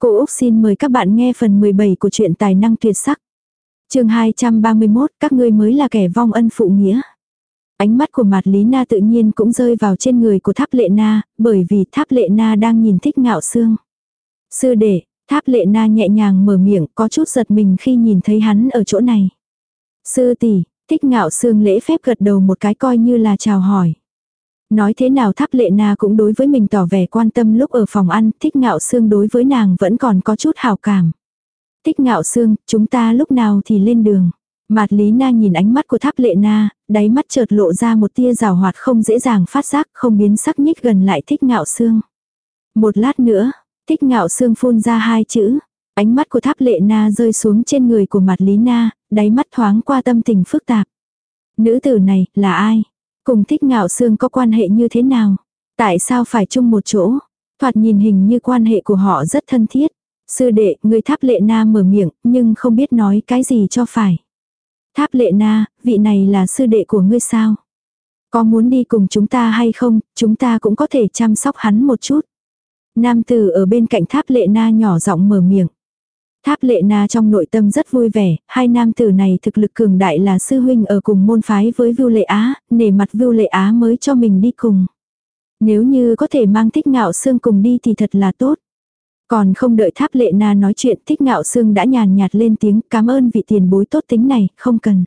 Cô Úc xin mời các bạn nghe phần 17 của truyện tài năng tuyệt sắc. chương 231, các ngươi mới là kẻ vong ân phụ nghĩa. Ánh mắt của Mạt Lý Na tự nhiên cũng rơi vào trên người của Tháp Lệ Na, bởi vì Tháp Lệ Na đang nhìn thích ngạo xương. Sư đệ, Tháp Lệ Na nhẹ nhàng mở miệng có chút giật mình khi nhìn thấy hắn ở chỗ này. Sư tỷ, thích ngạo xương lễ phép gật đầu một cái coi như là chào hỏi. Nói thế nào tháp lệ na cũng đối với mình tỏ vẻ quan tâm lúc ở phòng ăn, thích ngạo xương đối với nàng vẫn còn có chút hào cảm. Thích ngạo xương, chúng ta lúc nào thì lên đường. Mạt Lý Na nhìn ánh mắt của tháp lệ na, đáy mắt chợt lộ ra một tia rào hoạt không dễ dàng phát giác, không biến sắc nhích gần lại thích ngạo xương. Một lát nữa, thích ngạo xương phun ra hai chữ. Ánh mắt của tháp lệ na rơi xuống trên người của Mạt Lý Na, đáy mắt thoáng qua tâm tình phức tạp. Nữ tử này, là ai? Cùng thích ngạo xương có quan hệ như thế nào? Tại sao phải chung một chỗ? Thoạt nhìn hình như quan hệ của họ rất thân thiết. Sư đệ, người tháp lệ na mở miệng, nhưng không biết nói cái gì cho phải. Tháp lệ na, vị này là sư đệ của ngươi sao? Có muốn đi cùng chúng ta hay không, chúng ta cũng có thể chăm sóc hắn một chút. Nam tử ở bên cạnh tháp lệ na nhỏ giọng mở miệng. Tháp lệ na trong nội tâm rất vui vẻ, hai nam tử này thực lực cường đại là sư huynh ở cùng môn phái với Vưu Lệ Á, nể mặt Vưu Lệ Á mới cho mình đi cùng. Nếu như có thể mang thích ngạo xương cùng đi thì thật là tốt. Còn không đợi tháp lệ na nói chuyện thích ngạo xương đã nhàn nhạt lên tiếng cảm ơn vị tiền bối tốt tính này, không cần.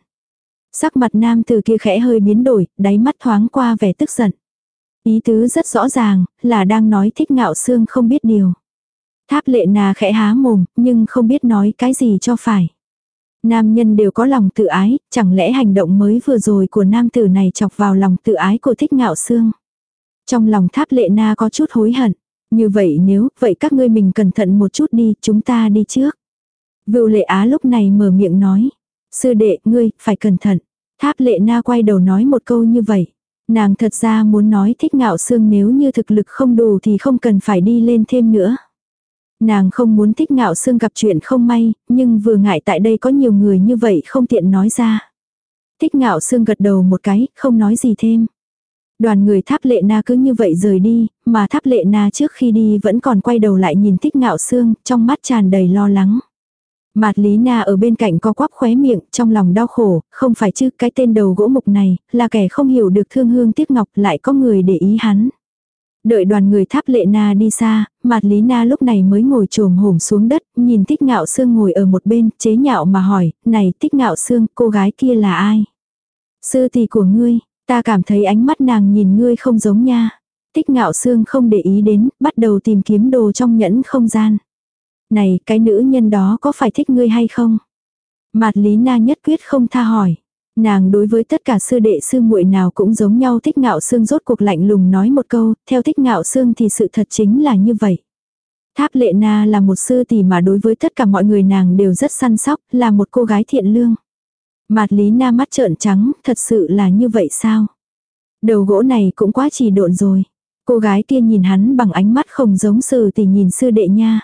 Sắc mặt nam từ kia khẽ hơi biến đổi, đáy mắt thoáng qua vẻ tức giận. Ý tứ rất rõ ràng, là đang nói thích ngạo xương không biết điều. Tháp lệ nà khẽ há mồm, nhưng không biết nói cái gì cho phải. Nam nhân đều có lòng tự ái, chẳng lẽ hành động mới vừa rồi của nam tử này chọc vào lòng tự ái của thích ngạo xương. Trong lòng tháp lệ na có chút hối hận. Như vậy nếu, vậy các ngươi mình cẩn thận một chút đi, chúng ta đi trước. Vưu lệ á lúc này mở miệng nói. Sư đệ, ngươi, phải cẩn thận. Tháp lệ na quay đầu nói một câu như vậy. Nàng thật ra muốn nói thích ngạo xương nếu như thực lực không đủ thì không cần phải đi lên thêm nữa. Nàng không muốn thích ngạo xương gặp chuyện không may, nhưng vừa ngại tại đây có nhiều người như vậy không tiện nói ra. Thích ngạo xương gật đầu một cái, không nói gì thêm. Đoàn người tháp lệ na cứ như vậy rời đi, mà tháp lệ na trước khi đi vẫn còn quay đầu lại nhìn thích ngạo xương, trong mắt tràn đầy lo lắng. Mạt Lý Na ở bên cạnh co quắp khóe miệng, trong lòng đau khổ, không phải chứ cái tên đầu gỗ mục này, là kẻ không hiểu được thương hương tiếc ngọc lại có người để ý hắn. Đợi đoàn người tháp lệ na đi xa, mặt lý na lúc này mới ngồi trồm hổm xuống đất, nhìn tích ngạo sương ngồi ở một bên, chế nhạo mà hỏi, này tích ngạo sương, cô gái kia là ai? Sư tỷ của ngươi, ta cảm thấy ánh mắt nàng nhìn ngươi không giống nha. Tích ngạo sương không để ý đến, bắt đầu tìm kiếm đồ trong nhẫn không gian. Này, cái nữ nhân đó có phải thích ngươi hay không? Mạt lý na nhất quyết không tha hỏi. Nàng đối với tất cả sư đệ sư muội nào cũng giống nhau thích ngạo xương rốt cuộc lạnh lùng nói một câu, theo thích ngạo xương thì sự thật chính là như vậy. Tháp lệ na là một sư tỷ mà đối với tất cả mọi người nàng đều rất săn sóc, là một cô gái thiện lương. Mạt lý na mắt trợn trắng, thật sự là như vậy sao? Đầu gỗ này cũng quá chỉ độn rồi. Cô gái kia nhìn hắn bằng ánh mắt không giống sư tỷ nhìn sư đệ nha.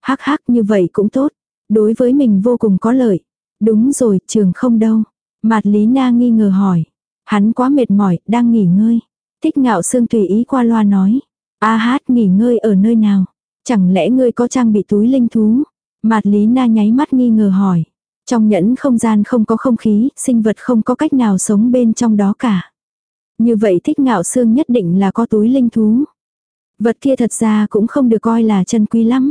Hắc hắc như vậy cũng tốt. Đối với mình vô cùng có lợi. Đúng rồi, trường không đâu. Mạt Lý Na nghi ngờ hỏi. Hắn quá mệt mỏi, đang nghỉ ngơi. Thích ngạo sương tùy ý qua loa nói. A hát nghỉ ngơi ở nơi nào? Chẳng lẽ ngươi có trang bị túi linh thú? Mạt Lý Na nháy mắt nghi ngờ hỏi. Trong nhẫn không gian không có không khí, sinh vật không có cách nào sống bên trong đó cả. Như vậy thích ngạo xương nhất định là có túi linh thú. Vật kia thật ra cũng không được coi là chân quý lắm.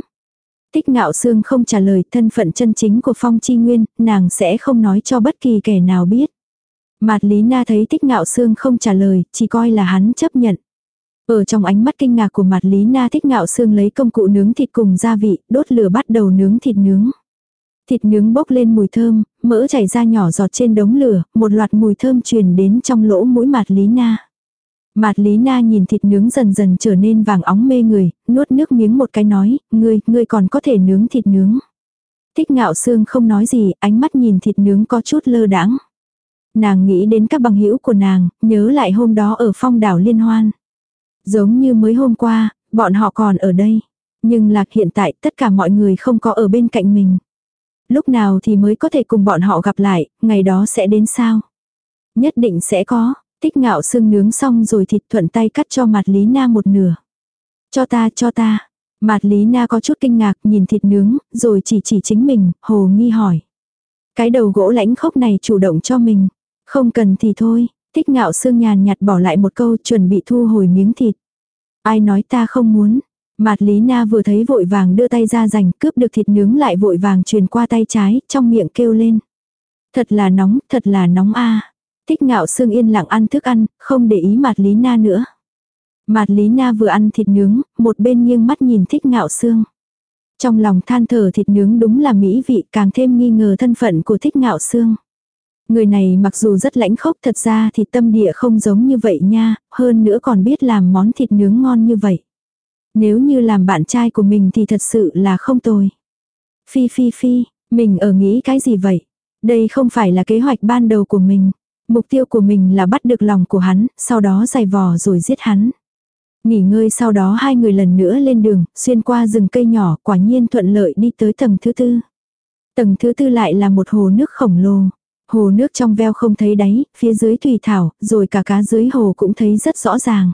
Tích ngạo xương không trả lời thân phận chân chính của Phong Chi Nguyên, nàng sẽ không nói cho bất kỳ kẻ nào biết. Mạt Lý Na thấy tích ngạo xương không trả lời, chỉ coi là hắn chấp nhận. Ở trong ánh mắt kinh ngạc của mặt Lý Na thích ngạo xương lấy công cụ nướng thịt cùng gia vị, đốt lửa bắt đầu nướng thịt nướng. Thịt nướng bốc lên mùi thơm, mỡ chảy ra nhỏ giọt trên đống lửa, một loạt mùi thơm truyền đến trong lỗ mũi mặt Lý Na. Mạt Lý Na nhìn thịt nướng dần dần trở nên vàng óng mê người, nuốt nước miếng một cái nói, ngươi, ngươi còn có thể nướng thịt nướng. Thích ngạo xương không nói gì, ánh mắt nhìn thịt nướng có chút lơ đãng. Nàng nghĩ đến các bằng hữu của nàng, nhớ lại hôm đó ở phong đảo liên hoan. Giống như mới hôm qua, bọn họ còn ở đây. Nhưng lạc hiện tại tất cả mọi người không có ở bên cạnh mình. Lúc nào thì mới có thể cùng bọn họ gặp lại, ngày đó sẽ đến sao? Nhất định sẽ có, Tích ngạo xương nướng xong rồi thịt thuận tay cắt cho mặt Lý Na một nửa. Cho ta, cho ta. Mạt Lý Na có chút kinh ngạc nhìn thịt nướng, rồi chỉ chỉ chính mình, hồ nghi hỏi. Cái đầu gỗ lãnh khốc này chủ động cho mình. Không cần thì thôi, thích ngạo xương nhàn nhạt bỏ lại một câu chuẩn bị thu hồi miếng thịt. Ai nói ta không muốn. Mạt Lý Na vừa thấy vội vàng đưa tay ra giành cướp được thịt nướng lại vội vàng truyền qua tay trái, trong miệng kêu lên. Thật là nóng, thật là nóng a. Thích ngạo sương yên lặng ăn thức ăn, không để ý Mạt Lý Na nữa. Mạt Lý Na vừa ăn thịt nướng, một bên nghiêng mắt nhìn thích ngạo sương. Trong lòng than thở thịt nướng đúng là mỹ vị càng thêm nghi ngờ thân phận của thích ngạo xương. Người này mặc dù rất lãnh khốc thật ra thì tâm địa không giống như vậy nha, hơn nữa còn biết làm món thịt nướng ngon như vậy. Nếu như làm bạn trai của mình thì thật sự là không tồi. Phi phi phi, mình ở nghĩ cái gì vậy? Đây không phải là kế hoạch ban đầu của mình. Mục tiêu của mình là bắt được lòng của hắn, sau đó giày vò rồi giết hắn. Nghỉ ngơi sau đó hai người lần nữa lên đường, xuyên qua rừng cây nhỏ, quả nhiên thuận lợi đi tới tầng thứ tư. Tầng thứ tư lại là một hồ nước khổng lồ. Hồ nước trong veo không thấy đáy, phía dưới thủy thảo, rồi cả cá dưới hồ cũng thấy rất rõ ràng.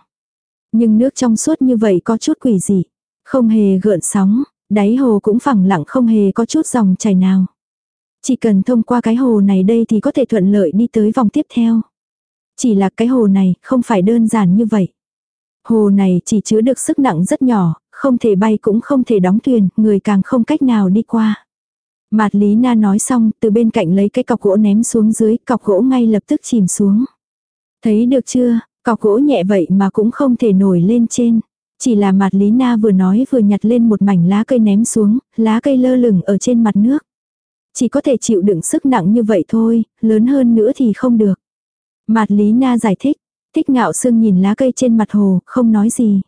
Nhưng nước trong suốt như vậy có chút quỷ dị. Không hề gợn sóng, đáy hồ cũng phẳng lặng không hề có chút dòng chảy nào. Chỉ cần thông qua cái hồ này đây thì có thể thuận lợi đi tới vòng tiếp theo. Chỉ là cái hồ này không phải đơn giản như vậy. Hồ này chỉ chứa được sức nặng rất nhỏ, không thể bay cũng không thể đóng thuyền, người càng không cách nào đi qua. Mạt Lý Na nói xong, từ bên cạnh lấy cái cọc gỗ ném xuống dưới, cọc gỗ ngay lập tức chìm xuống. Thấy được chưa, cọc gỗ nhẹ vậy mà cũng không thể nổi lên trên. Chỉ là Mạt Lý Na vừa nói vừa nhặt lên một mảnh lá cây ném xuống, lá cây lơ lửng ở trên mặt nước. Chỉ có thể chịu đựng sức nặng như vậy thôi, lớn hơn nữa thì không được. Mạt Lý Na giải thích, Thích ngạo sương nhìn lá cây trên mặt hồ, không nói gì.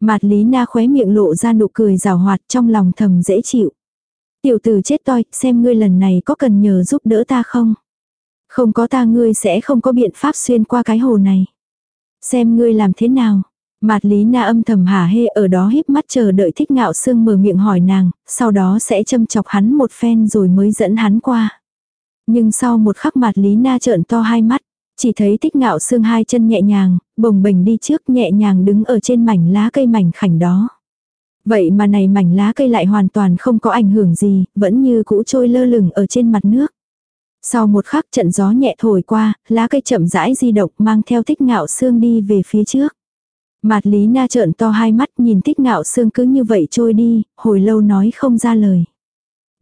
Mạt lý na khóe miệng lộ ra nụ cười rào hoạt trong lòng thầm dễ chịu. Tiểu tử chết toi, xem ngươi lần này có cần nhờ giúp đỡ ta không? Không có ta ngươi sẽ không có biện pháp xuyên qua cái hồ này. Xem ngươi làm thế nào? Mạt lý na âm thầm hả hê ở đó híp mắt chờ đợi thích ngạo sương mở miệng hỏi nàng, sau đó sẽ châm chọc hắn một phen rồi mới dẫn hắn qua. Nhưng sau một khắc mạt lý na trợn to hai mắt. Chỉ thấy thích ngạo xương hai chân nhẹ nhàng, bồng bềnh đi trước nhẹ nhàng đứng ở trên mảnh lá cây mảnh khảnh đó. Vậy mà này mảnh lá cây lại hoàn toàn không có ảnh hưởng gì, vẫn như cũ trôi lơ lửng ở trên mặt nước. Sau một khắc trận gió nhẹ thổi qua, lá cây chậm rãi di động mang theo thích ngạo xương đi về phía trước. Mạt Lý Na trợn to hai mắt nhìn thích ngạo xương cứ như vậy trôi đi, hồi lâu nói không ra lời.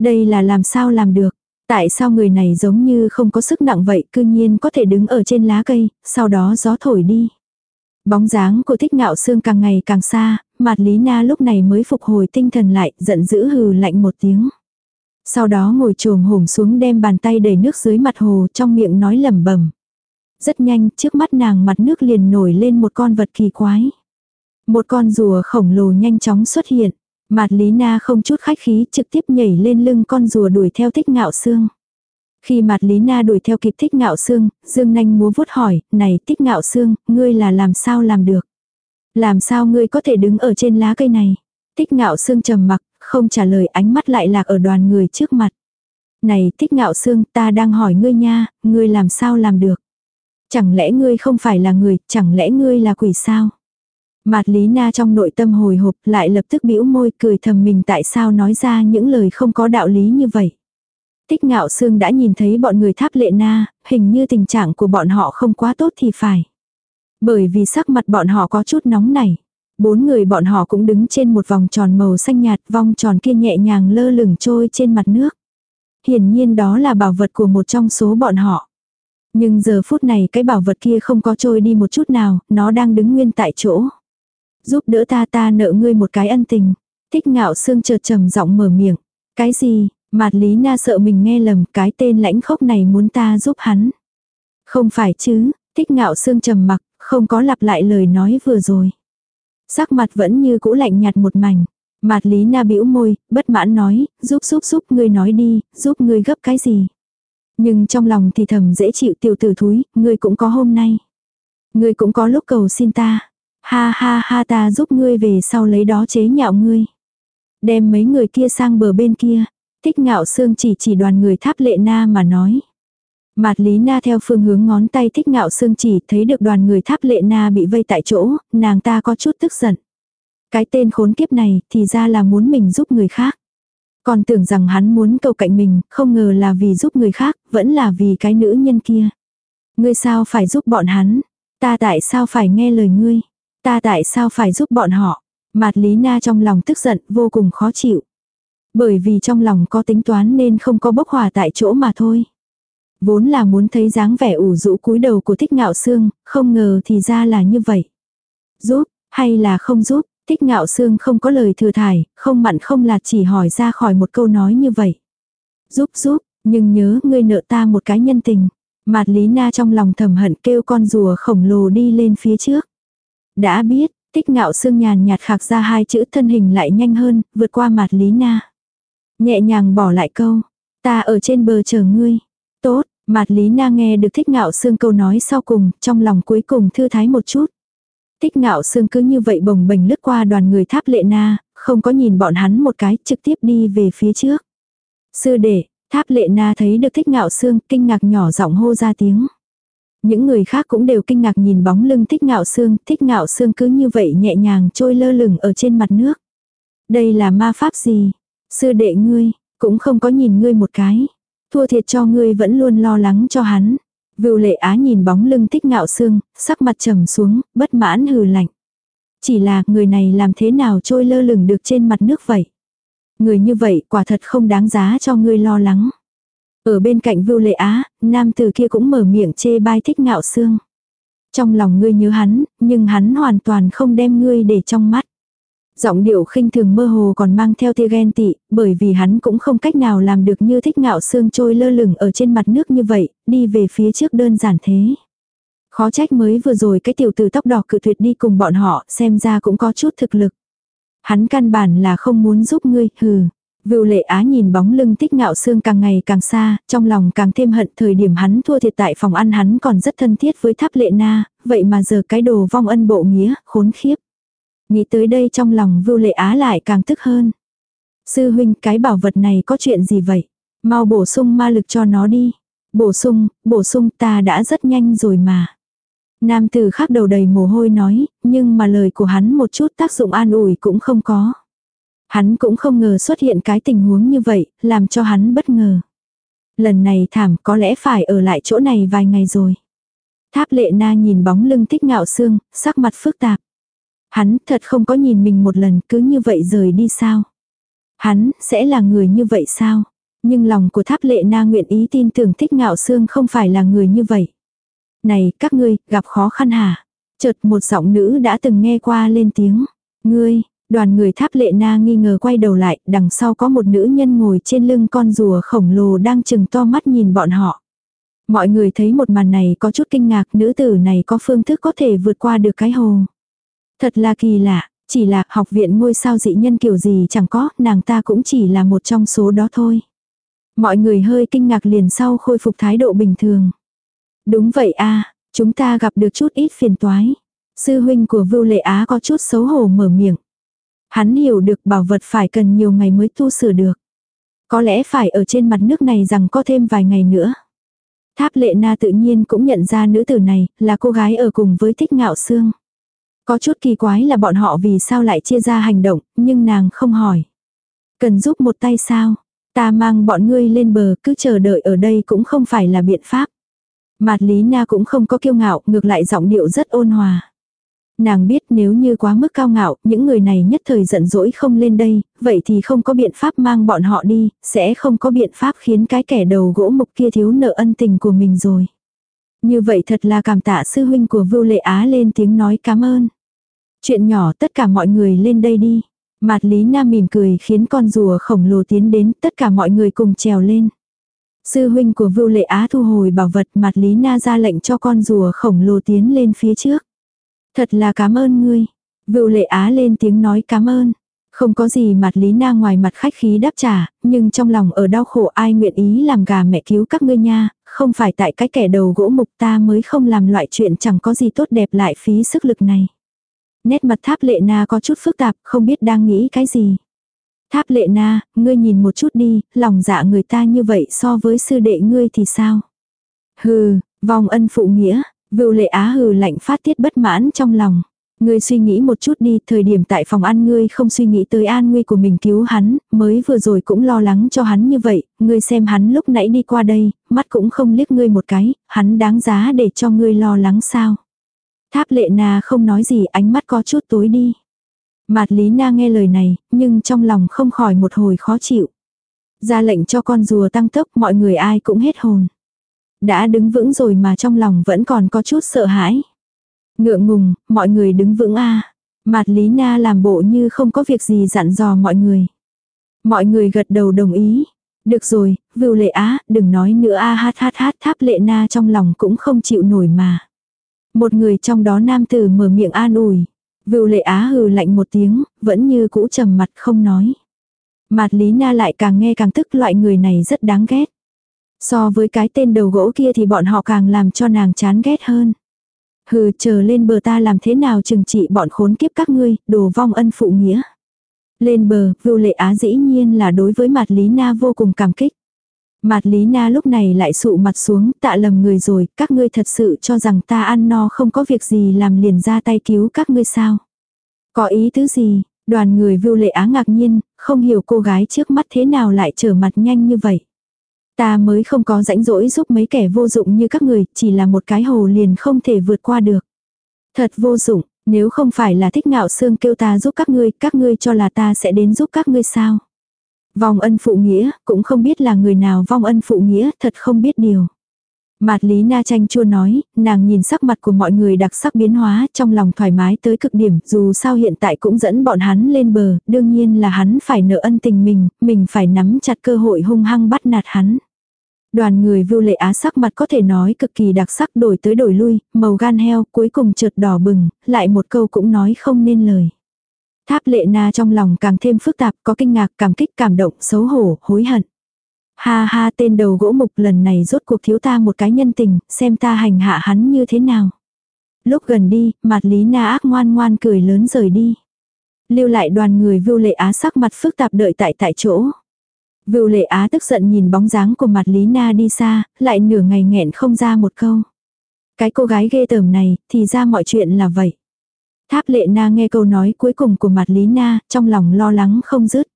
Đây là làm sao làm được, Tại sao người này giống như không có sức nặng vậy, cư nhiên có thể đứng ở trên lá cây, sau đó gió thổi đi. Bóng dáng của thích ngạo xương càng ngày càng xa, mặt Lý Na lúc này mới phục hồi tinh thần lại, giận dữ hừ lạnh một tiếng. Sau đó ngồi trồm hổm xuống đem bàn tay đầy nước dưới mặt hồ trong miệng nói lẩm bẩm. Rất nhanh, trước mắt nàng mặt nước liền nổi lên một con vật kỳ quái. Một con rùa khổng lồ nhanh chóng xuất hiện. Mạt Lý Na không chút khách khí trực tiếp nhảy lên lưng con rùa đuổi theo thích ngạo xương. Khi Mạt Lý Na đuổi theo kịp thích ngạo xương, Dương Nanh múa vuốt hỏi, này thích ngạo xương, ngươi là làm sao làm được? Làm sao ngươi có thể đứng ở trên lá cây này? Thích ngạo xương trầm mặc, không trả lời ánh mắt lại lạc ở đoàn người trước mặt. Này thích ngạo xương, ta đang hỏi ngươi nha, ngươi làm sao làm được? Chẳng lẽ ngươi không phải là người, chẳng lẽ ngươi là quỷ sao? Mạt Lý Na trong nội tâm hồi hộp lại lập tức bĩu môi cười thầm mình tại sao nói ra những lời không có đạo lý như vậy. Tích ngạo sương đã nhìn thấy bọn người tháp lệ na, hình như tình trạng của bọn họ không quá tốt thì phải. Bởi vì sắc mặt bọn họ có chút nóng này. Bốn người bọn họ cũng đứng trên một vòng tròn màu xanh nhạt, vòng tròn kia nhẹ nhàng lơ lửng trôi trên mặt nước. Hiển nhiên đó là bảo vật của một trong số bọn họ. Nhưng giờ phút này cái bảo vật kia không có trôi đi một chút nào, nó đang đứng nguyên tại chỗ giúp đỡ ta ta nợ ngươi một cái ân tình. Thích ngạo xương chợt trầm giọng mở miệng. Cái gì, mạt lý na sợ mình nghe lầm cái tên lãnh khốc này muốn ta giúp hắn. Không phải chứ, thích ngạo xương trầm mặc, không có lặp lại lời nói vừa rồi. Sắc mặt vẫn như cũ lạnh nhạt một mảnh. Mạt lý na bĩu môi, bất mãn nói, giúp giúp giúp ngươi nói đi, giúp ngươi gấp cái gì. Nhưng trong lòng thì thầm dễ chịu tiểu tử thúi, ngươi cũng có hôm nay. Ngươi cũng có lúc cầu xin ta. Ha ha ha ta giúp ngươi về sau lấy đó chế nhạo ngươi. Đem mấy người kia sang bờ bên kia. Thích ngạo sương chỉ chỉ đoàn người tháp lệ na mà nói. Mạt Lý Na theo phương hướng ngón tay thích ngạo sương chỉ thấy được đoàn người tháp lệ na bị vây tại chỗ, nàng ta có chút tức giận. Cái tên khốn kiếp này thì ra là muốn mình giúp người khác. Còn tưởng rằng hắn muốn cầu cạnh mình, không ngờ là vì giúp người khác, vẫn là vì cái nữ nhân kia. Ngươi sao phải giúp bọn hắn? Ta tại sao phải nghe lời ngươi? Ta tại sao phải giúp bọn họ? Mạt Lý Na trong lòng tức giận, vô cùng khó chịu. Bởi vì trong lòng có tính toán nên không có bốc hòa tại chỗ mà thôi. Vốn là muốn thấy dáng vẻ ủ rũ cúi đầu của thích ngạo xương, không ngờ thì ra là như vậy. Giúp, hay là không giúp, thích ngạo xương không có lời thừa thải, không mặn không lạt chỉ hỏi ra khỏi một câu nói như vậy. Giúp giúp, nhưng nhớ ngươi nợ ta một cái nhân tình. Mạt Lý Na trong lòng thầm hận kêu con rùa khổng lồ đi lên phía trước. Đã biết, tích ngạo xương nhàn nhạt khạc ra hai chữ thân hình lại nhanh hơn, vượt qua Mạt Lý Na. Nhẹ nhàng bỏ lại câu, ta ở trên bờ chờ ngươi. Tốt, Mạt Lý Na nghe được thích ngạo xương câu nói sau cùng, trong lòng cuối cùng thư thái một chút. Thích ngạo xương cứ như vậy bồng bềnh lướt qua đoàn người tháp lệ na, không có nhìn bọn hắn một cái, trực tiếp đi về phía trước. Sư đệ, tháp lệ na thấy được thích ngạo xương, kinh ngạc nhỏ giọng hô ra tiếng. Những người khác cũng đều kinh ngạc nhìn bóng lưng thích ngạo xương, thích ngạo xương cứ như vậy nhẹ nhàng trôi lơ lửng ở trên mặt nước. Đây là ma pháp gì? Sư đệ ngươi, cũng không có nhìn ngươi một cái. Thua thiệt cho ngươi vẫn luôn lo lắng cho hắn. Vưu lệ á nhìn bóng lưng tích ngạo xương, sắc mặt trầm xuống, bất mãn hừ lạnh. Chỉ là người này làm thế nào trôi lơ lửng được trên mặt nước vậy. Người như vậy quả thật không đáng giá cho ngươi lo lắng. Ở bên cạnh Vưu Lệ Á, nam Từ kia cũng mở miệng chê bai thích ngạo xương. Trong lòng ngươi nhớ hắn, nhưng hắn hoàn toàn không đem ngươi để trong mắt. Giọng điệu khinh thường mơ hồ còn mang theo tia ghen tị, bởi vì hắn cũng không cách nào làm được như thích ngạo xương trôi lơ lửng ở trên mặt nước như vậy, đi về phía trước đơn giản thế. Khó trách mới vừa rồi cái tiểu tử tóc đỏ cự tuyệt đi cùng bọn họ, xem ra cũng có chút thực lực. Hắn căn bản là không muốn giúp ngươi, hừ. Vưu lệ á nhìn bóng lưng tích ngạo xương càng ngày càng xa, trong lòng càng thêm hận thời điểm hắn thua thiệt tại phòng ăn hắn còn rất thân thiết với tháp lệ na, vậy mà giờ cái đồ vong ân bộ nghĩa, khốn khiếp. Nghĩ tới đây trong lòng vưu lệ á lại càng tức hơn. Sư huynh cái bảo vật này có chuyện gì vậy? Mau bổ sung ma lực cho nó đi. Bổ sung, bổ sung ta đã rất nhanh rồi mà. Nam tử khác đầu đầy mồ hôi nói, nhưng mà lời của hắn một chút tác dụng an ủi cũng không có. Hắn cũng không ngờ xuất hiện cái tình huống như vậy, làm cho hắn bất ngờ. Lần này thảm có lẽ phải ở lại chỗ này vài ngày rồi. Tháp lệ na nhìn bóng lưng tích ngạo xương, sắc mặt phức tạp. Hắn thật không có nhìn mình một lần cứ như vậy rời đi sao? Hắn sẽ là người như vậy sao? Nhưng lòng của tháp lệ na nguyện ý tin tưởng thích ngạo xương không phải là người như vậy. Này, các ngươi, gặp khó khăn hả? Chợt một giọng nữ đã từng nghe qua lên tiếng. Ngươi, đoàn người tháp lệ na nghi ngờ quay đầu lại, đằng sau có một nữ nhân ngồi trên lưng con rùa khổng lồ đang chừng to mắt nhìn bọn họ. Mọi người thấy một màn này có chút kinh ngạc nữ tử này có phương thức có thể vượt qua được cái hồ. Thật là kỳ lạ, chỉ là học viện ngôi sao dị nhân kiểu gì chẳng có, nàng ta cũng chỉ là một trong số đó thôi. Mọi người hơi kinh ngạc liền sau khôi phục thái độ bình thường. Đúng vậy a chúng ta gặp được chút ít phiền toái. Sư huynh của Vưu Lệ Á có chút xấu hổ mở miệng. Hắn hiểu được bảo vật phải cần nhiều ngày mới tu sửa được. Có lẽ phải ở trên mặt nước này rằng có thêm vài ngày nữa. Tháp lệ na tự nhiên cũng nhận ra nữ tử này là cô gái ở cùng với thích ngạo xương. Có chút kỳ quái là bọn họ vì sao lại chia ra hành động, nhưng nàng không hỏi. Cần giúp một tay sao? Ta mang bọn ngươi lên bờ cứ chờ đợi ở đây cũng không phải là biện pháp. Mạt Lý Na cũng không có kiêu ngạo, ngược lại giọng điệu rất ôn hòa. Nàng biết nếu như quá mức cao ngạo, những người này nhất thời giận dỗi không lên đây, vậy thì không có biện pháp mang bọn họ đi, sẽ không có biện pháp khiến cái kẻ đầu gỗ mục kia thiếu nợ ân tình của mình rồi. Như vậy thật là cảm tạ sư huynh của Vưu Lệ Á lên tiếng nói cảm ơn. Chuyện nhỏ tất cả mọi người lên đây đi. Mạt Lý Nam mỉm cười khiến con rùa khổng lồ tiến đến tất cả mọi người cùng trèo lên. Sư huynh của Vưu Lệ Á thu hồi bảo vật Mạt Lý Na ra lệnh cho con rùa khổng lồ tiến lên phía trước. Thật là cảm ơn ngươi. Vưu Lệ Á lên tiếng nói cảm ơn. Không có gì mặt Lý Na ngoài mặt khách khí đáp trả, nhưng trong lòng ở đau khổ ai nguyện ý làm gà mẹ cứu các ngươi nha, không phải tại cái kẻ đầu gỗ mục ta mới không làm loại chuyện chẳng có gì tốt đẹp lại phí sức lực này. Nét mặt tháp lệ na có chút phức tạp, không biết đang nghĩ cái gì. Tháp lệ na, ngươi nhìn một chút đi, lòng dạ người ta như vậy so với sư đệ ngươi thì sao? Hừ, vòng ân phụ nghĩa, vưu lệ á hừ lạnh phát tiết bất mãn trong lòng. Ngươi suy nghĩ một chút đi, thời điểm tại phòng ăn ngươi không suy nghĩ tới an nguy của mình cứu hắn, mới vừa rồi cũng lo lắng cho hắn như vậy, ngươi xem hắn lúc nãy đi qua đây, mắt cũng không liếc ngươi một cái, hắn đáng giá để cho ngươi lo lắng sao. Tháp lệ na không nói gì ánh mắt có chút tối đi. Mạt Lý Na nghe lời này, nhưng trong lòng không khỏi một hồi khó chịu. Ra lệnh cho con rùa tăng tốc mọi người ai cũng hết hồn. Đã đứng vững rồi mà trong lòng vẫn còn có chút sợ hãi. Ngượng ngùng, mọi người đứng vững a Mạt Lý Na làm bộ như không có việc gì dặn dò mọi người. Mọi người gật đầu đồng ý. Được rồi, Vưu Lệ Á, đừng nói nữa a hát hát hát tháp Lệ Na trong lòng cũng không chịu nổi mà. Một người trong đó nam tử mở miệng an ủi. Vưu Lệ Á hừ lạnh một tiếng, vẫn như cũ trầm mặt không nói. Mạt Lý Na lại càng nghe càng tức loại người này rất đáng ghét. So với cái tên đầu gỗ kia thì bọn họ càng làm cho nàng chán ghét hơn. Hừ chờ lên bờ ta làm thế nào chừng trị bọn khốn kiếp các ngươi, đồ vong ân phụ nghĩa. Lên bờ, Vưu Lệ Á dĩ nhiên là đối với Mạt Lý Na vô cùng cảm kích. Mạt Lý Na lúc này lại sụ mặt xuống, tạ lầm người rồi, các ngươi thật sự cho rằng ta ăn no không có việc gì làm liền ra tay cứu các ngươi sao. Có ý tứ gì, đoàn người Vưu Lệ Á ngạc nhiên, không hiểu cô gái trước mắt thế nào lại trở mặt nhanh như vậy. Ta mới không có rãnh rỗi giúp mấy kẻ vô dụng như các người, chỉ là một cái hồ liền không thể vượt qua được. Thật vô dụng, nếu không phải là thích ngạo xương kêu ta giúp các ngươi, các ngươi cho là ta sẽ đến giúp các ngươi sao. Vong ân phụ nghĩa, cũng không biết là người nào vong ân phụ nghĩa, thật không biết điều. Mạt Lý Na Tranh chua nói, nàng nhìn sắc mặt của mọi người đặc sắc biến hóa trong lòng thoải mái tới cực điểm, dù sao hiện tại cũng dẫn bọn hắn lên bờ, đương nhiên là hắn phải nợ ân tình mình, mình phải nắm chặt cơ hội hung hăng bắt nạt hắn. Đoàn người vưu lệ á sắc mặt có thể nói cực kỳ đặc sắc đổi tới đổi lui, màu gan heo cuối cùng chợt đỏ bừng, lại một câu cũng nói không nên lời. Tháp lệ na trong lòng càng thêm phức tạp, có kinh ngạc, cảm kích, cảm động, xấu hổ, hối hận. Ha ha tên đầu gỗ mục lần này rốt cuộc thiếu ta một cái nhân tình, xem ta hành hạ hắn như thế nào. Lúc gần đi, mặt lý na ác ngoan ngoan cười lớn rời đi. Lưu lại đoàn người vưu lệ á sắc mặt phức tạp đợi tại tại chỗ. Vưu lệ á tức giận nhìn bóng dáng của mặt lý na đi xa, lại nửa ngày nghẹn không ra một câu. Cái cô gái ghê tởm này, thì ra mọi chuyện là vậy. Tháp lệ na nghe câu nói cuối cùng của mặt lý na, trong lòng lo lắng không dứt.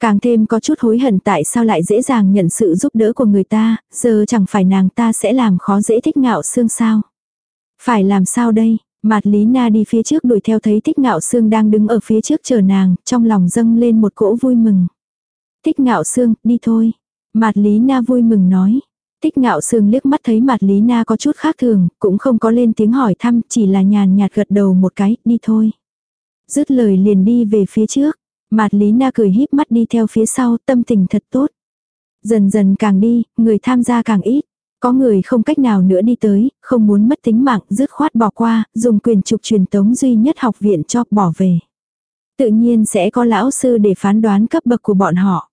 Càng thêm có chút hối hận tại sao lại dễ dàng nhận sự giúp đỡ của người ta, giờ chẳng phải nàng ta sẽ làm khó dễ thích ngạo xương sao. Phải làm sao đây, Mặt Lý Na đi phía trước đuổi theo thấy Thích Ngạo xương đang đứng ở phía trước chờ nàng, trong lòng dâng lên một cỗ vui mừng. Thích Ngạo xương, đi thôi. Mạt Lý Na vui mừng nói tích Ngạo Sương liếc mắt thấy mặt Lý Na có chút khác thường, cũng không có lên tiếng hỏi thăm, chỉ là nhàn nhạt gật đầu một cái, đi thôi. Dứt lời liền đi về phía trước. mặt Lý Na cười híp mắt đi theo phía sau, tâm tình thật tốt. Dần dần càng đi, người tham gia càng ít. Có người không cách nào nữa đi tới, không muốn mất tính mạng, dứt khoát bỏ qua, dùng quyền trục truyền tống duy nhất học viện cho bỏ về. Tự nhiên sẽ có lão sư để phán đoán cấp bậc của bọn họ.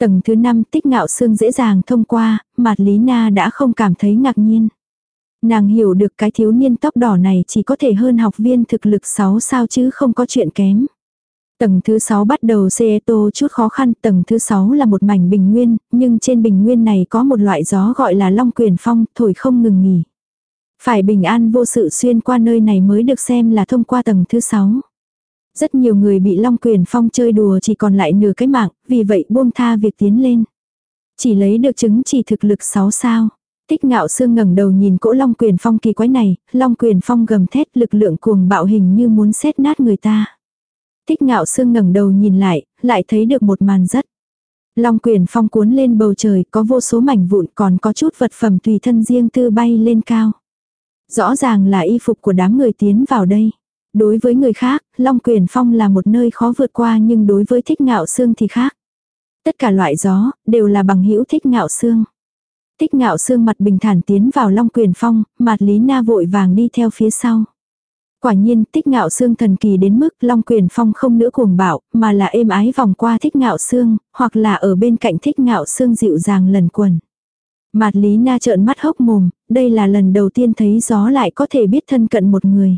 Tầng thứ 5 tích ngạo xương dễ dàng thông qua, mặt Lý Na đã không cảm thấy ngạc nhiên. Nàng hiểu được cái thiếu niên tóc đỏ này chỉ có thể hơn học viên thực lực 6 sao chứ không có chuyện kém. Tầng thứ 6 bắt đầu Seeto chút khó khăn, tầng thứ 6 là một mảnh bình nguyên, nhưng trên bình nguyên này có một loại gió gọi là long quyền phong, thổi không ngừng nghỉ. Phải bình an vô sự xuyên qua nơi này mới được xem là thông qua tầng thứ 6. Rất nhiều người bị long quyền phong chơi đùa chỉ còn lại nửa cái mạng, vì vậy buông tha việc tiến lên. Chỉ lấy được chứng chỉ thực lực 6 sao. Tích ngạo sương ngẩng đầu nhìn cỗ long quyền phong kỳ quái này, long quyền phong gầm thét lực lượng cuồng bạo hình như muốn xét nát người ta. Tích ngạo sương ngẩng đầu nhìn lại, lại thấy được một màn rất. Long quyền phong cuốn lên bầu trời có vô số mảnh vụn còn có chút vật phẩm tùy thân riêng tư bay lên cao. Rõ ràng là y phục của đám người tiến vào đây. Đối với người khác, Long Quyền Phong là một nơi khó vượt qua nhưng đối với thích ngạo xương thì khác. Tất cả loại gió, đều là bằng hữu thích ngạo xương. Thích ngạo xương mặt bình thản tiến vào Long Quyền Phong, mặt Lý Na vội vàng đi theo phía sau. Quả nhiên Thích ngạo xương thần kỳ đến mức long quyền phong không nữa cuồng bạo, mà là êm ái vòng qua thích ngạo xương, hoặc là ở bên cạnh thích ngạo xương dịu dàng lần quần. Mạt lý na trợn mắt hốc mồm, đây là lần đầu tiên thấy gió lại có thể biết thân cận một người.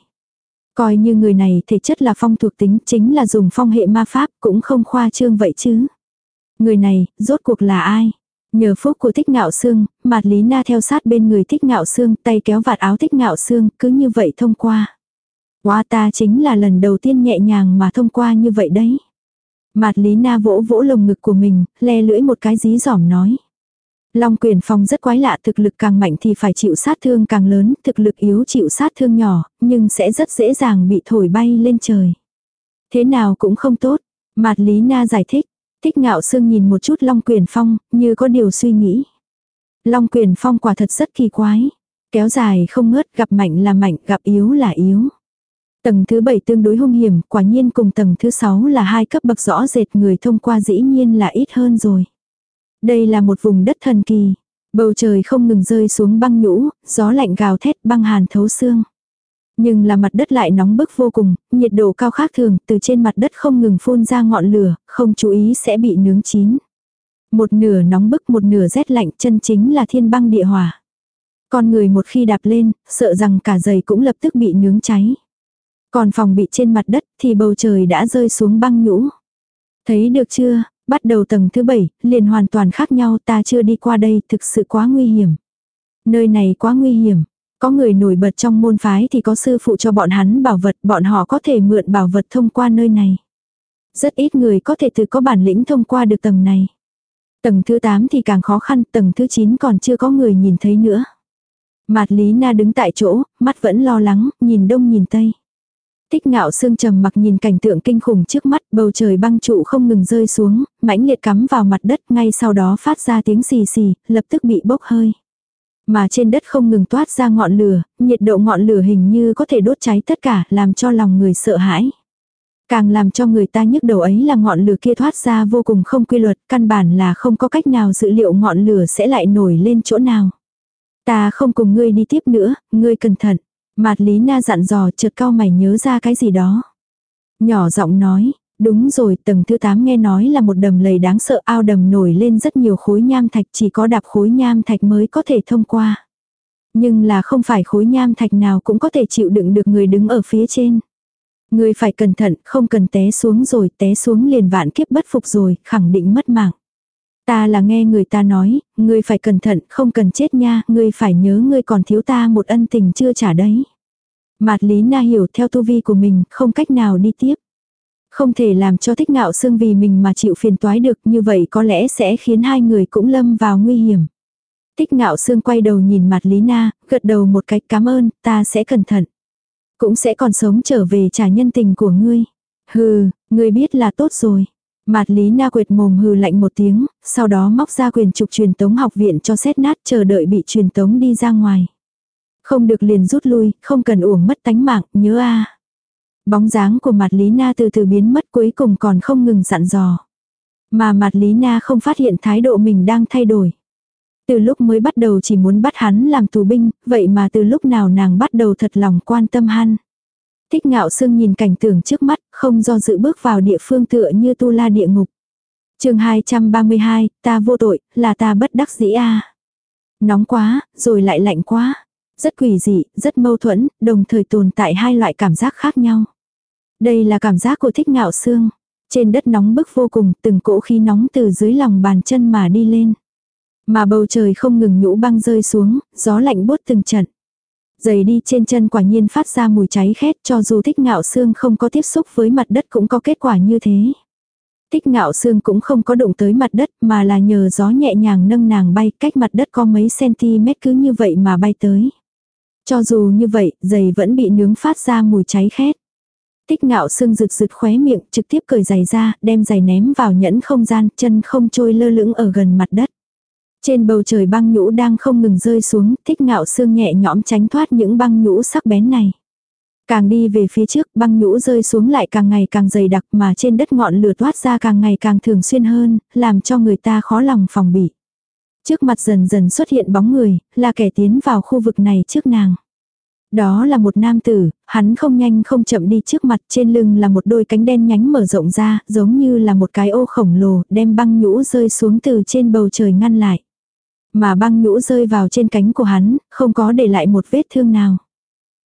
Coi như người này thể chất là phong thuộc tính chính là dùng phong hệ ma pháp cũng không khoa trương vậy chứ. Người này, rốt cuộc là ai? Nhờ phúc của thích ngạo xương, mạt lý na theo sát bên người thích ngạo xương tay kéo vạt áo thích ngạo xương cứ như vậy thông qua. Quá ta chính là lần đầu tiên nhẹ nhàng mà thông qua như vậy đấy. Mạt Lý Na vỗ vỗ lồng ngực của mình, le lưỡi một cái dí dỏm nói. Long quyền phong rất quái lạ thực lực càng mạnh thì phải chịu sát thương càng lớn, thực lực yếu chịu sát thương nhỏ, nhưng sẽ rất dễ dàng bị thổi bay lên trời. Thế nào cũng không tốt, Mạt Lý Na giải thích, thích ngạo sương nhìn một chút Long quyền phong, như có điều suy nghĩ. Long quyền phong quả thật rất kỳ quái, kéo dài không ngớt gặp mạnh là mạnh, gặp yếu là yếu. Tầng thứ 7 tương đối hung hiểm, quả nhiên cùng tầng thứ 6 là hai cấp bậc rõ rệt người thông qua dĩ nhiên là ít hơn rồi. Đây là một vùng đất thần kỳ. Bầu trời không ngừng rơi xuống băng nhũ, gió lạnh gào thét băng hàn thấu xương. Nhưng là mặt đất lại nóng bức vô cùng, nhiệt độ cao khác thường, từ trên mặt đất không ngừng phun ra ngọn lửa, không chú ý sẽ bị nướng chín. Một nửa nóng bức một nửa rét lạnh chân chính là thiên băng địa hỏa. Con người một khi đạp lên, sợ rằng cả giày cũng lập tức bị nướng cháy. Còn phòng bị trên mặt đất thì bầu trời đã rơi xuống băng nhũ. Thấy được chưa, bắt đầu tầng thứ bảy, liền hoàn toàn khác nhau ta chưa đi qua đây thực sự quá nguy hiểm. Nơi này quá nguy hiểm. Có người nổi bật trong môn phái thì có sư phụ cho bọn hắn bảo vật, bọn họ có thể mượn bảo vật thông qua nơi này. Rất ít người có thể tự có bản lĩnh thông qua được tầng này. Tầng thứ 8 thì càng khó khăn, tầng thứ 9 còn chưa có người nhìn thấy nữa. Mạt Lý Na đứng tại chỗ, mắt vẫn lo lắng, nhìn đông nhìn tây. Tích ngạo sương trầm mặc nhìn cảnh tượng kinh khủng trước mắt, bầu trời băng trụ không ngừng rơi xuống, mãnh liệt cắm vào mặt đất, ngay sau đó phát ra tiếng xì xì, lập tức bị bốc hơi. Mà trên đất không ngừng toát ra ngọn lửa, nhiệt độ ngọn lửa hình như có thể đốt cháy tất cả, làm cho lòng người sợ hãi. Càng làm cho người ta nhức đầu ấy là ngọn lửa kia thoát ra vô cùng không quy luật, căn bản là không có cách nào dự liệu ngọn lửa sẽ lại nổi lên chỗ nào. Ta không cùng ngươi đi tiếp nữa, ngươi cẩn thận. Mạt Lý Na dặn dò chợt cao mày nhớ ra cái gì đó. Nhỏ giọng nói, đúng rồi tầng thứ 8 nghe nói là một đầm lầy đáng sợ ao đầm nổi lên rất nhiều khối nham thạch chỉ có đạp khối nham thạch mới có thể thông qua. Nhưng là không phải khối nham thạch nào cũng có thể chịu đựng được người đứng ở phía trên. Người phải cẩn thận, không cần té xuống rồi, té xuống liền vạn kiếp bất phục rồi, khẳng định mất mạng. Ta là nghe người ta nói, ngươi phải cẩn thận, không cần chết nha, ngươi phải nhớ ngươi còn thiếu ta một ân tình chưa trả đấy. Mạt Lý Na hiểu theo tu vi của mình, không cách nào đi tiếp. Không thể làm cho thích ngạo xương vì mình mà chịu phiền toái được như vậy có lẽ sẽ khiến hai người cũng lâm vào nguy hiểm. Thích ngạo xương quay đầu nhìn mặt Lý Na, gật đầu một cách cảm ơn, ta sẽ cẩn thận. Cũng sẽ còn sống trở về trả nhân tình của ngươi. Hừ, ngươi biết là tốt rồi. Mạt Lý Na quệt mồm hừ lạnh một tiếng, sau đó móc ra quyền trục truyền tống học viện cho xét nát chờ đợi bị truyền tống đi ra ngoài. Không được liền rút lui, không cần uổng mất tánh mạng, nhớ a. Bóng dáng của Mạt Lý Na từ từ biến mất cuối cùng còn không ngừng dặn dò. Mà Mạt Lý Na không phát hiện thái độ mình đang thay đổi. Từ lúc mới bắt đầu chỉ muốn bắt hắn làm tù binh, vậy mà từ lúc nào nàng bắt đầu thật lòng quan tâm hắn. Thích ngạo sương nhìn cảnh tượng trước mắt, không do dự bước vào địa phương tựa như tu la địa ngục. chương 232, ta vô tội, là ta bất đắc dĩ a Nóng quá, rồi lại lạnh quá. Rất quỷ dị, rất mâu thuẫn, đồng thời tồn tại hai loại cảm giác khác nhau. Đây là cảm giác của thích ngạo xương. Trên đất nóng bức vô cùng, từng cỗ khí nóng từ dưới lòng bàn chân mà đi lên. Mà bầu trời không ngừng nhũ băng rơi xuống, gió lạnh bốt từng trận. Giày đi trên chân quả nhiên phát ra mùi cháy khét cho dù thích ngạo xương không có tiếp xúc với mặt đất cũng có kết quả như thế. Thích ngạo xương cũng không có đụng tới mặt đất mà là nhờ gió nhẹ nhàng nâng nàng bay cách mặt đất có mấy cm cứ như vậy mà bay tới. Cho dù như vậy, giày vẫn bị nướng phát ra mùi cháy khét. Tích ngạo xương rực rực khóe miệng, trực tiếp cởi giày ra, đem giày ném vào nhẫn không gian, chân không trôi lơ lửng ở gần mặt đất. Trên bầu trời băng nhũ đang không ngừng rơi xuống, thích ngạo xương nhẹ nhõm tránh thoát những băng nhũ sắc bén này. Càng đi về phía trước, băng nhũ rơi xuống lại càng ngày càng dày đặc mà trên đất ngọn lửa toát ra càng ngày càng thường xuyên hơn, làm cho người ta khó lòng phòng bị. Trước mặt dần dần xuất hiện bóng người, là kẻ tiến vào khu vực này trước nàng. Đó là một nam tử, hắn không nhanh không chậm đi trước mặt trên lưng là một đôi cánh đen nhánh mở rộng ra, giống như là một cái ô khổng lồ, đem băng nhũ rơi xuống từ trên bầu trời ngăn lại. Mà băng nhũ rơi vào trên cánh của hắn, không có để lại một vết thương nào.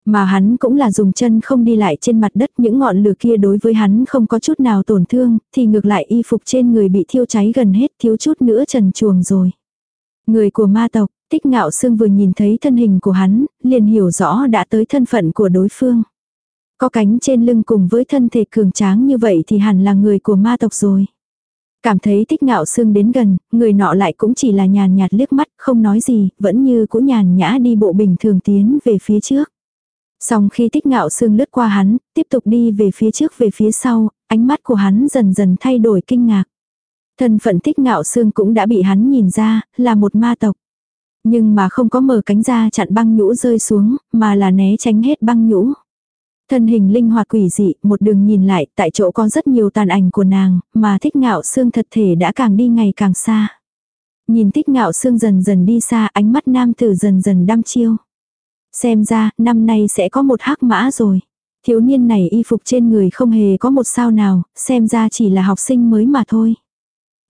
Mà hắn cũng là dùng chân không đi lại trên mặt đất những ngọn lửa kia đối với hắn không có chút nào tổn thương, thì ngược lại y phục trên người bị thiêu cháy gần hết thiếu chút nữa trần chuồng rồi. Người của ma tộc, tích ngạo sương vừa nhìn thấy thân hình của hắn, liền hiểu rõ đã tới thân phận của đối phương. Có cánh trên lưng cùng với thân thể cường tráng như vậy thì hẳn là người của ma tộc rồi. Cảm thấy thích ngạo xương đến gần, người nọ lại cũng chỉ là nhàn nhạt liếc mắt, không nói gì, vẫn như cũ nhàn nhã đi bộ bình thường tiến về phía trước. Xong khi thích ngạo xương lướt qua hắn, tiếp tục đi về phía trước về phía sau, ánh mắt của hắn dần dần thay đổi kinh ngạc. Thân phận thích ngạo xương cũng đã bị hắn nhìn ra, là một ma tộc. Nhưng mà không có mở cánh ra chặn băng nhũ rơi xuống, mà là né tránh hết băng nhũ. Thân hình linh hoạt quỷ dị, một đường nhìn lại, tại chỗ có rất nhiều tàn ảnh của nàng, mà thích ngạo xương thật thể đã càng đi ngày càng xa. Nhìn thích ngạo xương dần dần đi xa, ánh mắt nam tử dần dần đăm chiêu. Xem ra, năm nay sẽ có một hắc mã rồi. Thiếu niên này y phục trên người không hề có một sao nào, xem ra chỉ là học sinh mới mà thôi.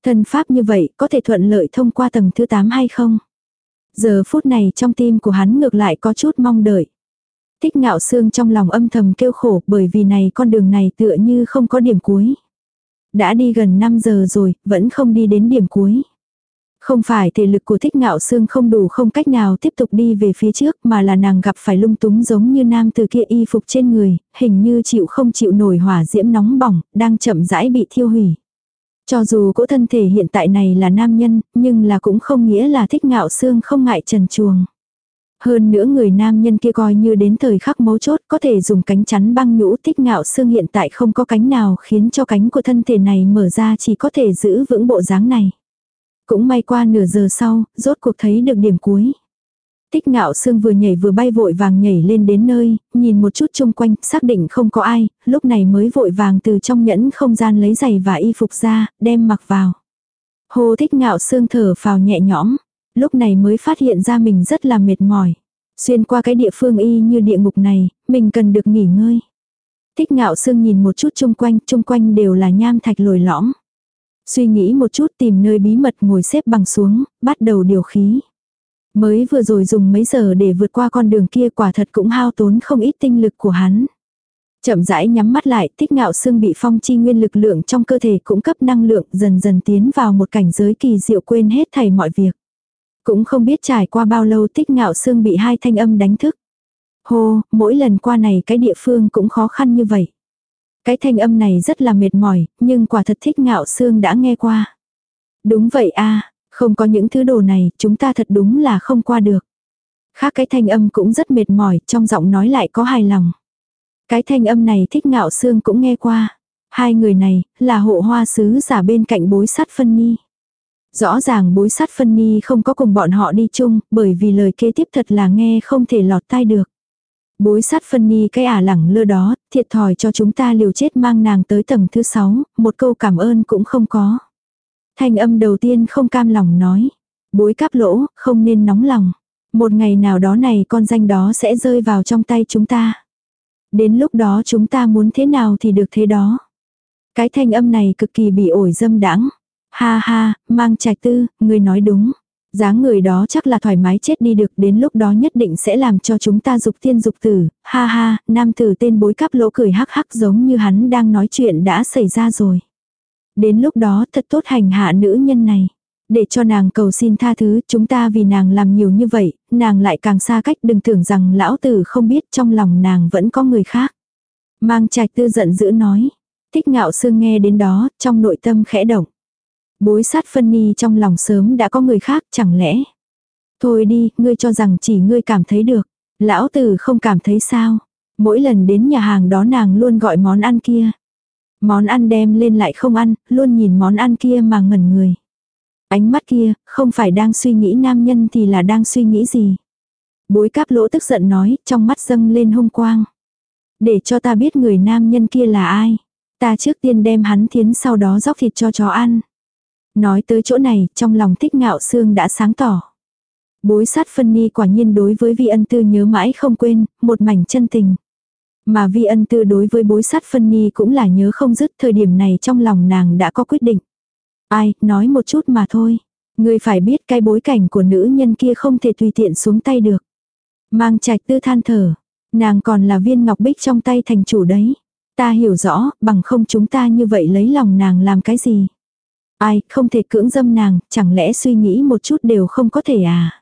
Thần pháp như vậy có thể thuận lợi thông qua tầng thứ 8 hay không? Giờ phút này trong tim của hắn ngược lại có chút mong đợi. Thích ngạo xương trong lòng âm thầm kêu khổ bởi vì này con đường này tựa như không có điểm cuối. Đã đi gần 5 giờ rồi, vẫn không đi đến điểm cuối. Không phải thể lực của thích ngạo xương không đủ không cách nào tiếp tục đi về phía trước mà là nàng gặp phải lung túng giống như nam từ kia y phục trên người, hình như chịu không chịu nổi hỏa diễm nóng bỏng, đang chậm rãi bị thiêu hủy. Cho dù cỗ thân thể hiện tại này là nam nhân, nhưng là cũng không nghĩa là thích ngạo xương không ngại trần chuồng. Hơn nữa người nam nhân kia coi như đến thời khắc mấu chốt có thể dùng cánh chắn băng nhũ thích ngạo xương hiện tại không có cánh nào khiến cho cánh của thân thể này mở ra chỉ có thể giữ vững bộ dáng này. Cũng may qua nửa giờ sau, rốt cuộc thấy được điểm cuối. Tích ngạo sương vừa nhảy vừa bay vội vàng nhảy lên đến nơi, nhìn một chút chung quanh, xác định không có ai, lúc này mới vội vàng từ trong nhẫn không gian lấy giày và y phục ra, đem mặc vào. Hồ thích ngạo sương thở phào nhẹ nhõm, lúc này mới phát hiện ra mình rất là mệt mỏi. Xuyên qua cái địa phương y như địa ngục này, mình cần được nghỉ ngơi. Thích ngạo sương nhìn một chút chung quanh, chung quanh đều là nham thạch lồi lõm. Suy nghĩ một chút tìm nơi bí mật ngồi xếp bằng xuống, bắt đầu điều khí. Mới vừa rồi dùng mấy giờ để vượt qua con đường kia quả thật cũng hao tốn không ít tinh lực của hắn. Chậm rãi nhắm mắt lại, thích ngạo xương bị phong chi nguyên lực lượng trong cơ thể cũng cấp năng lượng dần dần tiến vào một cảnh giới kỳ diệu quên hết thảy mọi việc. Cũng không biết trải qua bao lâu tích ngạo xương bị hai thanh âm đánh thức. Hô, mỗi lần qua này cái địa phương cũng khó khăn như vậy. Cái thanh âm này rất là mệt mỏi, nhưng quả thật thích ngạo xương đã nghe qua. Đúng vậy a không có những thứ đồ này, chúng ta thật đúng là không qua được. Khác cái thanh âm cũng rất mệt mỏi, trong giọng nói lại có hài lòng. Cái thanh âm này thích ngạo xương cũng nghe qua. Hai người này, là hộ hoa sứ giả bên cạnh bối sát phân ni. Rõ ràng bối sát phân ni không có cùng bọn họ đi chung, bởi vì lời kế tiếp thật là nghe không thể lọt tai được. Bối sát phân ni cái ả lẳng lơ đó, thiệt thòi cho chúng ta liều chết mang nàng tới tầng thứ sáu, một câu cảm ơn cũng không có. Thanh âm đầu tiên không cam lòng nói. Bối cáp lỗ, không nên nóng lòng. Một ngày nào đó này con danh đó sẽ rơi vào trong tay chúng ta. Đến lúc đó chúng ta muốn thế nào thì được thế đó. Cái thanh âm này cực kỳ bị ổi dâm đãng. Ha ha, mang trạch tư, người nói đúng dáng người đó chắc là thoải mái chết đi được đến lúc đó nhất định sẽ làm cho chúng ta dục tiên dục tử, ha ha, nam tử tên bối cắp lỗ cười hắc hắc giống như hắn đang nói chuyện đã xảy ra rồi. Đến lúc đó thật tốt hành hạ nữ nhân này. Để cho nàng cầu xin tha thứ, chúng ta vì nàng làm nhiều như vậy, nàng lại càng xa cách đừng tưởng rằng lão tử không biết trong lòng nàng vẫn có người khác. Mang trạch tư giận dữ nói. Thích ngạo sương nghe đến đó, trong nội tâm khẽ động. Bối sát phân ni trong lòng sớm đã có người khác chẳng lẽ. Thôi đi, ngươi cho rằng chỉ ngươi cảm thấy được. Lão tử không cảm thấy sao. Mỗi lần đến nhà hàng đó nàng luôn gọi món ăn kia. Món ăn đem lên lại không ăn, luôn nhìn món ăn kia mà ngẩn người. Ánh mắt kia, không phải đang suy nghĩ nam nhân thì là đang suy nghĩ gì. Bối cáp lỗ tức giận nói, trong mắt dâng lên hung quang. Để cho ta biết người nam nhân kia là ai. Ta trước tiên đem hắn thiến sau đó dóc thịt cho chó ăn. Nói tới chỗ này, trong lòng thích ngạo xương đã sáng tỏ. Bối sát phân ni quả nhiên đối với vi ân tư nhớ mãi không quên, một mảnh chân tình. Mà vi ân tư đối với bối sát phân ni cũng là nhớ không dứt thời điểm này trong lòng nàng đã có quyết định. Ai, nói một chút mà thôi. người phải biết cái bối cảnh của nữ nhân kia không thể tùy tiện xuống tay được. Mang trạch tư than thở. Nàng còn là viên ngọc bích trong tay thành chủ đấy. Ta hiểu rõ, bằng không chúng ta như vậy lấy lòng nàng làm cái gì. Ai, không thể cưỡng dâm nàng, chẳng lẽ suy nghĩ một chút đều không có thể à.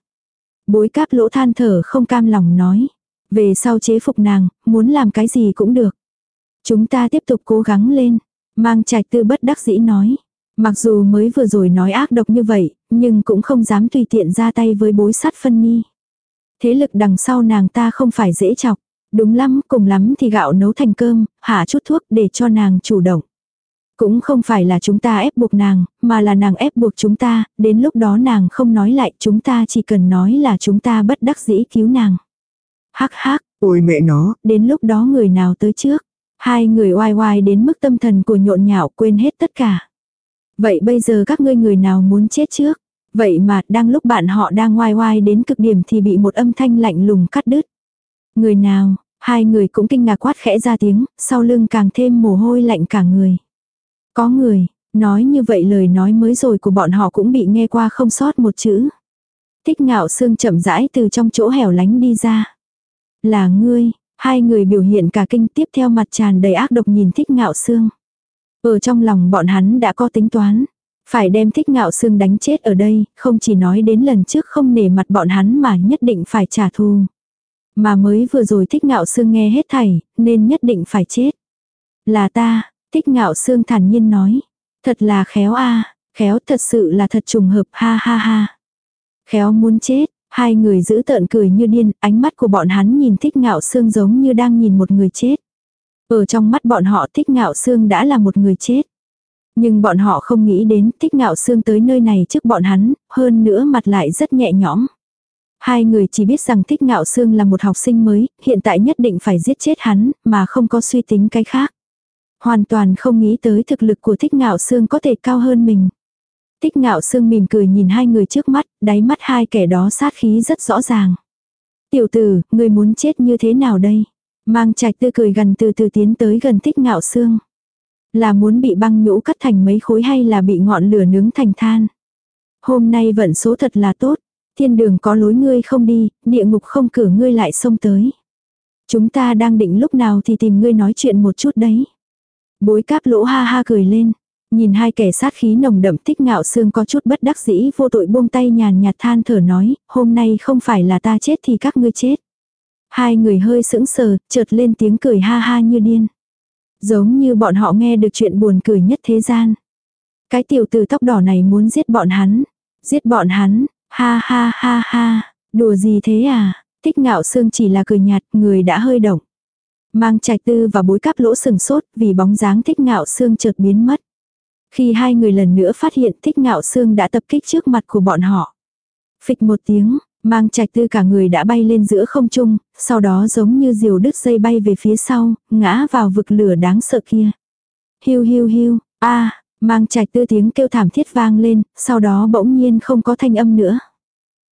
Bối cáp lỗ than thở không cam lòng nói. Về sau chế phục nàng, muốn làm cái gì cũng được. Chúng ta tiếp tục cố gắng lên. Mang trạch tư bất đắc dĩ nói. Mặc dù mới vừa rồi nói ác độc như vậy, nhưng cũng không dám tùy tiện ra tay với bối sát phân nhi. Thế lực đằng sau nàng ta không phải dễ chọc. Đúng lắm, cùng lắm thì gạo nấu thành cơm, hạ chút thuốc để cho nàng chủ động. Cũng không phải là chúng ta ép buộc nàng, mà là nàng ép buộc chúng ta, đến lúc đó nàng không nói lại chúng ta chỉ cần nói là chúng ta bất đắc dĩ cứu nàng. Hắc hắc, Ôi mẹ nó, đến lúc đó người nào tới trước. Hai người oai oai đến mức tâm thần của nhộn nhạo quên hết tất cả. Vậy bây giờ các ngươi người nào muốn chết trước? Vậy mà đang lúc bạn họ đang oai oai đến cực điểm thì bị một âm thanh lạnh lùng cắt đứt. Người nào, hai người cũng kinh ngạc quát khẽ ra tiếng, sau lưng càng thêm mồ hôi lạnh cả người. Có người, nói như vậy lời nói mới rồi của bọn họ cũng bị nghe qua không sót một chữ. Thích ngạo xương chậm rãi từ trong chỗ hẻo lánh đi ra. Là ngươi, hai người biểu hiện cả kinh tiếp theo mặt tràn đầy ác độc nhìn thích ngạo xương. Ở trong lòng bọn hắn đã có tính toán. Phải đem thích ngạo xương đánh chết ở đây, không chỉ nói đến lần trước không nể mặt bọn hắn mà nhất định phải trả thù. Mà mới vừa rồi thích ngạo xương nghe hết thảy, nên nhất định phải chết. Là ta, thích ngạo xương thản nhiên nói. Thật là khéo a khéo thật sự là thật trùng hợp ha ha ha. Khéo muốn chết, hai người giữ tợn cười như điên, ánh mắt của bọn hắn nhìn thích ngạo xương giống như đang nhìn một người chết. Ở trong mắt bọn họ thích ngạo xương đã là một người chết. Nhưng bọn họ không nghĩ đến thích ngạo xương tới nơi này trước bọn hắn, hơn nữa mặt lại rất nhẹ nhõm. Hai người chỉ biết rằng thích ngạo xương là một học sinh mới, hiện tại nhất định phải giết chết hắn, mà không có suy tính cái khác. Hoàn toàn không nghĩ tới thực lực của thích ngạo xương có thể cao hơn mình. Thích ngạo sương mỉm cười nhìn hai người trước mắt, đáy mắt hai kẻ đó sát khí rất rõ ràng. Tiểu tử, người muốn chết như thế nào đây? Mang trạch tư cười gần từ từ tiến tới gần thích ngạo sương, Là muốn bị băng nhũ cắt thành mấy khối hay là bị ngọn lửa nướng thành than? Hôm nay vận số thật là tốt, thiên đường có lối ngươi không đi, địa ngục không cử ngươi lại xông tới. Chúng ta đang định lúc nào thì tìm ngươi nói chuyện một chút đấy. Bối cáp lỗ ha ha cười lên. Nhìn hai kẻ sát khí nồng đậm tích ngạo xương có chút bất đắc dĩ vô tội buông tay nhàn nhạt than thở nói, hôm nay không phải là ta chết thì các ngươi chết. Hai người hơi sững sờ, chợt lên tiếng cười ha ha như điên. Giống như bọn họ nghe được chuyện buồn cười nhất thế gian. Cái tiểu tử tóc đỏ này muốn giết bọn hắn. Giết bọn hắn, ha ha ha ha, đùa gì thế à? Thích ngạo xương chỉ là cười nhạt, người đã hơi động. Mang trạch tư và bối cáp lỗ sừng sốt vì bóng dáng thích ngạo xương chợt biến mất. Khi hai người lần nữa phát hiện thích ngạo xương đã tập kích trước mặt của bọn họ. Phịch một tiếng, mang trạch tư cả người đã bay lên giữa không trung, sau đó giống như diều đứt dây bay về phía sau, ngã vào vực lửa đáng sợ kia. Hiu hiu hiu, a mang trạch tư tiếng kêu thảm thiết vang lên, sau đó bỗng nhiên không có thanh âm nữa.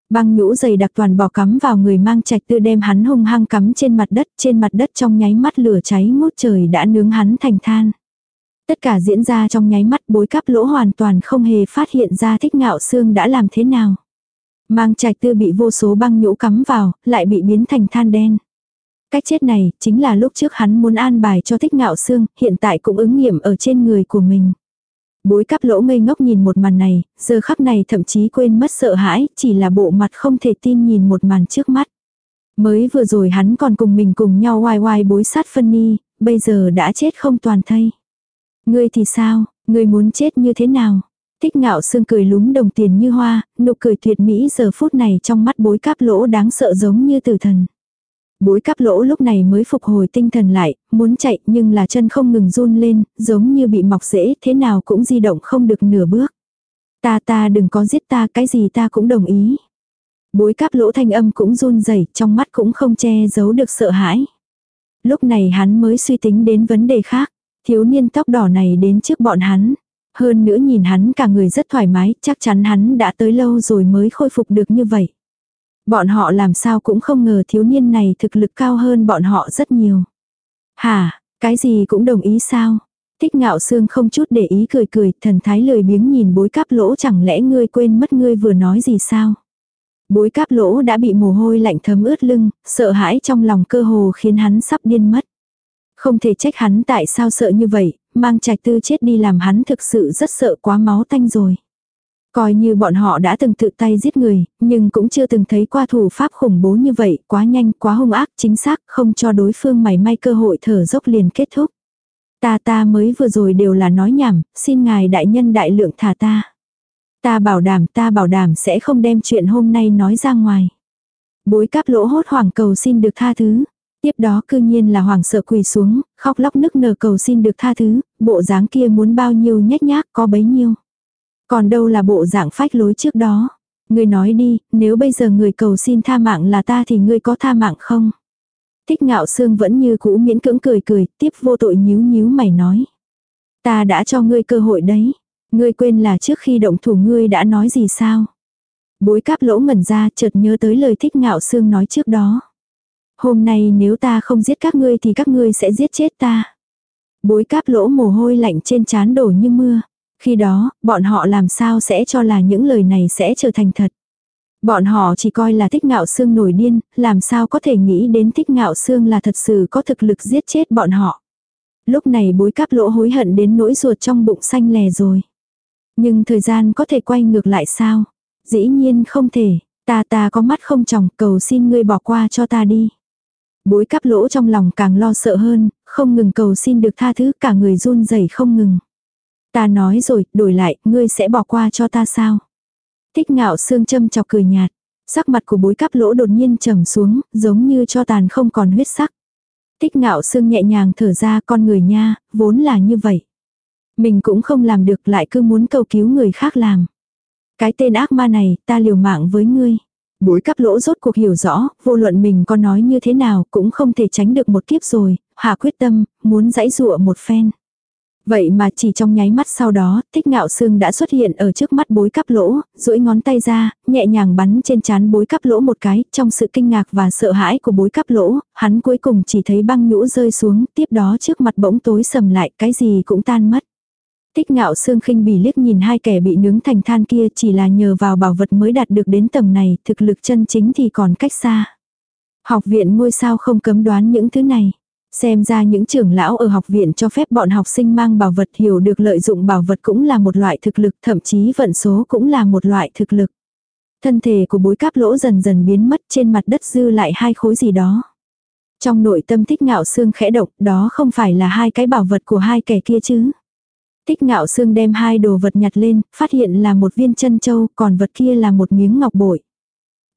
Băng nhũ dày đặc toàn bỏ cắm vào người mang trạch tư đem hắn hung hăng cắm trên mặt đất, trên mặt đất trong nháy mắt lửa cháy ngút trời đã nướng hắn thành than. Tất cả diễn ra trong nháy mắt bối cắp lỗ hoàn toàn không hề phát hiện ra thích ngạo xương đã làm thế nào. Mang trạch tư bị vô số băng nhũ cắm vào, lại bị biến thành than đen. Cách chết này, chính là lúc trước hắn muốn an bài cho thích ngạo xương, hiện tại cũng ứng nghiệm ở trên người của mình. Bối cắp lỗ ngây ngốc nhìn một màn này, giờ khắc này thậm chí quên mất sợ hãi, chỉ là bộ mặt không thể tin nhìn một màn trước mắt. Mới vừa rồi hắn còn cùng mình cùng nhau oai oai bối sát phân ni, bây giờ đã chết không toàn thây. Ngươi thì sao, ngươi muốn chết như thế nào? Thích ngạo sương cười lúm đồng tiền như hoa, nụ cười tuyệt mỹ giờ phút này trong mắt bối cáp lỗ đáng sợ giống như tử thần. Bối cắp lỗ lúc này mới phục hồi tinh thần lại, muốn chạy nhưng là chân không ngừng run lên, giống như bị mọc rễ thế nào cũng di động không được nửa bước. Ta ta đừng có giết ta cái gì ta cũng đồng ý. Bối cáp lỗ thanh âm cũng run rẩy trong mắt cũng không che giấu được sợ hãi. Lúc này hắn mới suy tính đến vấn đề khác. Thiếu niên tóc đỏ này đến trước bọn hắn. Hơn nữa nhìn hắn cả người rất thoải mái, chắc chắn hắn đã tới lâu rồi mới khôi phục được như vậy. Bọn họ làm sao cũng không ngờ thiếu niên này thực lực cao hơn bọn họ rất nhiều. Hả, cái gì cũng đồng ý sao? Thích ngạo xương không chút để ý cười cười, thần thái lười biếng nhìn bối cáp lỗ chẳng lẽ ngươi quên mất ngươi vừa nói gì sao? Bối cáp lỗ đã bị mồ hôi lạnh thấm ướt lưng, sợ hãi trong lòng cơ hồ khiến hắn sắp điên mất. Không thể trách hắn tại sao sợ như vậy, mang trạch tư chết đi làm hắn thực sự rất sợ quá máu tanh rồi. Coi như bọn họ đã từng tự tay giết người, nhưng cũng chưa từng thấy qua thủ pháp khủng bố như vậy, quá nhanh, quá hung ác, chính xác, không cho đối phương mảy may cơ hội thở dốc liền kết thúc. Ta ta mới vừa rồi đều là nói nhảm, xin ngài đại nhân đại lượng thả ta. Ta bảo đảm ta bảo đảm sẽ không đem chuyện hôm nay nói ra ngoài. Bối cáp lỗ hốt hoảng cầu xin được tha thứ. Tiếp đó cư nhiên là hoàng sợ quỳ xuống, khóc lóc nức nở cầu xin được tha thứ, bộ dáng kia muốn bao nhiêu nhét nhác có bấy nhiêu. Còn đâu là bộ dạng phách lối trước đó. Ngươi nói đi, nếu bây giờ người cầu xin tha mạng là ta thì ngươi có tha mạng không? Thích ngạo xương vẫn như cũ miễn cưỡng cười cười, tiếp vô tội nhíu nhíu mày nói. Ta đã cho ngươi cơ hội đấy. Ngươi quên là trước khi động thủ ngươi đã nói gì sao? Bối cáp lỗ ngẩn ra chợt nhớ tới lời thích ngạo xương nói trước đó. Hôm nay nếu ta không giết các ngươi thì các ngươi sẽ giết chết ta. Bối cáp lỗ mồ hôi lạnh trên trán đổ như mưa. Khi đó, bọn họ làm sao sẽ cho là những lời này sẽ trở thành thật. Bọn họ chỉ coi là thích ngạo xương nổi điên, làm sao có thể nghĩ đến thích ngạo xương là thật sự có thực lực giết chết bọn họ. Lúc này bối cáp lỗ hối hận đến nỗi ruột trong bụng xanh lè rồi. Nhưng thời gian có thể quay ngược lại sao? Dĩ nhiên không thể, ta ta có mắt không chồng cầu xin ngươi bỏ qua cho ta đi. Bối cắp lỗ trong lòng càng lo sợ hơn, không ngừng cầu xin được tha thứ cả người run rẩy không ngừng. Ta nói rồi, đổi lại, ngươi sẽ bỏ qua cho ta sao? Thích ngạo xương châm chọc cười nhạt. Sắc mặt của bối cắp lỗ đột nhiên trầm xuống, giống như cho tàn không còn huyết sắc. Thích ngạo xương nhẹ nhàng thở ra con người nha, vốn là như vậy. Mình cũng không làm được lại cứ muốn cầu cứu người khác làm. Cái tên ác ma này, ta liều mạng với ngươi. Bối cắp lỗ rốt cuộc hiểu rõ, vô luận mình có nói như thế nào cũng không thể tránh được một kiếp rồi, hạ quyết tâm, muốn dãy dụa một phen. Vậy mà chỉ trong nháy mắt sau đó, thích ngạo xương đã xuất hiện ở trước mắt bối cắp lỗ, duỗi ngón tay ra, nhẹ nhàng bắn trên chán bối cắp lỗ một cái, trong sự kinh ngạc và sợ hãi của bối cắp lỗ, hắn cuối cùng chỉ thấy băng nhũ rơi xuống, tiếp đó trước mặt bỗng tối sầm lại, cái gì cũng tan mất. thích ngạo xương khinh bỉ liếc nhìn hai kẻ bị nướng thành than kia chỉ là nhờ vào bảo vật mới đạt được đến tầng này, thực lực chân chính thì còn cách xa. Học viện ngôi sao không cấm đoán những thứ này. Xem ra những trưởng lão ở học viện cho phép bọn học sinh mang bảo vật hiểu được lợi dụng bảo vật cũng là một loại thực lực, thậm chí vận số cũng là một loại thực lực. Thân thể của bối cáp lỗ dần dần biến mất trên mặt đất dư lại hai khối gì đó. Trong nội tâm thích ngạo xương khẽ động, đó không phải là hai cái bảo vật của hai kẻ kia chứ. thích ngạo xương đem hai đồ vật nhặt lên, phát hiện là một viên chân châu, còn vật kia là một miếng ngọc bội.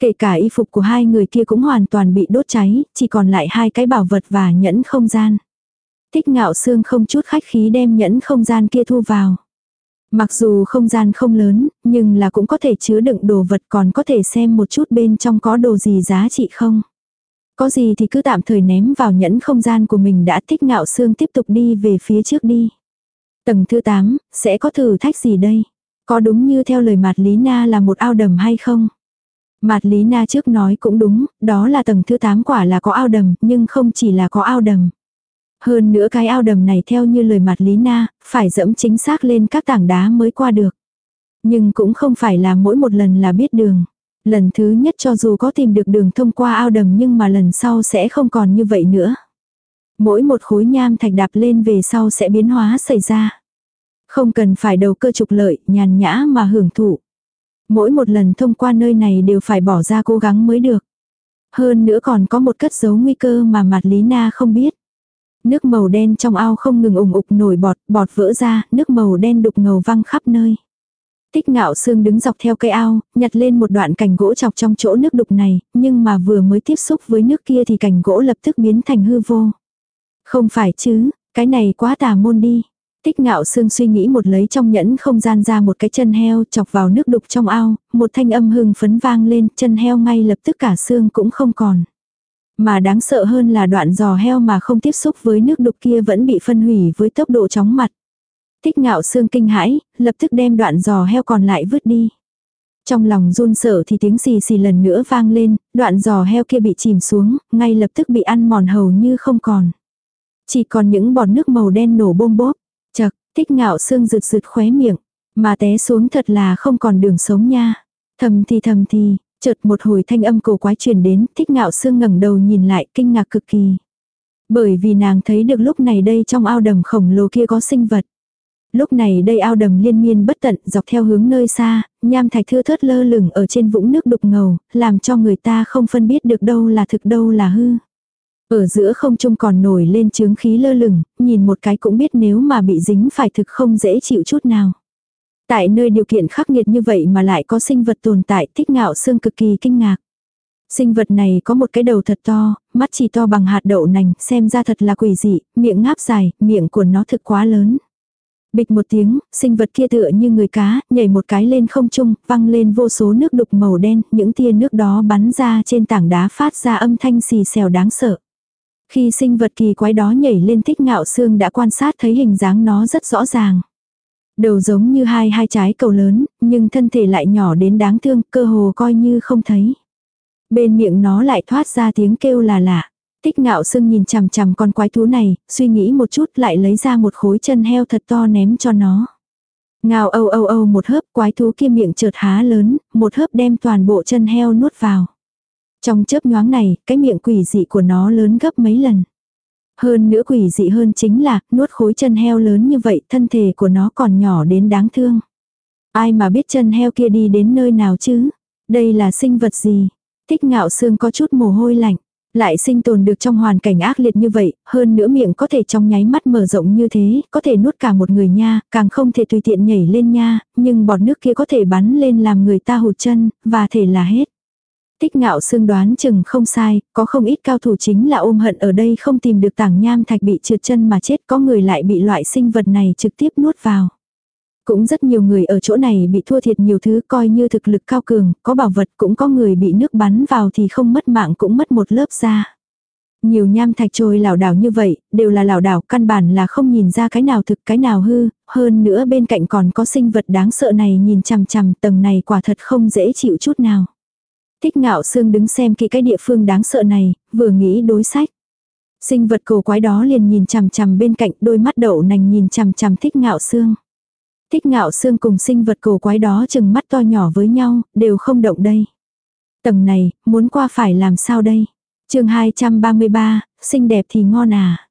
Kể cả y phục của hai người kia cũng hoàn toàn bị đốt cháy, chỉ còn lại hai cái bảo vật và nhẫn không gian. Tích ngạo xương không chút khách khí đem nhẫn không gian kia thu vào. Mặc dù không gian không lớn, nhưng là cũng có thể chứa đựng đồ vật còn có thể xem một chút bên trong có đồ gì giá trị không. Có gì thì cứ tạm thời ném vào nhẫn không gian của mình đã thích ngạo xương tiếp tục đi về phía trước đi. Tầng thứ 8, sẽ có thử thách gì đây? Có đúng như theo lời Mạt Lý Na là một ao đầm hay không? Mạt Lý Na trước nói cũng đúng, đó là tầng thứ 8 quả là có ao đầm, nhưng không chỉ là có ao đầm. Hơn nữa cái ao đầm này theo như lời Mạt Lý Na, phải dẫm chính xác lên các tảng đá mới qua được. Nhưng cũng không phải là mỗi một lần là biết đường. Lần thứ nhất cho dù có tìm được đường thông qua ao đầm nhưng mà lần sau sẽ không còn như vậy nữa. Mỗi một khối nham thạch đạp lên về sau sẽ biến hóa xảy ra. Không cần phải đầu cơ trục lợi, nhàn nhã mà hưởng thụ. Mỗi một lần thông qua nơi này đều phải bỏ ra cố gắng mới được. Hơn nữa còn có một cất dấu nguy cơ mà mặt Lý Na không biết. Nước màu đen trong ao không ngừng ủng ục nổi bọt, bọt vỡ ra, nước màu đen đục ngầu văng khắp nơi. Tích ngạo sương đứng dọc theo cây ao, nhặt lên một đoạn cành gỗ chọc trong chỗ nước đục này, nhưng mà vừa mới tiếp xúc với nước kia thì cành gỗ lập tức biến thành hư vô. Không phải chứ, cái này quá tà môn đi. Tích ngạo sương suy nghĩ một lấy trong nhẫn không gian ra một cái chân heo chọc vào nước đục trong ao, một thanh âm hưng phấn vang lên, chân heo ngay lập tức cả xương cũng không còn. Mà đáng sợ hơn là đoạn giò heo mà không tiếp xúc với nước đục kia vẫn bị phân hủy với tốc độ chóng mặt. Tích ngạo xương kinh hãi, lập tức đem đoạn giò heo còn lại vứt đi. Trong lòng run sợ thì tiếng xì xì lần nữa vang lên, đoạn giò heo kia bị chìm xuống, ngay lập tức bị ăn mòn hầu như không còn. Chỉ còn những bọt nước màu đen nổ bôm bốp. Thích ngạo xương rực rực khóe miệng. Mà té xuống thật là không còn đường sống nha. Thầm thì thầm thì, chợt một hồi thanh âm cổ quái truyền đến, thích ngạo xương ngẩng đầu nhìn lại kinh ngạc cực kỳ. Bởi vì nàng thấy được lúc này đây trong ao đầm khổng lồ kia có sinh vật. Lúc này đây ao đầm liên miên bất tận dọc theo hướng nơi xa, nham thạch thưa thớt lơ lửng ở trên vũng nước đục ngầu, làm cho người ta không phân biết được đâu là thực đâu là hư. Ở giữa không trung còn nổi lên chướng khí lơ lửng, nhìn một cái cũng biết nếu mà bị dính phải thực không dễ chịu chút nào. Tại nơi điều kiện khắc nghiệt như vậy mà lại có sinh vật tồn tại thích ngạo xương cực kỳ kinh ngạc. Sinh vật này có một cái đầu thật to, mắt chỉ to bằng hạt đậu nành, xem ra thật là quỷ dị, miệng ngáp dài, miệng của nó thực quá lớn. Bịch một tiếng, sinh vật kia tựa như người cá, nhảy một cái lên không trung, văng lên vô số nước đục màu đen, những tia nước đó bắn ra trên tảng đá phát ra âm thanh xì xèo đáng sợ. Khi sinh vật kỳ quái đó nhảy lên thích ngạo xương đã quan sát thấy hình dáng nó rất rõ ràng. Đầu giống như hai hai trái cầu lớn, nhưng thân thể lại nhỏ đến đáng thương, cơ hồ coi như không thấy. Bên miệng nó lại thoát ra tiếng kêu là lạ. Tích ngạo sưng nhìn chằm chằm con quái thú này, suy nghĩ một chút lại lấy ra một khối chân heo thật to ném cho nó. Ngào âu âu âu một hớp quái thú kia miệng chợt há lớn, một hớp đem toàn bộ chân heo nuốt vào. Trong chớp nhoáng này, cái miệng quỷ dị của nó lớn gấp mấy lần. Hơn nữa quỷ dị hơn chính là, nuốt khối chân heo lớn như vậy, thân thể của nó còn nhỏ đến đáng thương. Ai mà biết chân heo kia đi đến nơi nào chứ? Đây là sinh vật gì? Thích ngạo xương có chút mồ hôi lạnh. Lại sinh tồn được trong hoàn cảnh ác liệt như vậy, hơn nữa miệng có thể trong nháy mắt mở rộng như thế, có thể nuốt cả một người nha, càng không thể tùy tiện nhảy lên nha, nhưng bọt nước kia có thể bắn lên làm người ta hụt chân, và thể là hết. Tích ngạo xương đoán chừng không sai, có không ít cao thủ chính là ôm hận ở đây không tìm được tảng nham thạch bị trượt chân mà chết có người lại bị loại sinh vật này trực tiếp nuốt vào. Cũng rất nhiều người ở chỗ này bị thua thiệt nhiều thứ coi như thực lực cao cường, có bảo vật cũng có người bị nước bắn vào thì không mất mạng cũng mất một lớp da. Nhiều nham thạch trôi lảo đảo như vậy, đều là lảo đảo căn bản là không nhìn ra cái nào thực cái nào hư, hơn nữa bên cạnh còn có sinh vật đáng sợ này nhìn chằm chằm tầng này quả thật không dễ chịu chút nào. Thích ngạo sương đứng xem kỹ cái địa phương đáng sợ này, vừa nghĩ đối sách. Sinh vật cổ quái đó liền nhìn chằm chằm bên cạnh đôi mắt đậu nành nhìn chằm chằm thích ngạo sương. Thích ngạo xương cùng sinh vật cổ quái đó chừng mắt to nhỏ với nhau, đều không động đây. Tầng này, muốn qua phải làm sao đây? chương 233, xinh đẹp thì ngon à.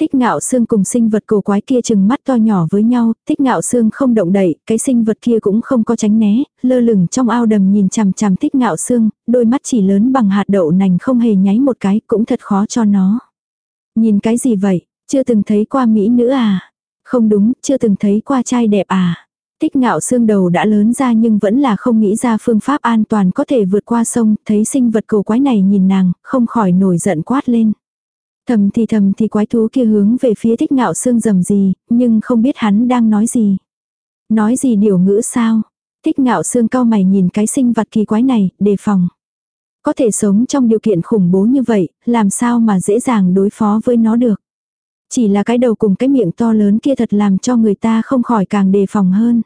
Tích ngạo xương cùng sinh vật cổ quái kia chừng mắt to nhỏ với nhau, tích ngạo xương không động đậy, cái sinh vật kia cũng không có tránh né, lơ lửng trong ao đầm nhìn chằm chằm tích ngạo xương, đôi mắt chỉ lớn bằng hạt đậu nành không hề nháy một cái, cũng thật khó cho nó. Nhìn cái gì vậy, chưa từng thấy qua Mỹ nữ à? Không đúng, chưa từng thấy qua trai đẹp à. Tích ngạo xương đầu đã lớn ra nhưng vẫn là không nghĩ ra phương pháp an toàn có thể vượt qua sông, thấy sinh vật cầu quái này nhìn nàng, không khỏi nổi giận quát lên. Thầm thì thầm thì quái thú kia hướng về phía thích ngạo xương rầm gì, nhưng không biết hắn đang nói gì. Nói gì điều ngữ sao? thích ngạo xương cao mày nhìn cái sinh vật kỳ quái này, đề phòng. Có thể sống trong điều kiện khủng bố như vậy, làm sao mà dễ dàng đối phó với nó được. Chỉ là cái đầu cùng cái miệng to lớn kia thật làm cho người ta không khỏi càng đề phòng hơn.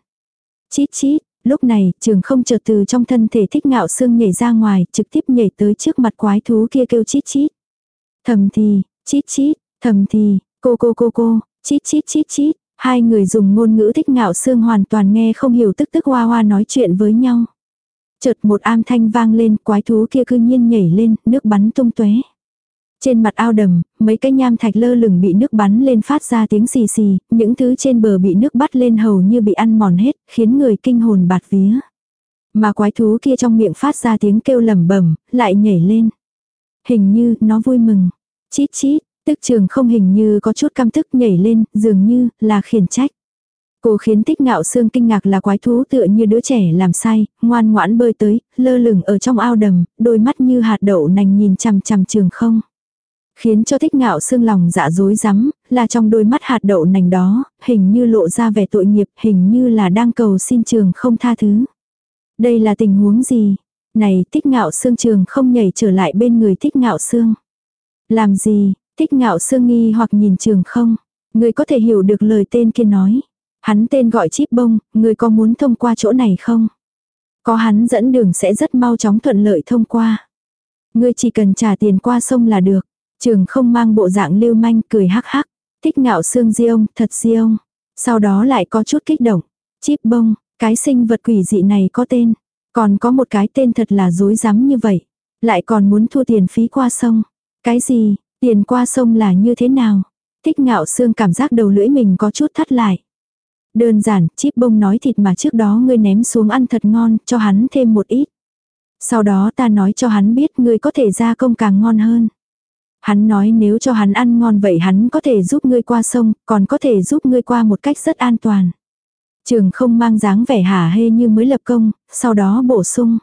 Chít chít, lúc này trường không chợt từ trong thân thể thích ngạo xương nhảy ra ngoài, trực tiếp nhảy tới trước mặt quái thú kia kêu chít chít. Thầm thì, chít chít, thầm thì, cô cô cô cô, chít chít chít chít. Hai người dùng ngôn ngữ thích ngạo xương hoàn toàn nghe không hiểu tức tức hoa hoa nói chuyện với nhau. Chợt một am thanh vang lên, quái thú kia cư nhiên nhảy lên, nước bắn tung tóe. Trên mặt ao đầm, mấy cái nham thạch lơ lửng bị nước bắn lên phát ra tiếng xì xì, những thứ trên bờ bị nước bắt lên hầu như bị ăn mòn hết, khiến người kinh hồn bạt vía. Mà quái thú kia trong miệng phát ra tiếng kêu lẩm bẩm, lại nhảy lên. Hình như nó vui mừng. Chít chít, tức trường không hình như có chút căm tức nhảy lên, dường như là khiển trách. Cô khiến tích ngạo xương kinh ngạc là quái thú tựa như đứa trẻ làm sai, ngoan ngoãn bơi tới, lơ lửng ở trong ao đầm, đôi mắt như hạt đậu nành nhìn chằm chằm trường không. Khiến cho thích ngạo xương lòng dạ dối rắm là trong đôi mắt hạt đậu nành đó, hình như lộ ra vẻ tội nghiệp, hình như là đang cầu xin trường không tha thứ. Đây là tình huống gì? Này, thích ngạo xương trường không nhảy trở lại bên người thích ngạo xương. Làm gì? Thích ngạo xương nghi hoặc nhìn trường không? Người có thể hiểu được lời tên kia nói. Hắn tên gọi chip bông, người có muốn thông qua chỗ này không? Có hắn dẫn đường sẽ rất mau chóng thuận lợi thông qua. Ngươi chỉ cần trả tiền qua sông là được. Trường không mang bộ dạng lưu manh cười hắc hắc. Thích ngạo xương diông, thật diông. Sau đó lại có chút kích động. Chip bông, cái sinh vật quỷ dị này có tên. Còn có một cái tên thật là dối rắm như vậy. Lại còn muốn thua tiền phí qua sông. Cái gì, tiền qua sông là như thế nào? Thích ngạo xương cảm giác đầu lưỡi mình có chút thắt lại. Đơn giản, chip bông nói thịt mà trước đó ngươi ném xuống ăn thật ngon, cho hắn thêm một ít. Sau đó ta nói cho hắn biết ngươi có thể ra công càng ngon hơn. Hắn nói nếu cho hắn ăn ngon vậy hắn có thể giúp ngươi qua sông, còn có thể giúp ngươi qua một cách rất an toàn. Trường không mang dáng vẻ hả hê như mới lập công, sau đó bổ sung.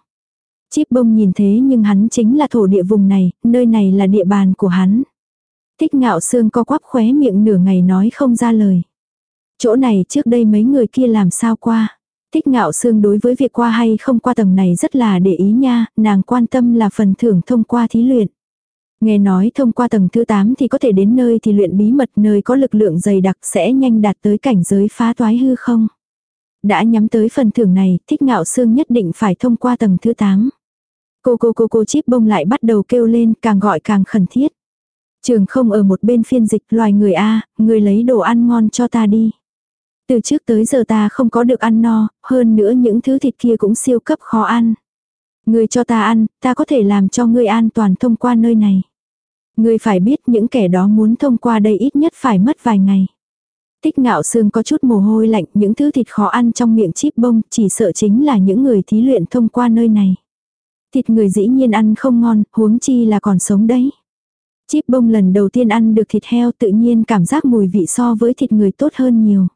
Chip bông nhìn thế nhưng hắn chính là thổ địa vùng này, nơi này là địa bàn của hắn. Thích ngạo xương co quắp khóe miệng nửa ngày nói không ra lời. Chỗ này trước đây mấy người kia làm sao qua. Thích ngạo xương đối với việc qua hay không qua tầng này rất là để ý nha, nàng quan tâm là phần thưởng thông qua thí luyện. Nghe nói thông qua tầng thứ 8 thì có thể đến nơi thì luyện bí mật nơi có lực lượng dày đặc sẽ nhanh đạt tới cảnh giới phá toái hư không. Đã nhắm tới phần thưởng này, thích ngạo xương nhất định phải thông qua tầng thứ 8. Cô cô cô cô chip bông lại bắt đầu kêu lên càng gọi càng khẩn thiết. Trường không ở một bên phiên dịch loài người A, người lấy đồ ăn ngon cho ta đi. Từ trước tới giờ ta không có được ăn no, hơn nữa những thứ thịt kia cũng siêu cấp khó ăn. Người cho ta ăn, ta có thể làm cho ngươi an toàn thông qua nơi này. Ngươi phải biết những kẻ đó muốn thông qua đây ít nhất phải mất vài ngày. Tích ngạo xương có chút mồ hôi lạnh, những thứ thịt khó ăn trong miệng chip bông, chỉ sợ chính là những người thí luyện thông qua nơi này. Thịt người dĩ nhiên ăn không ngon, huống chi là còn sống đấy. Chip bông lần đầu tiên ăn được thịt heo tự nhiên cảm giác mùi vị so với thịt người tốt hơn nhiều.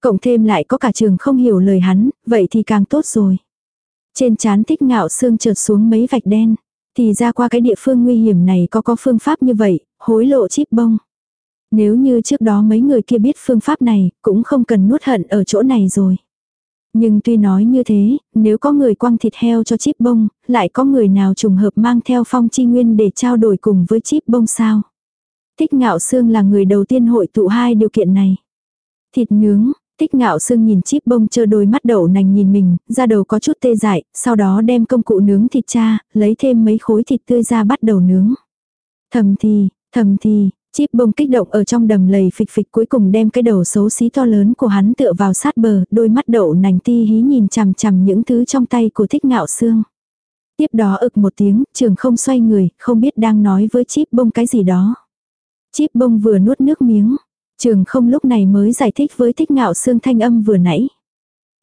Cộng thêm lại có cả trường không hiểu lời hắn, vậy thì càng tốt rồi. Trên chán thích ngạo xương trượt xuống mấy vạch đen. Thì ra qua cái địa phương nguy hiểm này có có phương pháp như vậy, hối lộ chip bông. Nếu như trước đó mấy người kia biết phương pháp này, cũng không cần nuốt hận ở chỗ này rồi. Nhưng tuy nói như thế, nếu có người quăng thịt heo cho chip bông, lại có người nào trùng hợp mang theo phong chi nguyên để trao đổi cùng với chip bông sao? Thích ngạo xương là người đầu tiên hội tụ hai điều kiện này. Thịt nướng, Tích ngạo sương nhìn chip bông chơ đôi mắt đậu nành nhìn mình, ra đầu có chút tê dại, sau đó đem công cụ nướng thịt cha, lấy thêm mấy khối thịt tươi ra bắt đầu nướng. Thầm thì, thầm thì, chip bông kích động ở trong đầm lầy phịch phịch cuối cùng đem cái đầu xấu xí to lớn của hắn tựa vào sát bờ, đôi mắt đậu nành ti hí nhìn chằm chằm những thứ trong tay của thích ngạo xương. Tiếp đó ực một tiếng, trường không xoay người, không biết đang nói với chip bông cái gì đó. Chip bông vừa nuốt nước miếng, Trường không lúc này mới giải thích với thích ngạo xương thanh âm vừa nãy.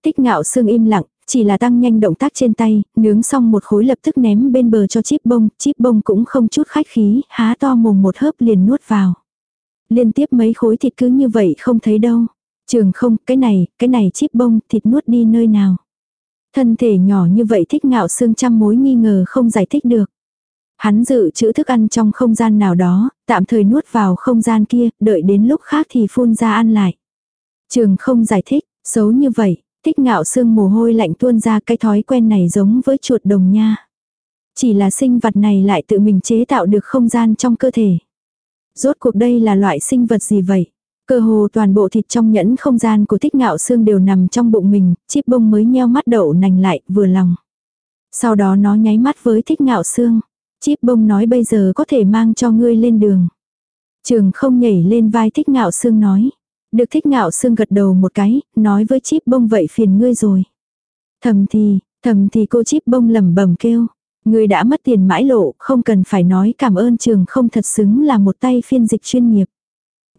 Thích ngạo xương im lặng, chỉ là tăng nhanh động tác trên tay, nướng xong một khối lập tức ném bên bờ cho chip bông, chip bông cũng không chút khách khí, há to mồm một hớp liền nuốt vào. Liên tiếp mấy khối thịt cứ như vậy không thấy đâu. Trường không, cái này, cái này chip bông, thịt nuốt đi nơi nào. Thân thể nhỏ như vậy thích ngạo xương trăm mối nghi ngờ không giải thích được. Hắn dự trữ thức ăn trong không gian nào đó, tạm thời nuốt vào không gian kia, đợi đến lúc khác thì phun ra ăn lại. Trường không giải thích, xấu như vậy, thích ngạo xương mồ hôi lạnh tuôn ra cái thói quen này giống với chuột đồng nha. Chỉ là sinh vật này lại tự mình chế tạo được không gian trong cơ thể. Rốt cuộc đây là loại sinh vật gì vậy? Cơ hồ toàn bộ thịt trong nhẫn không gian của thích ngạo xương đều nằm trong bụng mình, chip bông mới nheo mắt đậu nành lại, vừa lòng. Sau đó nó nháy mắt với thích ngạo xương. Chip bông nói bây giờ có thể mang cho ngươi lên đường. Trường không nhảy lên vai thích ngạo xương nói. Được thích ngạo sương gật đầu một cái, nói với chip bông vậy phiền ngươi rồi. Thầm thì, thầm thì cô chip bông lẩm bẩm kêu. Ngươi đã mất tiền mãi lộ, không cần phải nói cảm ơn trường không thật xứng là một tay phiên dịch chuyên nghiệp.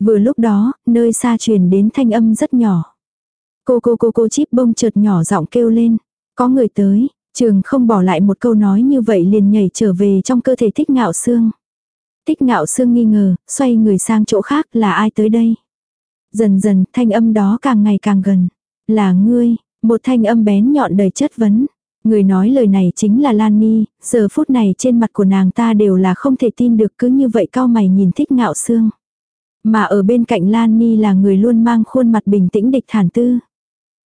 Vừa lúc đó, nơi xa truyền đến thanh âm rất nhỏ. Cô cô cô cô chip bông chợt nhỏ giọng kêu lên. Có người tới, Trường không bỏ lại một câu nói như vậy liền nhảy trở về trong cơ thể thích ngạo xương. Thích ngạo xương nghi ngờ, xoay người sang chỗ khác là ai tới đây. Dần dần thanh âm đó càng ngày càng gần. Là ngươi, một thanh âm bén nhọn đầy chất vấn. Người nói lời này chính là Lan Ni, giờ phút này trên mặt của nàng ta đều là không thể tin được cứ như vậy cao mày nhìn thích ngạo xương. Mà ở bên cạnh Lan Ni là người luôn mang khuôn mặt bình tĩnh địch thản tư.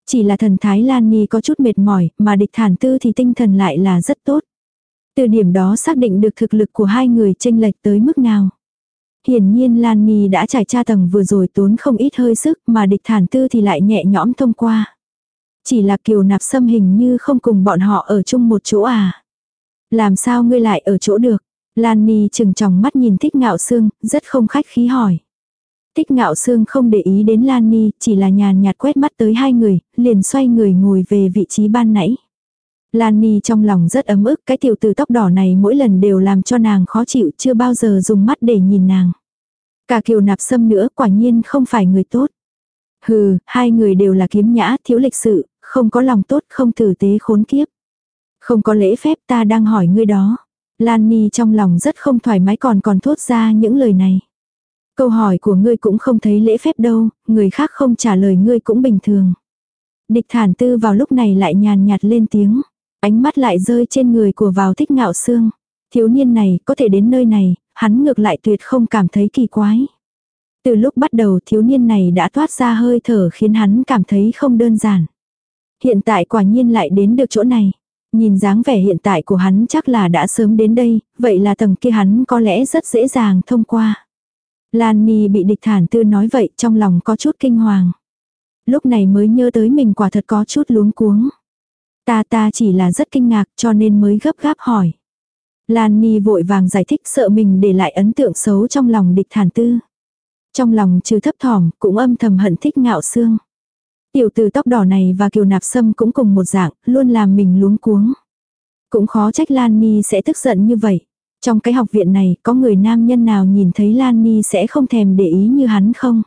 Chỉ là thần Thái Lan Ni có chút mệt mỏi, mà địch thản tư thì tinh thần lại là rất tốt. Từ điểm đó xác định được thực lực của hai người tranh lệch tới mức nào. Hiển nhiên Lan Ni đã trải tra tầng vừa rồi tốn không ít hơi sức mà địch thản tư thì lại nhẹ nhõm thông qua. Chỉ là kiều nạp xâm hình như không cùng bọn họ ở chung một chỗ à. Làm sao ngươi lại ở chỗ được? Lan Ni chừng tròng mắt nhìn thích ngạo xương, rất không khách khí hỏi. Tích ngạo sương không để ý đến Lan Ni, chỉ là nhàn nhạt quét mắt tới hai người, liền xoay người ngồi về vị trí ban nãy. Lan Ni trong lòng rất ấm ức, cái tiểu tử tóc đỏ này mỗi lần đều làm cho nàng khó chịu, chưa bao giờ dùng mắt để nhìn nàng. Cả kiều nạp sâm nữa quả nhiên không phải người tốt. Hừ, hai người đều là kiếm nhã, thiếu lịch sự, không có lòng tốt, không tử tế khốn kiếp. Không có lễ phép ta đang hỏi ngươi đó. Lan Ni trong lòng rất không thoải mái còn còn thốt ra những lời này. Câu hỏi của ngươi cũng không thấy lễ phép đâu, người khác không trả lời ngươi cũng bình thường. Địch thản tư vào lúc này lại nhàn nhạt lên tiếng. Ánh mắt lại rơi trên người của vào thích ngạo xương. Thiếu niên này có thể đến nơi này, hắn ngược lại tuyệt không cảm thấy kỳ quái. Từ lúc bắt đầu thiếu niên này đã thoát ra hơi thở khiến hắn cảm thấy không đơn giản. Hiện tại quả nhiên lại đến được chỗ này. Nhìn dáng vẻ hiện tại của hắn chắc là đã sớm đến đây, vậy là tầng kia hắn có lẽ rất dễ dàng thông qua. Lan Nhi bị địch thản tư nói vậy trong lòng có chút kinh hoàng. Lúc này mới nhớ tới mình quả thật có chút luống cuống. Ta ta chỉ là rất kinh ngạc cho nên mới gấp gáp hỏi. Lan Ni vội vàng giải thích sợ mình để lại ấn tượng xấu trong lòng địch thản tư. Trong lòng trừ thấp thỏm cũng âm thầm hận thích ngạo xương. Tiểu Từ tóc đỏ này và kiều nạp sâm cũng cùng một dạng, luôn làm mình luống cuống. Cũng khó trách Lan Ni sẽ tức giận như vậy. Trong cái học viện này có người nam nhân nào nhìn thấy Lan Ni sẽ không thèm để ý như hắn không?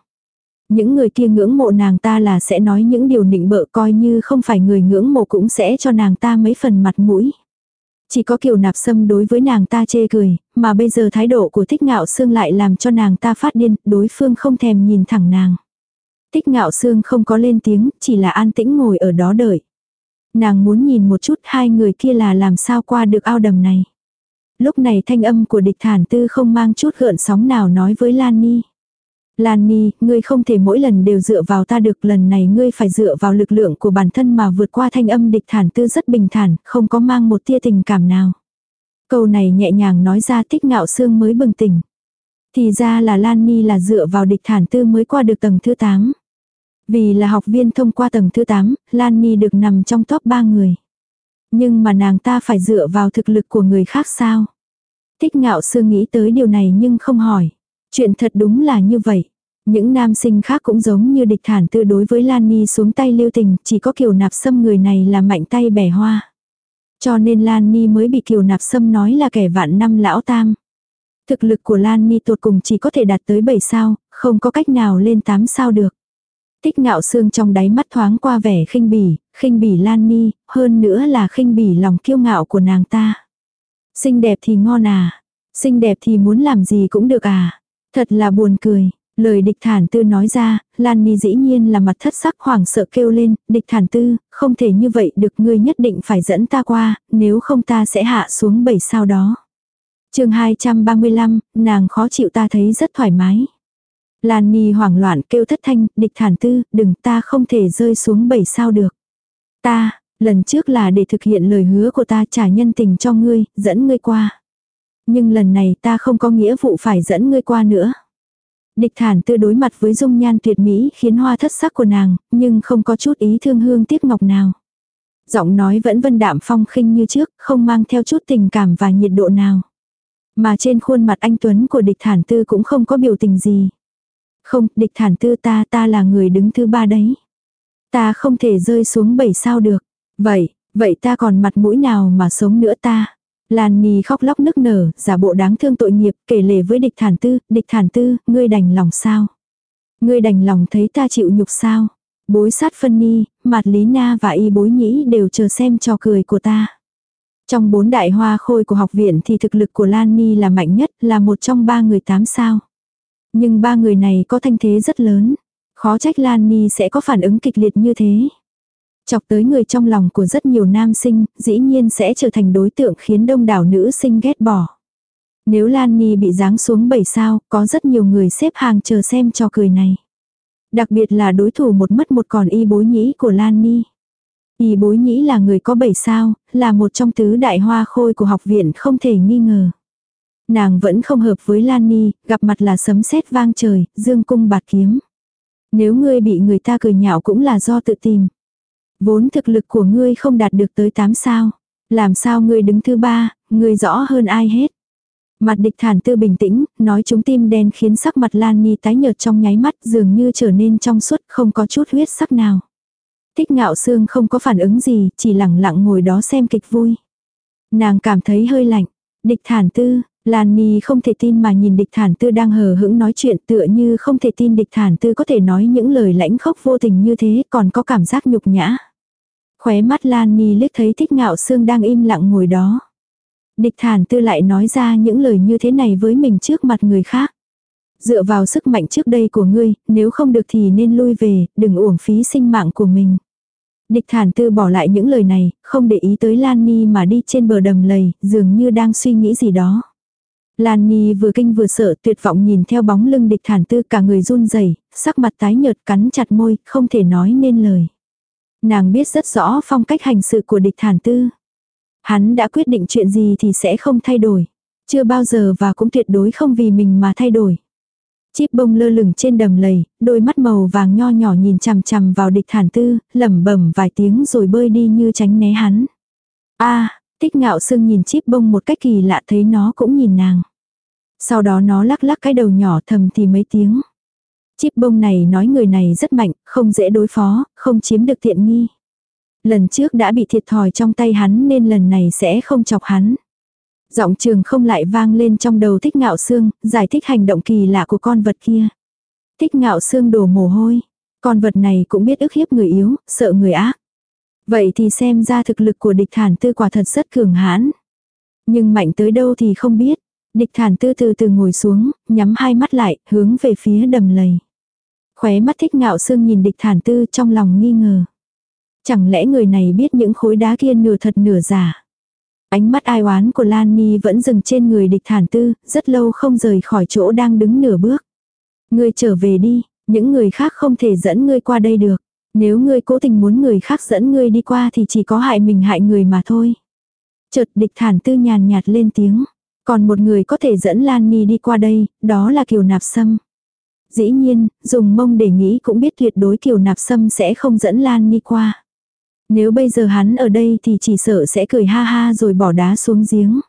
Những người kia ngưỡng mộ nàng ta là sẽ nói những điều nịnh bợ coi như không phải người ngưỡng mộ cũng sẽ cho nàng ta mấy phần mặt mũi. Chỉ có kiều nạp sâm đối với nàng ta chê cười, mà bây giờ thái độ của thích ngạo xương lại làm cho nàng ta phát điên, đối phương không thèm nhìn thẳng nàng. thích ngạo xương không có lên tiếng, chỉ là an tĩnh ngồi ở đó đợi. Nàng muốn nhìn một chút hai người kia là làm sao qua được ao đầm này. Lúc này thanh âm của địch thản tư không mang chút gợn sóng nào nói với Lan Ni. Lan Ni, ngươi không thể mỗi lần đều dựa vào ta được lần này ngươi phải dựa vào lực lượng của bản thân mà vượt qua thanh âm địch thản tư rất bình thản, không có mang một tia tình cảm nào. Câu này nhẹ nhàng nói ra thích ngạo xương mới bừng tỉnh. Thì ra là Lan Ni là dựa vào địch thản tư mới qua được tầng thứ 8. Vì là học viên thông qua tầng thứ 8, Lan Ni được nằm trong top 3 người. Nhưng mà nàng ta phải dựa vào thực lực của người khác sao? Thích ngạo Sương nghĩ tới điều này nhưng không hỏi. Chuyện thật đúng là như vậy. Những nam sinh khác cũng giống như địch thản tư đối với Lan Ni xuống tay lưu tình, chỉ có kiều nạp sâm người này là mạnh tay bẻ hoa. Cho nên Lan Ni mới bị kiều nạp sâm nói là kẻ vạn năm lão tam. Thực lực của Lan Ni tột cùng chỉ có thể đạt tới 7 sao, không có cách nào lên 8 sao được. Tích ngạo xương trong đáy mắt thoáng qua vẻ khinh bỉ, khinh bỉ Lan Ni, hơn nữa là khinh bỉ lòng kiêu ngạo của nàng ta. Xinh đẹp thì ngon à, xinh đẹp thì muốn làm gì cũng được à. Thật là buồn cười. Lời địch thản tư nói ra, Lan Ni dĩ nhiên là mặt thất sắc hoảng sợ kêu lên, địch thản tư, không thể như vậy được ngươi nhất định phải dẫn ta qua, nếu không ta sẽ hạ xuống bảy sao đó. chương 235, nàng khó chịu ta thấy rất thoải mái. Lan Ni hoảng loạn kêu thất thanh, địch thản tư, đừng ta không thể rơi xuống bảy sao được. Ta, lần trước là để thực hiện lời hứa của ta trả nhân tình cho ngươi, dẫn ngươi qua. Nhưng lần này ta không có nghĩa vụ phải dẫn ngươi qua nữa. Địch thản tư đối mặt với dung nhan tuyệt mỹ khiến hoa thất sắc của nàng, nhưng không có chút ý thương hương tiếc ngọc nào. Giọng nói vẫn vân đạm phong khinh như trước, không mang theo chút tình cảm và nhiệt độ nào. Mà trên khuôn mặt anh Tuấn của địch thản tư cũng không có biểu tình gì. Không, địch thản tư ta ta là người đứng thứ ba đấy. Ta không thể rơi xuống bảy sao được. Vậy, vậy ta còn mặt mũi nào mà sống nữa ta. Lan Nhi khóc lóc nức nở, giả bộ đáng thương tội nghiệp, kể lể với địch thản tư, địch thản tư, ngươi đành lòng sao? Ngươi đành lòng thấy ta chịu nhục sao? Bối sát phân ni, mặt lý na và y bối nhĩ đều chờ xem trò cười của ta. Trong bốn đại hoa khôi của học viện thì thực lực của Lan Ni là mạnh nhất, là một trong ba người tám sao. Nhưng ba người này có thanh thế rất lớn. Khó trách Lan Ni sẽ có phản ứng kịch liệt như thế. Chọc tới người trong lòng của rất nhiều nam sinh, dĩ nhiên sẽ trở thành đối tượng khiến đông đảo nữ sinh ghét bỏ. Nếu Lan Ni bị giáng xuống 7 sao, có rất nhiều người xếp hàng chờ xem cho cười này. Đặc biệt là đối thủ một mất một còn y bối nhĩ của Lan Ni. Y bối nhĩ là người có 7 sao, là một trong tứ đại hoa khôi của học viện không thể nghi ngờ. Nàng vẫn không hợp với Lan Ni, gặp mặt là sấm sét vang trời, dương cung bạt kiếm. Nếu ngươi bị người ta cười nhạo cũng là do tự tìm. Vốn thực lực của ngươi không đạt được tới 8 sao. Làm sao ngươi đứng thứ ba, ngươi rõ hơn ai hết. Mặt địch thản tư bình tĩnh, nói chúng tim đen khiến sắc mặt Lan Ni tái nhợt trong nháy mắt dường như trở nên trong suốt không có chút huyết sắc nào. Thích ngạo xương không có phản ứng gì, chỉ lặng lặng ngồi đó xem kịch vui. Nàng cảm thấy hơi lạnh. Địch thản tư, Lan Ni không thể tin mà nhìn địch thản tư đang hờ hững nói chuyện tựa như không thể tin địch thản tư có thể nói những lời lãnh khốc vô tình như thế còn có cảm giác nhục nhã. Khóe mắt Lan Ni liếc thấy thích ngạo xương đang im lặng ngồi đó. Địch thản tư lại nói ra những lời như thế này với mình trước mặt người khác. Dựa vào sức mạnh trước đây của ngươi, nếu không được thì nên lui về, đừng uổng phí sinh mạng của mình. Địch thản tư bỏ lại những lời này, không để ý tới Lan Ni mà đi trên bờ đầm lầy, dường như đang suy nghĩ gì đó. Lan Ni vừa kinh vừa sợ tuyệt vọng nhìn theo bóng lưng địch thản tư cả người run rẩy sắc mặt tái nhợt cắn chặt môi, không thể nói nên lời. Nàng biết rất rõ phong cách hành sự của địch thản tư. Hắn đã quyết định chuyện gì thì sẽ không thay đổi. Chưa bao giờ và cũng tuyệt đối không vì mình mà thay đổi. Chip bông lơ lửng trên đầm lầy, đôi mắt màu vàng nho nhỏ nhìn chằm chằm vào địch thản tư, lẩm bẩm vài tiếng rồi bơi đi như tránh né hắn. a à, tích ngạo sương nhìn chip bông một cách kỳ lạ thấy nó cũng nhìn nàng. Sau đó nó lắc lắc cái đầu nhỏ thầm thì mấy tiếng. Chip bông này nói người này rất mạnh, không dễ đối phó, không chiếm được tiện nghi. Lần trước đã bị thiệt thòi trong tay hắn nên lần này sẽ không chọc hắn. Giọng trường không lại vang lên trong đầu thích ngạo xương, giải thích hành động kỳ lạ của con vật kia. Thích ngạo xương đổ mồ hôi. Con vật này cũng biết ức hiếp người yếu, sợ người ác. Vậy thì xem ra thực lực của địch thản tư quả thật rất cường hãn. Nhưng mạnh tới đâu thì không biết. Địch thản tư từ từ ngồi xuống, nhắm hai mắt lại, hướng về phía đầm lầy. Khóe mắt thích ngạo xương nhìn địch thản tư trong lòng nghi ngờ. Chẳng lẽ người này biết những khối đá kia nửa thật nửa giả. Ánh mắt ai oán của Lan Ni vẫn dừng trên người địch thản tư, rất lâu không rời khỏi chỗ đang đứng nửa bước. Ngươi trở về đi, những người khác không thể dẫn ngươi qua đây được. Nếu ngươi cố tình muốn người khác dẫn ngươi đi qua thì chỉ có hại mình hại người mà thôi. Chợt địch thản tư nhàn nhạt lên tiếng. Còn một người có thể dẫn Lan Ni đi qua đây, đó là Kiều Nạp Sâm. Dĩ nhiên, dùng mông để nghĩ cũng biết tuyệt đối Kiều Nạp Sâm sẽ không dẫn Lan Ni qua. Nếu bây giờ hắn ở đây thì chỉ sợ sẽ cười ha ha rồi bỏ đá xuống giếng.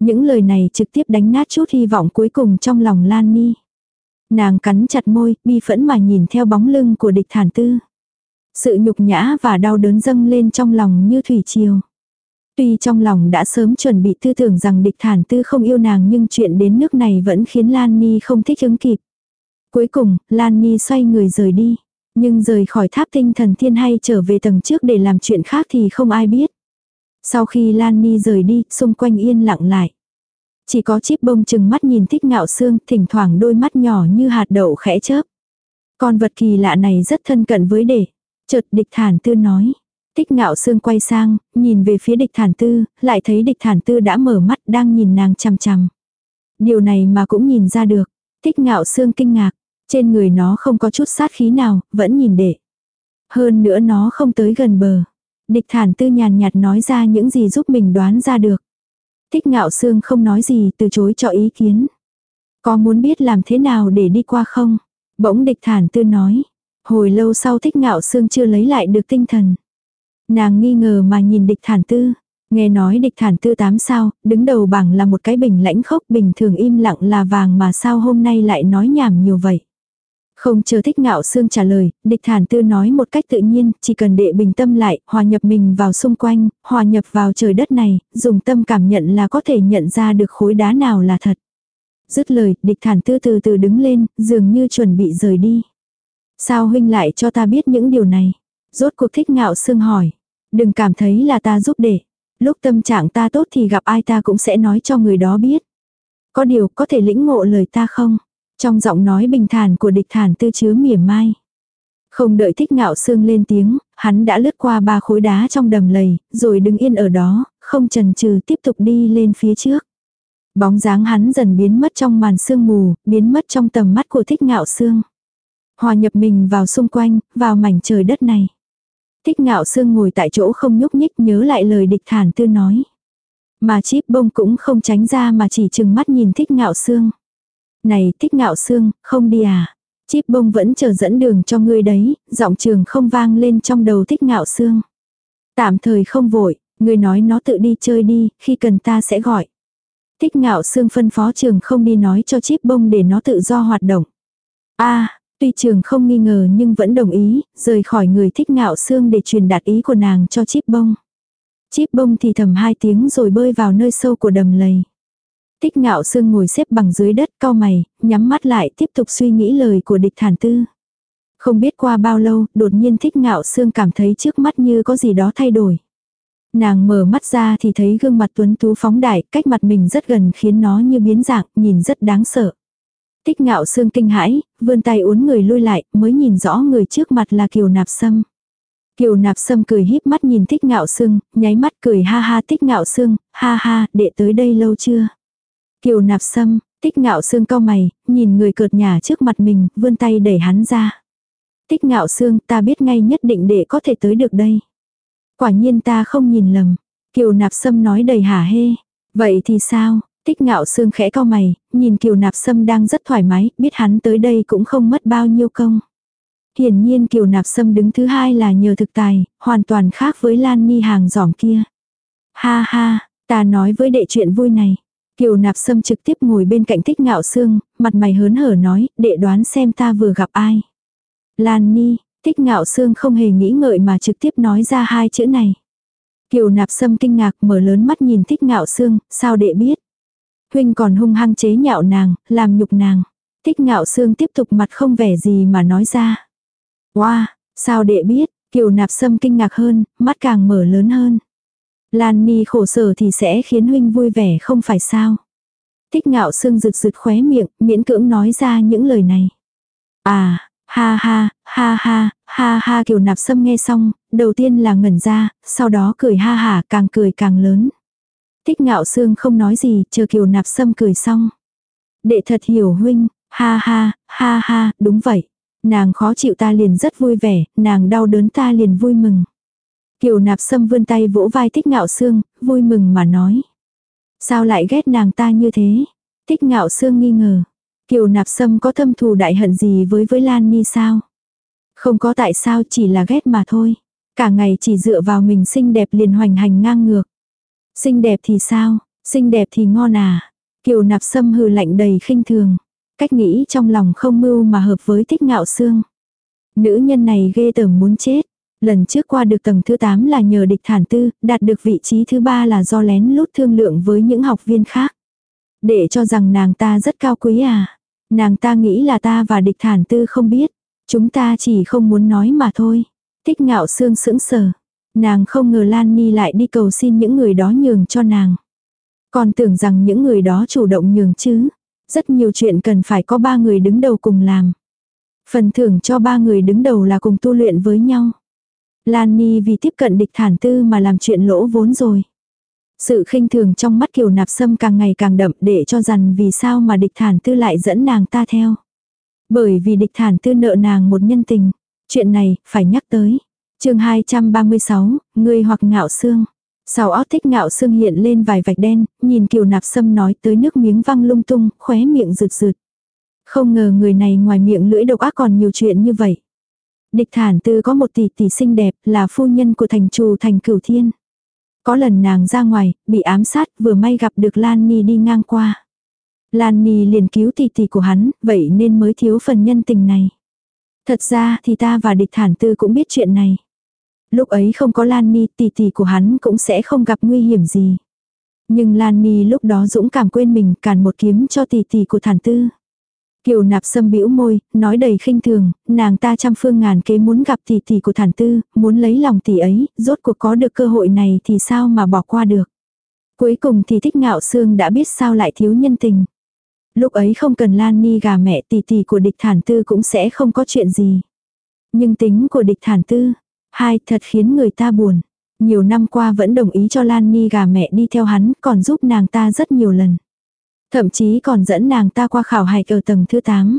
Những lời này trực tiếp đánh nát chút hy vọng cuối cùng trong lòng Lan Ni. Nàng cắn chặt môi, bi phẫn mà nhìn theo bóng lưng của địch thản tư. Sự nhục nhã và đau đớn dâng lên trong lòng như thủy triều. Tuy trong lòng đã sớm chuẩn bị tư tưởng rằng địch thản tư không yêu nàng nhưng chuyện đến nước này vẫn khiến Lan Ni không thích ứng kịp. Cuối cùng, Lan Ni xoay người rời đi. Nhưng rời khỏi tháp tinh thần thiên hay trở về tầng trước để làm chuyện khác thì không ai biết. Sau khi Lan Ni rời đi, xung quanh yên lặng lại. Chỉ có chip bông chừng mắt nhìn thích ngạo xương, thỉnh thoảng đôi mắt nhỏ như hạt đậu khẽ chớp. Con vật kỳ lạ này rất thân cận với đệ. Chợt địch thản tư nói. Tích ngạo xương quay sang, nhìn về phía địch thản tư, lại thấy địch thản tư đã mở mắt đang nhìn nàng chằm chằm. Điều này mà cũng nhìn ra được. Tích ngạo xương kinh ngạc. Trên người nó không có chút sát khí nào, vẫn nhìn đệ. Hơn nữa nó không tới gần bờ. Địch thản tư nhàn nhạt nói ra những gì giúp mình đoán ra được. Thích ngạo xương không nói gì từ chối cho ý kiến. Có muốn biết làm thế nào để đi qua không? Bỗng địch thản tư nói. Hồi lâu sau thích ngạo xương chưa lấy lại được tinh thần. Nàng nghi ngờ mà nhìn địch thản tư. Nghe nói địch thản tư tám sao, đứng đầu bảng là một cái bình lãnh khốc bình thường im lặng là vàng mà sao hôm nay lại nói nhảm nhiều vậy. Không chờ thích ngạo xương trả lời, địch thản tư nói một cách tự nhiên, chỉ cần đệ bình tâm lại, hòa nhập mình vào xung quanh, hòa nhập vào trời đất này, dùng tâm cảm nhận là có thể nhận ra được khối đá nào là thật. Dứt lời, địch thản tư từ từ đứng lên, dường như chuẩn bị rời đi. Sao huynh lại cho ta biết những điều này? Rốt cuộc thích ngạo xương hỏi. Đừng cảm thấy là ta giúp đệ. Lúc tâm trạng ta tốt thì gặp ai ta cũng sẽ nói cho người đó biết. Có điều có thể lĩnh ngộ lời ta không? Trong giọng nói bình thản của địch thản tư chứa mỉa mai. Không đợi thích ngạo sương lên tiếng, hắn đã lướt qua ba khối đá trong đầm lầy, rồi đứng yên ở đó, không chần chừ tiếp tục đi lên phía trước. Bóng dáng hắn dần biến mất trong màn sương mù, biến mất trong tầm mắt của thích ngạo sương. Hòa nhập mình vào xung quanh, vào mảnh trời đất này. Thích ngạo sương ngồi tại chỗ không nhúc nhích nhớ lại lời địch thản tư nói. Mà chip bông cũng không tránh ra mà chỉ chừng mắt nhìn thích ngạo sương. Này thích ngạo xương, không đi à? Chip bông vẫn chờ dẫn đường cho ngươi đấy, giọng trường không vang lên trong đầu thích ngạo xương. Tạm thời không vội, ngươi nói nó tự đi chơi đi, khi cần ta sẽ gọi. Thích ngạo xương phân phó trường không đi nói cho chip bông để nó tự do hoạt động. a tuy trường không nghi ngờ nhưng vẫn đồng ý, rời khỏi người thích ngạo xương để truyền đạt ý của nàng cho chip bông. Chip bông thì thầm hai tiếng rồi bơi vào nơi sâu của đầm lầy. Tích ngạo sương ngồi xếp bằng dưới đất cau mày, nhắm mắt lại tiếp tục suy nghĩ lời của địch thản tư. Không biết qua bao lâu, đột nhiên thích ngạo sương cảm thấy trước mắt như có gì đó thay đổi. Nàng mở mắt ra thì thấy gương mặt tuấn tú phóng đại, cách mặt mình rất gần khiến nó như biến dạng, nhìn rất đáng sợ. Tích ngạo sương kinh hãi, vươn tay uốn người lui lại, mới nhìn rõ người trước mặt là kiều nạp sâm. Kiều nạp sâm cười híp mắt nhìn thích ngạo sương, nháy mắt cười ha ha thích ngạo sương, ha ha, đệ tới đây lâu chưa? Kiều nạp sâm, tích ngạo sương cau mày, nhìn người cợt nhà trước mặt mình, vươn tay đẩy hắn ra. Tích ngạo sương, ta biết ngay nhất định để có thể tới được đây. Quả nhiên ta không nhìn lầm. Kiều nạp sâm nói đầy hả hê. Vậy thì sao? Tích ngạo sương khẽ cau mày, nhìn kiều nạp sâm đang rất thoải mái, biết hắn tới đây cũng không mất bao nhiêu công. Hiển nhiên kiều nạp sâm đứng thứ hai là nhờ thực tài, hoàn toàn khác với Lan Ni hàng giỏm kia. Ha ha, ta nói với đệ chuyện vui này. Kiều nạp sâm trực tiếp ngồi bên cạnh thích ngạo sương, mặt mày hớn hở nói, đệ đoán xem ta vừa gặp ai. Lan Ni, thích ngạo sương không hề nghĩ ngợi mà trực tiếp nói ra hai chữ này. Kiều nạp sâm kinh ngạc mở lớn mắt nhìn thích ngạo sương, sao đệ biết. Huynh còn hung hăng chế nhạo nàng, làm nhục nàng. Thích ngạo sương tiếp tục mặt không vẻ gì mà nói ra. Wow, sao đệ biết, kiều nạp sâm kinh ngạc hơn, mắt càng mở lớn hơn. Lan Ni khổ sở thì sẽ khiến huynh vui vẻ không phải sao. Thích ngạo sương rực rực khóe miệng, miễn cưỡng nói ra những lời này. À, ha ha, ha ha, ha ha kiều nạp sâm nghe xong, đầu tiên là ngẩn ra, sau đó cười ha hả càng cười càng lớn. Thích ngạo sương không nói gì, chờ kiều nạp sâm cười xong. Đệ thật hiểu huynh, ha ha, ha ha, đúng vậy. Nàng khó chịu ta liền rất vui vẻ, nàng đau đớn ta liền vui mừng. Kiều nạp sâm vươn tay vỗ vai thích ngạo sương, vui mừng mà nói. Sao lại ghét nàng ta như thế? Thích ngạo sương nghi ngờ. Kiều nạp sâm có thâm thù đại hận gì với với Lan Ni sao? Không có tại sao chỉ là ghét mà thôi. Cả ngày chỉ dựa vào mình xinh đẹp liền hoành hành ngang ngược. Xinh đẹp thì sao? Xinh đẹp thì ngon à? Kiều nạp sâm hừ lạnh đầy khinh thường. Cách nghĩ trong lòng không mưu mà hợp với thích ngạo xương. Nữ nhân này ghê tởm muốn chết. Lần trước qua được tầng thứ 8 là nhờ địch thản tư, đạt được vị trí thứ ba là do lén lút thương lượng với những học viên khác. Để cho rằng nàng ta rất cao quý à. Nàng ta nghĩ là ta và địch thản tư không biết. Chúng ta chỉ không muốn nói mà thôi. Thích ngạo xương sững sờ. Nàng không ngờ Lan Ni lại đi cầu xin những người đó nhường cho nàng. Còn tưởng rằng những người đó chủ động nhường chứ. Rất nhiều chuyện cần phải có ba người đứng đầu cùng làm. Phần thưởng cho ba người đứng đầu là cùng tu luyện với nhau. Lan Ni vì tiếp cận địch thản tư mà làm chuyện lỗ vốn rồi. Sự khinh thường trong mắt kiều nạp sâm càng ngày càng đậm để cho rằng vì sao mà địch thản tư lại dẫn nàng ta theo. Bởi vì địch thản tư nợ nàng một nhân tình. Chuyện này, phải nhắc tới. chương 236, người hoặc ngạo xương. Sau óc thích ngạo xương hiện lên vài vạch đen, nhìn kiều nạp sâm nói tới nước miếng văng lung tung, khóe miệng rượt rượt Không ngờ người này ngoài miệng lưỡi độc ác còn nhiều chuyện như vậy. Địch thản tư có một tỷ tỷ xinh đẹp, là phu nhân của thành trù thành cửu thiên. Có lần nàng ra ngoài, bị ám sát, vừa may gặp được Lan Ni đi ngang qua. Lan Ni liền cứu tỷ tỷ của hắn, vậy nên mới thiếu phần nhân tình này. Thật ra thì ta và địch thản tư cũng biết chuyện này. Lúc ấy không có Lan Ni tỷ tỷ của hắn cũng sẽ không gặp nguy hiểm gì. Nhưng Lan Ni lúc đó dũng cảm quên mình càn một kiếm cho tỷ tỷ của thản tư. Kiều nạp sâm bĩu môi, nói đầy khinh thường, nàng ta trăm phương ngàn kế muốn gặp tỷ tỷ của thản tư, muốn lấy lòng tỷ ấy, rốt cuộc có được cơ hội này thì sao mà bỏ qua được. Cuối cùng thì thích ngạo xương đã biết sao lại thiếu nhân tình. Lúc ấy không cần Lan Ni gà mẹ tỷ tỷ của địch thản tư cũng sẽ không có chuyện gì. Nhưng tính của địch thản tư, hai thật khiến người ta buồn. Nhiều năm qua vẫn đồng ý cho Lan Ni gà mẹ đi theo hắn, còn giúp nàng ta rất nhiều lần. Thậm chí còn dẫn nàng ta qua khảo hạch ở tầng thứ 8.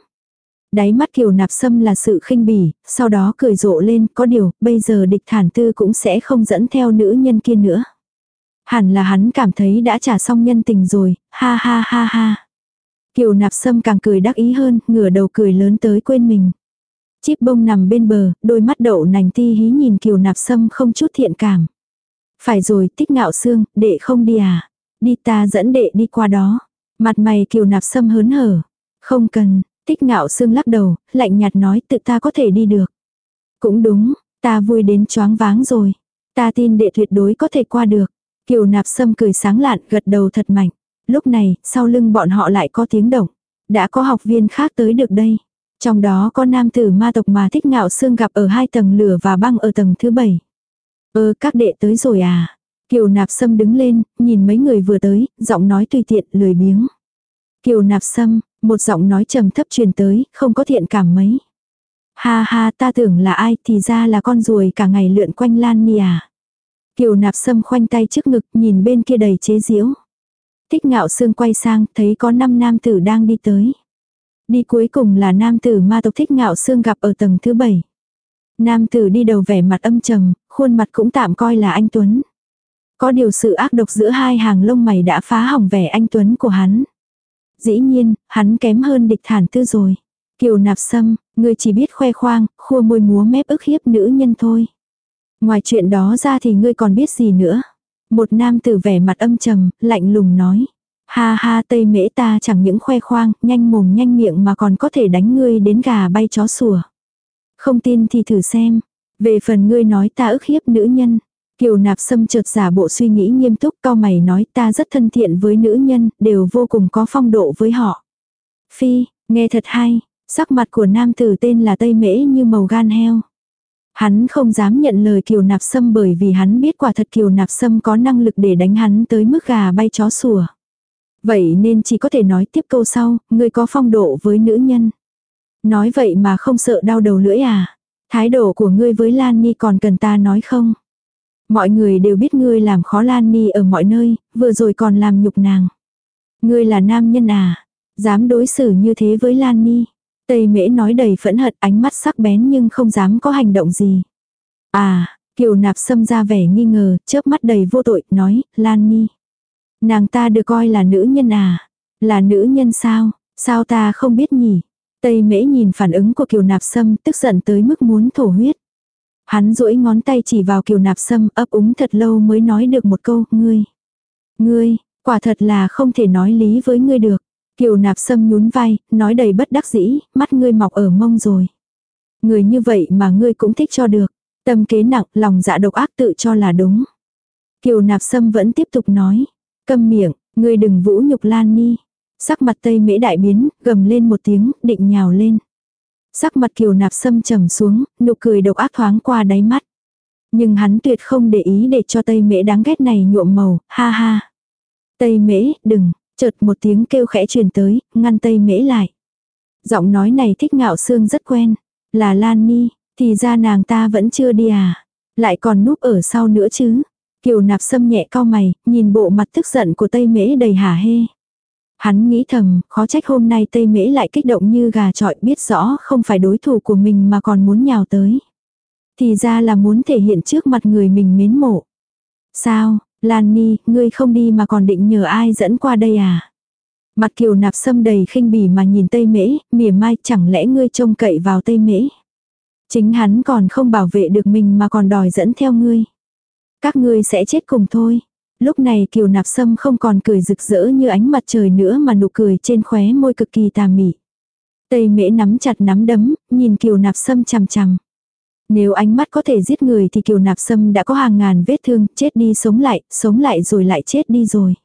Đáy mắt kiều nạp sâm là sự khinh bỉ, sau đó cười rộ lên, có điều, bây giờ địch thản tư cũng sẽ không dẫn theo nữ nhân kia nữa. Hẳn là hắn cảm thấy đã trả xong nhân tình rồi, ha ha ha ha. Kiều nạp sâm càng cười đắc ý hơn, ngửa đầu cười lớn tới quên mình. Chíp bông nằm bên bờ, đôi mắt đậu nành ti hí nhìn kiều nạp sâm không chút thiện cảm. Phải rồi, tích ngạo xương, đệ không đi à? Đi ta dẫn đệ đi qua đó. Mặt mày kiều nạp sâm hớn hở. Không cần, tích ngạo xương lắc đầu, lạnh nhạt nói tự ta có thể đi được. Cũng đúng, ta vui đến choáng váng rồi. Ta tin đệ tuyệt đối có thể qua được. Kiều nạp sâm cười sáng lạn gật đầu thật mạnh. Lúc này, sau lưng bọn họ lại có tiếng động. Đã có học viên khác tới được đây. Trong đó có nam tử ma tộc mà thích ngạo xương gặp ở hai tầng lửa và băng ở tầng thứ bảy. Ơ các đệ tới rồi à. Kiều nạp sâm đứng lên, nhìn mấy người vừa tới, giọng nói tùy tiện, lười biếng. Kiều nạp sâm, một giọng nói trầm thấp truyền tới, không có thiện cảm mấy. Ha ha ta tưởng là ai thì ra là con ruồi cả ngày lượn quanh Lan nì à. Kiều nạp sâm khoanh tay trước ngực nhìn bên kia đầy chế giễu. Thích ngạo sương quay sang thấy có năm nam tử đang đi tới. Đi cuối cùng là nam tử ma tộc thích ngạo sương gặp ở tầng thứ bảy. Nam tử đi đầu vẻ mặt âm trầm, khuôn mặt cũng tạm coi là anh Tuấn. Có điều sự ác độc giữa hai hàng lông mày đã phá hỏng vẻ anh Tuấn của hắn. Dĩ nhiên, hắn kém hơn địch thản tư rồi. Kiều nạp sâm, ngươi chỉ biết khoe khoang, khua môi múa mép ức hiếp nữ nhân thôi. Ngoài chuyện đó ra thì ngươi còn biết gì nữa. Một nam tử vẻ mặt âm trầm, lạnh lùng nói. Ha ha tây mễ ta chẳng những khoe khoang, nhanh mồm nhanh miệng mà còn có thể đánh ngươi đến gà bay chó sủa. Không tin thì thử xem. Về phần ngươi nói ta ức hiếp nữ nhân. Kiều nạp sâm chợt giả bộ suy nghĩ nghiêm túc cao mày nói ta rất thân thiện với nữ nhân, đều vô cùng có phong độ với họ. Phi, nghe thật hay, sắc mặt của nam tử tên là Tây Mễ như màu gan heo. Hắn không dám nhận lời kiều nạp sâm bởi vì hắn biết quả thật kiều nạp sâm có năng lực để đánh hắn tới mức gà bay chó sủa. Vậy nên chỉ có thể nói tiếp câu sau, người có phong độ với nữ nhân. Nói vậy mà không sợ đau đầu lưỡi à. Thái độ của ngươi với Lan Ni còn cần ta nói không? Mọi người đều biết ngươi làm khó Lan Ni ở mọi nơi, vừa rồi còn làm nhục nàng. Ngươi là nam nhân à? Dám đối xử như thế với Lan Ni? Tây mễ nói đầy phẫn hận ánh mắt sắc bén nhưng không dám có hành động gì. À, kiều nạp xâm ra vẻ nghi ngờ, chớp mắt đầy vô tội, nói, Lan Ni. Nàng ta được coi là nữ nhân à? Là nữ nhân sao? Sao ta không biết nhỉ? Tây mễ nhìn phản ứng của kiều nạp sâm tức giận tới mức muốn thổ huyết. Hắn duỗi ngón tay chỉ vào kiều nạp sâm ấp úng thật lâu mới nói được một câu, ngươi. Ngươi, quả thật là không thể nói lý với ngươi được. Kiều nạp sâm nhún vai, nói đầy bất đắc dĩ, mắt ngươi mọc ở mông rồi. Người như vậy mà ngươi cũng thích cho được. Tâm kế nặng, lòng dạ độc ác tự cho là đúng. Kiều nạp sâm vẫn tiếp tục nói. Câm miệng, ngươi đừng vũ nhục Lan Ni. Sắc mặt tây mễ đại biến, gầm lên một tiếng, định nhào lên. Sắc mặt kiều nạp sâm trầm xuống, nụ cười độc ác thoáng qua đáy mắt. Nhưng hắn tuyệt không để ý để cho tây mễ đáng ghét này nhuộm màu, ha ha. Tây mễ, đừng, chợt một tiếng kêu khẽ truyền tới, ngăn tây mễ lại. Giọng nói này thích ngạo xương rất quen. Là Lan Ni, thì ra nàng ta vẫn chưa đi à. Lại còn núp ở sau nữa chứ. Kiều nạp sâm nhẹ cao mày, nhìn bộ mặt tức giận của Tây Mễ đầy hả hê. Hắn nghĩ thầm, khó trách hôm nay Tây Mễ lại kích động như gà trọi biết rõ không phải đối thủ của mình mà còn muốn nhào tới. Thì ra là muốn thể hiện trước mặt người mình mến mộ. Sao, Lan Ni, ngươi không đi mà còn định nhờ ai dẫn qua đây à? Mặt kiều nạp sâm đầy khinh bỉ mà nhìn Tây Mễ, mỉa mai chẳng lẽ ngươi trông cậy vào Tây Mễ. Chính hắn còn không bảo vệ được mình mà còn đòi dẫn theo ngươi. Các ngươi sẽ chết cùng thôi. Lúc này kiều nạp sâm không còn cười rực rỡ như ánh mặt trời nữa mà nụ cười trên khóe môi cực kỳ tà mị. Tây mễ nắm chặt nắm đấm, nhìn kiều nạp sâm chằm chằm. Nếu ánh mắt có thể giết người thì kiều nạp sâm đã có hàng ngàn vết thương, chết đi sống lại, sống lại rồi lại chết đi rồi.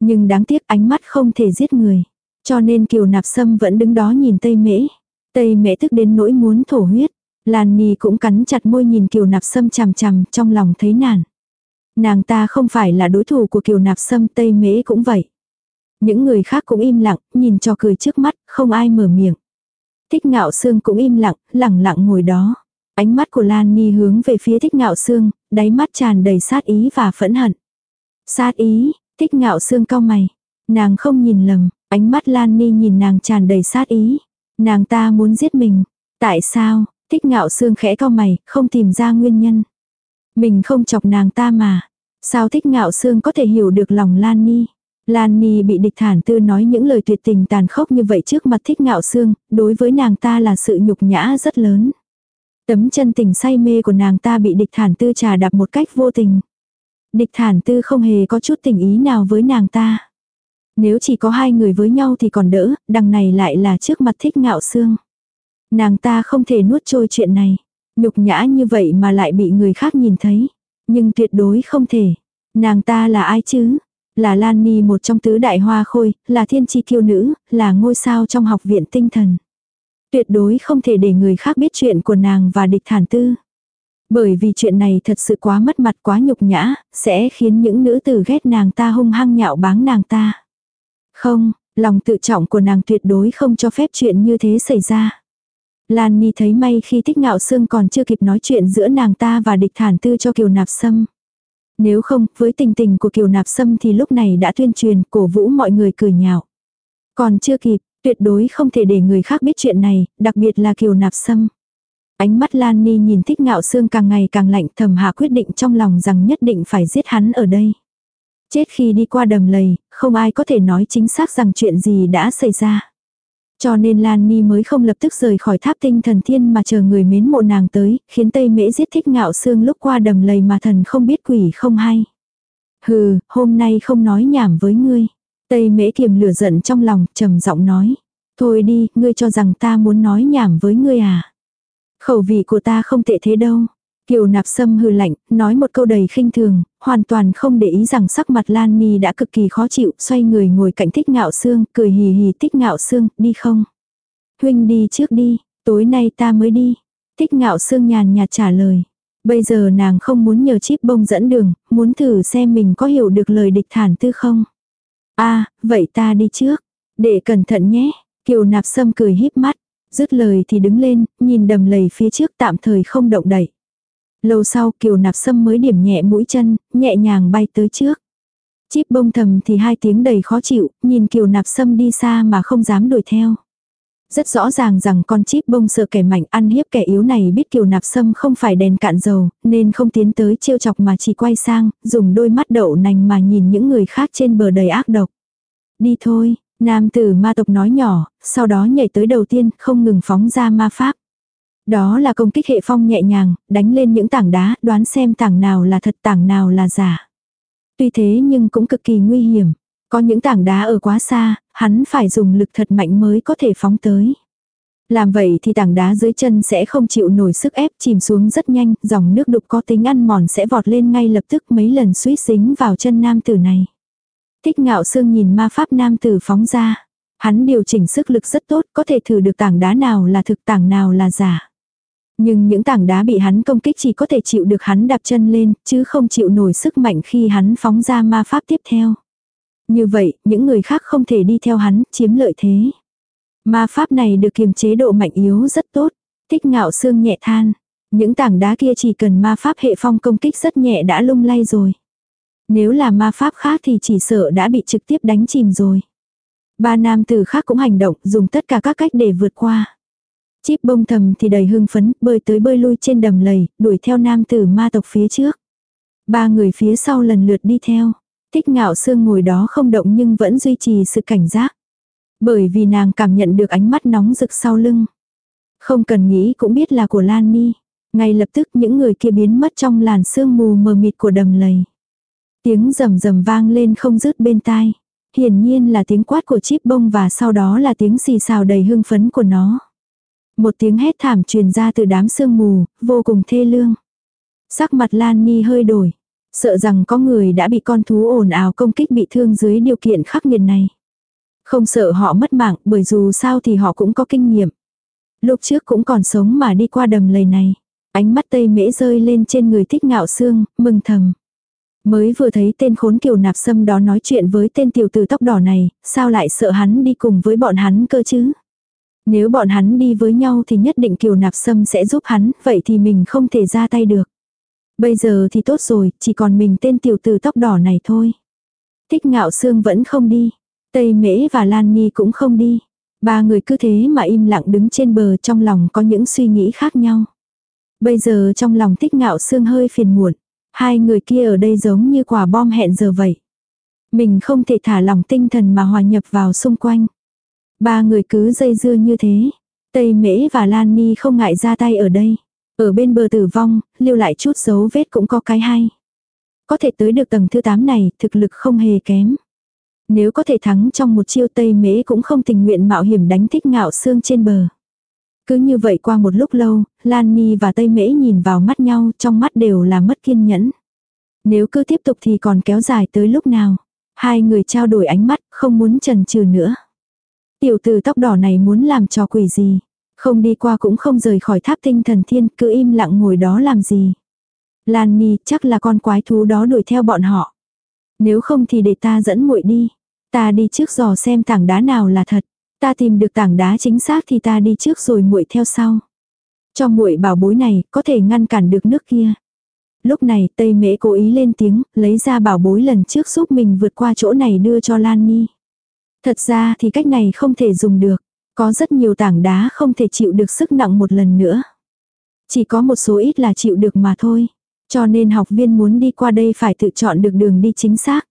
Nhưng đáng tiếc ánh mắt không thể giết người. Cho nên kiều nạp sâm vẫn đứng đó nhìn Tây mễ. Tây mễ tức đến nỗi muốn thổ huyết. Lan Nhi cũng cắn chặt môi nhìn kiều nạp sâm chằm chằm trong lòng thấy nản. Nàng ta không phải là đối thủ của kiều nạp sâm Tây mễ cũng vậy. Những người khác cũng im lặng, nhìn cho cười trước mắt, không ai mở miệng. Thích ngạo sương cũng im lặng, lẳng lặng ngồi đó. Ánh mắt của Lan Ni hướng về phía thích ngạo sương, đáy mắt tràn đầy sát ý và phẫn hận. Sát ý, thích ngạo sương cao mày. Nàng không nhìn lầm, ánh mắt Lan Ni nhìn nàng tràn đầy sát ý. Nàng ta muốn giết mình. Tại sao, thích ngạo sương khẽ cao mày, không tìm ra nguyên nhân. Mình không chọc nàng ta mà. Sao thích ngạo xương có thể hiểu được lòng Lan Ni? Lan Ni bị địch thản tư nói những lời tuyệt tình tàn khốc như vậy trước mặt thích ngạo xương đối với nàng ta là sự nhục nhã rất lớn. Tấm chân tình say mê của nàng ta bị địch thản tư trà đạp một cách vô tình. Địch thản tư không hề có chút tình ý nào với nàng ta. Nếu chỉ có hai người với nhau thì còn đỡ, đằng này lại là trước mặt thích ngạo xương. Nàng ta không thể nuốt trôi chuyện này. Nhục nhã như vậy mà lại bị người khác nhìn thấy. Nhưng tuyệt đối không thể. Nàng ta là ai chứ? Là Lan Ni một trong tứ đại hoa khôi, là thiên chi kiêu nữ, là ngôi sao trong học viện tinh thần. Tuyệt đối không thể để người khác biết chuyện của nàng và địch thản tư. Bởi vì chuyện này thật sự quá mất mặt quá nhục nhã, sẽ khiến những nữ tử ghét nàng ta hung hăng nhạo báng nàng ta. Không, lòng tự trọng của nàng tuyệt đối không cho phép chuyện như thế xảy ra. Lan Ni thấy may khi thích ngạo xương còn chưa kịp nói chuyện giữa nàng ta và địch thản tư cho kiều nạp sâm. Nếu không, với tình tình của kiều nạp sâm thì lúc này đã tuyên truyền cổ vũ mọi người cười nhạo. Còn chưa kịp, tuyệt đối không thể để người khác biết chuyện này, đặc biệt là kiều nạp sâm. Ánh mắt Lan Ni nhìn thích ngạo xương càng ngày càng lạnh thầm hạ quyết định trong lòng rằng nhất định phải giết hắn ở đây. Chết khi đi qua đầm lầy, không ai có thể nói chính xác rằng chuyện gì đã xảy ra. Cho nên Lan Ni mới không lập tức rời khỏi tháp tinh thần thiên mà chờ người mến mộ nàng tới, khiến Tây Mễ giết thích ngạo xương lúc qua đầm lầy mà thần không biết quỷ không hay. Hừ, hôm nay không nói nhảm với ngươi. Tây Mễ kiềm lửa giận trong lòng, trầm giọng nói. Thôi đi, ngươi cho rằng ta muốn nói nhảm với ngươi à. Khẩu vị của ta không tệ thế đâu. Kiều nạp sâm hừ lạnh, nói một câu đầy khinh thường, hoàn toàn không để ý rằng sắc mặt Lan Ni đã cực kỳ khó chịu, xoay người ngồi cạnh thích ngạo xương, cười hì hì thích ngạo xương, đi không? Huynh đi trước đi, tối nay ta mới đi. Thích ngạo xương nhàn nhạt trả lời. Bây giờ nàng không muốn nhờ chip bông dẫn đường, muốn thử xem mình có hiểu được lời địch thản tư không. a à, vậy ta đi trước. Để cẩn thận nhé. Kiều nạp sâm cười híp mắt. Dứt lời thì đứng lên, nhìn đầm lầy phía trước tạm thời không động đậy. Lâu sau kiều nạp sâm mới điểm nhẹ mũi chân, nhẹ nhàng bay tới trước. Chíp bông thầm thì hai tiếng đầy khó chịu, nhìn kiều nạp sâm đi xa mà không dám đuổi theo. Rất rõ ràng rằng con chip bông sợ kẻ mạnh ăn hiếp kẻ yếu này biết kiều nạp sâm không phải đèn cạn dầu, nên không tiến tới trêu chọc mà chỉ quay sang, dùng đôi mắt đậu nành mà nhìn những người khác trên bờ đầy ác độc. Đi thôi, nam tử ma tộc nói nhỏ, sau đó nhảy tới đầu tiên, không ngừng phóng ra ma pháp. Đó là công kích hệ phong nhẹ nhàng, đánh lên những tảng đá, đoán xem tảng nào là thật tảng nào là giả. Tuy thế nhưng cũng cực kỳ nguy hiểm. Có những tảng đá ở quá xa, hắn phải dùng lực thật mạnh mới có thể phóng tới. Làm vậy thì tảng đá dưới chân sẽ không chịu nổi sức ép chìm xuống rất nhanh, dòng nước đục có tính ăn mòn sẽ vọt lên ngay lập tức mấy lần suýt dính vào chân nam tử này. Thích ngạo sương nhìn ma pháp nam tử phóng ra. Hắn điều chỉnh sức lực rất tốt, có thể thử được tảng đá nào là thực tảng nào là giả. Nhưng những tảng đá bị hắn công kích chỉ có thể chịu được hắn đạp chân lên, chứ không chịu nổi sức mạnh khi hắn phóng ra ma pháp tiếp theo. Như vậy, những người khác không thể đi theo hắn, chiếm lợi thế. Ma pháp này được kiềm chế độ mạnh yếu rất tốt. Thích ngạo xương nhẹ than. Những tảng đá kia chỉ cần ma pháp hệ phong công kích rất nhẹ đã lung lay rồi. Nếu là ma pháp khác thì chỉ sợ đã bị trực tiếp đánh chìm rồi. Ba nam tử khác cũng hành động dùng tất cả các cách để vượt qua. Chíp bông thầm thì đầy hưng phấn, bơi tới bơi lui trên đầm lầy, đuổi theo nam tử ma tộc phía trước. Ba người phía sau lần lượt đi theo. Thích ngạo sương ngồi đó không động nhưng vẫn duy trì sự cảnh giác. Bởi vì nàng cảm nhận được ánh mắt nóng rực sau lưng. Không cần nghĩ cũng biết là của Lan Ni. Ngay lập tức những người kia biến mất trong làn sương mù mờ mịt của đầm lầy. Tiếng rầm rầm vang lên không dứt bên tai. Hiển nhiên là tiếng quát của chip bông và sau đó là tiếng xì xào đầy hưng phấn của nó. Một tiếng hét thảm truyền ra từ đám sương mù, vô cùng thê lương. Sắc mặt Lan Ni hơi đổi. Sợ rằng có người đã bị con thú ồn ào công kích bị thương dưới điều kiện khắc nghiệt này. Không sợ họ mất mạng bởi dù sao thì họ cũng có kinh nghiệm. Lúc trước cũng còn sống mà đi qua đầm lầy này. Ánh mắt tây mễ rơi lên trên người thích ngạo xương, mừng thầm. Mới vừa thấy tên khốn kiều nạp sâm đó nói chuyện với tên tiểu tử tóc đỏ này, sao lại sợ hắn đi cùng với bọn hắn cơ chứ? Nếu bọn hắn đi với nhau thì nhất định kiều nạp sâm sẽ giúp hắn, vậy thì mình không thể ra tay được. Bây giờ thì tốt rồi, chỉ còn mình tên tiểu tử tóc đỏ này thôi. Thích ngạo sương vẫn không đi. Tây Mễ và Lan Ni cũng không đi. Ba người cứ thế mà im lặng đứng trên bờ trong lòng có những suy nghĩ khác nhau. Bây giờ trong lòng thích ngạo sương hơi phiền muộn. Hai người kia ở đây giống như quả bom hẹn giờ vậy. Mình không thể thả lòng tinh thần mà hòa nhập vào xung quanh. Ba người cứ dây dưa như thế. Tây Mễ và Lan Ni không ngại ra tay ở đây. Ở bên bờ tử vong, lưu lại chút dấu vết cũng có cái hay. Có thể tới được tầng thứ 8 này, thực lực không hề kém. Nếu có thể thắng trong một chiêu Tây Mễ cũng không tình nguyện mạo hiểm đánh thích ngạo xương trên bờ. Cứ như vậy qua một lúc lâu, Lan Ni và Tây Mễ nhìn vào mắt nhau, trong mắt đều là mất kiên nhẫn. Nếu cứ tiếp tục thì còn kéo dài tới lúc nào. Hai người trao đổi ánh mắt, không muốn trần trừ nữa. Tiểu tử tóc đỏ này muốn làm trò quỷ gì? Không đi qua cũng không rời khỏi tháp tinh thần thiên, cứ im lặng ngồi đó làm gì? Lan Ni chắc là con quái thú đó đuổi theo bọn họ. Nếu không thì để ta dẫn muội đi. Ta đi trước dò xem tảng đá nào là thật. Ta tìm được tảng đá chính xác thì ta đi trước rồi muội theo sau. Cho muội bảo bối này có thể ngăn cản được nước kia. Lúc này Tây Mễ cố ý lên tiếng, lấy ra bảo bối lần trước giúp mình vượt qua chỗ này đưa cho Lan Nhi. Thật ra thì cách này không thể dùng được. Có rất nhiều tảng đá không thể chịu được sức nặng một lần nữa. Chỉ có một số ít là chịu được mà thôi. Cho nên học viên muốn đi qua đây phải tự chọn được đường đi chính xác.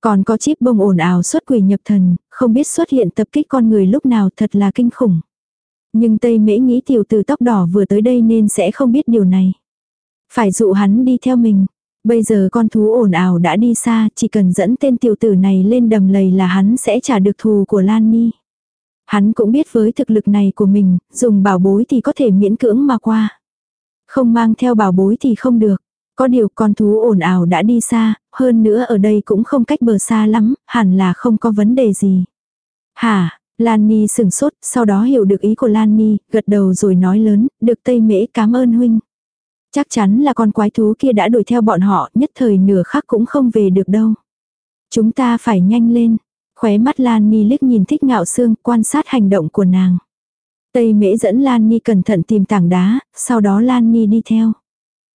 Còn có chip bông ồn ào xuất quỷ nhập thần, không biết xuất hiện tập kích con người lúc nào thật là kinh khủng. Nhưng Tây Mễ nghĩ tiểu Từ tóc đỏ vừa tới đây nên sẽ không biết điều này. Phải dụ hắn đi theo mình. Bây giờ con thú ồn ào đã đi xa, chỉ cần dẫn tên tiểu tử này lên đầm lầy là hắn sẽ trả được thù của Lan Ni. Hắn cũng biết với thực lực này của mình, dùng bảo bối thì có thể miễn cưỡng mà qua. Không mang theo bảo bối thì không được. Có điều con thú ồn ào đã đi xa, hơn nữa ở đây cũng không cách bờ xa lắm, hẳn là không có vấn đề gì. Hả, Lan Ni sửng sốt, sau đó hiểu được ý của Lan Ni, gật đầu rồi nói lớn, được Tây Mễ cảm ơn huynh. Chắc chắn là con quái thú kia đã đuổi theo bọn họ, nhất thời nửa khắc cũng không về được đâu. Chúng ta phải nhanh lên. Khóe mắt Lan Ni liếc nhìn thích ngạo xương, quan sát hành động của nàng. Tây Mễ dẫn Lan Ni cẩn thận tìm tảng đá, sau đó Lan Ni đi theo.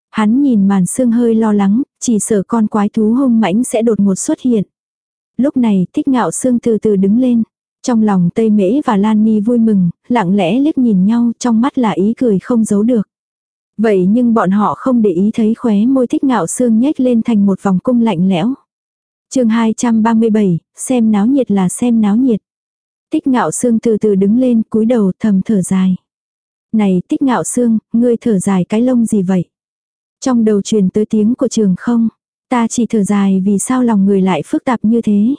Hắn nhìn màn xương hơi lo lắng, chỉ sợ con quái thú hung mãnh sẽ đột ngột xuất hiện. Lúc này thích ngạo xương từ từ đứng lên. Trong lòng Tây Mễ và Lan Ni vui mừng, lặng lẽ liếc nhìn nhau trong mắt là ý cười không giấu được. Vậy nhưng bọn họ không để ý thấy khóe môi thích ngạo xương nhếch lên thành một vòng cung lạnh lẽo. chương 237, xem náo nhiệt là xem náo nhiệt. Tích ngạo xương từ từ đứng lên cúi đầu thầm thở dài. Này tích ngạo xương, ngươi thở dài cái lông gì vậy? Trong đầu truyền tới tiếng của trường không? Ta chỉ thở dài vì sao lòng người lại phức tạp như thế?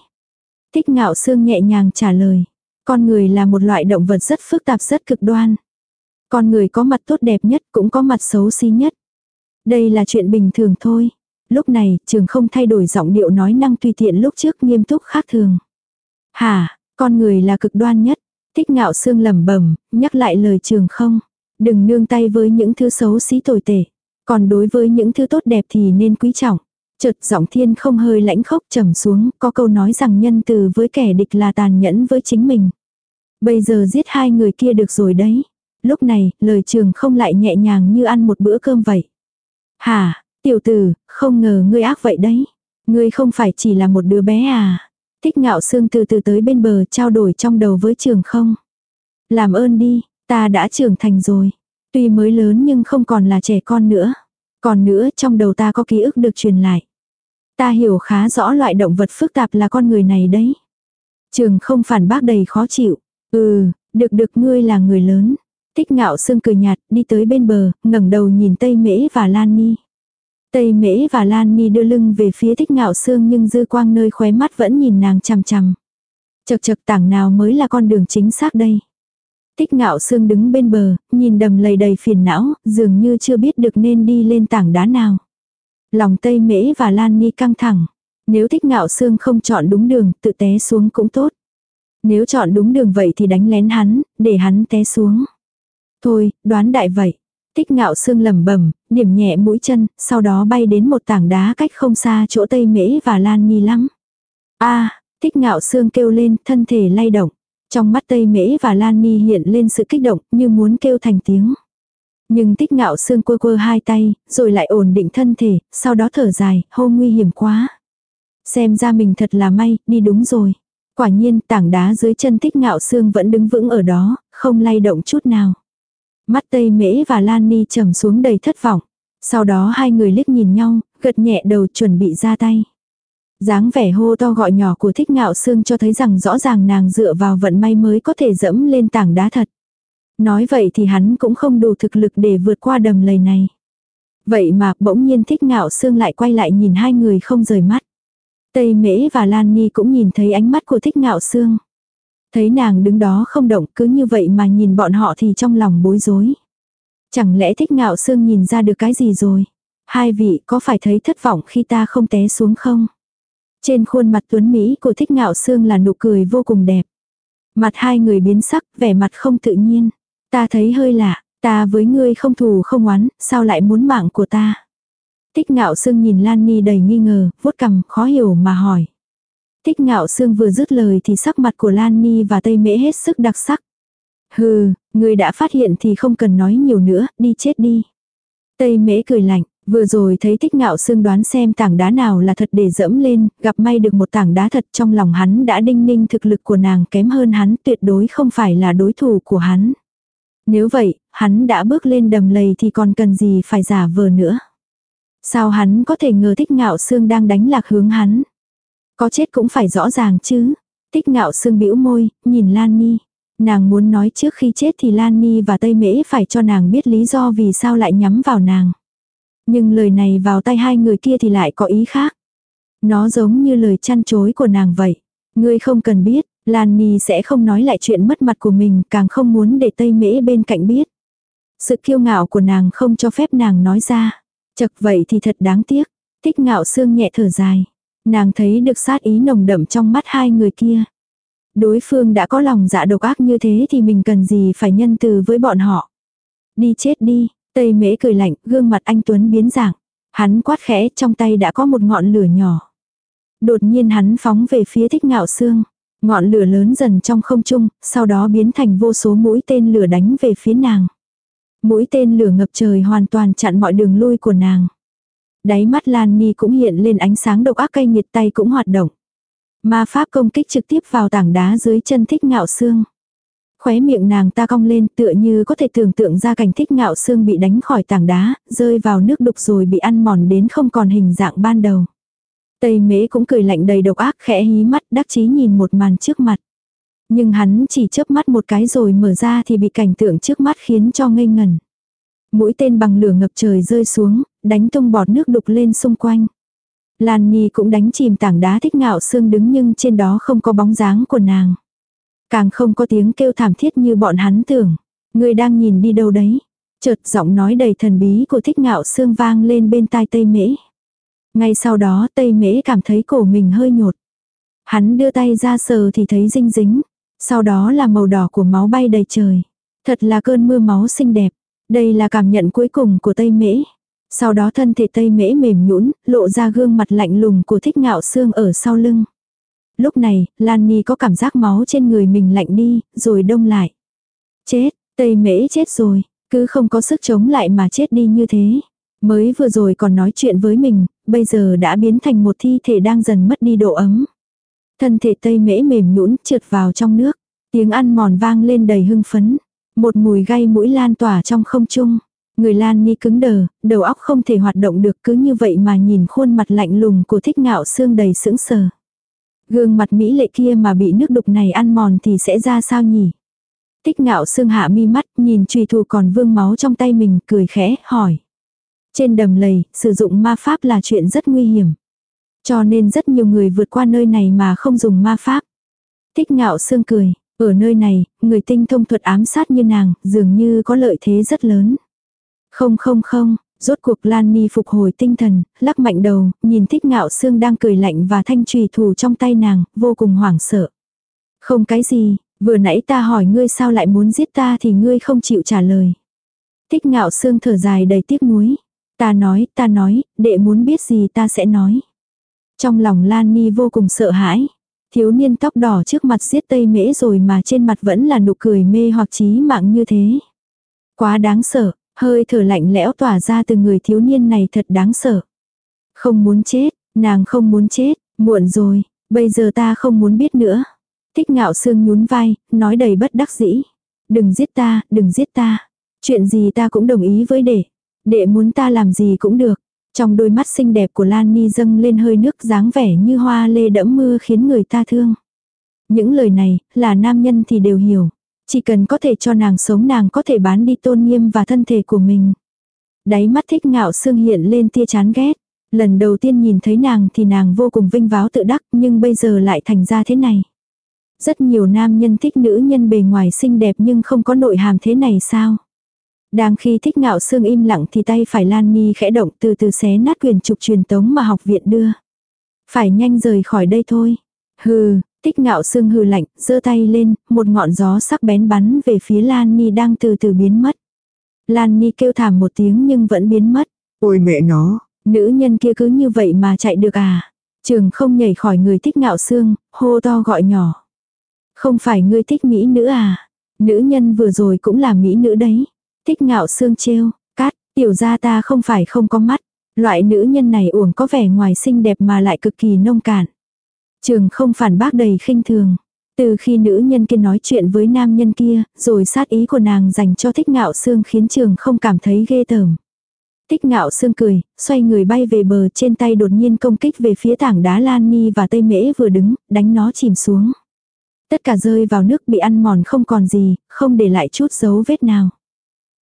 Tích ngạo xương nhẹ nhàng trả lời. Con người là một loại động vật rất phức tạp rất cực đoan. Con người có mặt tốt đẹp nhất cũng có mặt xấu xí nhất. Đây là chuyện bình thường thôi. Lúc này, trường không thay đổi giọng điệu nói năng tùy tiện lúc trước nghiêm túc khác thường. Hả, con người là cực đoan nhất. Thích ngạo xương lẩm bẩm nhắc lại lời trường không. Đừng nương tay với những thứ xấu xí tồi tệ. Còn đối với những thứ tốt đẹp thì nên quý trọng. Chợt giọng thiên không hơi lãnh khốc trầm xuống, có câu nói rằng nhân từ với kẻ địch là tàn nhẫn với chính mình. Bây giờ giết hai người kia được rồi đấy. Lúc này, lời trường không lại nhẹ nhàng như ăn một bữa cơm vậy. Hả, tiểu tử, không ngờ ngươi ác vậy đấy. Ngươi không phải chỉ là một đứa bé à. Thích ngạo sương từ từ tới bên bờ trao đổi trong đầu với trường không. Làm ơn đi, ta đã trưởng thành rồi. Tuy mới lớn nhưng không còn là trẻ con nữa. Còn nữa trong đầu ta có ký ức được truyền lại. Ta hiểu khá rõ loại động vật phức tạp là con người này đấy. Trường không phản bác đầy khó chịu. Ừ, được được ngươi là người lớn. Tích ngạo sương cười nhạt, đi tới bên bờ, ngẩng đầu nhìn Tây Mễ và Lan Ni. Tây Mễ và Lan Ni đưa lưng về phía thích ngạo sương nhưng dư quang nơi khóe mắt vẫn nhìn nàng chằm chằm. Chật chật tảng nào mới là con đường chính xác đây. Tích ngạo sương đứng bên bờ, nhìn đầm lầy đầy phiền não, dường như chưa biết được nên đi lên tảng đá nào. Lòng Tây Mễ và Lan Ni căng thẳng. Nếu thích ngạo sương không chọn đúng đường, tự té xuống cũng tốt. Nếu chọn đúng đường vậy thì đánh lén hắn, để hắn té xuống. Thôi, đoán đại vậy. Tích ngạo sương lầm bẩm điểm nhẹ mũi chân, sau đó bay đến một tảng đá cách không xa chỗ Tây Mễ và Lan Nhi lắm. a tích ngạo sương kêu lên, thân thể lay động. Trong mắt Tây Mễ và Lan Ni hiện lên sự kích động, như muốn kêu thành tiếng. Nhưng tích ngạo sương quơ quơ hai tay, rồi lại ổn định thân thể, sau đó thở dài, hô nguy hiểm quá. Xem ra mình thật là may, đi đúng rồi. Quả nhiên tảng đá dưới chân tích ngạo sương vẫn đứng vững ở đó, không lay động chút nào. Mắt Tây Mễ và Lan Ni trầm xuống đầy thất vọng. Sau đó hai người liếc nhìn nhau, gật nhẹ đầu chuẩn bị ra tay. dáng vẻ hô to gọi nhỏ của thích ngạo xương cho thấy rằng rõ ràng nàng dựa vào vận may mới có thể dẫm lên tảng đá thật. Nói vậy thì hắn cũng không đủ thực lực để vượt qua đầm lầy này. Vậy mà bỗng nhiên thích ngạo xương lại quay lại nhìn hai người không rời mắt. Tây Mễ và Lan Ni cũng nhìn thấy ánh mắt của thích ngạo xương. Thấy nàng đứng đó không động cứ như vậy mà nhìn bọn họ thì trong lòng bối rối. Chẳng lẽ thích ngạo sương nhìn ra được cái gì rồi? Hai vị có phải thấy thất vọng khi ta không té xuống không? Trên khuôn mặt tuấn Mỹ của thích ngạo xương là nụ cười vô cùng đẹp. Mặt hai người biến sắc, vẻ mặt không tự nhiên. Ta thấy hơi lạ, ta với ngươi không thù không oán, sao lại muốn mạng của ta? Thích ngạo sương nhìn Lan Ni đầy nghi ngờ, vuốt cằm, khó hiểu mà hỏi. Thích ngạo sương vừa dứt lời thì sắc mặt của Lan Ni và Tây Mễ hết sức đặc sắc. Hừ, người đã phát hiện thì không cần nói nhiều nữa, đi chết đi. Tây Mễ cười lạnh, vừa rồi thấy thích ngạo sương đoán xem tảng đá nào là thật để dẫm lên, gặp may được một tảng đá thật trong lòng hắn đã đinh ninh thực lực của nàng kém hơn hắn tuyệt đối không phải là đối thủ của hắn. Nếu vậy, hắn đã bước lên đầm lầy thì còn cần gì phải giả vờ nữa. Sao hắn có thể ngờ thích ngạo xương đang đánh lạc hướng hắn. Có chết cũng phải rõ ràng chứ. Tích ngạo xương bĩu môi, nhìn Lan Ni. Nàng muốn nói trước khi chết thì Lan Ni và Tây Mễ phải cho nàng biết lý do vì sao lại nhắm vào nàng. Nhưng lời này vào tay hai người kia thì lại có ý khác. Nó giống như lời chăn chối của nàng vậy. Ngươi không cần biết, Lan Ni sẽ không nói lại chuyện mất mặt của mình, càng không muốn để Tây Mễ bên cạnh biết. Sự kiêu ngạo của nàng không cho phép nàng nói ra. Chật vậy thì thật đáng tiếc. Thích ngạo xương nhẹ thở dài. Nàng thấy được sát ý nồng đậm trong mắt hai người kia. Đối phương đã có lòng dạ độc ác như thế thì mình cần gì phải nhân từ với bọn họ. Đi chết đi, Tây mễ cười lạnh, gương mặt anh Tuấn biến dạng. Hắn quát khẽ trong tay đã có một ngọn lửa nhỏ. Đột nhiên hắn phóng về phía thích ngạo xương. Ngọn lửa lớn dần trong không trung, sau đó biến thành vô số mũi tên lửa đánh về phía nàng. Mũi tên lửa ngập trời hoàn toàn chặn mọi đường lui của nàng. Đáy mắt Lan Ni cũng hiện lên ánh sáng độc ác cay nghiệt tay cũng hoạt động. Ma pháp công kích trực tiếp vào tảng đá dưới chân thích ngạo xương. Khóe miệng nàng ta cong lên tựa như có thể tưởng tượng ra cảnh thích ngạo xương bị đánh khỏi tảng đá, rơi vào nước đục rồi bị ăn mòn đến không còn hình dạng ban đầu. Tây mễ cũng cười lạnh đầy độc ác khẽ hí mắt đắc chí nhìn một màn trước mặt. Nhưng hắn chỉ chớp mắt một cái rồi mở ra thì bị cảnh tượng trước mắt khiến cho ngây ngần. Mũi tên bằng lửa ngập trời rơi xuống, đánh tung bọt nước đục lên xung quanh. Lan Nhi cũng đánh chìm tảng đá thích ngạo xương đứng nhưng trên đó không có bóng dáng của nàng. Càng không có tiếng kêu thảm thiết như bọn hắn tưởng. Người đang nhìn đi đâu đấy. Chợt giọng nói đầy thần bí của thích ngạo xương vang lên bên tai tây mễ. Ngay sau đó tây mễ cảm thấy cổ mình hơi nhột. Hắn đưa tay ra sờ thì thấy dinh dính. Sau đó là màu đỏ của máu bay đầy trời. Thật là cơn mưa máu xinh đẹp. Đây là cảm nhận cuối cùng của Tây Mễ. Sau đó thân thể Tây Mễ mềm nhũn, lộ ra gương mặt lạnh lùng của thích ngạo xương ở sau lưng. Lúc này, Lan Ni có cảm giác máu trên người mình lạnh đi, rồi đông lại. Chết, Tây Mễ chết rồi, cứ không có sức chống lại mà chết đi như thế. Mới vừa rồi còn nói chuyện với mình, bây giờ đã biến thành một thi thể đang dần mất đi độ ấm. Thân thể tây mễ mềm nhũn trượt vào trong nước. Tiếng ăn mòn vang lên đầy hưng phấn. Một mùi gay mũi lan tỏa trong không trung. Người Lan Ni cứng đờ, đầu óc không thể hoạt động được cứ như vậy mà nhìn khuôn mặt lạnh lùng của thích ngạo xương đầy sững sờ. Gương mặt mỹ lệ kia mà bị nước đục này ăn mòn thì sẽ ra sao nhỉ? Thích ngạo xương hạ mi mắt nhìn trùy thù còn vương máu trong tay mình cười khẽ hỏi. Trên đầm lầy, sử dụng ma pháp là chuyện rất nguy hiểm. Cho nên rất nhiều người vượt qua nơi này mà không dùng ma pháp. Thích ngạo xương cười, ở nơi này, người tinh thông thuật ám sát như nàng, dường như có lợi thế rất lớn. Không không không, rốt cuộc Lan Ni phục hồi tinh thần, lắc mạnh đầu, nhìn thích ngạo sương đang cười lạnh và thanh trùy thủ trong tay nàng, vô cùng hoảng sợ. Không cái gì, vừa nãy ta hỏi ngươi sao lại muốn giết ta thì ngươi không chịu trả lời. Thích ngạo sương thở dài đầy tiếc nuối. Ta nói, ta nói, đệ muốn biết gì ta sẽ nói. Trong lòng Lan Ni vô cùng sợ hãi. Thiếu niên tóc đỏ trước mặt giết tây mễ rồi mà trên mặt vẫn là nụ cười mê hoặc trí mạng như thế. Quá đáng sợ, hơi thở lạnh lẽo tỏa ra từ người thiếu niên này thật đáng sợ. Không muốn chết, nàng không muốn chết, muộn rồi, bây giờ ta không muốn biết nữa. Thích ngạo sương nhún vai, nói đầy bất đắc dĩ. Đừng giết ta, đừng giết ta. Chuyện gì ta cũng đồng ý với đệ. Đệ muốn ta làm gì cũng được. Trong đôi mắt xinh đẹp của Lan Ni dâng lên hơi nước dáng vẻ như hoa lê đẫm mưa khiến người ta thương. Những lời này, là nam nhân thì đều hiểu. Chỉ cần có thể cho nàng sống nàng có thể bán đi tôn nghiêm và thân thể của mình. Đáy mắt thích ngạo xương hiện lên tia chán ghét. Lần đầu tiên nhìn thấy nàng thì nàng vô cùng vinh váo tự đắc nhưng bây giờ lại thành ra thế này. Rất nhiều nam nhân thích nữ nhân bề ngoài xinh đẹp nhưng không có nội hàm thế này sao? Đang khi thích ngạo xương im lặng thì tay phải Lan Ni khẽ động từ từ xé nát quyền trục truyền tống mà học viện đưa. Phải nhanh rời khỏi đây thôi. Hừ, tích ngạo sương hừ lạnh, giơ tay lên, một ngọn gió sắc bén bắn về phía Lan Ni đang từ từ biến mất. Lan Ni kêu thảm một tiếng nhưng vẫn biến mất. Ôi mẹ nó, Nữ nhân kia cứ như vậy mà chạy được à? Trường không nhảy khỏi người thích ngạo xương, hô to gọi nhỏ. Không phải ngươi thích mỹ nữ à? Nữ nhân vừa rồi cũng là mỹ nữ đấy. Thích ngạo xương trêu, cát, tiểu gia ta không phải không có mắt. Loại nữ nhân này uổng có vẻ ngoài xinh đẹp mà lại cực kỳ nông cạn. Trường không phản bác đầy khinh thường. Từ khi nữ nhân kia nói chuyện với nam nhân kia, rồi sát ý của nàng dành cho thích ngạo xương khiến trường không cảm thấy ghê tởm. Tích ngạo sương cười, xoay người bay về bờ trên tay đột nhiên công kích về phía tảng đá Lan Ni và Tây Mễ vừa đứng, đánh nó chìm xuống. Tất cả rơi vào nước bị ăn mòn không còn gì, không để lại chút dấu vết nào.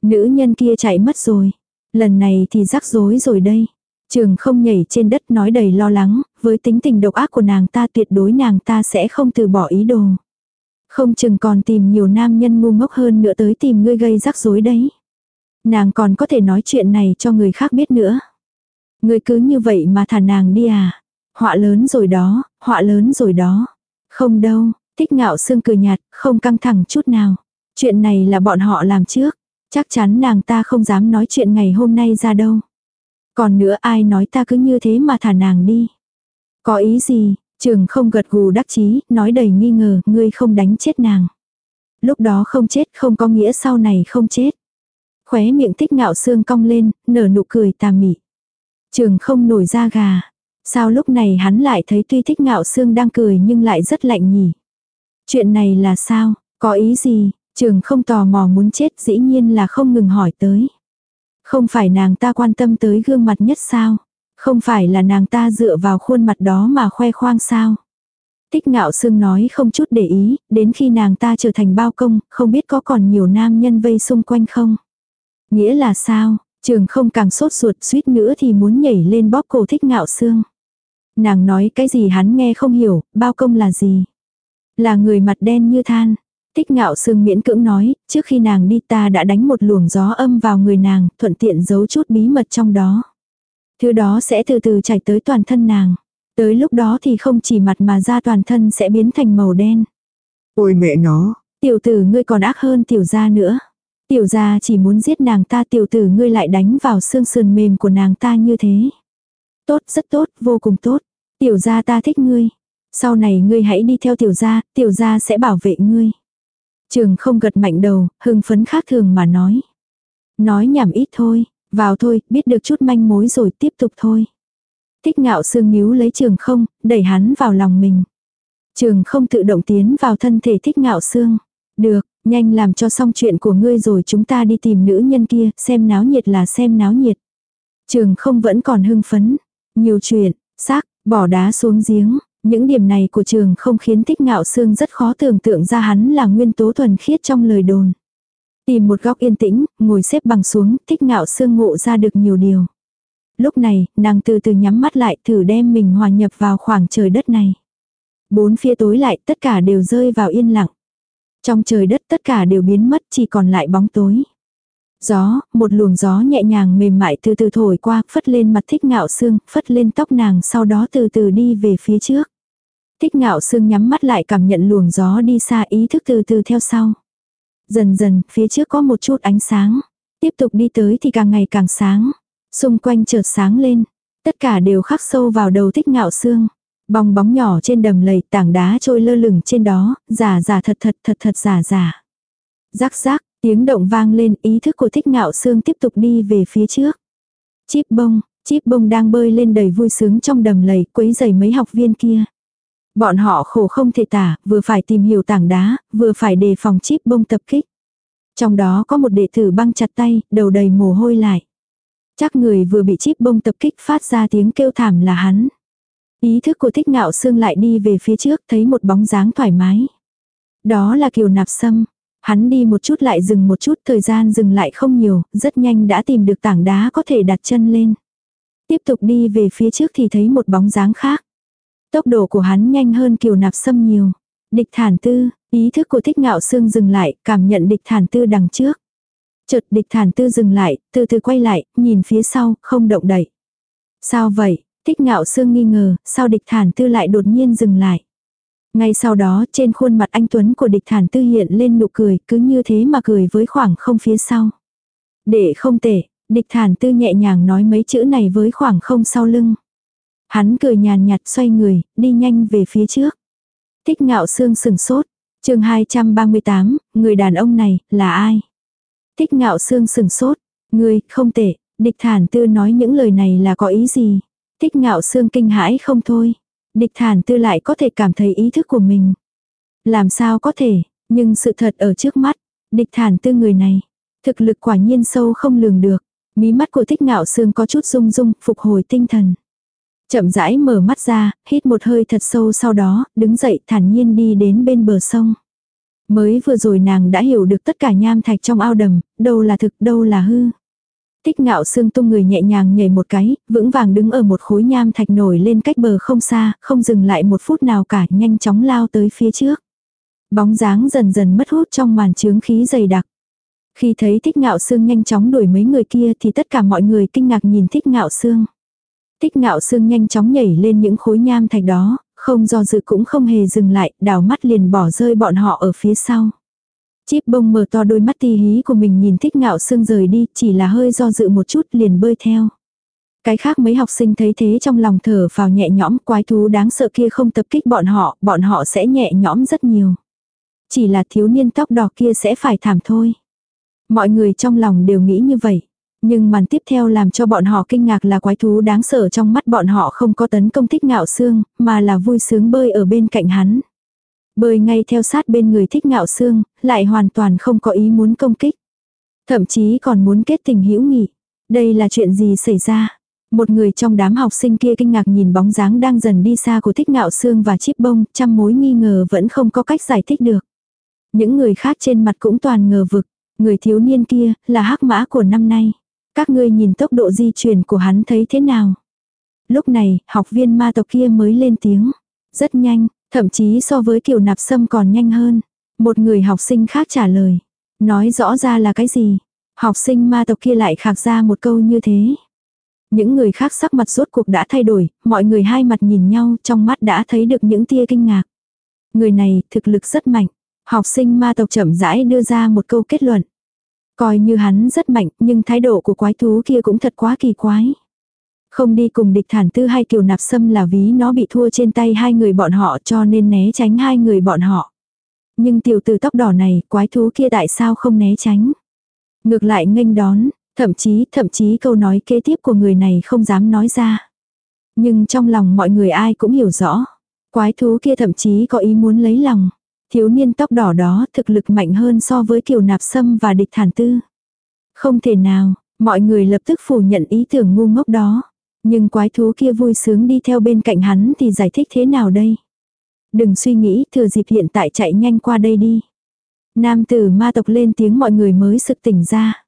Nữ nhân kia chạy mất rồi. Lần này thì rắc rối rồi đây. Trường không nhảy trên đất nói đầy lo lắng, với tính tình độc ác của nàng ta tuyệt đối nàng ta sẽ không từ bỏ ý đồ. Không chừng còn tìm nhiều nam nhân ngu ngốc hơn nữa tới tìm ngươi gây rắc rối đấy. Nàng còn có thể nói chuyện này cho người khác biết nữa. Ngươi cứ như vậy mà thả nàng đi à. Họa lớn rồi đó, họa lớn rồi đó. Không đâu, thích ngạo sương cười nhạt, không căng thẳng chút nào. Chuyện này là bọn họ làm trước. Chắc chắn nàng ta không dám nói chuyện ngày hôm nay ra đâu. Còn nữa ai nói ta cứ như thế mà thả nàng đi. Có ý gì, trường không gật gù đắc chí, nói đầy nghi ngờ, ngươi không đánh chết nàng. Lúc đó không chết không có nghĩa sau này không chết. Khóe miệng thích ngạo xương cong lên, nở nụ cười tà mị. Trường không nổi ra gà. Sao lúc này hắn lại thấy tuy thích ngạo xương đang cười nhưng lại rất lạnh nhỉ. Chuyện này là sao, có ý gì, trường không tò mò muốn chết dĩ nhiên là không ngừng hỏi tới. Không phải nàng ta quan tâm tới gương mặt nhất sao? Không phải là nàng ta dựa vào khuôn mặt đó mà khoe khoang sao? Tích ngạo sương nói không chút để ý, đến khi nàng ta trở thành bao công, không biết có còn nhiều nam nhân vây xung quanh không? Nghĩa là sao? Trường không càng sốt ruột suýt nữa thì muốn nhảy lên bóp cổ thích ngạo xương. Nàng nói cái gì hắn nghe không hiểu, bao công là gì? Là người mặt đen như than. Thích ngạo sương miễn cưỡng nói, trước khi nàng đi ta đã đánh một luồng gió âm vào người nàng, thuận tiện giấu chút bí mật trong đó. Thứ đó sẽ từ từ chảy tới toàn thân nàng. Tới lúc đó thì không chỉ mặt mà da toàn thân sẽ biến thành màu đen. ôi mẹ nó, Tiểu tử ngươi còn ác hơn tiểu gia nữa. Tiểu gia chỉ muốn giết nàng ta tiểu tử ngươi lại đánh vào xương sườn mềm của nàng ta như thế. Tốt, rất tốt, vô cùng tốt. Tiểu gia ta thích ngươi. Sau này ngươi hãy đi theo tiểu gia, tiểu gia sẽ bảo vệ ngươi. Trường không gật mạnh đầu, hưng phấn khác thường mà nói. Nói nhảm ít thôi, vào thôi, biết được chút manh mối rồi tiếp tục thôi. Thích ngạo sương níu lấy trường không, đẩy hắn vào lòng mình. Trường không tự động tiến vào thân thể thích ngạo sương. Được, nhanh làm cho xong chuyện của ngươi rồi chúng ta đi tìm nữ nhân kia, xem náo nhiệt là xem náo nhiệt. Trường không vẫn còn hưng phấn. Nhiều chuyện, xác, bỏ đá xuống giếng. Những điểm này của trường không khiến thích ngạo sương rất khó tưởng tượng ra hắn là nguyên tố thuần khiết trong lời đồn. Tìm một góc yên tĩnh, ngồi xếp bằng xuống, thích ngạo sương ngộ ra được nhiều điều. Lúc này, nàng từ từ nhắm mắt lại thử đem mình hòa nhập vào khoảng trời đất này. Bốn phía tối lại, tất cả đều rơi vào yên lặng. Trong trời đất tất cả đều biến mất, chỉ còn lại bóng tối. Gió, một luồng gió nhẹ nhàng mềm mại từ từ thổi qua, phất lên mặt thích ngạo xương phất lên tóc nàng sau đó từ từ đi về phía trước. Thích ngạo sương nhắm mắt lại cảm nhận luồng gió đi xa ý thức từ từ theo sau. Dần dần, phía trước có một chút ánh sáng. Tiếp tục đi tới thì càng ngày càng sáng. Xung quanh chợt sáng lên. Tất cả đều khắc sâu vào đầu thích ngạo xương. Bong bóng nhỏ trên đầm lầy tảng đá trôi lơ lửng trên đó, giả giả thật thật thật thật giả giả. Rắc rắc, tiếng động vang lên ý thức của thích ngạo xương tiếp tục đi về phía trước. Chip bông, chip bông đang bơi lên đầy vui sướng trong đầm lầy quấy giày mấy học viên kia. Bọn họ khổ không thể tả, vừa phải tìm hiểu tảng đá, vừa phải đề phòng chip bông tập kích. Trong đó có một đệ tử băng chặt tay, đầu đầy mồ hôi lại. Chắc người vừa bị chip bông tập kích phát ra tiếng kêu thảm là hắn. Ý thức của thích ngạo xương lại đi về phía trước thấy một bóng dáng thoải mái. Đó là kiều nạp sâm. Hắn đi một chút lại dừng một chút thời gian dừng lại không nhiều, rất nhanh đã tìm được tảng đá có thể đặt chân lên. Tiếp tục đi về phía trước thì thấy một bóng dáng khác. Tốc độ của hắn nhanh hơn kiều nạp sâm nhiều. Địch thản tư, ý thức của thích ngạo xương dừng lại, cảm nhận địch thản tư đằng trước. Chợt địch thản tư dừng lại, từ từ quay lại, nhìn phía sau, không động đậy. Sao vậy? Thích ngạo xương nghi ngờ, sao địch thản tư lại đột nhiên dừng lại. Ngay sau đó trên khuôn mặt anh Tuấn của địch thản tư hiện lên nụ cười, cứ như thế mà cười với khoảng không phía sau. Để không tệ, địch thản tư nhẹ nhàng nói mấy chữ này với khoảng không sau lưng. Hắn cười nhàn nhạt xoay người, đi nhanh về phía trước. Thích ngạo sương sừng sốt. chương 238, người đàn ông này, là ai? Thích ngạo sương sừng sốt. Người, không tệ. Địch thản tư nói những lời này là có ý gì? Thích ngạo sương kinh hãi không thôi. Địch thản tư lại có thể cảm thấy ý thức của mình. Làm sao có thể, nhưng sự thật ở trước mắt. Địch thản tư người này. Thực lực quả nhiên sâu không lường được. Mí mắt của thích ngạo sương có chút rung rung, phục hồi tinh thần. Chậm rãi mở mắt ra, hít một hơi thật sâu sau đó, đứng dậy thản nhiên đi đến bên bờ sông. Mới vừa rồi nàng đã hiểu được tất cả nham thạch trong ao đầm, đâu là thực, đâu là hư. Tích ngạo xương tung người nhẹ nhàng nhảy một cái, vững vàng đứng ở một khối nham thạch nổi lên cách bờ không xa, không dừng lại một phút nào cả, nhanh chóng lao tới phía trước. Bóng dáng dần dần mất hút trong màn trướng khí dày đặc. Khi thấy thích ngạo xương nhanh chóng đuổi mấy người kia thì tất cả mọi người kinh ngạc nhìn thích ngạo xương. Tích ngạo sương nhanh chóng nhảy lên những khối nham thạch đó, không do dự cũng không hề dừng lại, đảo mắt liền bỏ rơi bọn họ ở phía sau. Chip bông mở to đôi mắt ti hí của mình nhìn thích ngạo sương rời đi, chỉ là hơi do dự một chút liền bơi theo. Cái khác mấy học sinh thấy thế trong lòng thở vào nhẹ nhõm quái thú đáng sợ kia không tập kích bọn họ, bọn họ sẽ nhẹ nhõm rất nhiều. Chỉ là thiếu niên tóc đỏ kia sẽ phải thảm thôi. Mọi người trong lòng đều nghĩ như vậy. Nhưng màn tiếp theo làm cho bọn họ kinh ngạc là quái thú đáng sợ trong mắt bọn họ không có tấn công thích ngạo xương, mà là vui sướng bơi ở bên cạnh hắn. Bơi ngay theo sát bên người thích ngạo xương, lại hoàn toàn không có ý muốn công kích. Thậm chí còn muốn kết tình hữu nghị. Đây là chuyện gì xảy ra? Một người trong đám học sinh kia kinh ngạc nhìn bóng dáng đang dần đi xa của thích ngạo xương và chip bông, trăm mối nghi ngờ vẫn không có cách giải thích được. Những người khác trên mặt cũng toàn ngờ vực, người thiếu niên kia là hắc mã của năm nay. Các ngươi nhìn tốc độ di chuyển của hắn thấy thế nào? Lúc này, học viên ma tộc kia mới lên tiếng. Rất nhanh, thậm chí so với kiểu nạp sâm còn nhanh hơn. Một người học sinh khác trả lời. Nói rõ ra là cái gì? Học sinh ma tộc kia lại khạc ra một câu như thế. Những người khác sắc mặt rốt cuộc đã thay đổi, mọi người hai mặt nhìn nhau trong mắt đã thấy được những tia kinh ngạc. Người này thực lực rất mạnh. Học sinh ma tộc chậm rãi đưa ra một câu kết luận. Coi như hắn rất mạnh, nhưng thái độ của quái thú kia cũng thật quá kỳ quái. Không đi cùng địch thản tư hay kiều nạp sâm là ví nó bị thua trên tay hai người bọn họ cho nên né tránh hai người bọn họ. Nhưng tiểu tử tóc đỏ này, quái thú kia tại sao không né tránh? Ngược lại nghênh đón, thậm chí, thậm chí câu nói kế tiếp của người này không dám nói ra. Nhưng trong lòng mọi người ai cũng hiểu rõ. Quái thú kia thậm chí có ý muốn lấy lòng. Thiếu niên tóc đỏ đó thực lực mạnh hơn so với kiều nạp sâm và địch thản tư. Không thể nào, mọi người lập tức phủ nhận ý tưởng ngu ngốc đó. Nhưng quái thú kia vui sướng đi theo bên cạnh hắn thì giải thích thế nào đây? Đừng suy nghĩ, thừa dịp hiện tại chạy nhanh qua đây đi. Nam tử ma tộc lên tiếng mọi người mới sực tỉnh ra.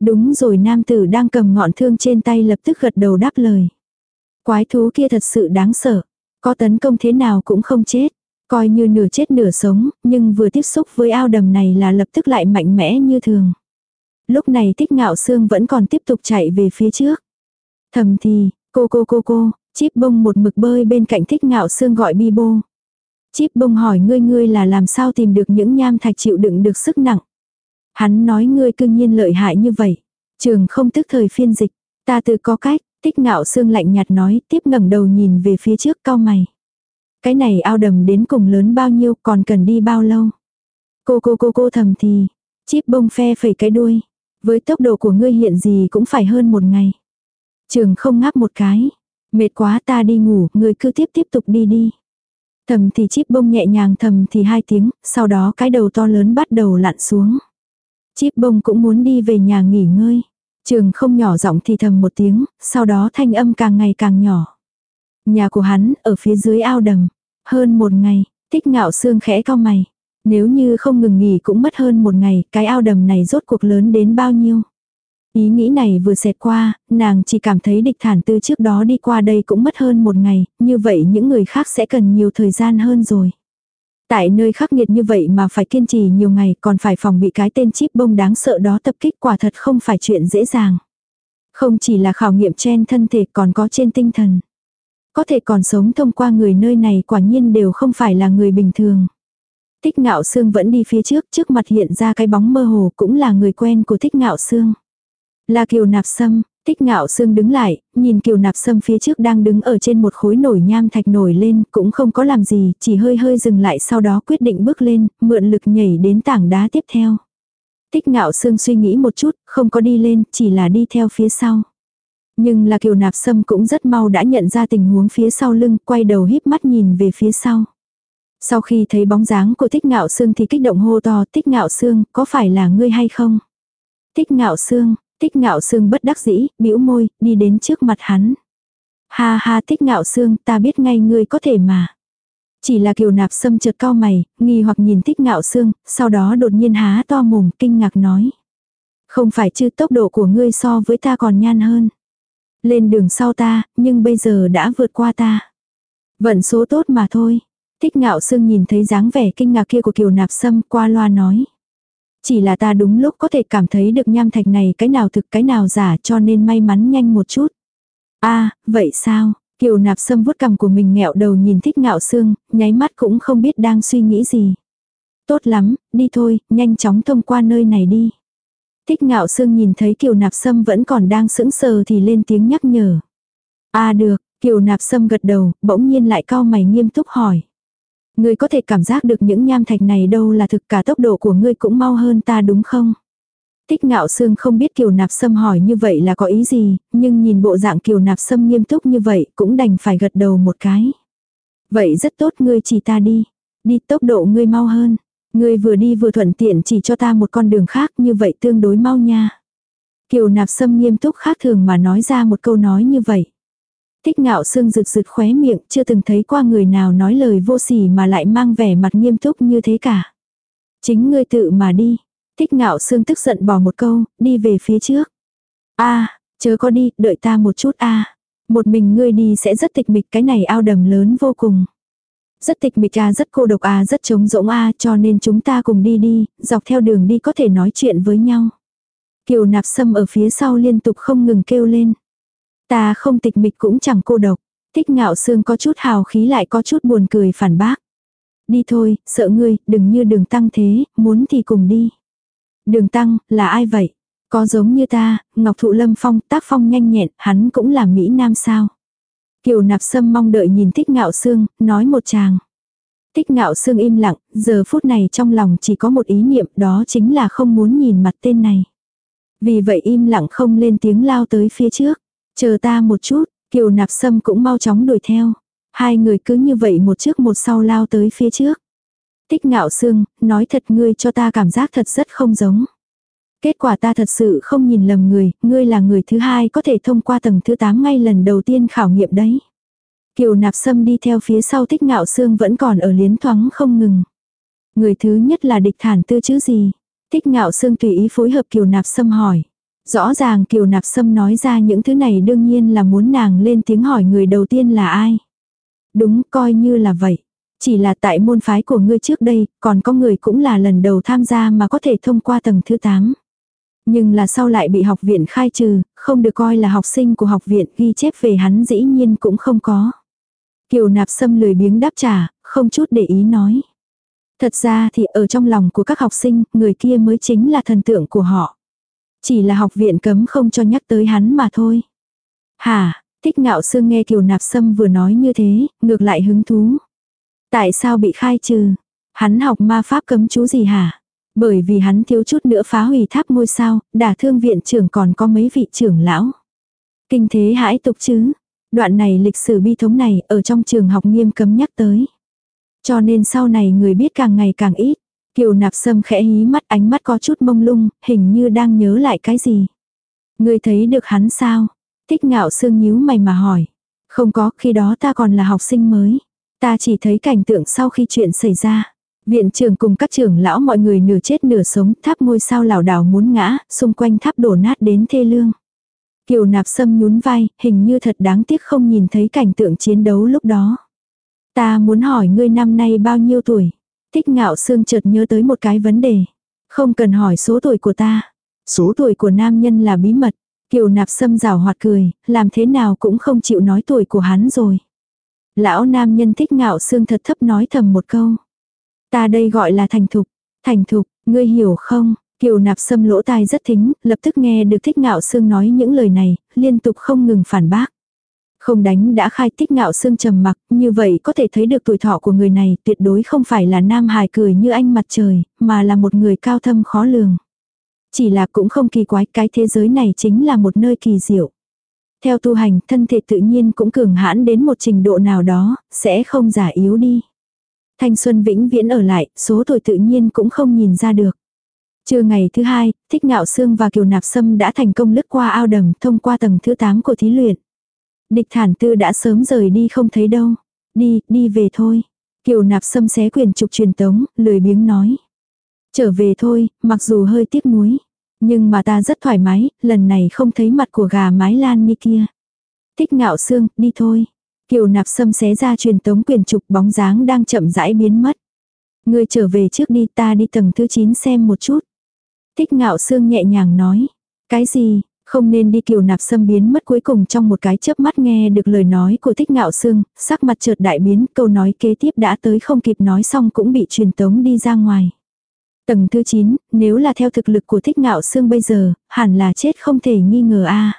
Đúng rồi nam tử đang cầm ngọn thương trên tay lập tức gật đầu đáp lời. Quái thú kia thật sự đáng sợ. Có tấn công thế nào cũng không chết. Coi như nửa chết nửa sống, nhưng vừa tiếp xúc với ao đầm này là lập tức lại mạnh mẽ như thường. Lúc này tích ngạo xương vẫn còn tiếp tục chạy về phía trước. Thầm thì, cô cô cô cô, chip bông một mực bơi bên cạnh thích ngạo xương gọi bi bô. Chip bông hỏi ngươi ngươi là làm sao tìm được những nham thạch chịu đựng được sức nặng. Hắn nói ngươi cương nhiên lợi hại như vậy. Trường không tức thời phiên dịch, ta tự có cách, tích ngạo xương lạnh nhạt nói tiếp ngẩng đầu nhìn về phía trước cao mày. Cái này ao đầm đến cùng lớn bao nhiêu còn cần đi bao lâu. Cô cô cô cô thầm thì, chip bông phe phẩy cái đuôi. Với tốc độ của ngươi hiện gì cũng phải hơn một ngày. Trường không ngáp một cái. Mệt quá ta đi ngủ, ngươi cứ tiếp tiếp tục đi đi. Thầm thì chip bông nhẹ nhàng thầm thì hai tiếng, sau đó cái đầu to lớn bắt đầu lặn xuống. Chip bông cũng muốn đi về nhà nghỉ ngơi. Trường không nhỏ giọng thì thầm một tiếng, sau đó thanh âm càng ngày càng nhỏ. Nhà của hắn ở phía dưới ao đầm. Hơn một ngày, thích ngạo xương khẽ cao mày. Nếu như không ngừng nghỉ cũng mất hơn một ngày, cái ao đầm này rốt cuộc lớn đến bao nhiêu. Ý nghĩ này vừa xẹt qua, nàng chỉ cảm thấy địch thản tư trước đó đi qua đây cũng mất hơn một ngày, như vậy những người khác sẽ cần nhiều thời gian hơn rồi. Tại nơi khắc nghiệt như vậy mà phải kiên trì nhiều ngày còn phải phòng bị cái tên chip bông đáng sợ đó tập kích quả thật không phải chuyện dễ dàng. Không chỉ là khảo nghiệm trên thân thể còn có trên tinh thần. Có thể còn sống thông qua người nơi này quả nhiên đều không phải là người bình thường. Thích ngạo xương vẫn đi phía trước, trước mặt hiện ra cái bóng mơ hồ cũng là người quen của thích ngạo xương. Là kiều nạp sâm, Tích ngạo sương đứng lại, nhìn kiều nạp sâm phía trước đang đứng ở trên một khối nổi nham thạch nổi lên, cũng không có làm gì, chỉ hơi hơi dừng lại sau đó quyết định bước lên, mượn lực nhảy đến tảng đá tiếp theo. Tích ngạo sương suy nghĩ một chút, không có đi lên, chỉ là đi theo phía sau. Nhưng là kiều nạp sâm cũng rất mau đã nhận ra tình huống phía sau lưng, quay đầu híp mắt nhìn về phía sau. Sau khi thấy bóng dáng của tích ngạo sương thì kích động hô to, tích ngạo sương, có phải là ngươi hay không? Tích ngạo sương, Tích ngạo sương bất đắc dĩ, bĩu môi, đi đến trước mặt hắn. Ha ha tích ngạo sương, ta biết ngay ngươi có thể mà. Chỉ là kiều nạp sâm chợt cao mày, nghi hoặc nhìn tích ngạo sương, sau đó đột nhiên há to mồm, kinh ngạc nói. Không phải chứ tốc độ của ngươi so với ta còn nhan hơn. Lên đường sau ta, nhưng bây giờ đã vượt qua ta. Vận số tốt mà thôi. thích ngạo sương nhìn thấy dáng vẻ kinh ngạc kia của kiều nạp sâm qua loa nói. Chỉ là ta đúng lúc có thể cảm thấy được nham thạch này cái nào thực cái nào giả cho nên may mắn nhanh một chút. a vậy sao? Kiều nạp sâm vuốt cằm của mình nghẹo đầu nhìn thích ngạo xương, nháy mắt cũng không biết đang suy nghĩ gì. Tốt lắm, đi thôi, nhanh chóng thông qua nơi này đi. Thích ngạo sương nhìn thấy kiều nạp sâm vẫn còn đang sững sờ thì lên tiếng nhắc nhở. a được, kiều nạp sâm gật đầu, bỗng nhiên lại cau mày nghiêm túc hỏi. Ngươi có thể cảm giác được những nham thạch này đâu là thực cả tốc độ của ngươi cũng mau hơn ta đúng không? Tích ngạo sương không biết kiều nạp sâm hỏi như vậy là có ý gì, nhưng nhìn bộ dạng kiều nạp sâm nghiêm túc như vậy cũng đành phải gật đầu một cái. Vậy rất tốt ngươi chỉ ta đi. Đi tốc độ ngươi mau hơn. Ngươi vừa đi vừa thuận tiện chỉ cho ta một con đường khác như vậy tương đối mau nha. Kiều nạp sâm nghiêm túc khác thường mà nói ra một câu nói như vậy. Thích ngạo sương rực rực khóe miệng, chưa từng thấy qua người nào nói lời vô sỉ mà lại mang vẻ mặt nghiêm túc như thế cả. Chính ngươi tự mà đi. Thích ngạo sương tức giận bỏ một câu, đi về phía trước. a chớ có đi, đợi ta một chút a Một mình ngươi đi sẽ rất tịch mịch cái này ao đầm lớn vô cùng. Rất tịch mịch à rất cô độc à rất trống rỗng à cho nên chúng ta cùng đi đi, dọc theo đường đi có thể nói chuyện với nhau. Kiều nạp sâm ở phía sau liên tục không ngừng kêu lên. Ta không tịch mịch cũng chẳng cô độc. Thích ngạo xương có chút hào khí lại có chút buồn cười phản bác. Đi thôi, sợ ngươi, đừng như đường tăng thế, muốn thì cùng đi. Đường tăng, là ai vậy? Có giống như ta, Ngọc Thụ Lâm Phong, tác phong nhanh nhẹn, hắn cũng là Mỹ Nam sao? Kiều nạp sâm mong đợi nhìn thích ngạo sương, nói một chàng. Thích ngạo sương im lặng, giờ phút này trong lòng chỉ có một ý niệm đó chính là không muốn nhìn mặt tên này. Vì vậy im lặng không lên tiếng lao tới phía trước. Chờ ta một chút, kiều nạp sâm cũng mau chóng đuổi theo. Hai người cứ như vậy một trước một sau lao tới phía trước. Tích ngạo sương, nói thật ngươi cho ta cảm giác thật rất không giống. Kết quả ta thật sự không nhìn lầm người, ngươi là người thứ hai có thể thông qua tầng thứ 8 ngay lần đầu tiên khảo nghiệm đấy. Kiều nạp sâm đi theo phía sau thích ngạo xương vẫn còn ở liến thoáng không ngừng. Người thứ nhất là địch thản tư chứ gì. Thích ngạo xương tùy ý phối hợp kiều nạp sâm hỏi. Rõ ràng Kiều Nạp Sâm nói ra những thứ này đương nhiên là muốn nàng lên tiếng hỏi người đầu tiên là ai. Đúng, coi như là vậy. Chỉ là tại môn phái của ngươi trước đây, còn có người cũng là lần đầu tham gia mà có thể thông qua tầng thứ 8. Nhưng là sau lại bị học viện khai trừ, không được coi là học sinh của học viện ghi chép về hắn dĩ nhiên cũng không có. Kiều nạp sâm lười biếng đáp trả, không chút để ý nói. Thật ra thì ở trong lòng của các học sinh, người kia mới chính là thần tượng của họ. Chỉ là học viện cấm không cho nhắc tới hắn mà thôi. Hả, thích ngạo sương nghe kiều nạp sâm vừa nói như thế, ngược lại hứng thú. Tại sao bị khai trừ? Hắn học ma pháp cấm chú gì hả? Bởi vì hắn thiếu chút nữa phá hủy tháp ngôi sao, đả thương viện trưởng còn có mấy vị trưởng lão. Kinh thế hãi tục chứ. Đoạn này lịch sử bi thống này ở trong trường học nghiêm cấm nhắc tới. Cho nên sau này người biết càng ngày càng ít. Kiều nạp sâm khẽ hí mắt ánh mắt có chút mông lung, hình như đang nhớ lại cái gì. Người thấy được hắn sao? Thích ngạo sương nhíu mày mà hỏi. Không có, khi đó ta còn là học sinh mới. Ta chỉ thấy cảnh tượng sau khi chuyện xảy ra. Viện trưởng cùng các trưởng lão mọi người nửa chết nửa sống, tháp ngôi sao lảo đảo muốn ngã, xung quanh tháp đổ nát đến thê lương. Kiều nạp sâm nhún vai, hình như thật đáng tiếc không nhìn thấy cảnh tượng chiến đấu lúc đó. Ta muốn hỏi ngươi năm nay bao nhiêu tuổi? Thích ngạo sương chợt nhớ tới một cái vấn đề. Không cần hỏi số tuổi của ta. Số tuổi của nam nhân là bí mật. Kiều nạp sâm rào hoạt cười, làm thế nào cũng không chịu nói tuổi của hắn rồi. Lão nam nhân thích ngạo xương thật thấp nói thầm một câu. Ta đây gọi là thành thục. Thành thục, ngươi hiểu không? Kiều nạp sâm lỗ tai rất thính, lập tức nghe được thích ngạo xương nói những lời này, liên tục không ngừng phản bác. Không đánh đã khai thích ngạo xương trầm mặc, như vậy có thể thấy được tuổi thọ của người này tuyệt đối không phải là nam hài cười như anh mặt trời, mà là một người cao thâm khó lường. Chỉ là cũng không kỳ quái cái thế giới này chính là một nơi kỳ diệu. Theo tu hành, thân thể tự nhiên cũng cường hãn đến một trình độ nào đó, sẽ không giả yếu đi. Thanh xuân vĩnh viễn ở lại, số tuổi tự nhiên cũng không nhìn ra được. Trưa ngày thứ hai, Thích Ngạo Sương và Kiều Nạp Sâm đã thành công lướt qua ao đầm thông qua tầng thứ 8 của thí luyện. Địch thản tư đã sớm rời đi không thấy đâu. Đi, đi về thôi. Kiều Nạp Sâm xé quyền trục truyền tống, lười biếng nói. Trở về thôi, mặc dù hơi tiếc nuối. Nhưng mà ta rất thoải mái, lần này không thấy mặt của gà mái lan như kia. Thích ngạo xương, đi thôi. Kiều nạp sâm xé ra truyền tống quyền trục bóng dáng đang chậm rãi biến mất. Ngươi trở về trước đi ta đi tầng thứ 9 xem một chút. Thích ngạo xương nhẹ nhàng nói. Cái gì, không nên đi kiều nạp sâm biến mất cuối cùng trong một cái chớp mắt nghe được lời nói của thích ngạo xương, sắc mặt chợt đại biến, câu nói kế tiếp đã tới không kịp nói xong cũng bị truyền tống đi ra ngoài. Tầng thứ 9, nếu là theo thực lực của thích ngạo xương bây giờ, hẳn là chết không thể nghi ngờ a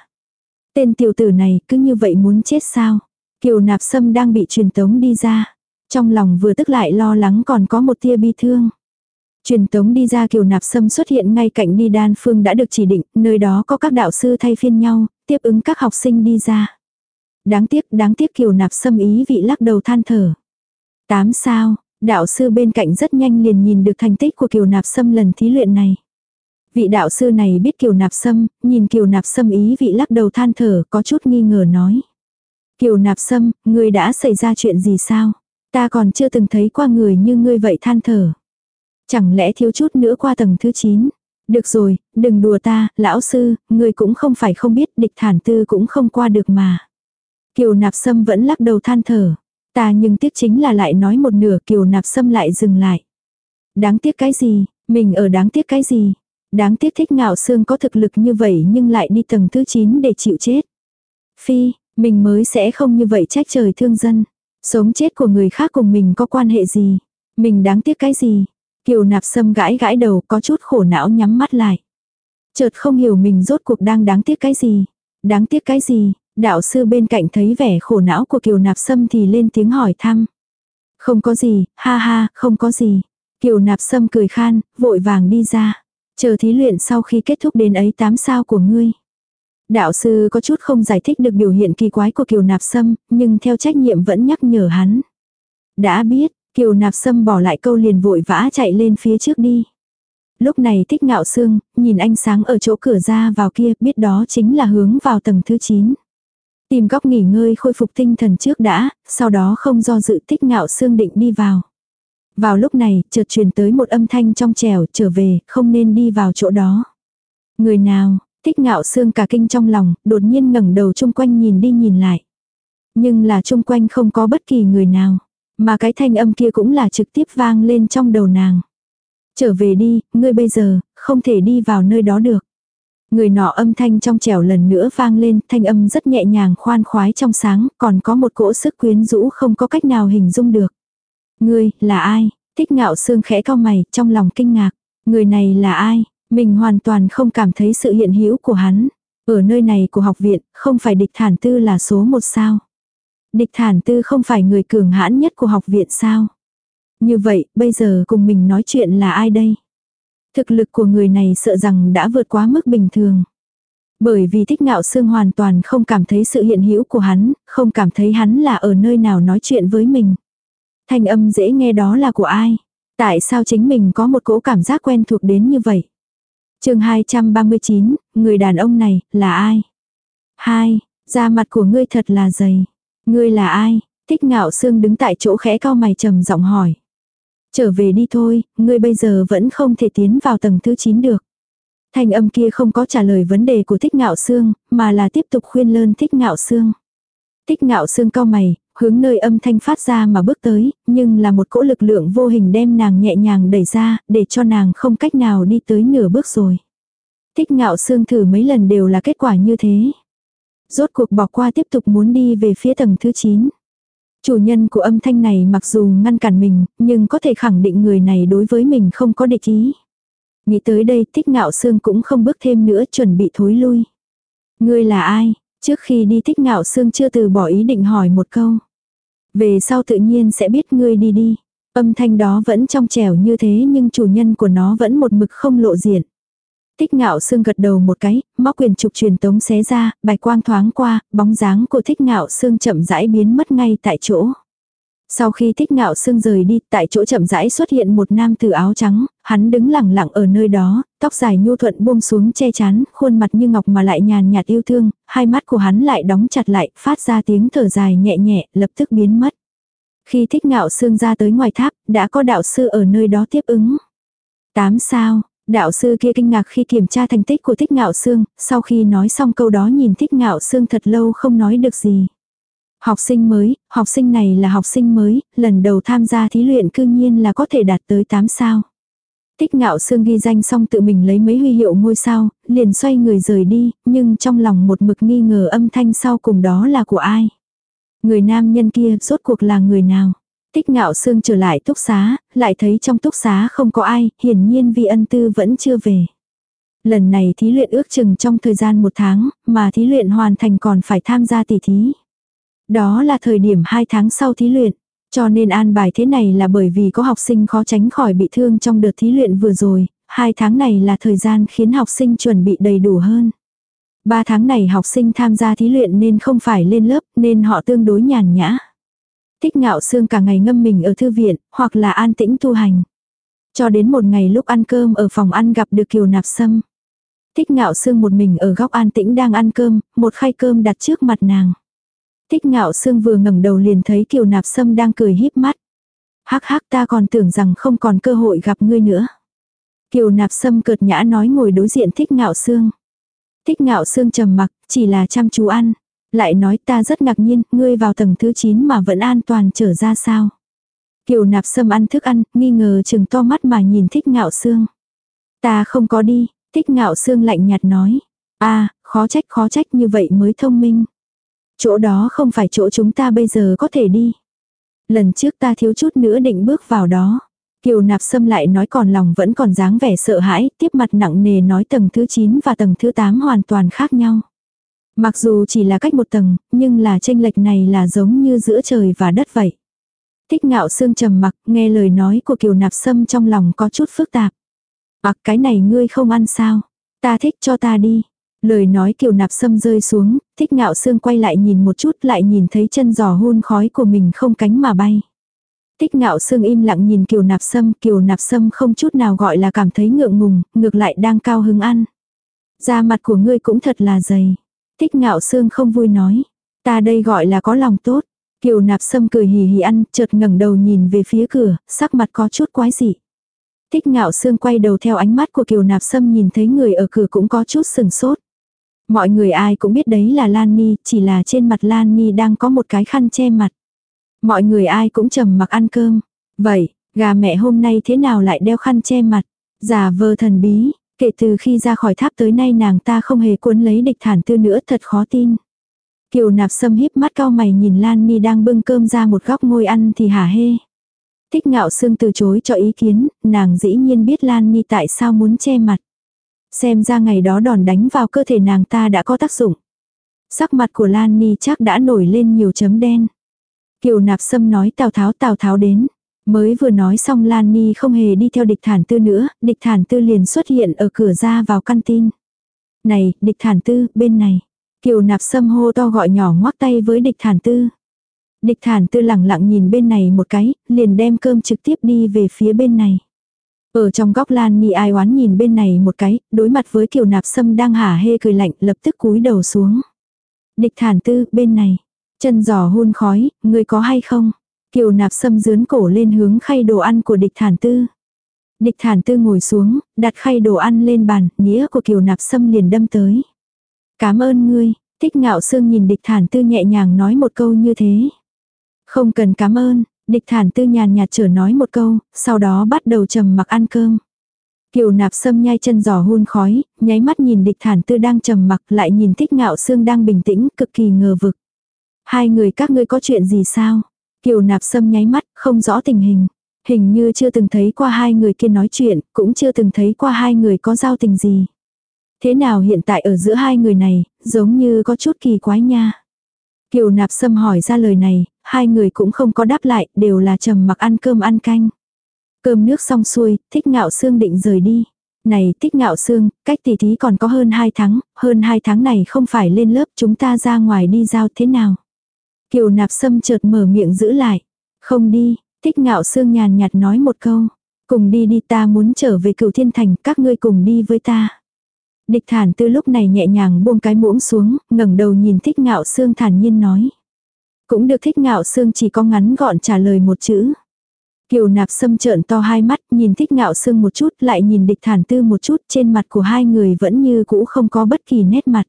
Tên tiểu tử này cứ như vậy muốn chết sao? Kiều nạp sâm đang bị truyền tống đi ra. Trong lòng vừa tức lại lo lắng còn có một tia bi thương. Truyền tống đi ra kiều nạp sâm xuất hiện ngay cạnh đi đan phương đã được chỉ định, nơi đó có các đạo sư thay phiên nhau, tiếp ứng các học sinh đi ra. Đáng tiếc, đáng tiếc kiều nạp sâm ý vị lắc đầu than thở. Tám sao, đạo sư bên cạnh rất nhanh liền nhìn được thành tích của kiều nạp sâm lần thí luyện này. Vị đạo sư này biết kiều nạp sâm, nhìn kiều nạp sâm ý vị lắc đầu than thở có chút nghi ngờ nói. Kiều nạp sâm, ngươi đã xảy ra chuyện gì sao? Ta còn chưa từng thấy qua người như ngươi vậy than thở. Chẳng lẽ thiếu chút nữa qua tầng thứ 9? Được rồi, đừng đùa ta, lão sư, ngươi cũng không phải không biết địch thản tư cũng không qua được mà. Kiều nạp sâm vẫn lắc đầu than thở. Ta nhưng tiếc chính là lại nói một nửa kiều nạp sâm lại dừng lại. Đáng tiếc cái gì, mình ở đáng tiếc cái gì. Đáng tiếc thích ngạo xương có thực lực như vậy nhưng lại đi tầng thứ 9 để chịu chết. Phi, mình mới sẽ không như vậy trách trời thương dân. Sống chết của người khác cùng mình có quan hệ gì. Mình đáng tiếc cái gì. Kiều nạp sâm gãi gãi đầu có chút khổ não nhắm mắt lại. Chợt không hiểu mình rốt cuộc đang đáng tiếc cái gì. Đáng tiếc cái gì. Đạo sư bên cạnh thấy vẻ khổ não của kiều nạp sâm thì lên tiếng hỏi thăm. Không có gì, ha ha, không có gì. Kiều nạp sâm cười khan, vội vàng đi ra. Chờ thí luyện sau khi kết thúc đến ấy tám sao của ngươi. Đạo sư có chút không giải thích được biểu hiện kỳ quái của Kiều Nạp Sâm, nhưng theo trách nhiệm vẫn nhắc nhở hắn. Đã biết, Kiều Nạp Sâm bỏ lại câu liền vội vã chạy lên phía trước đi. Lúc này thích ngạo sương, nhìn ánh sáng ở chỗ cửa ra vào kia, biết đó chính là hướng vào tầng thứ 9. Tìm góc nghỉ ngơi khôi phục tinh thần trước đã, sau đó không do dự thích ngạo sương định đi vào. Vào lúc này, chợt truyền tới một âm thanh trong trèo trở về, không nên đi vào chỗ đó. Người nào, Thích ngạo xương cả kinh trong lòng, đột nhiên ngẩng đầu chung quanh nhìn đi nhìn lại. Nhưng là chung quanh không có bất kỳ người nào. Mà cái thanh âm kia cũng là trực tiếp vang lên trong đầu nàng. Trở về đi, ngươi bây giờ, không thể đi vào nơi đó được. Người nọ âm thanh trong trẻo lần nữa vang lên, thanh âm rất nhẹ nhàng khoan khoái trong sáng, còn có một cỗ sức quyến rũ không có cách nào hình dung được. Ngươi, là ai? Thích ngạo xương khẽ cao mày, trong lòng kinh ngạc. Người này là ai? Mình hoàn toàn không cảm thấy sự hiện hữu của hắn. Ở nơi này của học viện, không phải địch thản tư là số một sao. Địch thản tư không phải người cường hãn nhất của học viện sao. Như vậy, bây giờ cùng mình nói chuyện là ai đây? Thực lực của người này sợ rằng đã vượt quá mức bình thường. Bởi vì thích ngạo xương hoàn toàn không cảm thấy sự hiện hữu của hắn, không cảm thấy hắn là ở nơi nào nói chuyện với mình. Thanh âm dễ nghe đó là của ai? Tại sao chính mình có một cỗ cảm giác quen thuộc đến như vậy? Chương 239, người đàn ông này, là ai? Hai, da mặt của ngươi thật là dày. Ngươi là ai? Thích ngạo sương đứng tại chỗ khẽ cao mày trầm giọng hỏi. Trở về đi thôi, ngươi bây giờ vẫn không thể tiến vào tầng thứ 9 được. Thanh âm kia không có trả lời vấn đề của thích ngạo sương, mà là tiếp tục khuyên lơn thích ngạo sương. Thích ngạo sương cao mày, hướng nơi âm thanh phát ra mà bước tới, nhưng là một cỗ lực lượng vô hình đem nàng nhẹ nhàng đẩy ra, để cho nàng không cách nào đi tới nửa bước rồi. Thích ngạo xương thử mấy lần đều là kết quả như thế. Rốt cuộc bỏ qua tiếp tục muốn đi về phía tầng thứ 9. Chủ nhân của âm thanh này mặc dù ngăn cản mình, nhưng có thể khẳng định người này đối với mình không có địch ý. Nghĩ tới đây thích ngạo xương cũng không bước thêm nữa chuẩn bị thối lui. Ngươi là ai? Trước khi đi thích ngạo xương chưa từ bỏ ý định hỏi một câu. Về sau tự nhiên sẽ biết ngươi đi đi. Âm thanh đó vẫn trong trẻo như thế nhưng chủ nhân của nó vẫn một mực không lộ diện. thích ngạo sương gật đầu một cái, móc quyền trục truyền tống xé ra, bài quang thoáng qua, bóng dáng của thích ngạo sương chậm rãi biến mất ngay tại chỗ. Sau khi thích ngạo sương rời đi, tại chỗ chậm rãi xuất hiện một nam tử áo trắng, hắn đứng lẳng lặng ở nơi đó, tóc dài nhu thuận buông xuống che chắn, khuôn mặt như ngọc mà lại nhàn nhạt yêu thương, hai mắt của hắn lại đóng chặt lại, phát ra tiếng thở dài nhẹ nhẹ, lập tức biến mất. Khi thích ngạo sương ra tới ngoài tháp, đã có đạo sư ở nơi đó tiếp ứng. Tám sao, đạo sư kia kinh ngạc khi kiểm tra thành tích của thích ngạo sương, sau khi nói xong câu đó nhìn thích ngạo sương thật lâu không nói được gì. Học sinh mới, học sinh này là học sinh mới, lần đầu tham gia thí luyện cư nhiên là có thể đạt tới 8 sao. Tích ngạo sương ghi danh xong tự mình lấy mấy huy hiệu ngôi sao, liền xoay người rời đi, nhưng trong lòng một mực nghi ngờ âm thanh sau cùng đó là của ai. Người nam nhân kia rốt cuộc là người nào? Tích ngạo sương trở lại túc xá, lại thấy trong túc xá không có ai, hiển nhiên vi ân tư vẫn chưa về. Lần này thí luyện ước chừng trong thời gian một tháng, mà thí luyện hoàn thành còn phải tham gia tỷ thí. Đó là thời điểm hai tháng sau thí luyện. Cho nên an bài thế này là bởi vì có học sinh khó tránh khỏi bị thương trong đợt thí luyện vừa rồi, hai tháng này là thời gian khiến học sinh chuẩn bị đầy đủ hơn. Ba tháng này học sinh tham gia thí luyện nên không phải lên lớp nên họ tương đối nhàn nhã. Thích ngạo xương cả ngày ngâm mình ở thư viện, hoặc là an tĩnh tu hành. Cho đến một ngày lúc ăn cơm ở phòng ăn gặp được Kiều Nạp Sâm. Thích ngạo xương một mình ở góc an tĩnh đang ăn cơm, một khay cơm đặt trước mặt nàng. Thích ngạo Sương vừa ngẩng đầu liền thấy Kiều Nạp Sâm đang cười híp mắt. Hắc hắc ta còn tưởng rằng không còn cơ hội gặp ngươi nữa. Kiều Nạp Sâm cợt nhã nói ngồi đối diện thích ngạo Sương. Thích ngạo Sương trầm mặc, chỉ là chăm chú ăn. Lại nói ta rất ngạc nhiên, ngươi vào tầng thứ 9 mà vẫn an toàn trở ra sao. Kiều nạp sâm ăn thức ăn, nghi ngờ chừng to mắt mà nhìn thích ngạo Sương. Ta không có đi, thích ngạo Sương lạnh nhạt nói. a à, khó trách khó trách như vậy mới thông minh. Chỗ đó không phải chỗ chúng ta bây giờ có thể đi. Lần trước ta thiếu chút nữa định bước vào đó. Kiều nạp sâm lại nói còn lòng vẫn còn dáng vẻ sợ hãi, tiếp mặt nặng nề nói tầng thứ 9 và tầng thứ 8 hoàn toàn khác nhau. Mặc dù chỉ là cách một tầng, nhưng là tranh lệch này là giống như giữa trời và đất vậy. Thích ngạo sương trầm mặc, nghe lời nói của kiều nạp sâm trong lòng có chút phức tạp. Bạc cái này ngươi không ăn sao? Ta thích cho ta đi. Lời nói kiều nạp sâm rơi xuống, thích ngạo sương quay lại nhìn một chút lại nhìn thấy chân giò hôn khói của mình không cánh mà bay. Tích ngạo sương im lặng nhìn kiều nạp sâm, kiều nạp sâm không chút nào gọi là cảm thấy ngượng ngùng, ngược lại đang cao hứng ăn. Da mặt của ngươi cũng thật là dày. Tích ngạo sương không vui nói. Ta đây gọi là có lòng tốt. Kiều nạp sâm cười hì hì ăn, chợt ngẩng đầu nhìn về phía cửa, sắc mặt có chút quái dị. Tích ngạo sương quay đầu theo ánh mắt của kiều nạp sâm nhìn thấy người ở cửa cũng có chút sừng sốt. Mọi người ai cũng biết đấy là Lan Ni, chỉ là trên mặt Lan Ni đang có một cái khăn che mặt. Mọi người ai cũng trầm mặc ăn cơm. Vậy, gà mẹ hôm nay thế nào lại đeo khăn che mặt? Giả vờ thần bí, kể từ khi ra khỏi tháp tới nay nàng ta không hề cuốn lấy địch thản tư nữa thật khó tin. Kiều nạp sâm híp mắt cao mày nhìn Lan Ni đang bưng cơm ra một góc ngôi ăn thì hả hê. Thích ngạo sương từ chối cho ý kiến, nàng dĩ nhiên biết Lan Ni tại sao muốn che mặt. Xem ra ngày đó đòn đánh vào cơ thể nàng ta đã có tác dụng. Sắc mặt của Lan Ni chắc đã nổi lên nhiều chấm đen. Kiều nạp sâm nói Tào Tháo Tào Tháo đến. Mới vừa nói xong Lan Ni không hề đi theo địch thản tư nữa, địch thản tư liền xuất hiện ở cửa ra vào căn tin. Này, địch thản tư, bên này. Kiều nạp sâm hô to gọi nhỏ ngoắc tay với địch thản tư. Địch thản tư lẳng lặng nhìn bên này một cái, liền đem cơm trực tiếp đi về phía bên này. Ở trong góc Lan Ni ai oán nhìn bên này một cái, đối mặt với kiều nạp sâm đang hả hê cười lạnh lập tức cúi đầu xuống. Địch thản tư, bên này. Chân giò hôn khói, người có hay không? Kiều nạp sâm dướn cổ lên hướng khay đồ ăn của địch thản tư. Địch thản tư ngồi xuống, đặt khay đồ ăn lên bàn, nghĩa của kiều nạp sâm liền đâm tới. Cảm ơn ngươi, thích ngạo sương nhìn địch thản tư nhẹ nhàng nói một câu như thế. Không cần cảm ơn, địch thản tư nhàn nhạt trở nói một câu, sau đó bắt đầu trầm mặc ăn cơm. Kiều nạp sâm nhai chân giò hun khói, nháy mắt nhìn địch thản tư đang trầm mặc lại nhìn thích ngạo xương đang bình tĩnh, cực kỳ ngờ vực. Hai người các ngươi có chuyện gì sao? Kiều nạp sâm nháy mắt, không rõ tình hình. Hình như chưa từng thấy qua hai người kia nói chuyện, cũng chưa từng thấy qua hai người có giao tình gì. Thế nào hiện tại ở giữa hai người này, giống như có chút kỳ quái nha. Kiều nạp sâm hỏi ra lời này, hai người cũng không có đáp lại, đều là trầm mặc ăn cơm ăn canh. Cơm nước xong xuôi, thích ngạo xương định rời đi. Này thích ngạo xương, cách tỷ thí còn có hơn hai tháng, hơn hai tháng này không phải lên lớp chúng ta ra ngoài đi giao thế nào. Kiều nạp sâm chợt mở miệng giữ lại. Không đi, thích ngạo xương nhàn nhạt nói một câu. Cùng đi đi ta muốn trở về cựu thiên thành, các ngươi cùng đi với ta. Địch thản tư lúc này nhẹ nhàng buông cái muỗng xuống, ngẩng đầu nhìn thích ngạo xương thản nhiên nói. Cũng được thích ngạo xương chỉ có ngắn gọn trả lời một chữ. Kiều nạp sâm trợn to hai mắt, nhìn thích ngạo xương một chút, lại nhìn địch thản tư một chút, trên mặt của hai người vẫn như cũ không có bất kỳ nét mặt.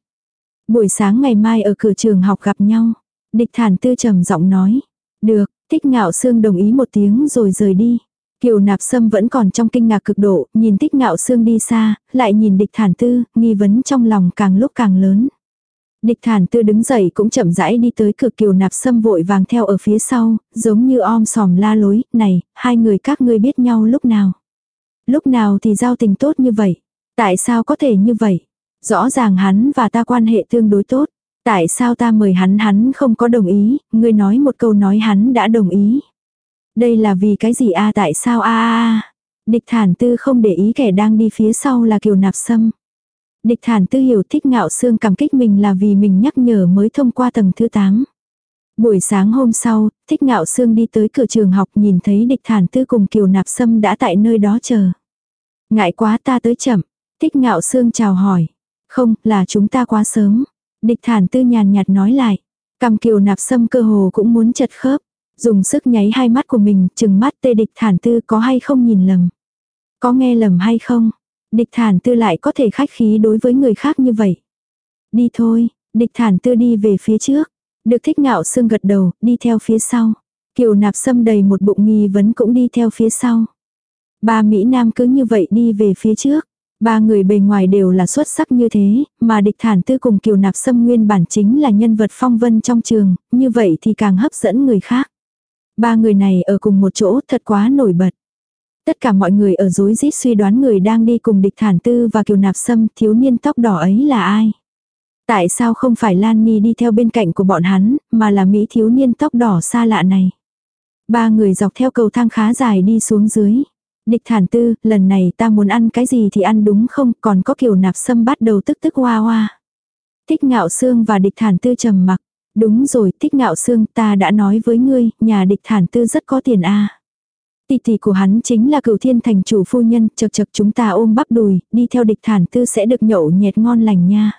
Buổi sáng ngày mai ở cửa trường học gặp nhau. Địch thản tư trầm giọng nói. Được, thích ngạo xương đồng ý một tiếng rồi rời đi. Kiều nạp sâm vẫn còn trong kinh ngạc cực độ, nhìn tích ngạo xương đi xa, lại nhìn địch thản tư, nghi vấn trong lòng càng lúc càng lớn. Địch thản tư đứng dậy cũng chậm rãi đi tới cửa kiều nạp sâm vội vàng theo ở phía sau, giống như om sòm la lối, này, hai người các ngươi biết nhau lúc nào. Lúc nào thì giao tình tốt như vậy. Tại sao có thể như vậy? Rõ ràng hắn và ta quan hệ tương đối tốt. Tại sao ta mời hắn hắn không có đồng ý, ngươi nói một câu nói hắn đã đồng ý. Đây là vì cái gì a tại sao a a Địch thản tư không để ý kẻ đang đi phía sau là kiều nạp sâm. Địch thản tư hiểu thích ngạo xương cảm kích mình là vì mình nhắc nhở mới thông qua tầng thứ 8. Buổi sáng hôm sau, thích ngạo xương đi tới cửa trường học nhìn thấy địch thản tư cùng kiều nạp sâm đã tại nơi đó chờ. Ngại quá ta tới chậm. Thích ngạo xương chào hỏi. Không, là chúng ta quá sớm. Địch thản tư nhàn nhạt nói lại. Cầm kiều nạp sâm cơ hồ cũng muốn chật khớp. Dùng sức nháy hai mắt của mình, chừng mắt tê địch thản tư có hay không nhìn lầm. Có nghe lầm hay không? Địch thản tư lại có thể khách khí đối với người khác như vậy. Đi thôi, địch thản tư đi về phía trước. Được thích ngạo xương gật đầu, đi theo phía sau. Kiều nạp sâm đầy một bụng nghi vấn cũng đi theo phía sau. Ba Mỹ Nam cứ như vậy đi về phía trước. Ba người bề ngoài đều là xuất sắc như thế, mà địch thản tư cùng kiều nạp sâm nguyên bản chính là nhân vật phong vân trong trường, như vậy thì càng hấp dẫn người khác. Ba người này ở cùng một chỗ thật quá nổi bật. Tất cả mọi người ở dối rít suy đoán người đang đi cùng địch thản tư và kiều nạp sâm thiếu niên tóc đỏ ấy là ai. Tại sao không phải Lan Ni đi theo bên cạnh của bọn hắn, mà là Mỹ thiếu niên tóc đỏ xa lạ này. Ba người dọc theo cầu thang khá dài đi xuống dưới. Địch thản tư, lần này ta muốn ăn cái gì thì ăn đúng không, còn có kiều nạp sâm bắt đầu tức tức hoa hoa. Thích ngạo xương và địch thản tư trầm mặc. Đúng rồi, thích ngạo xương ta đã nói với ngươi, nhà địch thản tư rất có tiền a Tỷ tỷ của hắn chính là cửu thiên thành chủ phu nhân, chật chật chúng ta ôm bắp đùi, đi theo địch thản tư sẽ được nhậu nhẹt ngon lành nha.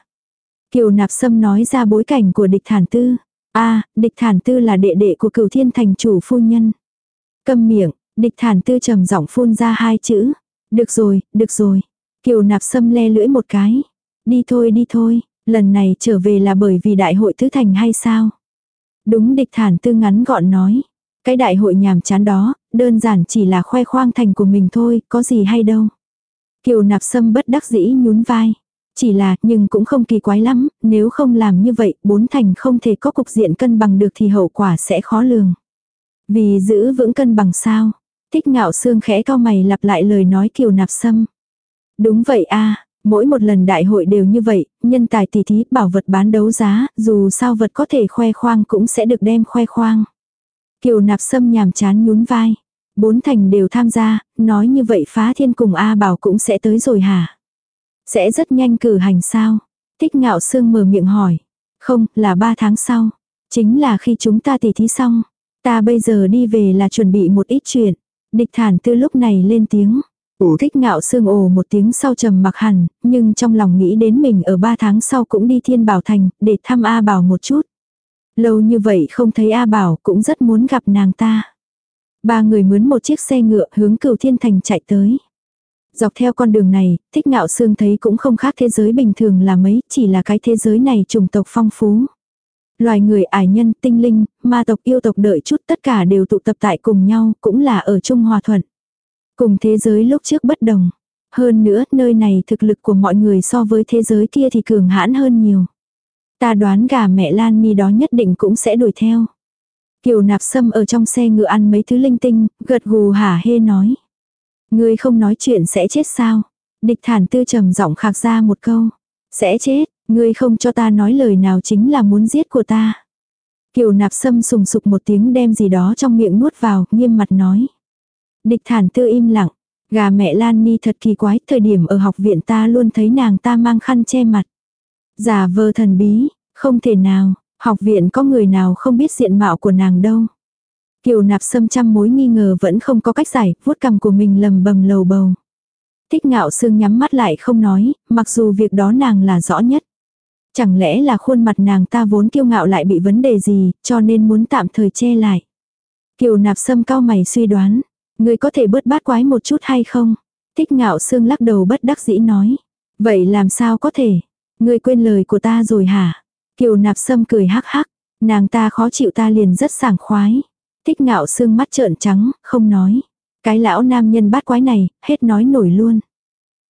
Kiều nạp sâm nói ra bối cảnh của địch thản tư. a địch thản tư là đệ đệ của cửu thiên thành chủ phu nhân. Câm miệng, địch thản tư trầm giọng phun ra hai chữ. Được rồi, được rồi. Kiều nạp sâm le lưỡi một cái. Đi thôi đi thôi, lần này trở về là bởi vì đại hội thứ thành hay sao? Đúng địch thản tư ngắn gọn nói. Cái đại hội nhàm chán đó, đơn giản chỉ là khoe khoang thành của mình thôi, có gì hay đâu. Kiều nạp sâm bất đắc dĩ nhún vai. Chỉ là, nhưng cũng không kỳ quái lắm, nếu không làm như vậy, bốn thành không thể có cục diện cân bằng được thì hậu quả sẽ khó lường. Vì giữ vững cân bằng sao? Thích ngạo xương khẽ cao mày lặp lại lời nói kiều nạp sâm. Đúng vậy a mỗi một lần đại hội đều như vậy, nhân tài tỷ thí bảo vật bán đấu giá, dù sao vật có thể khoe khoang cũng sẽ được đem khoe khoang. Kiều nạp sâm nhàm chán nhún vai. Bốn thành đều tham gia, nói như vậy phá thiên cùng A bảo cũng sẽ tới rồi hả? Sẽ rất nhanh cử hành sao? Thích ngạo sương mở miệng hỏi. Không, là ba tháng sau. Chính là khi chúng ta tỉ thí xong. Ta bây giờ đi về là chuẩn bị một ít chuyện. Địch thản tư lúc này lên tiếng. Ủ thích ngạo sương ồ một tiếng sau trầm mặc hẳn, nhưng trong lòng nghĩ đến mình ở ba tháng sau cũng đi thiên bảo thành, để thăm A bảo một chút. Lâu như vậy không thấy A Bảo cũng rất muốn gặp nàng ta. Ba người mướn một chiếc xe ngựa hướng cửu thiên thành chạy tới. Dọc theo con đường này, thích ngạo sương thấy cũng không khác thế giới bình thường là mấy, chỉ là cái thế giới này trùng tộc phong phú. Loài người ải nhân, tinh linh, ma tộc yêu tộc đợi chút tất cả đều tụ tập tại cùng nhau, cũng là ở chung hòa thuận. Cùng thế giới lúc trước bất đồng. Hơn nữa, nơi này thực lực của mọi người so với thế giới kia thì cường hãn hơn nhiều. Ta đoán gà mẹ Lan Mi đó nhất định cũng sẽ đuổi theo. Kiều nạp sâm ở trong xe ngựa ăn mấy thứ linh tinh, gật gù hả hê nói. Ngươi không nói chuyện sẽ chết sao? Địch thản tư trầm giọng khạc ra một câu. Sẽ chết, ngươi không cho ta nói lời nào chính là muốn giết của ta. Kiều nạp sâm sùng sục một tiếng đem gì đó trong miệng nuốt vào, nghiêm mặt nói. Địch thản tư im lặng. Gà mẹ Lan Ni thật kỳ quái, thời điểm ở học viện ta luôn thấy nàng ta mang khăn che mặt. Giả vờ thần bí, không thể nào, học viện có người nào không biết diện mạo của nàng đâu. Kiều nạp sâm trăm mối nghi ngờ vẫn không có cách giải, vuốt cằm của mình lầm bầm lầu bầu. Thích ngạo sương nhắm mắt lại không nói, mặc dù việc đó nàng là rõ nhất. Chẳng lẽ là khuôn mặt nàng ta vốn kiêu ngạo lại bị vấn đề gì, cho nên muốn tạm thời che lại. Kiều nạp sâm cao mày suy đoán, người có thể bớt bát quái một chút hay không? Thích ngạo sương lắc đầu bất đắc dĩ nói. Vậy làm sao có thể? Người quên lời của ta rồi hả? Kiều nạp sâm cười hắc hắc. Nàng ta khó chịu ta liền rất sảng khoái. Thích ngạo sương mắt trợn trắng, không nói. Cái lão nam nhân bát quái này, hết nói nổi luôn.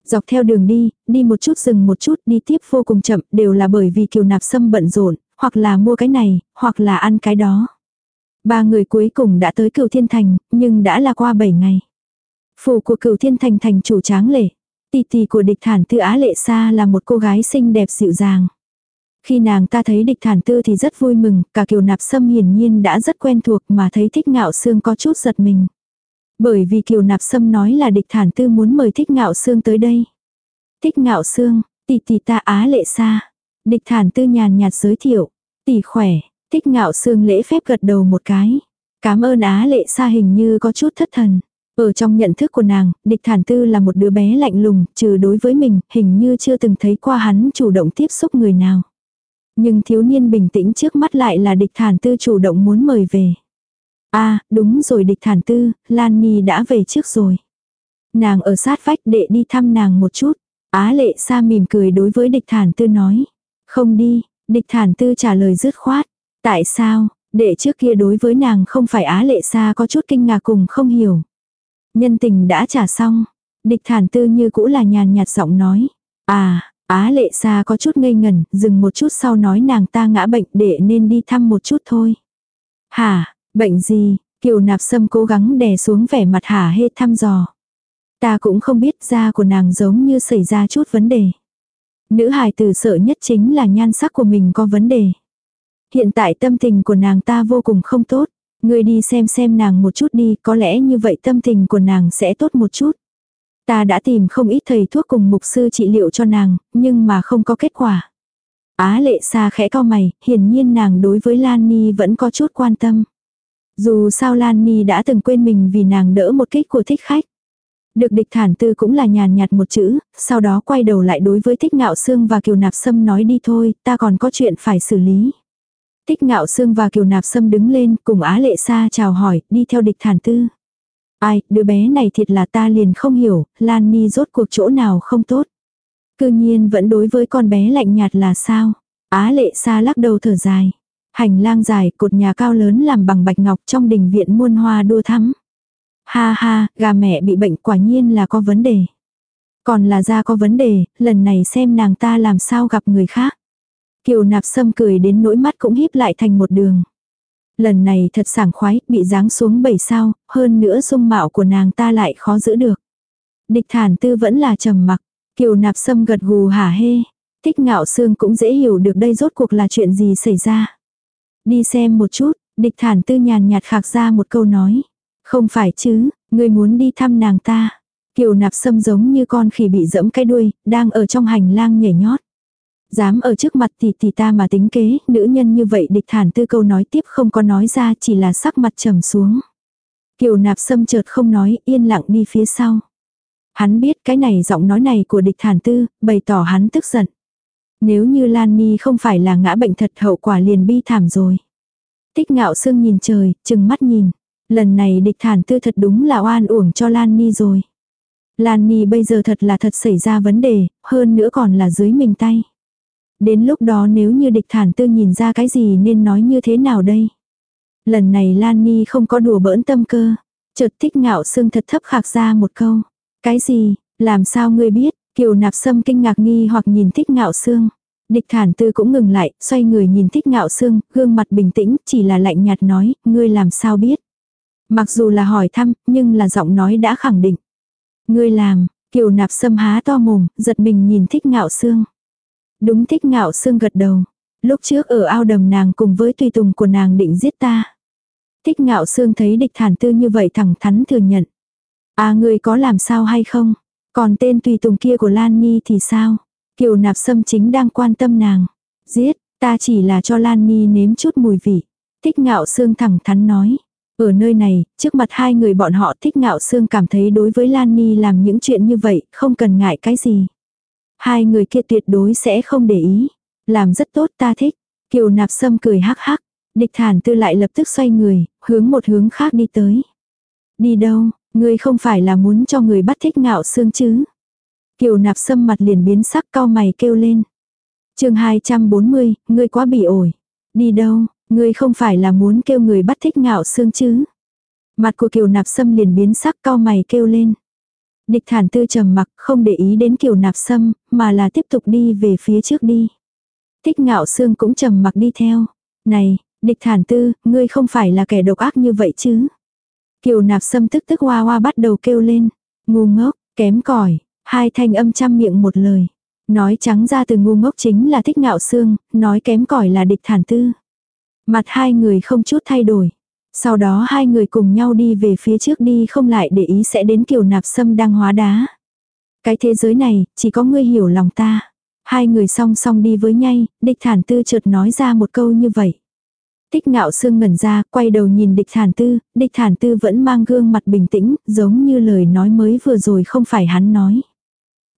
Dọc theo đường đi, đi một chút dừng một chút, đi tiếp vô cùng chậm, đều là bởi vì kiều nạp sâm bận rộn, hoặc là mua cái này, hoặc là ăn cái đó. Ba người cuối cùng đã tới cửu thiên thành, nhưng đã là qua bảy ngày. Phủ của cửu thiên thành thành chủ tráng lệ. Tỷ tỷ của địch thản tư á lệ xa là một cô gái xinh đẹp dịu dàng. Khi nàng ta thấy địch thản tư thì rất vui mừng, cả kiều nạp sâm hiển nhiên đã rất quen thuộc mà thấy thích ngạo xương có chút giật mình. Bởi vì kiều nạp sâm nói là địch thản tư muốn mời thích ngạo xương tới đây. Thích ngạo xương, tỷ tỷ ta á lệ xa. Địch thản tư nhàn nhạt giới thiệu. Tỷ khỏe, thích ngạo xương lễ phép gật đầu một cái. Cảm ơn á lệ xa hình như có chút thất thần. Ở trong nhận thức của nàng, địch thản tư là một đứa bé lạnh lùng, trừ đối với mình, hình như chưa từng thấy qua hắn chủ động tiếp xúc người nào. Nhưng thiếu niên bình tĩnh trước mắt lại là địch thản tư chủ động muốn mời về. a à, đúng rồi địch thản tư, Lan Nhi đã về trước rồi. Nàng ở sát vách đệ đi thăm nàng một chút. Á lệ sa mỉm cười đối với địch thản tư nói. Không đi, địch thản tư trả lời dứt khoát. Tại sao, đệ trước kia đối với nàng không phải á lệ xa có chút kinh ngạc cùng không hiểu. Nhân tình đã trả xong. Địch thản tư như cũ là nhàn nhạt giọng nói. À, Á lệ xa có chút ngây ngẩn, dừng một chút sau nói nàng ta ngã bệnh để nên đi thăm một chút thôi. Hả, bệnh gì? Kiều nạp sâm cố gắng đè xuống vẻ mặt hả hê thăm dò. Ta cũng không biết da của nàng giống như xảy ra chút vấn đề. Nữ hài tử sợ nhất chính là nhan sắc của mình có vấn đề. Hiện tại tâm tình của nàng ta vô cùng không tốt. ngươi đi xem xem nàng một chút đi, có lẽ như vậy tâm tình của nàng sẽ tốt một chút. Ta đã tìm không ít thầy thuốc cùng mục sư trị liệu cho nàng, nhưng mà không có kết quả. Á lệ xa khẽ cao mày, hiển nhiên nàng đối với Lan Ni vẫn có chút quan tâm. Dù sao Lan Ni đã từng quên mình vì nàng đỡ một kích của thích khách. Được địch thản tư cũng là nhàn nhạt một chữ, sau đó quay đầu lại đối với thích ngạo xương và kiều nạp sâm nói đi thôi, ta còn có chuyện phải xử lý. Thích ngạo xương và kiều nạp sâm đứng lên cùng á lệ xa chào hỏi, đi theo địch thản tư. Ai, đứa bé này thiệt là ta liền không hiểu, Lan Ni rốt cuộc chỗ nào không tốt. Cư nhiên vẫn đối với con bé lạnh nhạt là sao? Á lệ xa lắc đầu thở dài. Hành lang dài, cột nhà cao lớn làm bằng bạch ngọc trong đình viện muôn hoa đua thắm. Ha ha, gà mẹ bị bệnh quả nhiên là có vấn đề. Còn là da có vấn đề, lần này xem nàng ta làm sao gặp người khác. Kiều nạp sâm cười đến nỗi mắt cũng híp lại thành một đường. Lần này thật sảng khoái, bị giáng xuống bảy sao, hơn nữa dung mạo của nàng ta lại khó giữ được. Địch thản tư vẫn là trầm mặc, kiều nạp sâm gật gù hả hê. Thích ngạo xương cũng dễ hiểu được đây rốt cuộc là chuyện gì xảy ra. Đi xem một chút, địch thản tư nhàn nhạt khạc ra một câu nói. Không phải chứ, người muốn đi thăm nàng ta. Kiều nạp sâm giống như con khỉ bị dẫm cái đuôi, đang ở trong hành lang nhảy nhót. Dám ở trước mặt tỷ tỷ ta mà tính kế, nữ nhân như vậy địch thản tư câu nói tiếp không có nói ra chỉ là sắc mặt trầm xuống. Kiều nạp sâm chợt không nói, yên lặng đi phía sau. Hắn biết cái này giọng nói này của địch thản tư, bày tỏ hắn tức giận. Nếu như Lan Ni không phải là ngã bệnh thật hậu quả liền bi thảm rồi. Tích ngạo sương nhìn trời, chừng mắt nhìn. Lần này địch thản tư thật đúng là oan uổng cho Lan Ni rồi. Lan Ni bây giờ thật là thật xảy ra vấn đề, hơn nữa còn là dưới mình tay. Đến lúc đó nếu như địch thản tư nhìn ra cái gì nên nói như thế nào đây? Lần này Lan Ni không có đùa bỡn tâm cơ. Chợt thích ngạo xương thật thấp khạc ra một câu. Cái gì, làm sao ngươi biết? Kiều nạp sâm kinh ngạc nghi hoặc nhìn thích ngạo xương. Địch thản tư cũng ngừng lại, xoay người nhìn thích ngạo xương, gương mặt bình tĩnh, chỉ là lạnh nhạt nói, ngươi làm sao biết. Mặc dù là hỏi thăm, nhưng là giọng nói đã khẳng định. Ngươi làm, kiều nạp sâm há to mồm, giật mình nhìn thích ngạo xương. Đúng thích ngạo xương gật đầu. Lúc trước ở ao đầm nàng cùng với tùy tùng của nàng định giết ta. Thích ngạo xương thấy địch thản tư như vậy thẳng thắn thừa nhận. À người có làm sao hay không? Còn tên tùy tùng kia của Lan Nhi thì sao? Kiều nạp sâm chính đang quan tâm nàng. Giết, ta chỉ là cho Lan Nhi nếm chút mùi vị. Thích ngạo xương thẳng thắn nói. Ở nơi này, trước mặt hai người bọn họ thích ngạo xương cảm thấy đối với Lan Ni làm những chuyện như vậy, không cần ngại cái gì. Hai người kia tuyệt đối sẽ không để ý. Làm rất tốt ta thích. Kiều nạp sâm cười hắc hắc. Địch thản tư lại lập tức xoay người, hướng một hướng khác đi tới. Đi đâu, ngươi không phải là muốn cho người bắt thích ngạo xương chứ. Kiều nạp sâm mặt liền biến sắc cao mày kêu lên. chương 240, ngươi quá bị ổi. Đi đâu, ngươi không phải là muốn kêu người bắt thích ngạo xương chứ. Mặt của kiều nạp sâm liền biến sắc cao mày kêu lên. Địch thản tư trầm mặc không để ý đến kiều nạp sâm, mà là tiếp tục đi về phía trước đi. Thích ngạo xương cũng trầm mặc đi theo. Này, địch thản tư, ngươi không phải là kẻ độc ác như vậy chứ. Kiều nạp sâm tức tức hoa hoa bắt đầu kêu lên. Ngu ngốc, kém cỏi hai thanh âm trăm miệng một lời. Nói trắng ra từ ngu ngốc chính là thích ngạo xương, nói kém cỏi là địch thản tư. Mặt hai người không chút thay đổi. Sau đó hai người cùng nhau đi về phía trước đi không lại để ý sẽ đến kiều nạp sâm đang hóa đá. Cái thế giới này, chỉ có ngươi hiểu lòng ta. Hai người song song đi với nhay địch thản tư chợt nói ra một câu như vậy. Tích ngạo sương ngẩn ra, quay đầu nhìn địch thản tư, địch thản tư vẫn mang gương mặt bình tĩnh, giống như lời nói mới vừa rồi không phải hắn nói.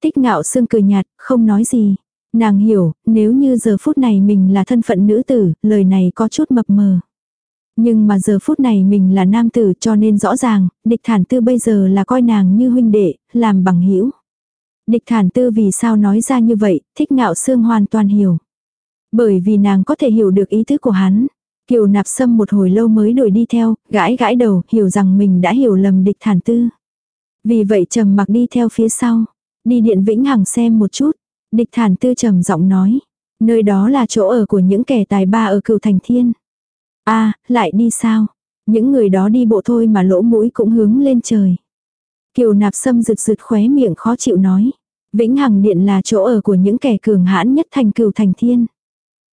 Tích ngạo sương cười nhạt, không nói gì. Nàng hiểu, nếu như giờ phút này mình là thân phận nữ tử, lời này có chút mập mờ. Nhưng mà giờ phút này mình là nam tử cho nên rõ ràng, địch thản tư bây giờ là coi nàng như huynh đệ, làm bằng hữu Địch thản tư vì sao nói ra như vậy, thích ngạo xương hoàn toàn hiểu. Bởi vì nàng có thể hiểu được ý tứ của hắn. Kiều nạp sâm một hồi lâu mới đuổi đi theo, gãi gãi đầu, hiểu rằng mình đã hiểu lầm địch thản tư. Vì vậy trầm mặc đi theo phía sau. Đi điện vĩnh hằng xem một chút. Địch thản tư trầm giọng nói. Nơi đó là chỗ ở của những kẻ tài ba ở cựu thành thiên a à, lại đi sao? Những người đó đi bộ thôi mà lỗ mũi cũng hướng lên trời. Kiều nạp sâm rực rực khóe miệng khó chịu nói. Vĩnh Hằng Điện là chỗ ở của những kẻ cường hãn nhất thành cửu thành thiên.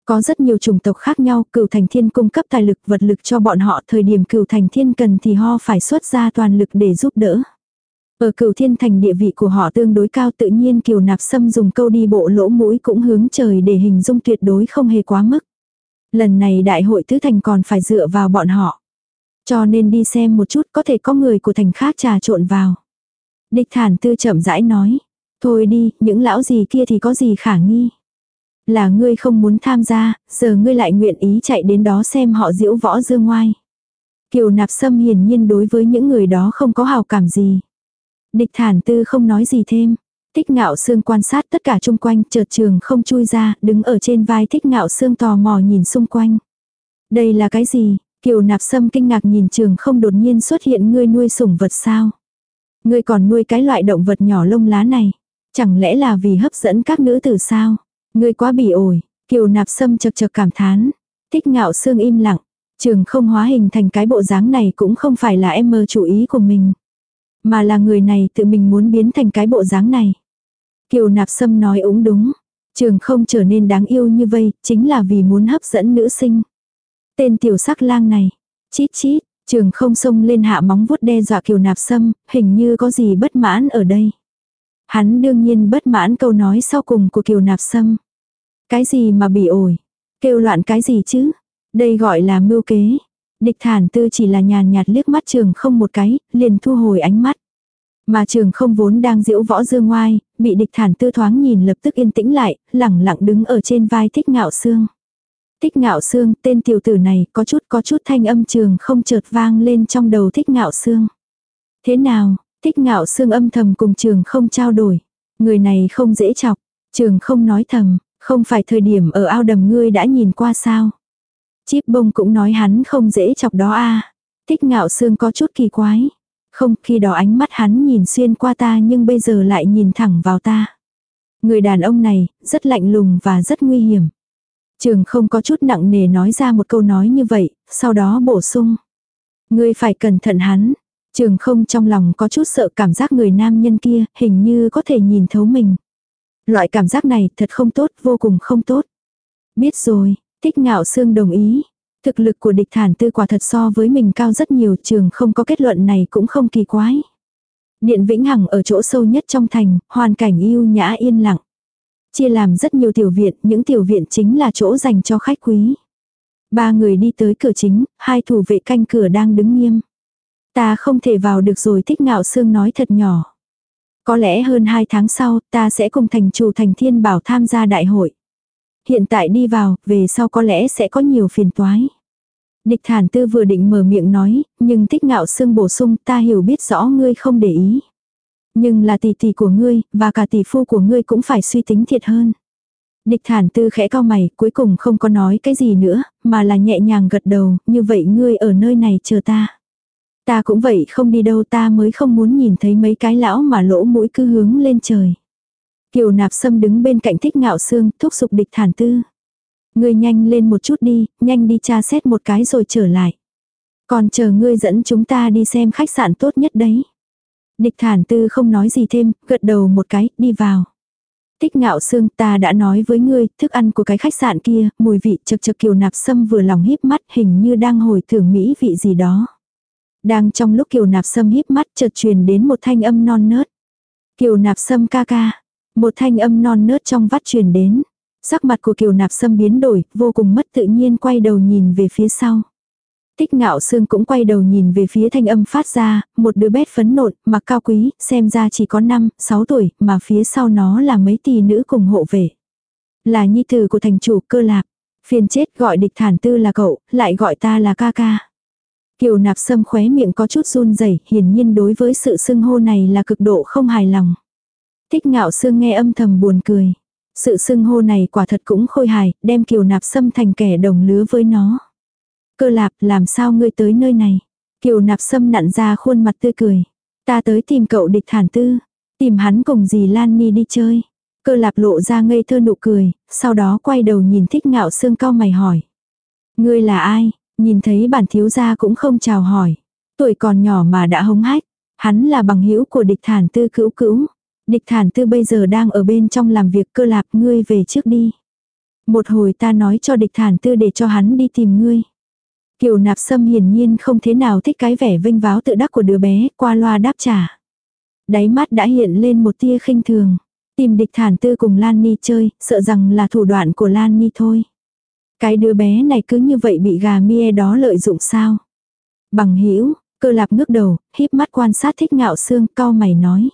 Có rất nhiều chủng tộc khác nhau, cửu thành thiên cung cấp tài lực vật lực cho bọn họ thời điểm cửu thành thiên cần thì ho phải xuất ra toàn lực để giúp đỡ. Ở cửu thiên thành địa vị của họ tương đối cao tự nhiên kiều nạp sâm dùng câu đi bộ lỗ mũi cũng hướng trời để hình dung tuyệt đối không hề quá mức. Lần này đại hội tứ thành còn phải dựa vào bọn họ. Cho nên đi xem một chút có thể có người của thành khác trà trộn vào. Địch thản tư chậm rãi nói. Thôi đi, những lão gì kia thì có gì khả nghi. Là ngươi không muốn tham gia, giờ ngươi lại nguyện ý chạy đến đó xem họ diễu võ dương ngoai. Kiều nạp sâm hiển nhiên đối với những người đó không có hào cảm gì. Địch thản tư không nói gì thêm. Thích ngạo xương quan sát tất cả chung quanh, chợt trường không chui ra, đứng ở trên vai thích ngạo xương tò mò nhìn xung quanh. Đây là cái gì? Kiều nạp sâm kinh ngạc nhìn trường không đột nhiên xuất hiện ngươi nuôi sủng vật sao? Ngươi còn nuôi cái loại động vật nhỏ lông lá này. Chẳng lẽ là vì hấp dẫn các nữ tử sao? Ngươi quá bỉ ổi. Kiều nạp sâm chật chật cảm thán. Thích ngạo xương im lặng. Trường không hóa hình thành cái bộ dáng này cũng không phải là em mơ chủ ý của mình. Mà là người này tự mình muốn biến thành cái bộ dáng này. Kiều nạp sâm nói ống đúng. Trường không trở nên đáng yêu như vây, chính là vì muốn hấp dẫn nữ sinh. Tên tiểu sắc lang này. Chít chít, trường không xông lên hạ móng vuốt đe dọa kiều nạp sâm, hình như có gì bất mãn ở đây. Hắn đương nhiên bất mãn câu nói sau cùng của kiều nạp sâm. Cái gì mà bị ổi? Kêu loạn cái gì chứ? Đây gọi là mưu kế. Địch thản tư chỉ là nhàn nhạt liếc mắt trường không một cái, liền thu hồi ánh mắt. Mà trường không vốn đang diễu võ dương ngoai, bị địch thản tư thoáng nhìn lập tức yên tĩnh lại, lẳng lặng đứng ở trên vai thích ngạo xương. Thích ngạo xương, tên tiểu tử này, có chút có chút thanh âm trường không chợt vang lên trong đầu thích ngạo xương. Thế nào, thích ngạo xương âm thầm cùng trường không trao đổi. Người này không dễ chọc, trường không nói thầm, không phải thời điểm ở ao đầm ngươi đã nhìn qua sao. Chíp bông cũng nói hắn không dễ chọc đó a Thích ngạo xương có chút kỳ quái. Không, khi đó ánh mắt hắn nhìn xuyên qua ta nhưng bây giờ lại nhìn thẳng vào ta. Người đàn ông này, rất lạnh lùng và rất nguy hiểm. Trường không có chút nặng nề nói ra một câu nói như vậy, sau đó bổ sung. Ngươi phải cẩn thận hắn. Trường không trong lòng có chút sợ cảm giác người nam nhân kia, hình như có thể nhìn thấu mình. Loại cảm giác này thật không tốt, vô cùng không tốt. Biết rồi, thích ngạo xương đồng ý. Thực lực của địch thản tư quả thật so với mình cao rất nhiều trường không có kết luận này cũng không kỳ quái. Điện Vĩnh Hằng ở chỗ sâu nhất trong thành, hoàn cảnh yêu nhã yên lặng. Chia làm rất nhiều tiểu viện, những tiểu viện chính là chỗ dành cho khách quý. Ba người đi tới cửa chính, hai thủ vệ canh cửa đang đứng nghiêm. Ta không thể vào được rồi thích ngạo sương nói thật nhỏ. Có lẽ hơn hai tháng sau, ta sẽ cùng thành chủ thành thiên bảo tham gia đại hội. Hiện tại đi vào, về sau có lẽ sẽ có nhiều phiền toái. Địch thản tư vừa định mở miệng nói, nhưng thích ngạo sương bổ sung ta hiểu biết rõ ngươi không để ý. Nhưng là tỷ tỷ của ngươi, và cả tỷ phu của ngươi cũng phải suy tính thiệt hơn. Địch thản tư khẽ cao mày, cuối cùng không có nói cái gì nữa, mà là nhẹ nhàng gật đầu, như vậy ngươi ở nơi này chờ ta. Ta cũng vậy không đi đâu ta mới không muốn nhìn thấy mấy cái lão mà lỗ mũi cứ hướng lên trời. Kiều nạp sâm đứng bên cạnh thích ngạo xương, thúc giục địch thản tư. Ngươi nhanh lên một chút đi, nhanh đi tra xét một cái rồi trở lại. Còn chờ ngươi dẫn chúng ta đi xem khách sạn tốt nhất đấy. Địch thản tư không nói gì thêm, gật đầu một cái, đi vào. Tích ngạo xương ta đã nói với ngươi, thức ăn của cái khách sạn kia, mùi vị chật chật kiều nạp sâm vừa lòng híp mắt hình như đang hồi thưởng mỹ vị gì đó. Đang trong lúc kiều nạp sâm híp mắt chợt truyền đến một thanh âm non nớt. Kiều nạp sâm ca ca. Một thanh âm non nớt trong vắt truyền đến. Sắc mặt của kiều nạp sâm biến đổi, vô cùng mất tự nhiên quay đầu nhìn về phía sau. Tích ngạo sương cũng quay đầu nhìn về phía thanh âm phát ra, một đứa bé phấn nộn, mặc cao quý, xem ra chỉ có 5, 6 tuổi, mà phía sau nó là mấy tỷ nữ cùng hộ vệ. Là nhi tử của thành chủ cơ lạc. Phiền chết gọi địch thản tư là cậu, lại gọi ta là ca ca. Kiều nạp sâm khóe miệng có chút run rẩy hiển nhiên đối với sự xưng hô này là cực độ không hài lòng. Thích ngạo sương nghe âm thầm buồn cười. Sự xưng hô này quả thật cũng khôi hài, đem kiều nạp sâm thành kẻ đồng lứa với nó. Cơ lạp làm sao ngươi tới nơi này? Kiều nạp sâm nặn ra khuôn mặt tươi cười. Ta tới tìm cậu địch thản tư. Tìm hắn cùng dì Lan Ni đi chơi. Cơ lạp lộ ra ngây thơ nụ cười, sau đó quay đầu nhìn thích ngạo Sương cao mày hỏi. Ngươi là ai? Nhìn thấy bản thiếu gia cũng không chào hỏi. Tuổi còn nhỏ mà đã hống hách. Hắn là bằng hữu của địch thản tư cữu cữu. Địch thản tư bây giờ đang ở bên trong làm việc cơ lạp ngươi về trước đi. Một hồi ta nói cho địch thản tư để cho hắn đi tìm ngươi. Kiều nạp sâm hiển nhiên không thế nào thích cái vẻ vinh váo tự đắc của đứa bé, qua loa đáp trả. Đáy mắt đã hiện lên một tia khinh thường. Tìm địch thản tư cùng Lan Ni chơi, sợ rằng là thủ đoạn của Lan Ni thôi. Cái đứa bé này cứ như vậy bị gà mie đó lợi dụng sao? Bằng hữu cơ lạp ngước đầu, híp mắt quan sát thích ngạo xương, cao mày nói.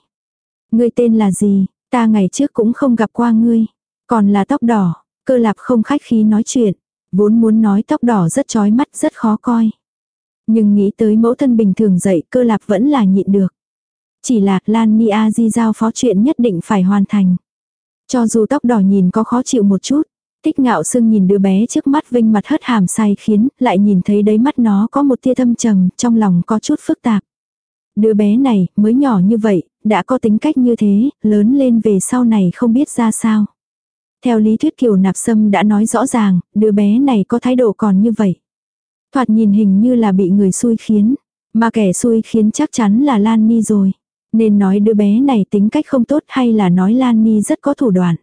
Ngươi tên là gì, ta ngày trước cũng không gặp qua ngươi. Còn là tóc đỏ, cơ lạp không khách khí nói chuyện. Vốn muốn nói tóc đỏ rất chói mắt rất khó coi. Nhưng nghĩ tới mẫu thân bình thường dậy cơ lạp vẫn là nhịn được. Chỉ là Lan Ni A Di giao phó chuyện nhất định phải hoàn thành. Cho dù tóc đỏ nhìn có khó chịu một chút. Tích ngạo sưng nhìn đứa bé trước mắt vinh mặt hất hàm say khiến lại nhìn thấy đấy mắt nó có một tia thâm trầm trong lòng có chút phức tạp. Đứa bé này mới nhỏ như vậy, đã có tính cách như thế, lớn lên về sau này không biết ra sao. Theo lý thuyết Kiều Nạp Sâm đã nói rõ ràng, đứa bé này có thái độ còn như vậy. Thoạt nhìn hình như là bị người xui khiến, mà kẻ xui khiến chắc chắn là Lan Ni rồi. Nên nói đứa bé này tính cách không tốt hay là nói Lan Ni rất có thủ đoạn.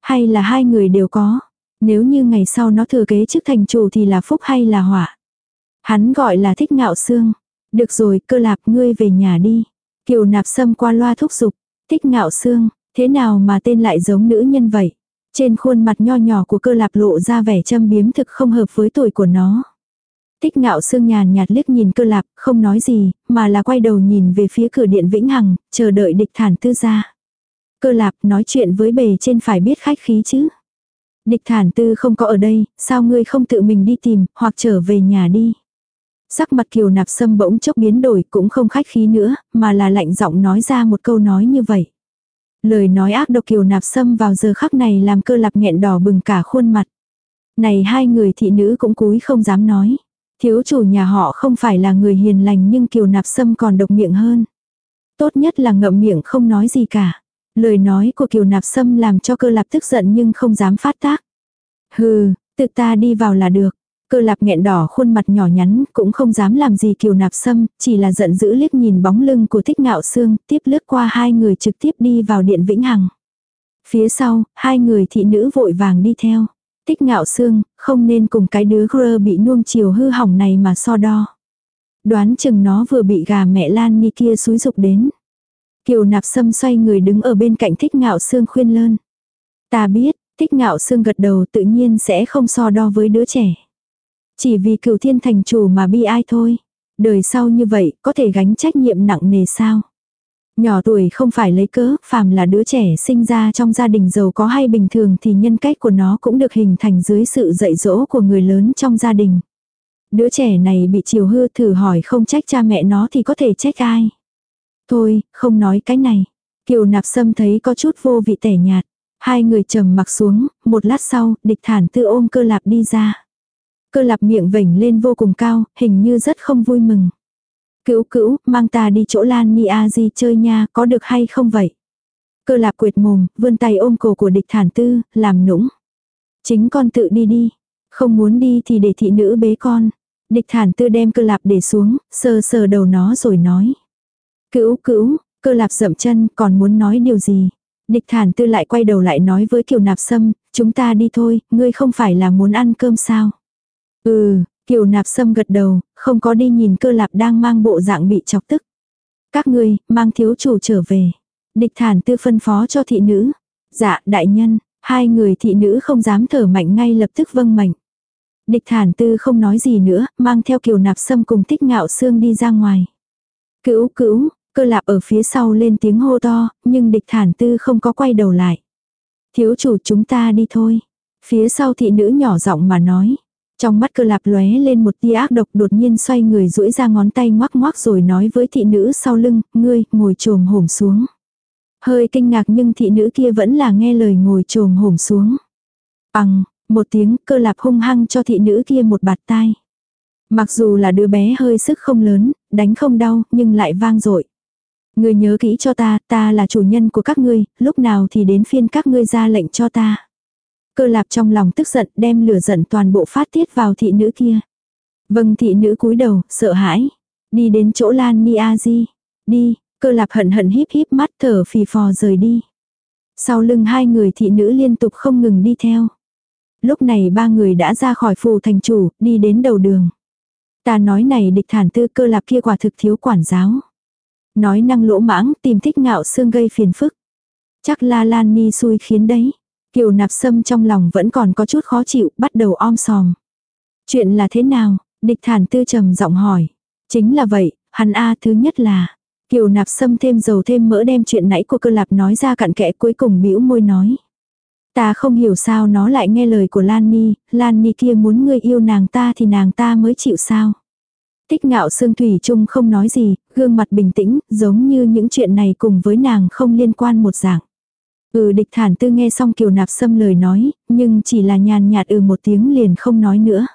Hay là hai người đều có. Nếu như ngày sau nó thừa kế chức thành chủ thì là phúc hay là họa. Hắn gọi là thích ngạo xương. Được rồi cơ lạp ngươi về nhà đi. Kiều nạp sâm qua loa thúc giục. Thích ngạo xương, thế nào mà tên lại giống nữ nhân vậy? Trên khuôn mặt nho nhỏ của cơ lạp lộ ra vẻ châm biếm thực không hợp với tuổi của nó. Tích ngạo sương nhàn nhạt liếc nhìn cơ lạp, không nói gì, mà là quay đầu nhìn về phía cửa điện vĩnh hằng, chờ đợi địch thản tư ra. Cơ lạp nói chuyện với bề trên phải biết khách khí chứ. Địch thản tư không có ở đây, sao ngươi không tự mình đi tìm, hoặc trở về nhà đi. Sắc mặt kiều nạp sâm bỗng chốc biến đổi cũng không khách khí nữa, mà là lạnh giọng nói ra một câu nói như vậy. Lời nói ác độc kiều nạp sâm vào giờ khắc này làm cơ lạp nghẹn đỏ bừng cả khuôn mặt. Này hai người thị nữ cũng cúi không dám nói. Thiếu chủ nhà họ không phải là người hiền lành nhưng kiều nạp sâm còn độc miệng hơn. Tốt nhất là ngậm miệng không nói gì cả. Lời nói của Kiều Nạp Sâm làm cho cơ lạp tức giận nhưng không dám phát tác. Hừ, tự ta đi vào là được. Cơ lạp nghẹn đỏ khuôn mặt nhỏ nhắn, cũng không dám làm gì kiều nạp sâm, chỉ là giận dữ liếc nhìn bóng lưng của thích ngạo xương, tiếp lướt qua hai người trực tiếp đi vào điện vĩnh hằng. Phía sau, hai người thị nữ vội vàng đi theo. Tích ngạo xương, không nên cùng cái đứa grơ bị nuông chiều hư hỏng này mà so đo. Đoán chừng nó vừa bị gà mẹ Lan Ni kia xúi dục đến. Kiều nạp sâm xoay người đứng ở bên cạnh thích ngạo xương khuyên lơn. Ta biết, thích ngạo xương gật đầu tự nhiên sẽ không so đo với đứa trẻ. Chỉ vì cửu thiên thành chủ mà bi ai thôi. Đời sau như vậy có thể gánh trách nhiệm nặng nề sao. Nhỏ tuổi không phải lấy cớ, phàm là đứa trẻ sinh ra trong gia đình giàu có hay bình thường thì nhân cách của nó cũng được hình thành dưới sự dạy dỗ của người lớn trong gia đình. Đứa trẻ này bị chiều hư thử hỏi không trách cha mẹ nó thì có thể trách ai. Thôi, không nói cái này. Kiều nạp sâm thấy có chút vô vị tẻ nhạt. Hai người trầm mặc xuống, một lát sau, địch thản tư ôm cơ lạp đi ra. Cơ lạp miệng vểnh lên vô cùng cao, hình như rất không vui mừng. Cữu cữu, mang ta đi chỗ Lan Ni A Di chơi nha, có được hay không vậy? Cơ lạp quyệt mồm, vươn tay ôm cổ của địch thản tư, làm nũng. Chính con tự đi đi. Không muốn đi thì để thị nữ bế con. Địch thản tư đem cơ lạp để xuống, sờ sờ đầu nó rồi nói. Cữu cữu, cơ lạp dậm chân còn muốn nói điều gì. Địch thản tư lại quay đầu lại nói với kiều nạp sâm, chúng ta đi thôi, ngươi không phải là muốn ăn cơm sao. Ừ, kiều nạp sâm gật đầu, không có đi nhìn cơ lạp đang mang bộ dạng bị chọc tức. Các ngươi, mang thiếu chủ trở về. Địch thản tư phân phó cho thị nữ. Dạ, đại nhân, hai người thị nữ không dám thở mạnh ngay lập tức vâng mạnh. Địch thản tư không nói gì nữa, mang theo kiều nạp sâm cùng thích ngạo xương đi ra ngoài. Cữu cữu, cơ lạp ở phía sau lên tiếng hô to, nhưng địch thản tư không có quay đầu lại. Thiếu chủ chúng ta đi thôi. Phía sau thị nữ nhỏ giọng mà nói. Trong mắt cơ lạp lóe lên một tia ác độc đột nhiên xoay người duỗi ra ngón tay ngoắc ngoắc rồi nói với thị nữ sau lưng, ngươi, ngồi trồm hổm xuống. Hơi kinh ngạc nhưng thị nữ kia vẫn là nghe lời ngồi trồm hổm xuống. Bằng, một tiếng cơ lạp hung hăng cho thị nữ kia một bạt tai. Mặc dù là đứa bé hơi sức không lớn, đánh không đau, nhưng lại vang dội. Ngươi nhớ kỹ cho ta, ta là chủ nhân của các ngươi, lúc nào thì đến phiên các ngươi ra lệnh cho ta. Cơ lạp trong lòng tức giận đem lửa giận toàn bộ phát tiết vào thị nữ kia. Vâng thị nữ cúi đầu, sợ hãi. Đi đến chỗ Lan Ni A Di. Đi, cơ lạp hận hận híp híp mắt thở phì phò rời đi. Sau lưng hai người thị nữ liên tục không ngừng đi theo. Lúc này ba người đã ra khỏi phù thành chủ, đi đến đầu đường. Ta nói này địch thản tư cơ lạp kia quả thực thiếu quản giáo. Nói năng lỗ mãng tìm thích ngạo xương gây phiền phức. Chắc la lan ni xui khiến đấy. Kiều nạp sâm trong lòng vẫn còn có chút khó chịu, bắt đầu om sòm. Chuyện là thế nào? Địch thản tư trầm giọng hỏi. Chính là vậy, hắn A thứ nhất là. Kiều nạp sâm thêm dầu thêm mỡ đem chuyện nãy của cơ lạp nói ra cặn kẽ cuối cùng bĩu môi nói. Ta không hiểu sao nó lại nghe lời của Lan Ni, Lan Ni kia muốn người yêu nàng ta thì nàng ta mới chịu sao. Tích ngạo xương thủy chung không nói gì, gương mặt bình tĩnh, giống như những chuyện này cùng với nàng không liên quan một dạng. Ừ địch thản tư nghe xong kiều nạp xâm lời nói, nhưng chỉ là nhàn nhạt ừ một tiếng liền không nói nữa.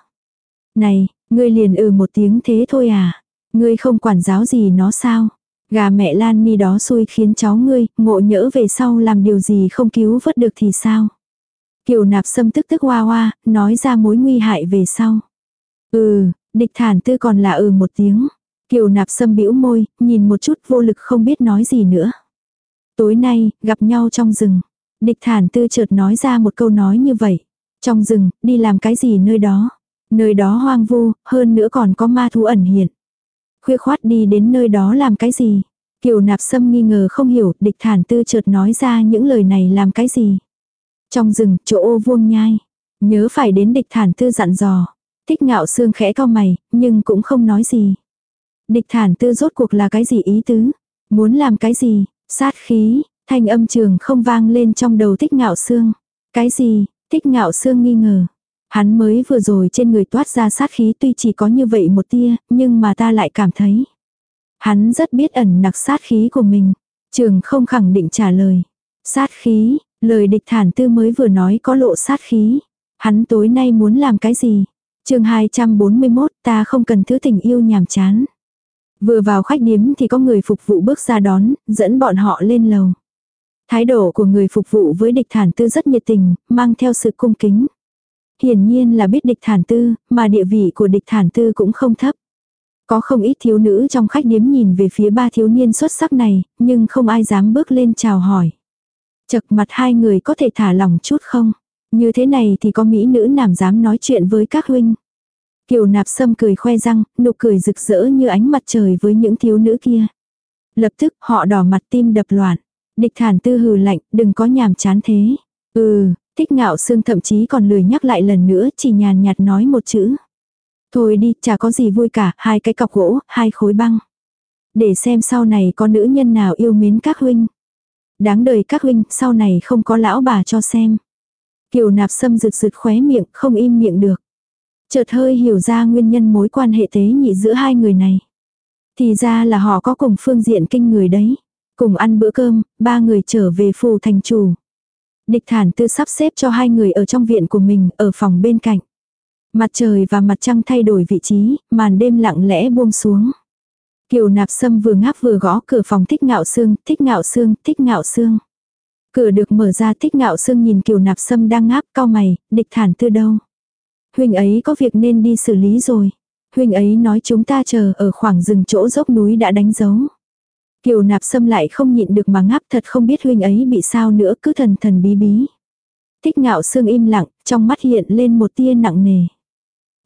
Này, ngươi liền ừ một tiếng thế thôi à? Ngươi không quản giáo gì nó sao? Gà mẹ Lan Ni đó xui khiến cháu ngươi, ngộ nhỡ về sau làm điều gì không cứu vớt được thì sao? Kiều nạp xâm tức tức hoa hoa, nói ra mối nguy hại về sau. Ừ, địch thản tư còn là ừ một tiếng. Kiều nạp xâm bĩu môi, nhìn một chút vô lực không biết nói gì nữa. Tối nay, gặp nhau trong rừng. Địch thản tư chợt nói ra một câu nói như vậy. Trong rừng, đi làm cái gì nơi đó? Nơi đó hoang vu, hơn nữa còn có ma thú ẩn hiện. Khuya khoát đi đến nơi đó làm cái gì? Kiều nạp sâm nghi ngờ không hiểu, địch thản tư chợt nói ra những lời này làm cái gì? Trong rừng, chỗ ô vuông nhai. Nhớ phải đến địch thản tư dặn dò. Thích ngạo xương khẽ cao mày, nhưng cũng không nói gì. Địch thản tư rốt cuộc là cái gì ý tứ? Muốn làm cái gì? Sát khí, thanh âm trường không vang lên trong đầu thích ngạo xương. Cái gì, thích ngạo xương nghi ngờ. Hắn mới vừa rồi trên người toát ra sát khí tuy chỉ có như vậy một tia, nhưng mà ta lại cảm thấy. Hắn rất biết ẩn nặc sát khí của mình. Trường không khẳng định trả lời. Sát khí, lời địch thản tư mới vừa nói có lộ sát khí. Hắn tối nay muốn làm cái gì? chương 241 ta không cần thứ tình yêu nhàm chán. Vừa vào khách điếm thì có người phục vụ bước ra đón, dẫn bọn họ lên lầu. Thái độ của người phục vụ với địch thản tư rất nhiệt tình, mang theo sự cung kính. Hiển nhiên là biết địch thản tư, mà địa vị của địch thản tư cũng không thấp. Có không ít thiếu nữ trong khách điếm nhìn về phía ba thiếu niên xuất sắc này, nhưng không ai dám bước lên chào hỏi. Chật mặt hai người có thể thả lòng chút không? Như thế này thì có mỹ nữ nào dám nói chuyện với các huynh. Kiều nạp sâm cười khoe răng, nụ cười rực rỡ như ánh mặt trời với những thiếu nữ kia. Lập tức họ đỏ mặt tim đập loạn. Địch thản tư hừ lạnh, đừng có nhàm chán thế. Ừ, thích ngạo xương thậm chí còn lười nhắc lại lần nữa chỉ nhàn nhạt nói một chữ. Thôi đi, chả có gì vui cả, hai cái cọc gỗ, hai khối băng. Để xem sau này có nữ nhân nào yêu mến các huynh. Đáng đời các huynh, sau này không có lão bà cho xem. Kiều nạp sâm rực rực khóe miệng, không im miệng được. Chợt hơi hiểu ra nguyên nhân mối quan hệ tế nhị giữa hai người này. Thì ra là họ có cùng phương diện kinh người đấy. Cùng ăn bữa cơm, ba người trở về phù thành chủ. Địch thản tư sắp xếp cho hai người ở trong viện của mình, ở phòng bên cạnh. Mặt trời và mặt trăng thay đổi vị trí, màn đêm lặng lẽ buông xuống. Kiều nạp sâm vừa ngáp vừa gõ cửa phòng thích ngạo xương, thích ngạo xương, thích ngạo xương. Cửa được mở ra thích ngạo xương nhìn kiều nạp sâm đang ngáp cao mày, địch thản tư đâu. Huynh ấy có việc nên đi xử lý rồi. Huynh ấy nói chúng ta chờ ở khoảng rừng chỗ dốc núi đã đánh dấu. Kiều nạp sâm lại không nhịn được mà ngáp thật không biết huynh ấy bị sao nữa cứ thần thần bí bí. Thích ngạo xương im lặng, trong mắt hiện lên một tia nặng nề.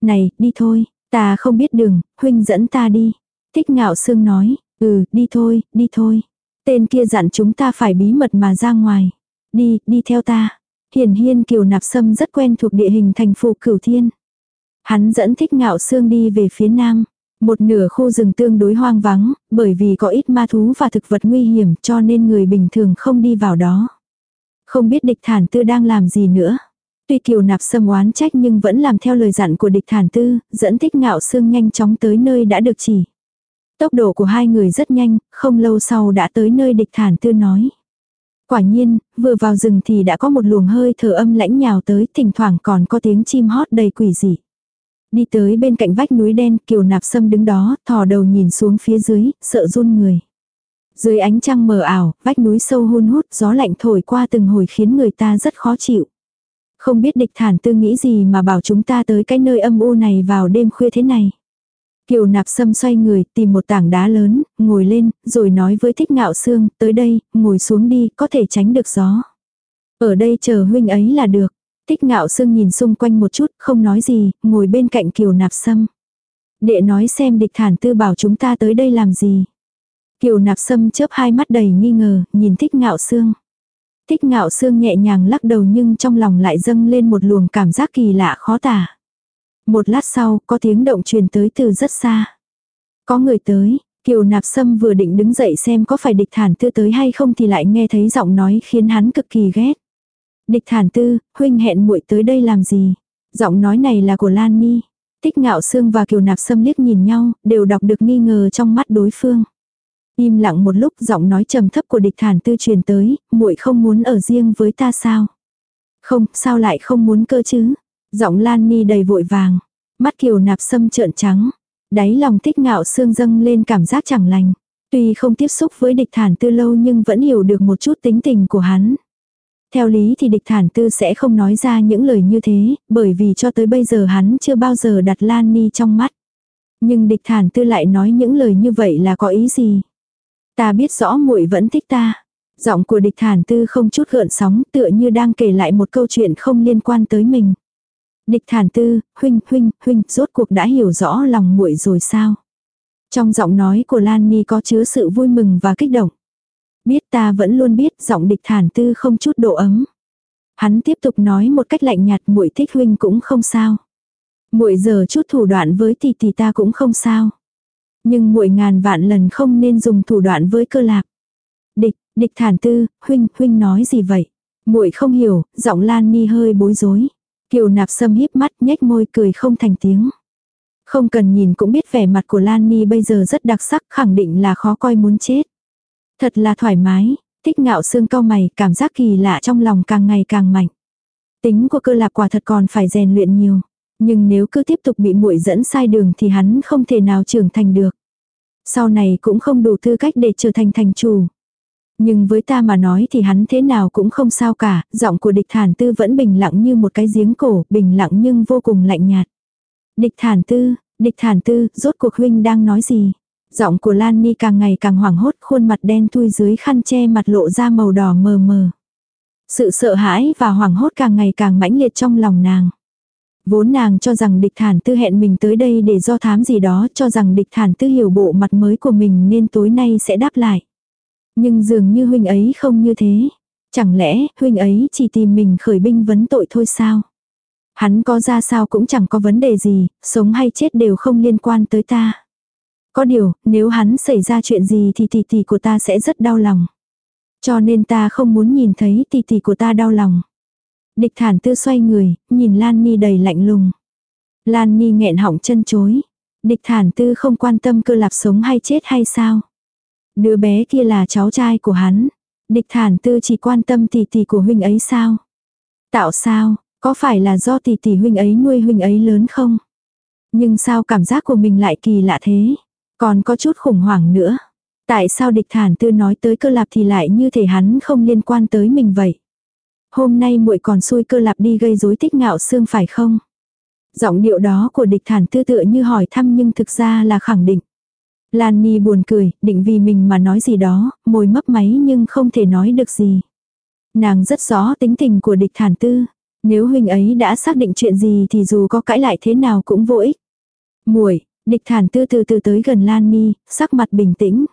Này, đi thôi, ta không biết đường, huynh dẫn ta đi. Thích ngạo sương nói, ừ, đi thôi, đi thôi. Tên kia dặn chúng ta phải bí mật mà ra ngoài. Đi, đi theo ta. Hiển hiên kiều nạp sâm rất quen thuộc địa hình thành phố cửu thiên. Hắn dẫn thích ngạo sương đi về phía nam. Một nửa khu rừng tương đối hoang vắng, bởi vì có ít ma thú và thực vật nguy hiểm cho nên người bình thường không đi vào đó. Không biết địch thản tư đang làm gì nữa. Tuy kiều nạp sâm oán trách nhưng vẫn làm theo lời dặn của địch thản tư, dẫn thích ngạo sương nhanh chóng tới nơi đã được chỉ. Tốc độ của hai người rất nhanh, không lâu sau đã tới nơi địch thản tư nói. Quả nhiên, vừa vào rừng thì đã có một luồng hơi thở âm lãnh nhào tới, thỉnh thoảng còn có tiếng chim hót đầy quỷ dị. Đi tới bên cạnh vách núi đen, kiều nạp sâm đứng đó, thò đầu nhìn xuống phía dưới, sợ run người. Dưới ánh trăng mờ ảo, vách núi sâu hun hút, gió lạnh thổi qua từng hồi khiến người ta rất khó chịu. Không biết địch thản tư nghĩ gì mà bảo chúng ta tới cái nơi âm u này vào đêm khuya thế này. Kiều nạp sâm xoay người, tìm một tảng đá lớn, ngồi lên, rồi nói với thích ngạo xương, tới đây, ngồi xuống đi, có thể tránh được gió. Ở đây chờ huynh ấy là được. Thích ngạo xương nhìn xung quanh một chút, không nói gì, ngồi bên cạnh kiều nạp sâm. Đệ nói xem địch thản tư bảo chúng ta tới đây làm gì. Kiều nạp sâm chớp hai mắt đầy nghi ngờ, nhìn thích ngạo xương. Thích ngạo xương nhẹ nhàng lắc đầu nhưng trong lòng lại dâng lên một luồng cảm giác kỳ lạ khó tả. Một lát sau, có tiếng động truyền tới từ rất xa. Có người tới, Kiều Nạp Sâm vừa định đứng dậy xem có phải địch thản tư tới hay không thì lại nghe thấy giọng nói khiến hắn cực kỳ ghét. Địch thản tư, huynh hẹn muội tới đây làm gì? Giọng nói này là của Lan Ni. Tích ngạo sương và Kiều Nạp Sâm liếc nhìn nhau, đều đọc được nghi ngờ trong mắt đối phương. Im lặng một lúc giọng nói trầm thấp của địch thản tư truyền tới, muội không muốn ở riêng với ta sao? Không, sao lại không muốn cơ chứ? Giọng Lan Ni đầy vội vàng. Mắt kiều nạp sâm trợn trắng. Đáy lòng thích ngạo xương dâng lên cảm giác chẳng lành. Tuy không tiếp xúc với địch thản tư lâu nhưng vẫn hiểu được một chút tính tình của hắn. Theo lý thì địch thản tư sẽ không nói ra những lời như thế, bởi vì cho tới bây giờ hắn chưa bao giờ đặt Lan Ni trong mắt. Nhưng địch thản tư lại nói những lời như vậy là có ý gì? Ta biết rõ muội vẫn thích ta. Giọng của địch thản tư không chút gợn sóng tựa như đang kể lại một câu chuyện không liên quan tới mình. Địch thản tư, huynh, huynh, huynh, rốt cuộc đã hiểu rõ lòng muội rồi sao? Trong giọng nói của Lan Ni có chứa sự vui mừng và kích động. Biết ta vẫn luôn biết giọng địch thản tư không chút độ ấm. Hắn tiếp tục nói một cách lạnh nhạt muội thích huynh cũng không sao. muội giờ chút thủ đoạn với tỷ tỷ ta cũng không sao. Nhưng muội ngàn vạn lần không nên dùng thủ đoạn với cơ lạc. Địch, địch thản tư, huynh, huynh nói gì vậy? muội không hiểu, giọng Lan Ni hơi bối rối. Kiều nạp sâm híp mắt nhếch môi cười không thành tiếng. Không cần nhìn cũng biết vẻ mặt của Lan Ni bây giờ rất đặc sắc khẳng định là khó coi muốn chết. Thật là thoải mái, thích ngạo xương cao mày cảm giác kỳ lạ trong lòng càng ngày càng mạnh. Tính của cơ lạp quả thật còn phải rèn luyện nhiều. Nhưng nếu cứ tiếp tục bị muội dẫn sai đường thì hắn không thể nào trưởng thành được. Sau này cũng không đủ tư cách để trở thành thành chủ. Nhưng với ta mà nói thì hắn thế nào cũng không sao cả, giọng của địch thản tư vẫn bình lặng như một cái giếng cổ, bình lặng nhưng vô cùng lạnh nhạt. Địch thản tư, địch thản tư, rốt cuộc huynh đang nói gì? Giọng của Lan Ni càng ngày càng hoảng hốt, khuôn mặt đen thui dưới khăn che mặt lộ ra màu đỏ mờ mờ. Sự sợ hãi và hoảng hốt càng ngày càng mãnh liệt trong lòng nàng. Vốn nàng cho rằng địch thản tư hẹn mình tới đây để do thám gì đó, cho rằng địch thản tư hiểu bộ mặt mới của mình nên tối nay sẽ đáp lại. Nhưng dường như huynh ấy không như thế. Chẳng lẽ huynh ấy chỉ tìm mình khởi binh vấn tội thôi sao? Hắn có ra sao cũng chẳng có vấn đề gì, sống hay chết đều không liên quan tới ta. Có điều, nếu hắn xảy ra chuyện gì thì tỷ tỷ của ta sẽ rất đau lòng. Cho nên ta không muốn nhìn thấy tỷ tỷ của ta đau lòng. Địch thản tư xoay người, nhìn Lan Ni đầy lạnh lùng. Lan Ni nghẹn họng chân chối. Địch thản tư không quan tâm cơ lạp sống hay chết hay sao. Đứa bé kia là cháu trai của hắn. Địch thản tư chỉ quan tâm tỷ tỷ của huynh ấy sao. Tạo sao, có phải là do tỷ tỷ huynh ấy nuôi huynh ấy lớn không? Nhưng sao cảm giác của mình lại kỳ lạ thế? Còn có chút khủng hoảng nữa. Tại sao địch thản tư nói tới cơ lạp thì lại như thể hắn không liên quan tới mình vậy? Hôm nay muội còn xui cơ lạp đi gây rối tích ngạo xương phải không? Giọng điệu đó của địch thản tư tựa như hỏi thăm nhưng thực ra là khẳng định. Lan Ni buồn cười, định vì mình mà nói gì đó, môi mấp máy nhưng không thể nói được gì. Nàng rất rõ tính tình của địch thản tư. Nếu huynh ấy đã xác định chuyện gì thì dù có cãi lại thế nào cũng vô ích. Muội, địch thản tư từ từ tới gần Lan Ni, sắc mặt bình tĩnh.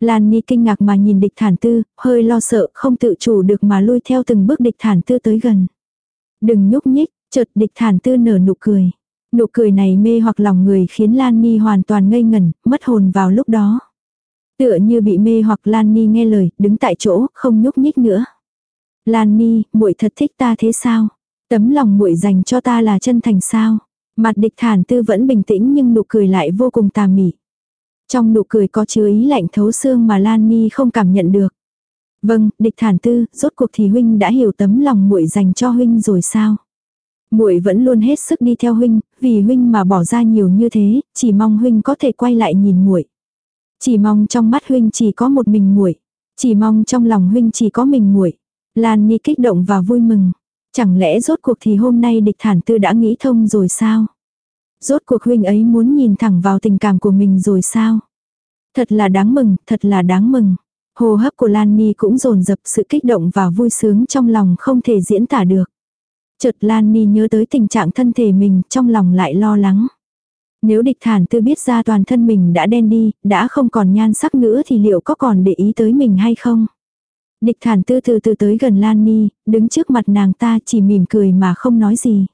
Lan Ni kinh ngạc mà nhìn địch thản tư, hơi lo sợ không tự chủ được mà lui theo từng bước địch thản tư tới gần. Đừng nhúc nhích, chợt địch thản tư nở nụ cười. Nụ cười này mê hoặc lòng người khiến Lan Ni hoàn toàn ngây ngẩn, mất hồn vào lúc đó. Tựa như bị mê hoặc Lan Ni nghe lời, đứng tại chỗ, không nhúc nhích nữa. Lan Ni, muội thật thích ta thế sao? Tấm lòng muội dành cho ta là chân thành sao? Mặt địch thản tư vẫn bình tĩnh nhưng nụ cười lại vô cùng tà mị. Trong nụ cười có chứa ý lạnh thấu xương mà Lan Ni không cảm nhận được. Vâng, địch thản tư, rốt cuộc thì huynh đã hiểu tấm lòng muội dành cho huynh rồi sao? Muội vẫn luôn hết sức đi theo huynh, vì huynh mà bỏ ra nhiều như thế, chỉ mong huynh có thể quay lại nhìn muội. Chỉ mong trong mắt huynh chỉ có một mình muội, chỉ mong trong lòng huynh chỉ có mình muội. Lan Ni kích động và vui mừng. Chẳng lẽ rốt cuộc thì hôm nay địch thản tư đã nghĩ thông rồi sao? Rốt cuộc huynh ấy muốn nhìn thẳng vào tình cảm của mình rồi sao? Thật là đáng mừng, thật là đáng mừng. Hồ hấp của Lan Ni cũng dồn dập sự kích động và vui sướng trong lòng không thể diễn tả được. Chợt Lan Ni nhớ tới tình trạng thân thể mình, trong lòng lại lo lắng. Nếu địch thản tư biết ra toàn thân mình đã đen đi, đã không còn nhan sắc nữa thì liệu có còn để ý tới mình hay không? Địch thản tư từ từ tới gần Lan Ni, đứng trước mặt nàng ta chỉ mỉm cười mà không nói gì.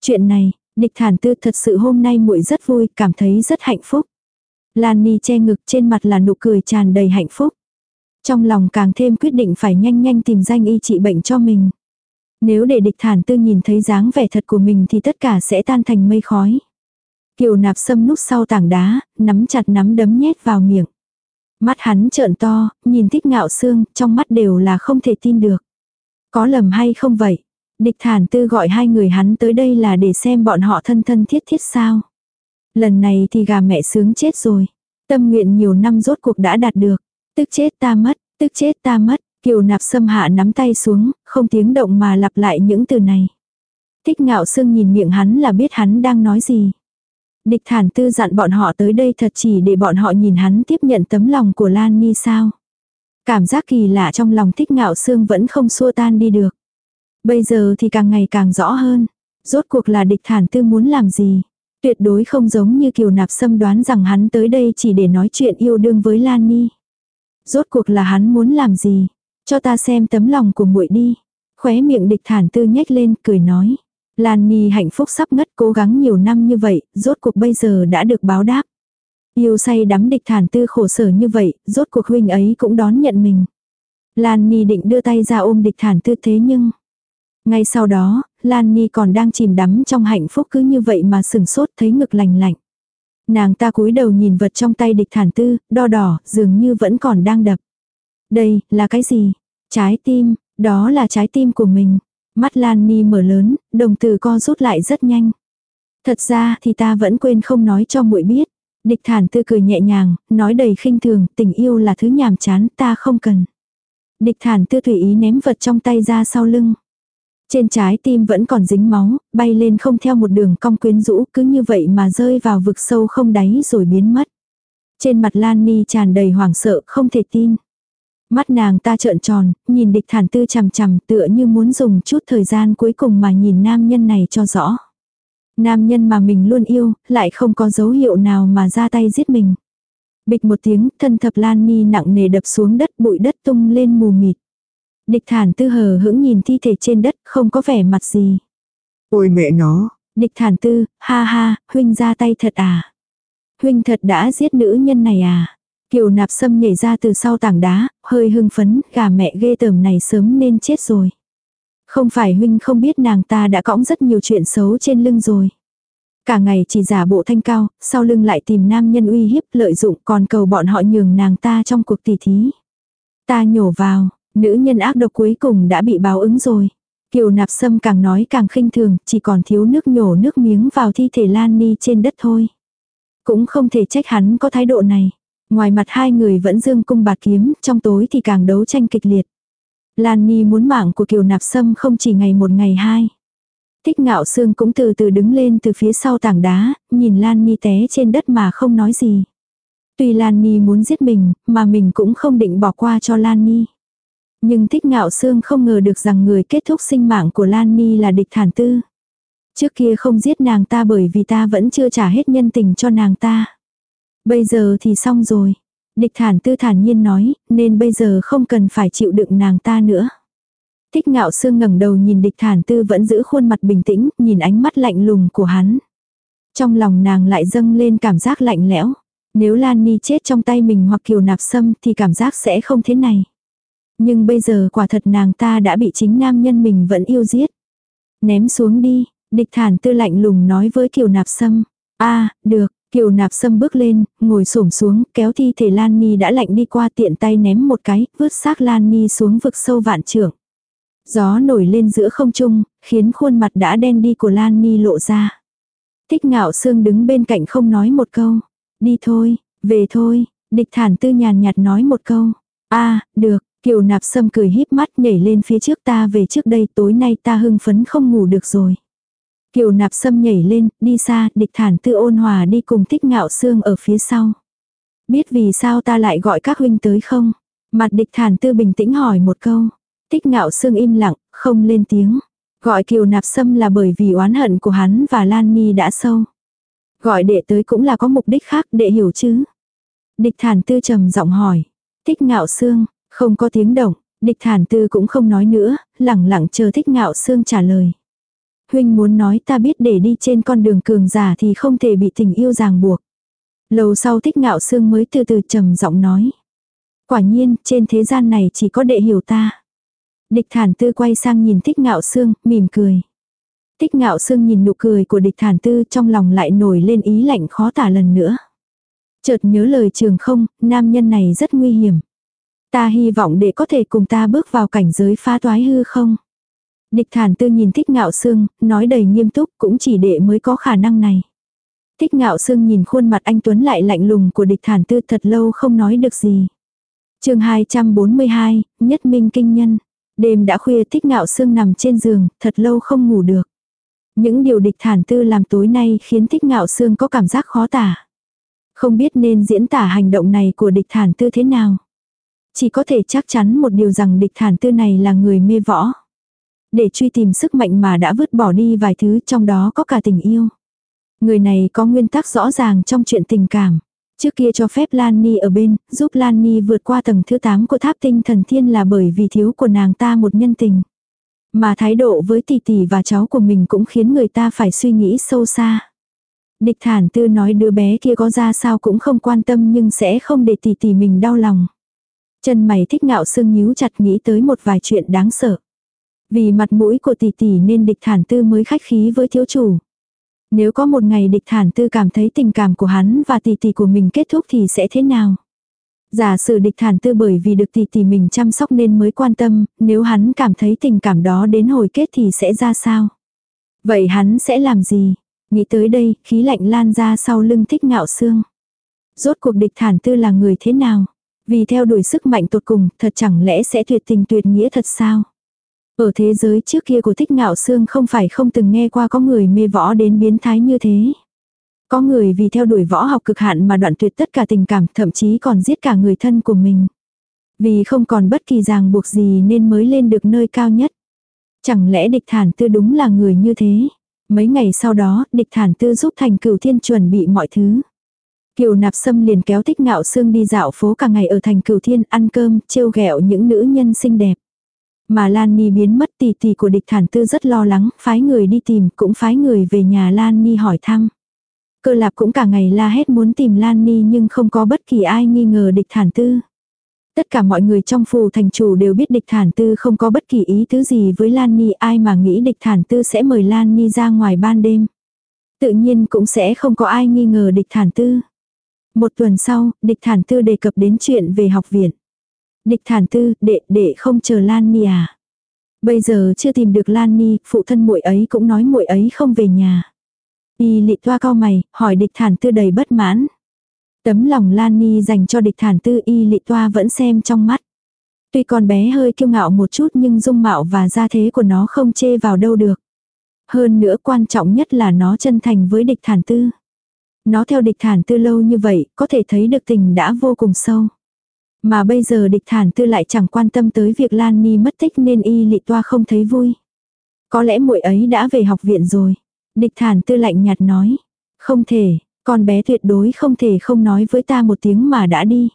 Chuyện này, địch thản tư thật sự hôm nay muội rất vui, cảm thấy rất hạnh phúc. Lan Ni che ngực trên mặt là nụ cười tràn đầy hạnh phúc. Trong lòng càng thêm quyết định phải nhanh nhanh tìm danh y trị bệnh cho mình. Nếu để địch thản tư nhìn thấy dáng vẻ thật của mình thì tất cả sẽ tan thành mây khói. Kiều nạp sâm núp sau tảng đá, nắm chặt nắm đấm nhét vào miệng. Mắt hắn trợn to, nhìn thích ngạo xương, trong mắt đều là không thể tin được. Có lầm hay không vậy? Địch thản tư gọi hai người hắn tới đây là để xem bọn họ thân thân thiết thiết sao. Lần này thì gà mẹ sướng chết rồi. Tâm nguyện nhiều năm rốt cuộc đã đạt được. Tức chết ta mất, tức chết ta mất. Kiều nạp sâm hạ nắm tay xuống, không tiếng động mà lặp lại những từ này. Thích ngạo sương nhìn miệng hắn là biết hắn đang nói gì. Địch thản tư dặn bọn họ tới đây thật chỉ để bọn họ nhìn hắn tiếp nhận tấm lòng của Lan Ni sao. Cảm giác kỳ lạ trong lòng thích ngạo sương vẫn không xua tan đi được. Bây giờ thì càng ngày càng rõ hơn. Rốt cuộc là địch thản tư muốn làm gì. Tuyệt đối không giống như kiều nạp sâm đoán rằng hắn tới đây chỉ để nói chuyện yêu đương với Lan Ni. Rốt cuộc là hắn muốn làm gì. Cho ta xem tấm lòng của muội đi. Khóe miệng địch thản tư nhếch lên cười nói. Lan Nhi hạnh phúc sắp ngất cố gắng nhiều năm như vậy, rốt cuộc bây giờ đã được báo đáp. Yêu say đắm địch thản tư khổ sở như vậy, rốt cuộc huynh ấy cũng đón nhận mình. Lan Nhi định đưa tay ra ôm địch thản tư thế nhưng... Ngay sau đó, Lan Nhi còn đang chìm đắm trong hạnh phúc cứ như vậy mà sừng sốt thấy ngực lành lạnh. Nàng ta cúi đầu nhìn vật trong tay địch thản tư, đo đỏ, dường như vẫn còn đang đập. Đây, là cái gì? Trái tim, đó là trái tim của mình. Mắt Lan Ni mở lớn, đồng từ co rút lại rất nhanh. Thật ra thì ta vẫn quên không nói cho muội biết. Địch thản tư cười nhẹ nhàng, nói đầy khinh thường, tình yêu là thứ nhàm chán, ta không cần. Địch thản tư tùy ý ném vật trong tay ra sau lưng. Trên trái tim vẫn còn dính máu, bay lên không theo một đường cong quyến rũ cứ như vậy mà rơi vào vực sâu không đáy rồi biến mất. Trên mặt Lan Ni tràn đầy hoảng sợ không thể tin. Mắt nàng ta trợn tròn, nhìn địch thản tư chằm chằm tựa như muốn dùng chút thời gian cuối cùng mà nhìn nam nhân này cho rõ. Nam nhân mà mình luôn yêu, lại không có dấu hiệu nào mà ra tay giết mình. Bịch một tiếng, thân thập lan ni nặng nề đập xuống đất bụi đất tung lên mù mịt. Địch thản tư hờ hững nhìn thi thể trên đất, không có vẻ mặt gì. Ôi mẹ nó. Địch thản tư, ha ha, huynh ra tay thật à. Huynh thật đã giết nữ nhân này à. Kiều nạp sâm nhảy ra từ sau tảng đá, hơi hưng phấn, gà mẹ ghê tởm này sớm nên chết rồi. Không phải huynh không biết nàng ta đã cõng rất nhiều chuyện xấu trên lưng rồi. Cả ngày chỉ giả bộ thanh cao, sau lưng lại tìm nam nhân uy hiếp lợi dụng còn cầu bọn họ nhường nàng ta trong cuộc tỷ thí. Ta nhổ vào, nữ nhân ác độc cuối cùng đã bị báo ứng rồi. Kiều nạp sâm càng nói càng khinh thường, chỉ còn thiếu nước nhổ nước miếng vào thi thể Lan Ni trên đất thôi. Cũng không thể trách hắn có thái độ này. Ngoài mặt hai người vẫn dương cung bạt kiếm, trong tối thì càng đấu tranh kịch liệt. Lan Ni muốn mạng của Kiều Nạp Sâm không chỉ ngày một ngày hai. Thích ngạo sương cũng từ từ đứng lên từ phía sau tảng đá, nhìn Lan Ni té trên đất mà không nói gì. Tuy Lan Ni muốn giết mình, mà mình cũng không định bỏ qua cho Lan Ni. Nhưng thích ngạo sương không ngờ được rằng người kết thúc sinh mạng của Lan Ni là địch thản tư. Trước kia không giết nàng ta bởi vì ta vẫn chưa trả hết nhân tình cho nàng ta. Bây giờ thì xong rồi. Địch thản tư thản nhiên nói, nên bây giờ không cần phải chịu đựng nàng ta nữa. Thích ngạo sương ngẩng đầu nhìn địch thản tư vẫn giữ khuôn mặt bình tĩnh, nhìn ánh mắt lạnh lùng của hắn. Trong lòng nàng lại dâng lên cảm giác lạnh lẽo. Nếu Lan Ni chết trong tay mình hoặc kiều nạp sâm thì cảm giác sẽ không thế này. Nhưng bây giờ quả thật nàng ta đã bị chính nam nhân mình vẫn yêu giết. Ném xuống đi, địch thản tư lạnh lùng nói với kiều nạp sâm. a à, được, Kiều nạp sâm bước lên, ngồi xổm xuống, kéo thi thể Lan Ni đã lạnh đi qua tiện tay ném một cái, vứt xác Lan Ni xuống vực sâu vạn trưởng. Gió nổi lên giữa không trung, khiến khuôn mặt đã đen đi của Lan Ni lộ ra. Thích ngạo sương đứng bên cạnh không nói một câu. Đi thôi, về thôi, địch thản tư nhàn nhạt nói một câu. a được, kiều nạp sâm cười híp mắt nhảy lên phía trước ta về trước đây tối nay ta hưng phấn không ngủ được rồi. Kiều nạp sâm nhảy lên, đi xa, địch thản tư ôn hòa đi cùng thích ngạo xương ở phía sau. Biết vì sao ta lại gọi các huynh tới không? Mặt địch thản tư bình tĩnh hỏi một câu. Thích ngạo xương im lặng, không lên tiếng. Gọi kiều nạp sâm là bởi vì oán hận của hắn và Lan Ni đã sâu. Gọi đệ tới cũng là có mục đích khác, đệ hiểu chứ? Địch thản tư trầm giọng hỏi. Thích ngạo xương, không có tiếng động, địch thản tư cũng không nói nữa, lẳng lặng chờ thích ngạo xương trả lời. Huynh muốn nói ta biết để đi trên con đường cường giả thì không thể bị tình yêu ràng buộc. Lâu sau thích ngạo sương mới từ từ trầm giọng nói. Quả nhiên, trên thế gian này chỉ có đệ hiểu ta. Địch thản tư quay sang nhìn thích ngạo sương, mỉm cười. Thích ngạo sương nhìn nụ cười của địch thản tư trong lòng lại nổi lên ý lạnh khó tả lần nữa. Chợt nhớ lời trường không, nam nhân này rất nguy hiểm. Ta hy vọng để có thể cùng ta bước vào cảnh giới phá toái hư không. Địch thản tư nhìn thích ngạo sương, nói đầy nghiêm túc cũng chỉ đệ mới có khả năng này. Thích ngạo sương nhìn khuôn mặt anh Tuấn lại lạnh lùng của địch thản tư thật lâu không nói được gì. chương 242, Nhất Minh Kinh Nhân. Đêm đã khuya thích ngạo sương nằm trên giường, thật lâu không ngủ được. Những điều địch thản tư làm tối nay khiến thích ngạo sương có cảm giác khó tả. Không biết nên diễn tả hành động này của địch thản tư thế nào. Chỉ có thể chắc chắn một điều rằng địch thản tư này là người mê võ để truy tìm sức mạnh mà đã vứt bỏ đi vài thứ trong đó có cả tình yêu. Người này có nguyên tắc rõ ràng trong chuyện tình cảm. Trước kia cho phép Lan Ni ở bên, giúp Lan Ni vượt qua tầng thứ 8 của tháp tinh thần thiên là bởi vì thiếu của nàng ta một nhân tình. Mà thái độ với tỷ tỷ và cháu của mình cũng khiến người ta phải suy nghĩ sâu xa. Địch thản tư nói đứa bé kia có ra sao cũng không quan tâm nhưng sẽ không để tỷ tỷ mình đau lòng. Chân mày thích ngạo sương nhíu chặt nghĩ tới một vài chuyện đáng sợ. Vì mặt mũi của tỷ tỷ nên địch thản tư mới khách khí với thiếu chủ. Nếu có một ngày địch thản tư cảm thấy tình cảm của hắn và tỷ tỷ của mình kết thúc thì sẽ thế nào? Giả sử địch thản tư bởi vì được tỷ tỷ mình chăm sóc nên mới quan tâm, nếu hắn cảm thấy tình cảm đó đến hồi kết thì sẽ ra sao? Vậy hắn sẽ làm gì? Nghĩ tới đây, khí lạnh lan ra sau lưng thích ngạo xương. Rốt cuộc địch thản tư là người thế nào? Vì theo đuổi sức mạnh tột cùng, thật chẳng lẽ sẽ tuyệt tình tuyệt nghĩa thật sao? Ở thế giới trước kia của thích ngạo xương không phải không từng nghe qua có người mê võ đến biến thái như thế. Có người vì theo đuổi võ học cực hạn mà đoạn tuyệt tất cả tình cảm, thậm chí còn giết cả người thân của mình. Vì không còn bất kỳ ràng buộc gì nên mới lên được nơi cao nhất. Chẳng lẽ địch thản tư đúng là người như thế? Mấy ngày sau đó, địch thản tư giúp thành cửu thiên chuẩn bị mọi thứ. Kiều nạp sâm liền kéo thích ngạo xương đi dạo phố cả ngày ở thành cửu thiên ăn cơm, trêu ghẹo những nữ nhân xinh đẹp. Mà Lan Ni biến mất tỷ tỷ của địch thản tư rất lo lắng, phái người đi tìm, cũng phái người về nhà Lan Ni hỏi thăm. Cơ lạp cũng cả ngày la hét muốn tìm Lan Ni nhưng không có bất kỳ ai nghi ngờ địch thản tư. Tất cả mọi người trong phù thành chủ đều biết địch thản tư không có bất kỳ ý tứ gì với Lan Ni ai mà nghĩ địch thản tư sẽ mời Lan Ni ra ngoài ban đêm. Tự nhiên cũng sẽ không có ai nghi ngờ địch thản tư. Một tuần sau, địch thản tư đề cập đến chuyện về học viện. Địch thản tư, đệ, đệ không chờ Lan Ni à. Bây giờ chưa tìm được Lan Ni, phụ thân muội ấy cũng nói muội ấy không về nhà. Y lị toa cao mày, hỏi địch thản tư đầy bất mãn. Tấm lòng Lan Ni dành cho địch thản tư y lị toa vẫn xem trong mắt. Tuy con bé hơi kiêu ngạo một chút nhưng dung mạo và gia thế của nó không chê vào đâu được. Hơn nữa quan trọng nhất là nó chân thành với địch thản tư. Nó theo địch thản tư lâu như vậy, có thể thấy được tình đã vô cùng sâu. Mà bây giờ địch thản tư lại chẳng quan tâm tới việc Lan Ni mất tích nên y lị toa không thấy vui. Có lẽ muội ấy đã về học viện rồi. Địch thản tư lạnh nhạt nói. Không thể, con bé tuyệt đối không thể không nói với ta một tiếng mà đã đi.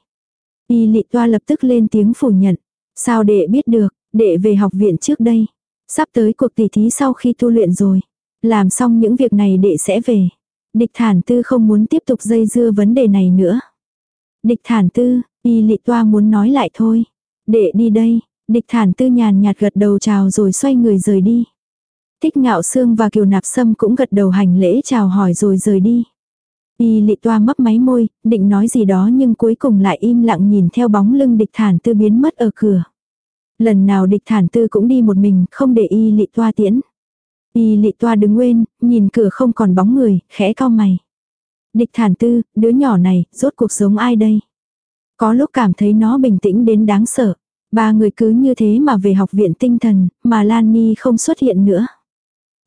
Y lị toa lập tức lên tiếng phủ nhận. Sao đệ biết được, đệ về học viện trước đây. Sắp tới cuộc tỷ thí sau khi tu luyện rồi. Làm xong những việc này đệ sẽ về. Địch thản tư không muốn tiếp tục dây dưa vấn đề này nữa. Địch thản tư, y lị toa muốn nói lại thôi. Đệ đi đây, địch thản tư nhàn nhạt gật đầu chào rồi xoay người rời đi. Thích ngạo xương và kiều nạp sâm cũng gật đầu hành lễ chào hỏi rồi rời đi. Y lị toa mấp máy môi, định nói gì đó nhưng cuối cùng lại im lặng nhìn theo bóng lưng địch thản tư biến mất ở cửa. Lần nào địch thản tư cũng đi một mình, không để y lị toa tiễn. Y lị toa đứng quên, nhìn cửa không còn bóng người, khẽ cao mày. Địch thản tư, đứa nhỏ này, rốt cuộc sống ai đây? Có lúc cảm thấy nó bình tĩnh đến đáng sợ. Ba người cứ như thế mà về học viện tinh thần, mà Lan Ni không xuất hiện nữa.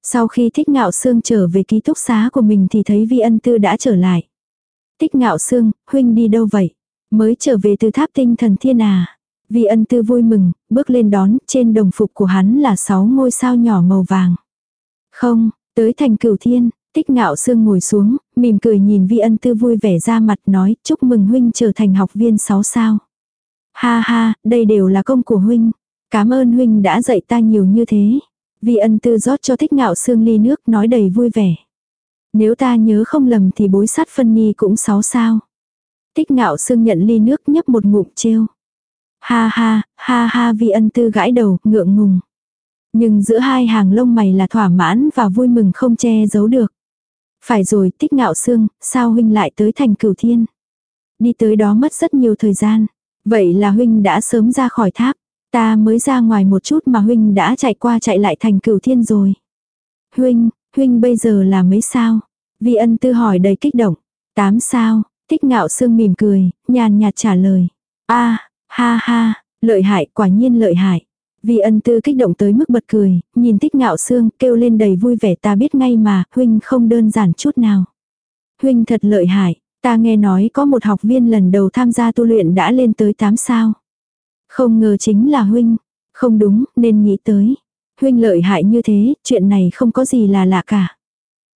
Sau khi thích ngạo sương trở về ký túc xá của mình thì thấy vi ân tư đã trở lại. Thích ngạo sương, huynh đi đâu vậy? Mới trở về từ tháp tinh thần thiên à? Vi ân tư vui mừng, bước lên đón, trên đồng phục của hắn là sáu ngôi sao nhỏ màu vàng. Không, tới thành cửu thiên, tích ngạo sương ngồi xuống, mỉm cười nhìn vi ân tư vui vẻ ra mặt nói chúc mừng huynh trở thành học viên sáu sao. Ha ha, đây đều là công của huynh. Cảm ơn huynh đã dạy ta nhiều như thế. Vi ân tư rót cho thích ngạo xương ly nước nói đầy vui vẻ. Nếu ta nhớ không lầm thì bối sát phân ni cũng sáu sao. Thích ngạo xương nhận ly nước nhấp một ngụm trêu. Ha ha, ha ha vi ân tư gãi đầu, ngượng ngùng. Nhưng giữa hai hàng lông mày là thỏa mãn và vui mừng không che giấu được. Phải rồi, tích ngạo xương, sao huynh lại tới thành cửu thiên? Đi tới đó mất rất nhiều thời gian. Vậy là huynh đã sớm ra khỏi tháp. Ta mới ra ngoài một chút mà huynh đã chạy qua chạy lại thành cửu thiên rồi. Huynh, huynh bây giờ là mấy sao? Vi ân tư hỏi đầy kích động. Tám sao, thích ngạo xương mỉm cười, nhàn nhạt trả lời. a ha ha, lợi hại, quả nhiên lợi hại. Vi ân tư kích động tới mức bật cười, nhìn tích ngạo xương kêu lên đầy vui vẻ ta biết ngay mà, huynh không đơn giản chút nào. Huynh thật lợi hại, ta nghe nói có một học viên lần đầu tham gia tu luyện đã lên tới 8 sao. Không ngờ chính là huynh. Không đúng, nên nghĩ tới. Huynh lợi hại như thế, chuyện này không có gì là lạ cả.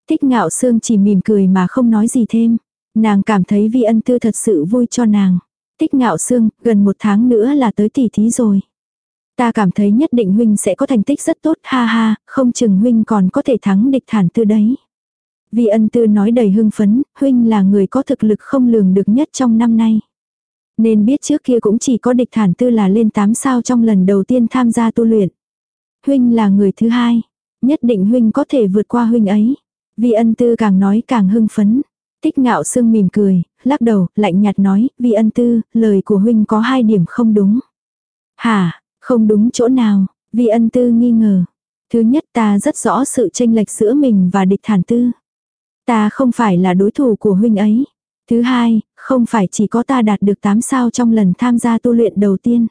tích ngạo xương chỉ mỉm cười mà không nói gì thêm. Nàng cảm thấy vi ân tư thật sự vui cho nàng. tích ngạo xương gần một tháng nữa là tới tỷ thí rồi. Ta cảm thấy nhất định huynh sẽ có thành tích rất tốt ha ha, không chừng huynh còn có thể thắng địch thản tư đấy. Vi ân tư nói đầy hưng phấn, huynh là người có thực lực không lường được nhất trong năm nay. Nên biết trước kia cũng chỉ có địch thản tư là lên 8 sao trong lần đầu tiên tham gia tu luyện. Huynh là người thứ hai. Nhất định huynh có thể vượt qua huynh ấy. Vi ân tư càng nói càng hưng phấn. Tích ngạo sương mỉm cười, lắc đầu, lạnh nhạt nói, Vi ân tư, lời của huynh có hai điểm không đúng. Hả, không đúng chỗ nào, Vi ân tư nghi ngờ. Thứ nhất ta rất rõ sự tranh lệch giữa mình và địch thản tư. Ta không phải là đối thủ của huynh ấy. Thứ hai, không phải chỉ có ta đạt được 8 sao trong lần tham gia tu luyện đầu tiên.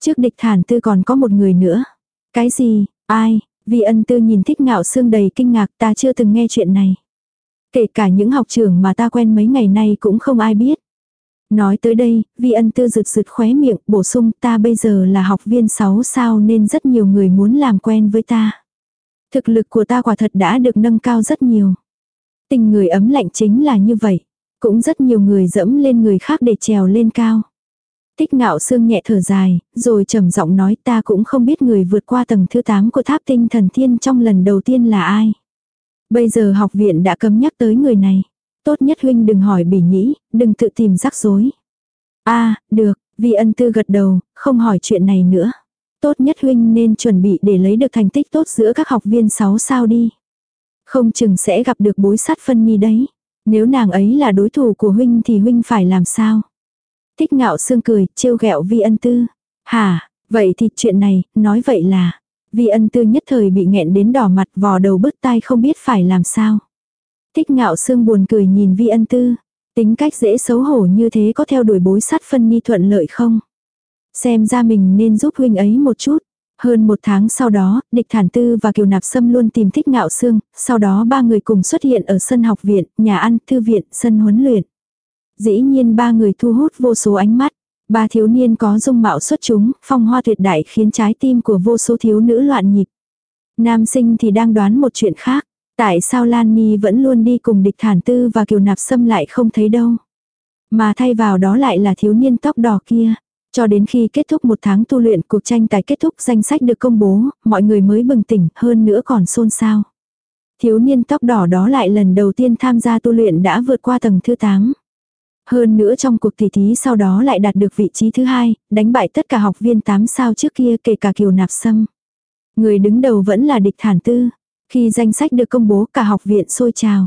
Trước địch thản tư còn có một người nữa. Cái gì, ai, vì ân tư nhìn thích ngạo xương đầy kinh ngạc ta chưa từng nghe chuyện này. Kể cả những học trưởng mà ta quen mấy ngày nay cũng không ai biết. Nói tới đây, vi ân tư rực rực khóe miệng, bổ sung ta bây giờ là học viên 6 sao nên rất nhiều người muốn làm quen với ta. Thực lực của ta quả thật đã được nâng cao rất nhiều. Tình người ấm lạnh chính là như vậy. Cũng rất nhiều người dẫm lên người khác để trèo lên cao. Tích ngạo sương nhẹ thở dài, rồi trầm giọng nói ta cũng không biết người vượt qua tầng thứ 8 của tháp tinh thần thiên trong lần đầu tiên là ai. Bây giờ học viện đã cấm nhắc tới người này. Tốt nhất huynh đừng hỏi bỉ nhĩ, đừng tự tìm rắc rối. a được, vì ân tư gật đầu, không hỏi chuyện này nữa. Tốt nhất huynh nên chuẩn bị để lấy được thành tích tốt giữa các học viên 6 sao đi. Không chừng sẽ gặp được bối sát phân ni đấy. Nếu nàng ấy là đối thủ của huynh thì huynh phải làm sao? Thích ngạo sương cười, trêu ghẹo vi ân tư. Hả, vậy thì chuyện này, nói vậy là. Vi ân tư nhất thời bị nghẹn đến đỏ mặt vò đầu bứt tai không biết phải làm sao. Thích ngạo sương buồn cười nhìn vi ân tư. Tính cách dễ xấu hổ như thế có theo đuổi bối sát phân ni thuận lợi không? Xem ra mình nên giúp huynh ấy một chút. Hơn một tháng sau đó, địch thản tư và kiều nạp sâm luôn tìm thích ngạo xương, sau đó ba người cùng xuất hiện ở sân học viện, nhà ăn, thư viện, sân huấn luyện. Dĩ nhiên ba người thu hút vô số ánh mắt. Ba thiếu niên có dung mạo xuất chúng, phong hoa tuyệt đại khiến trái tim của vô số thiếu nữ loạn nhịp. Nam sinh thì đang đoán một chuyện khác. Tại sao Lan Ni vẫn luôn đi cùng địch thản tư và kiều nạp sâm lại không thấy đâu. Mà thay vào đó lại là thiếu niên tóc đỏ kia. Cho đến khi kết thúc một tháng tu luyện cuộc tranh tài kết thúc danh sách được công bố, mọi người mới bừng tỉnh hơn nữa còn xôn xao. Thiếu niên tóc đỏ đó lại lần đầu tiên tham gia tu luyện đã vượt qua tầng thứ 8. Hơn nữa trong cuộc tỷ thí sau đó lại đạt được vị trí thứ hai, đánh bại tất cả học viên 8 sao trước kia kể cả kiều nạp sâm. Người đứng đầu vẫn là địch thản tư. Khi danh sách được công bố cả học viện sôi trào.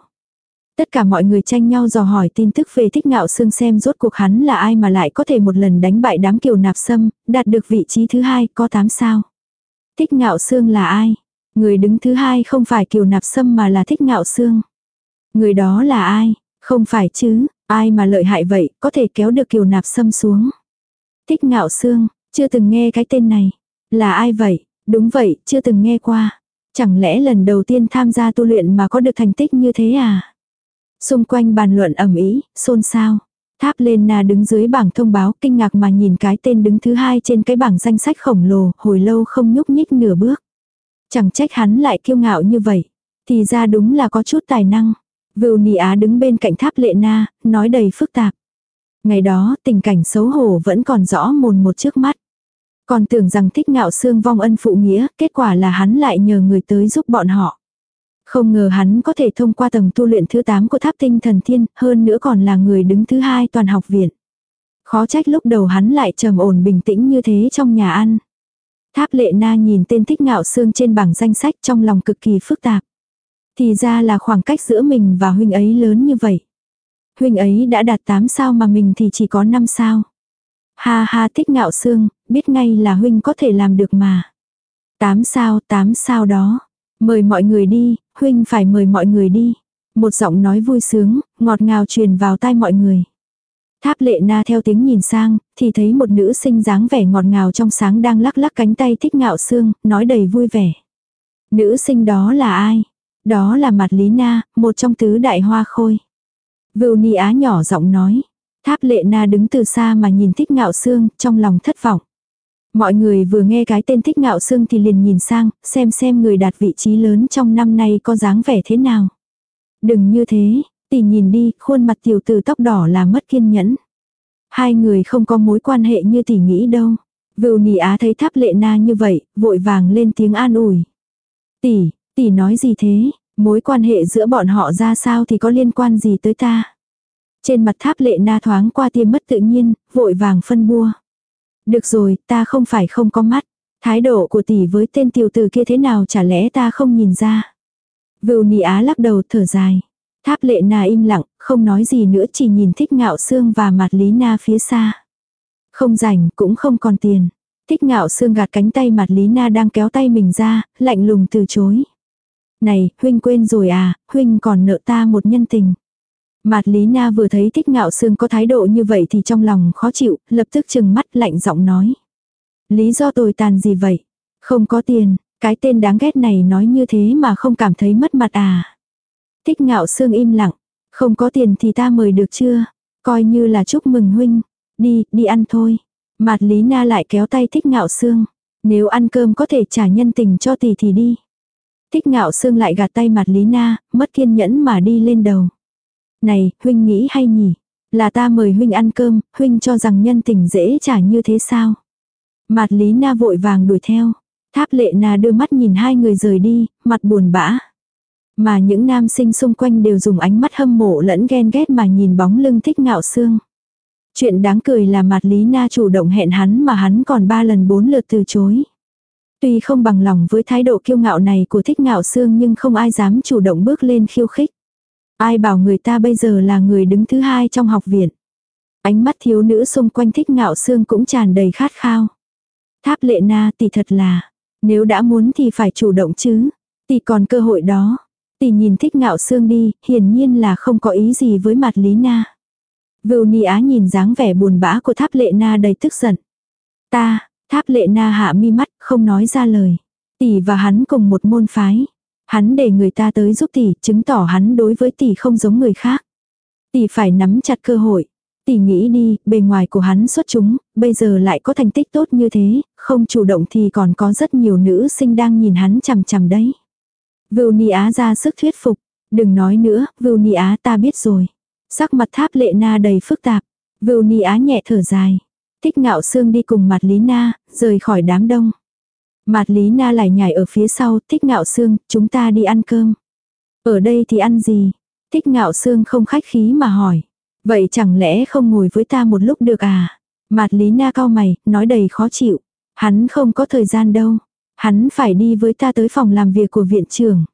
Tất cả mọi người tranh nhau dò hỏi tin tức về thích ngạo sương xem rốt cuộc hắn là ai mà lại có thể một lần đánh bại đám kiều nạp sâm, đạt được vị trí thứ hai có 8 sao. Thích ngạo sương là ai? Người đứng thứ hai không phải kiều nạp sâm mà là thích ngạo sương. Người đó là ai? Không phải chứ, ai mà lợi hại vậy, có thể kéo được kiều nạp sâm xuống. Thích ngạo sương, chưa từng nghe cái tên này. Là ai vậy? Đúng vậy, chưa từng nghe qua. Chẳng lẽ lần đầu tiên tham gia tu luyện mà có được thành tích như thế à? Xung quanh bàn luận ẩm ý, xôn xao. Tháp lên na đứng dưới bảng thông báo kinh ngạc mà nhìn cái tên đứng thứ hai trên cái bảng danh sách khổng lồ, hồi lâu không nhúc nhích nửa bước. Chẳng trách hắn lại kiêu ngạo như vậy. Thì ra đúng là có chút tài năng. Vưu Nì Á đứng bên cạnh tháp lệ na, nói đầy phức tạp. Ngày đó, tình cảnh xấu hổ vẫn còn rõ mồn một trước mắt. Còn tưởng rằng thích ngạo xương vong ân phụ nghĩa, kết quả là hắn lại nhờ người tới giúp bọn họ. Không ngờ hắn có thể thông qua tầng tu luyện thứ 8 của tháp tinh thần thiên, hơn nữa còn là người đứng thứ hai toàn học viện. Khó trách lúc đầu hắn lại trầm ổn bình tĩnh như thế trong nhà ăn. Tháp lệ na nhìn tên thích ngạo xương trên bảng danh sách trong lòng cực kỳ phức tạp. Thì ra là khoảng cách giữa mình và huynh ấy lớn như vậy. Huynh ấy đã đạt 8 sao mà mình thì chỉ có 5 sao. Ha ha thích ngạo xương, biết ngay là huynh có thể làm được mà. Tám sao, tám sao đó. Mời mọi người đi, huynh phải mời mọi người đi. Một giọng nói vui sướng, ngọt ngào truyền vào tai mọi người. Tháp lệ na theo tiếng nhìn sang, thì thấy một nữ sinh dáng vẻ ngọt ngào trong sáng đang lắc lắc cánh tay thích ngạo xương, nói đầy vui vẻ. Nữ sinh đó là ai? Đó là mặt Lý Na, một trong tứ đại hoa khôi. Vưu Ni Á nhỏ giọng nói. Tháp lệ na đứng từ xa mà nhìn thích ngạo xương, trong lòng thất vọng. Mọi người vừa nghe cái tên thích ngạo xương thì liền nhìn sang, xem xem người đạt vị trí lớn trong năm nay có dáng vẻ thế nào. Đừng như thế, tỷ nhìn đi, khuôn mặt tiểu tử tóc đỏ là mất kiên nhẫn. Hai người không có mối quan hệ như tỷ nghĩ đâu. Vưu nì á thấy tháp lệ na như vậy, vội vàng lên tiếng an ủi. Tỷ, tỷ nói gì thế, mối quan hệ giữa bọn họ ra sao thì có liên quan gì tới ta. Trên mặt tháp lệ na thoáng qua tiêm mất tự nhiên, vội vàng phân bua. Được rồi, ta không phải không có mắt. Thái độ của tỷ với tên tiểu tử kia thế nào chả lẽ ta không nhìn ra. Vưu nị á lắc đầu thở dài. Tháp lệ na im lặng, không nói gì nữa chỉ nhìn thích ngạo xương và mặt lý na phía xa. Không rảnh cũng không còn tiền. Thích ngạo xương gạt cánh tay mặt lý na đang kéo tay mình ra, lạnh lùng từ chối. Này, huynh quên rồi à, huynh còn nợ ta một nhân tình. Mạt Lý Na vừa thấy thích ngạo sương có thái độ như vậy thì trong lòng khó chịu, lập tức chừng mắt lạnh giọng nói. Lý do tồi tàn gì vậy? Không có tiền, cái tên đáng ghét này nói như thế mà không cảm thấy mất mặt à. Thích ngạo sương im lặng, không có tiền thì ta mời được chưa? Coi như là chúc mừng huynh, đi, đi ăn thôi. Mạt Lý Na lại kéo tay thích ngạo sương. Nếu ăn cơm có thể trả nhân tình cho tỷ thì đi. Thích ngạo sương lại gạt tay mặt Lý Na, mất kiên nhẫn mà đi lên đầu. Này, huynh nghĩ hay nhỉ? Là ta mời huynh ăn cơm, huynh cho rằng nhân tình dễ trả như thế sao? Mặt Lý Na vội vàng đuổi theo. Tháp lệ na đưa mắt nhìn hai người rời đi, mặt buồn bã. Mà những nam sinh xung quanh đều dùng ánh mắt hâm mộ lẫn ghen ghét mà nhìn bóng lưng thích ngạo xương. Chuyện đáng cười là mặt Lý Na chủ động hẹn hắn mà hắn còn ba lần bốn lượt từ chối. Tuy không bằng lòng với thái độ kiêu ngạo này của thích ngạo xương nhưng không ai dám chủ động bước lên khiêu khích. Ai bảo người ta bây giờ là người đứng thứ hai trong học viện. Ánh mắt thiếu nữ xung quanh thích ngạo xương cũng tràn đầy khát khao. Tháp lệ na tỷ thật là, nếu đã muốn thì phải chủ động chứ. Tỷ còn cơ hội đó. Tỷ nhìn thích ngạo xương đi, hiển nhiên là không có ý gì với mặt Lý Na. Vưu Ni Á nhìn dáng vẻ buồn bã của tháp lệ na đầy tức giận. Ta, tháp lệ na hạ mi mắt, không nói ra lời. Tỷ và hắn cùng một môn phái. Hắn để người ta tới giúp tỷ, chứng tỏ hắn đối với tỷ không giống người khác. Tỷ phải nắm chặt cơ hội. Tỷ nghĩ đi, bề ngoài của hắn xuất chúng, bây giờ lại có thành tích tốt như thế, không chủ động thì còn có rất nhiều nữ sinh đang nhìn hắn chằm chằm đấy. Vưu Ni Á ra sức thuyết phục. Đừng nói nữa, Vưu Ni Á ta biết rồi. Sắc mặt tháp lệ na đầy phức tạp. Vưu Ni Á nhẹ thở dài. Thích ngạo xương đi cùng mặt Lý Na, rời khỏi đám đông. Mạt Lý Na lại nhảy ở phía sau, thích ngạo xương, chúng ta đi ăn cơm. Ở đây thì ăn gì? Thích ngạo xương không khách khí mà hỏi. Vậy chẳng lẽ không ngồi với ta một lúc được à? Mạt Lý Na cao mày, nói đầy khó chịu. Hắn không có thời gian đâu. Hắn phải đi với ta tới phòng làm việc của viện trưởng.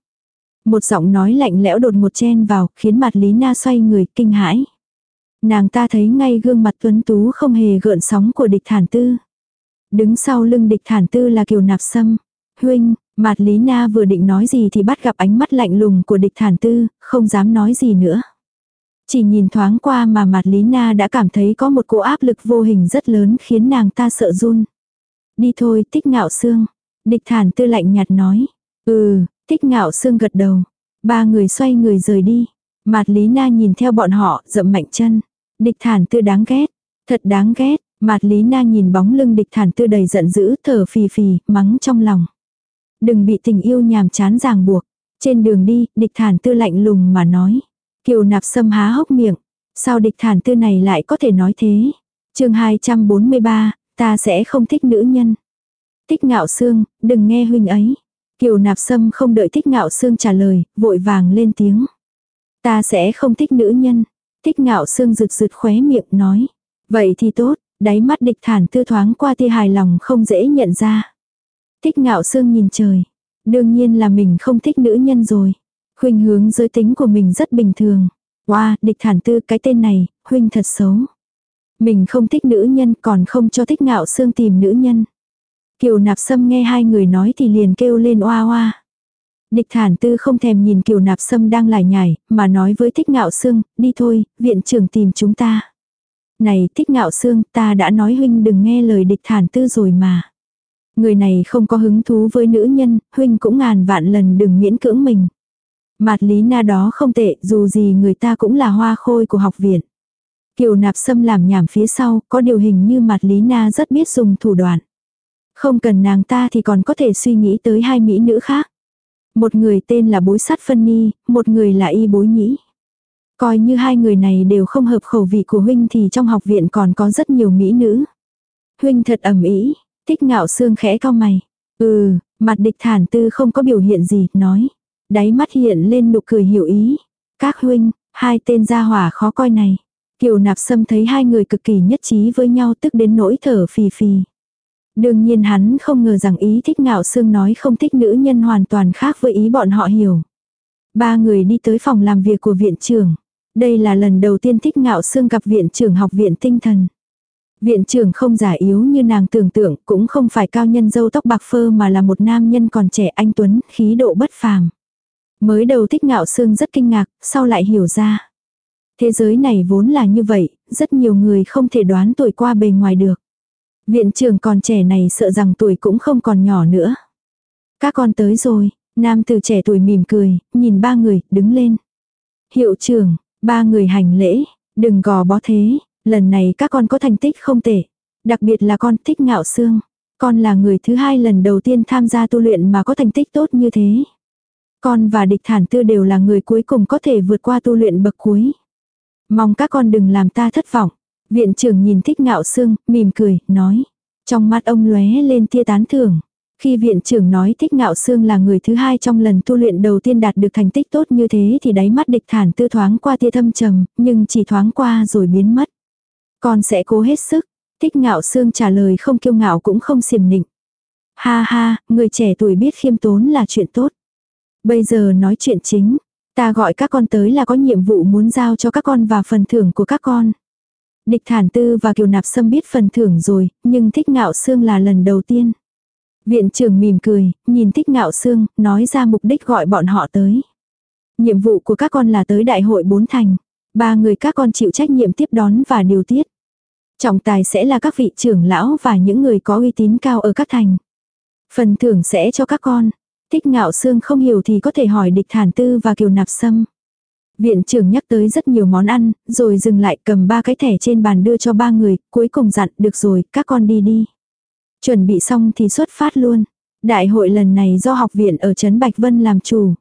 Một giọng nói lạnh lẽo đột một chen vào, khiến mặt Lý Na xoay người, kinh hãi. Nàng ta thấy ngay gương mặt tuấn tú không hề gợn sóng của địch thản tư. Đứng sau lưng địch thản tư là kiều nạp sâm. Huynh, mạt Lý Na vừa định nói gì thì bắt gặp ánh mắt lạnh lùng của địch thản tư, không dám nói gì nữa. Chỉ nhìn thoáng qua mà mạt Lý Na đã cảm thấy có một cỗ áp lực vô hình rất lớn khiến nàng ta sợ run. Đi thôi, tích ngạo xương. Địch thản tư lạnh nhạt nói. Ừ, tích ngạo xương gật đầu. Ba người xoay người rời đi. Mạt Lý Na nhìn theo bọn họ, dậm mạnh chân. Địch thản tư đáng ghét. Thật đáng ghét. Mạt Lý Na nhìn bóng lưng địch thản tư đầy giận dữ, thở phì phì, mắng trong lòng. Đừng bị tình yêu nhàm chán ràng buộc. Trên đường đi, địch thản tư lạnh lùng mà nói. Kiều nạp sâm há hốc miệng. Sao địch thản tư này lại có thể nói thế? chương 243, ta sẽ không thích nữ nhân. Thích ngạo xương, đừng nghe huynh ấy. Kiều nạp sâm không đợi thích ngạo xương trả lời, vội vàng lên tiếng. Ta sẽ không thích nữ nhân. Thích ngạo xương rực rực khóe miệng nói. Vậy thì tốt, đáy mắt địch thản tư thoáng qua tia hài lòng không dễ nhận ra. Thích ngạo xương nhìn trời. Đương nhiên là mình không thích nữ nhân rồi. Huynh hướng giới tính của mình rất bình thường. Wow, địch thản tư cái tên này, huynh thật xấu. Mình không thích nữ nhân còn không cho thích ngạo xương tìm nữ nhân. Kiều nạp sâm nghe hai người nói thì liền kêu lên oa oa. Địch thản tư không thèm nhìn kiều nạp sâm đang lải nhải, mà nói với thích ngạo xương, đi thôi, viện trưởng tìm chúng ta. Này thích ngạo xương, ta đã nói huynh đừng nghe lời địch thản tư rồi mà. Người này không có hứng thú với nữ nhân, huynh cũng ngàn vạn lần đừng miễn cưỡng mình. Mạt lý na đó không tệ, dù gì người ta cũng là hoa khôi của học viện. Kiều nạp sâm làm nhảm phía sau, có điều hình như mặt lý na rất biết dùng thủ đoạn. Không cần nàng ta thì còn có thể suy nghĩ tới hai mỹ nữ khác. Một người tên là bối sát phân ni, một người là y bối nhĩ. Coi như hai người này đều không hợp khẩu vị của huynh thì trong học viện còn có rất nhiều mỹ nữ. Huynh thật ẩm ý, thích ngạo xương khẽ cao mày. Ừ, mặt địch thản tư không có biểu hiện gì, nói. Đáy mắt hiện lên nụ cười hiểu ý. Các huynh, hai tên gia hỏa khó coi này. Kiều nạp sâm thấy hai người cực kỳ nhất trí với nhau tức đến nỗi thở phì phì. Đương nhiên hắn không ngờ rằng ý thích ngạo xương nói không thích nữ nhân hoàn toàn khác với ý bọn họ hiểu. Ba người đi tới phòng làm việc của viện trưởng. Đây là lần đầu tiên thích ngạo xương gặp viện trưởng học viện tinh thần. Viện trưởng không giả yếu như nàng tưởng tượng, cũng không phải cao nhân dâu tóc bạc phơ mà là một nam nhân còn trẻ anh Tuấn, khí độ bất phàm. Mới đầu thích ngạo xương rất kinh ngạc, sau lại hiểu ra. Thế giới này vốn là như vậy, rất nhiều người không thể đoán tuổi qua bề ngoài được. Viện trưởng còn trẻ này sợ rằng tuổi cũng không còn nhỏ nữa. Các con tới rồi, nam từ trẻ tuổi mỉm cười, nhìn ba người, đứng lên. Hiệu trưởng, ba người hành lễ, đừng gò bó thế, lần này các con có thành tích không tệ. Đặc biệt là con thích ngạo xương. Con là người thứ hai lần đầu tiên tham gia tu luyện mà có thành tích tốt như thế. Con và địch thản tư đều là người cuối cùng có thể vượt qua tu luyện bậc cuối. Mong các con đừng làm ta thất vọng. Viện trưởng nhìn thích ngạo xương, mỉm cười, nói. Trong mắt ông lóe lên tia tán thưởng. Khi viện trưởng nói thích ngạo xương là người thứ hai trong lần tu luyện đầu tiên đạt được thành tích tốt như thế thì đáy mắt địch thản tư thoáng qua tia thâm trầm, nhưng chỉ thoáng qua rồi biến mất. Con sẽ cố hết sức. Thích ngạo xương trả lời không kiêu ngạo cũng không xiềm nịnh. Ha ha, người trẻ tuổi biết khiêm tốn là chuyện tốt. Bây giờ nói chuyện chính. Ta gọi các con tới là có nhiệm vụ muốn giao cho các con và phần thưởng của các con. Địch thản tư và kiều nạp sâm biết phần thưởng rồi, nhưng thích ngạo xương là lần đầu tiên. Viện trưởng mỉm cười, nhìn thích ngạo xương, nói ra mục đích gọi bọn họ tới. Nhiệm vụ của các con là tới đại hội bốn thành. Ba người các con chịu trách nhiệm tiếp đón và điều tiết. Trọng tài sẽ là các vị trưởng lão và những người có uy tín cao ở các thành. Phần thưởng sẽ cho các con. Thích ngạo xương không hiểu thì có thể hỏi địch thản tư và kiều nạp sâm. Viện trưởng nhắc tới rất nhiều món ăn, rồi dừng lại cầm ba cái thẻ trên bàn đưa cho ba người, cuối cùng dặn, được rồi, các con đi đi. Chuẩn bị xong thì xuất phát luôn. Đại hội lần này do học viện ở Trấn Bạch Vân làm chủ.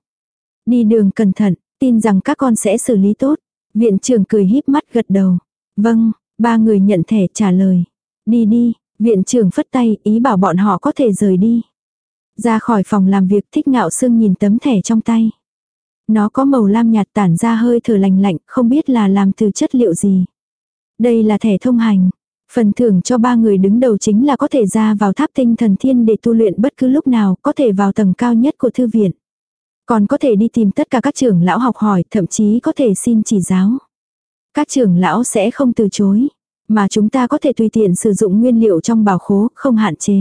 Đi đường cẩn thận, tin rằng các con sẽ xử lý tốt. Viện trưởng cười híp mắt gật đầu. Vâng, ba người nhận thẻ trả lời. Đi đi, viện trưởng phất tay ý bảo bọn họ có thể rời đi. Ra khỏi phòng làm việc thích ngạo sương nhìn tấm thẻ trong tay. Nó có màu lam nhạt tản ra hơi thở lành lạnh, không biết là làm từ chất liệu gì. Đây là thẻ thông hành. Phần thưởng cho ba người đứng đầu chính là có thể ra vào tháp tinh thần thiên để tu luyện bất cứ lúc nào, có thể vào tầng cao nhất của thư viện. Còn có thể đi tìm tất cả các trưởng lão học hỏi, thậm chí có thể xin chỉ giáo. Các trưởng lão sẽ không từ chối, mà chúng ta có thể tùy tiện sử dụng nguyên liệu trong bảo khố, không hạn chế.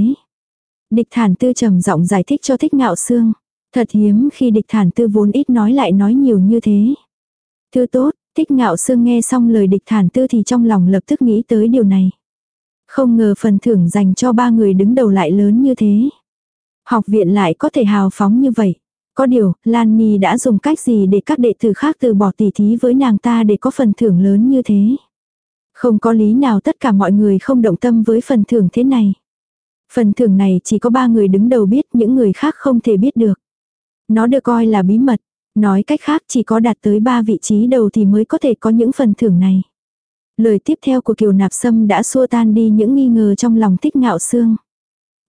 Địch thản tư trầm giọng giải thích cho thích ngạo xương. Thật hiếm khi địch thản tư vốn ít nói lại nói nhiều như thế. Thư tốt, thích ngạo xương nghe xong lời địch thản tư thì trong lòng lập tức nghĩ tới điều này. Không ngờ phần thưởng dành cho ba người đứng đầu lại lớn như thế. Học viện lại có thể hào phóng như vậy. Có điều, Lan Nhi đã dùng cách gì để các đệ tử khác từ bỏ tỉ thí với nàng ta để có phần thưởng lớn như thế. Không có lý nào tất cả mọi người không động tâm với phần thưởng thế này. Phần thưởng này chỉ có ba người đứng đầu biết, những người khác không thể biết được. Nó được coi là bí mật. Nói cách khác chỉ có đạt tới ba vị trí đầu thì mới có thể có những phần thưởng này. Lời tiếp theo của Kiều Nạp Sâm đã xua tan đi những nghi ngờ trong lòng thích ngạo xương.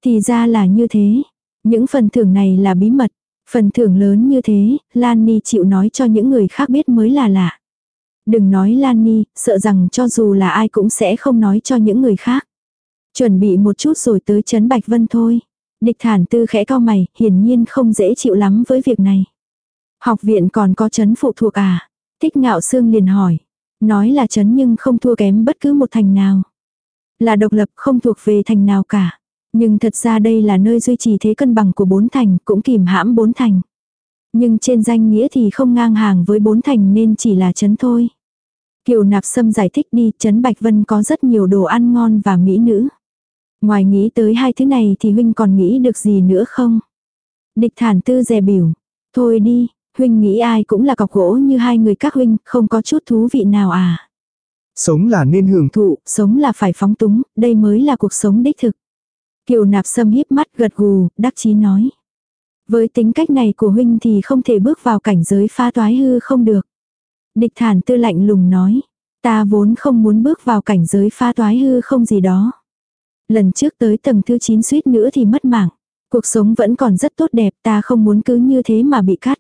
Thì ra là như thế. Những phần thưởng này là bí mật. Phần thưởng lớn như thế, Lan Ni chịu nói cho những người khác biết mới là lạ. Đừng nói Lan Ni, sợ rằng cho dù là ai cũng sẽ không nói cho những người khác. Chuẩn bị một chút rồi tới chấn Bạch Vân thôi. Địch thản tư khẽ cao mày, hiển nhiên không dễ chịu lắm với việc này. Học viện còn có chấn phụ thuộc à? Thích ngạo xương liền hỏi. Nói là chấn nhưng không thua kém bất cứ một thành nào. Là độc lập không thuộc về thành nào cả. Nhưng thật ra đây là nơi duy trì thế cân bằng của bốn thành, cũng kìm hãm bốn thành. Nhưng trên danh nghĩa thì không ngang hàng với bốn thành nên chỉ là chấn thôi. Kiều nạp sâm giải thích đi, chấn Bạch Vân có rất nhiều đồ ăn ngon và mỹ nữ. Ngoài nghĩ tới hai thứ này thì huynh còn nghĩ được gì nữa không? Địch thản tư dè biểu. Thôi đi, huynh nghĩ ai cũng là cọc gỗ như hai người các huynh, không có chút thú vị nào à. Sống là nên hưởng thụ, sống là phải phóng túng, đây mới là cuộc sống đích thực. Kiều nạp sâm híp mắt gật gù, đắc chí nói. Với tính cách này của huynh thì không thể bước vào cảnh giới pha toái hư không được. Địch thản tư lạnh lùng nói. Ta vốn không muốn bước vào cảnh giới pha toái hư không gì đó. Lần trước tới tầng thứ 9 suýt nữa thì mất mạng. Cuộc sống vẫn còn rất tốt đẹp ta không muốn cứ như thế mà bị cắt.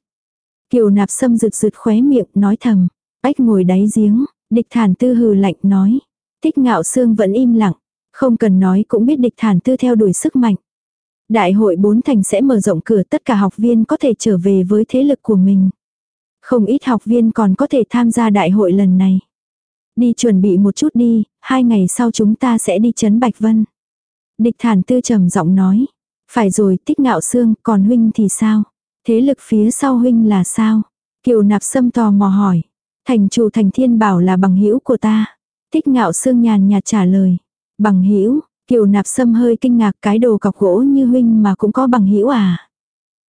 Kiều nạp sâm rực rực khóe miệng nói thầm. Ách ngồi đáy giếng, địch thản tư hừ lạnh nói. Tích ngạo xương vẫn im lặng. Không cần nói cũng biết địch thản tư theo đuổi sức mạnh. Đại hội bốn thành sẽ mở rộng cửa tất cả học viên có thể trở về với thế lực của mình. Không ít học viên còn có thể tham gia đại hội lần này. Đi chuẩn bị một chút đi, hai ngày sau chúng ta sẽ đi chấn Bạch Vân. Địch thản tư trầm giọng nói. Phải rồi tích ngạo xương, còn huynh thì sao? Thế lực phía sau huynh là sao? Kiều nạp sâm tò mò hỏi. Thành chủ thành thiên bảo là bằng hữu của ta. Thích ngạo sương nhàn nhạt trả lời. Bằng hữu kiều nạp sâm hơi kinh ngạc cái đồ cọc gỗ như huynh mà cũng có bằng hữu à.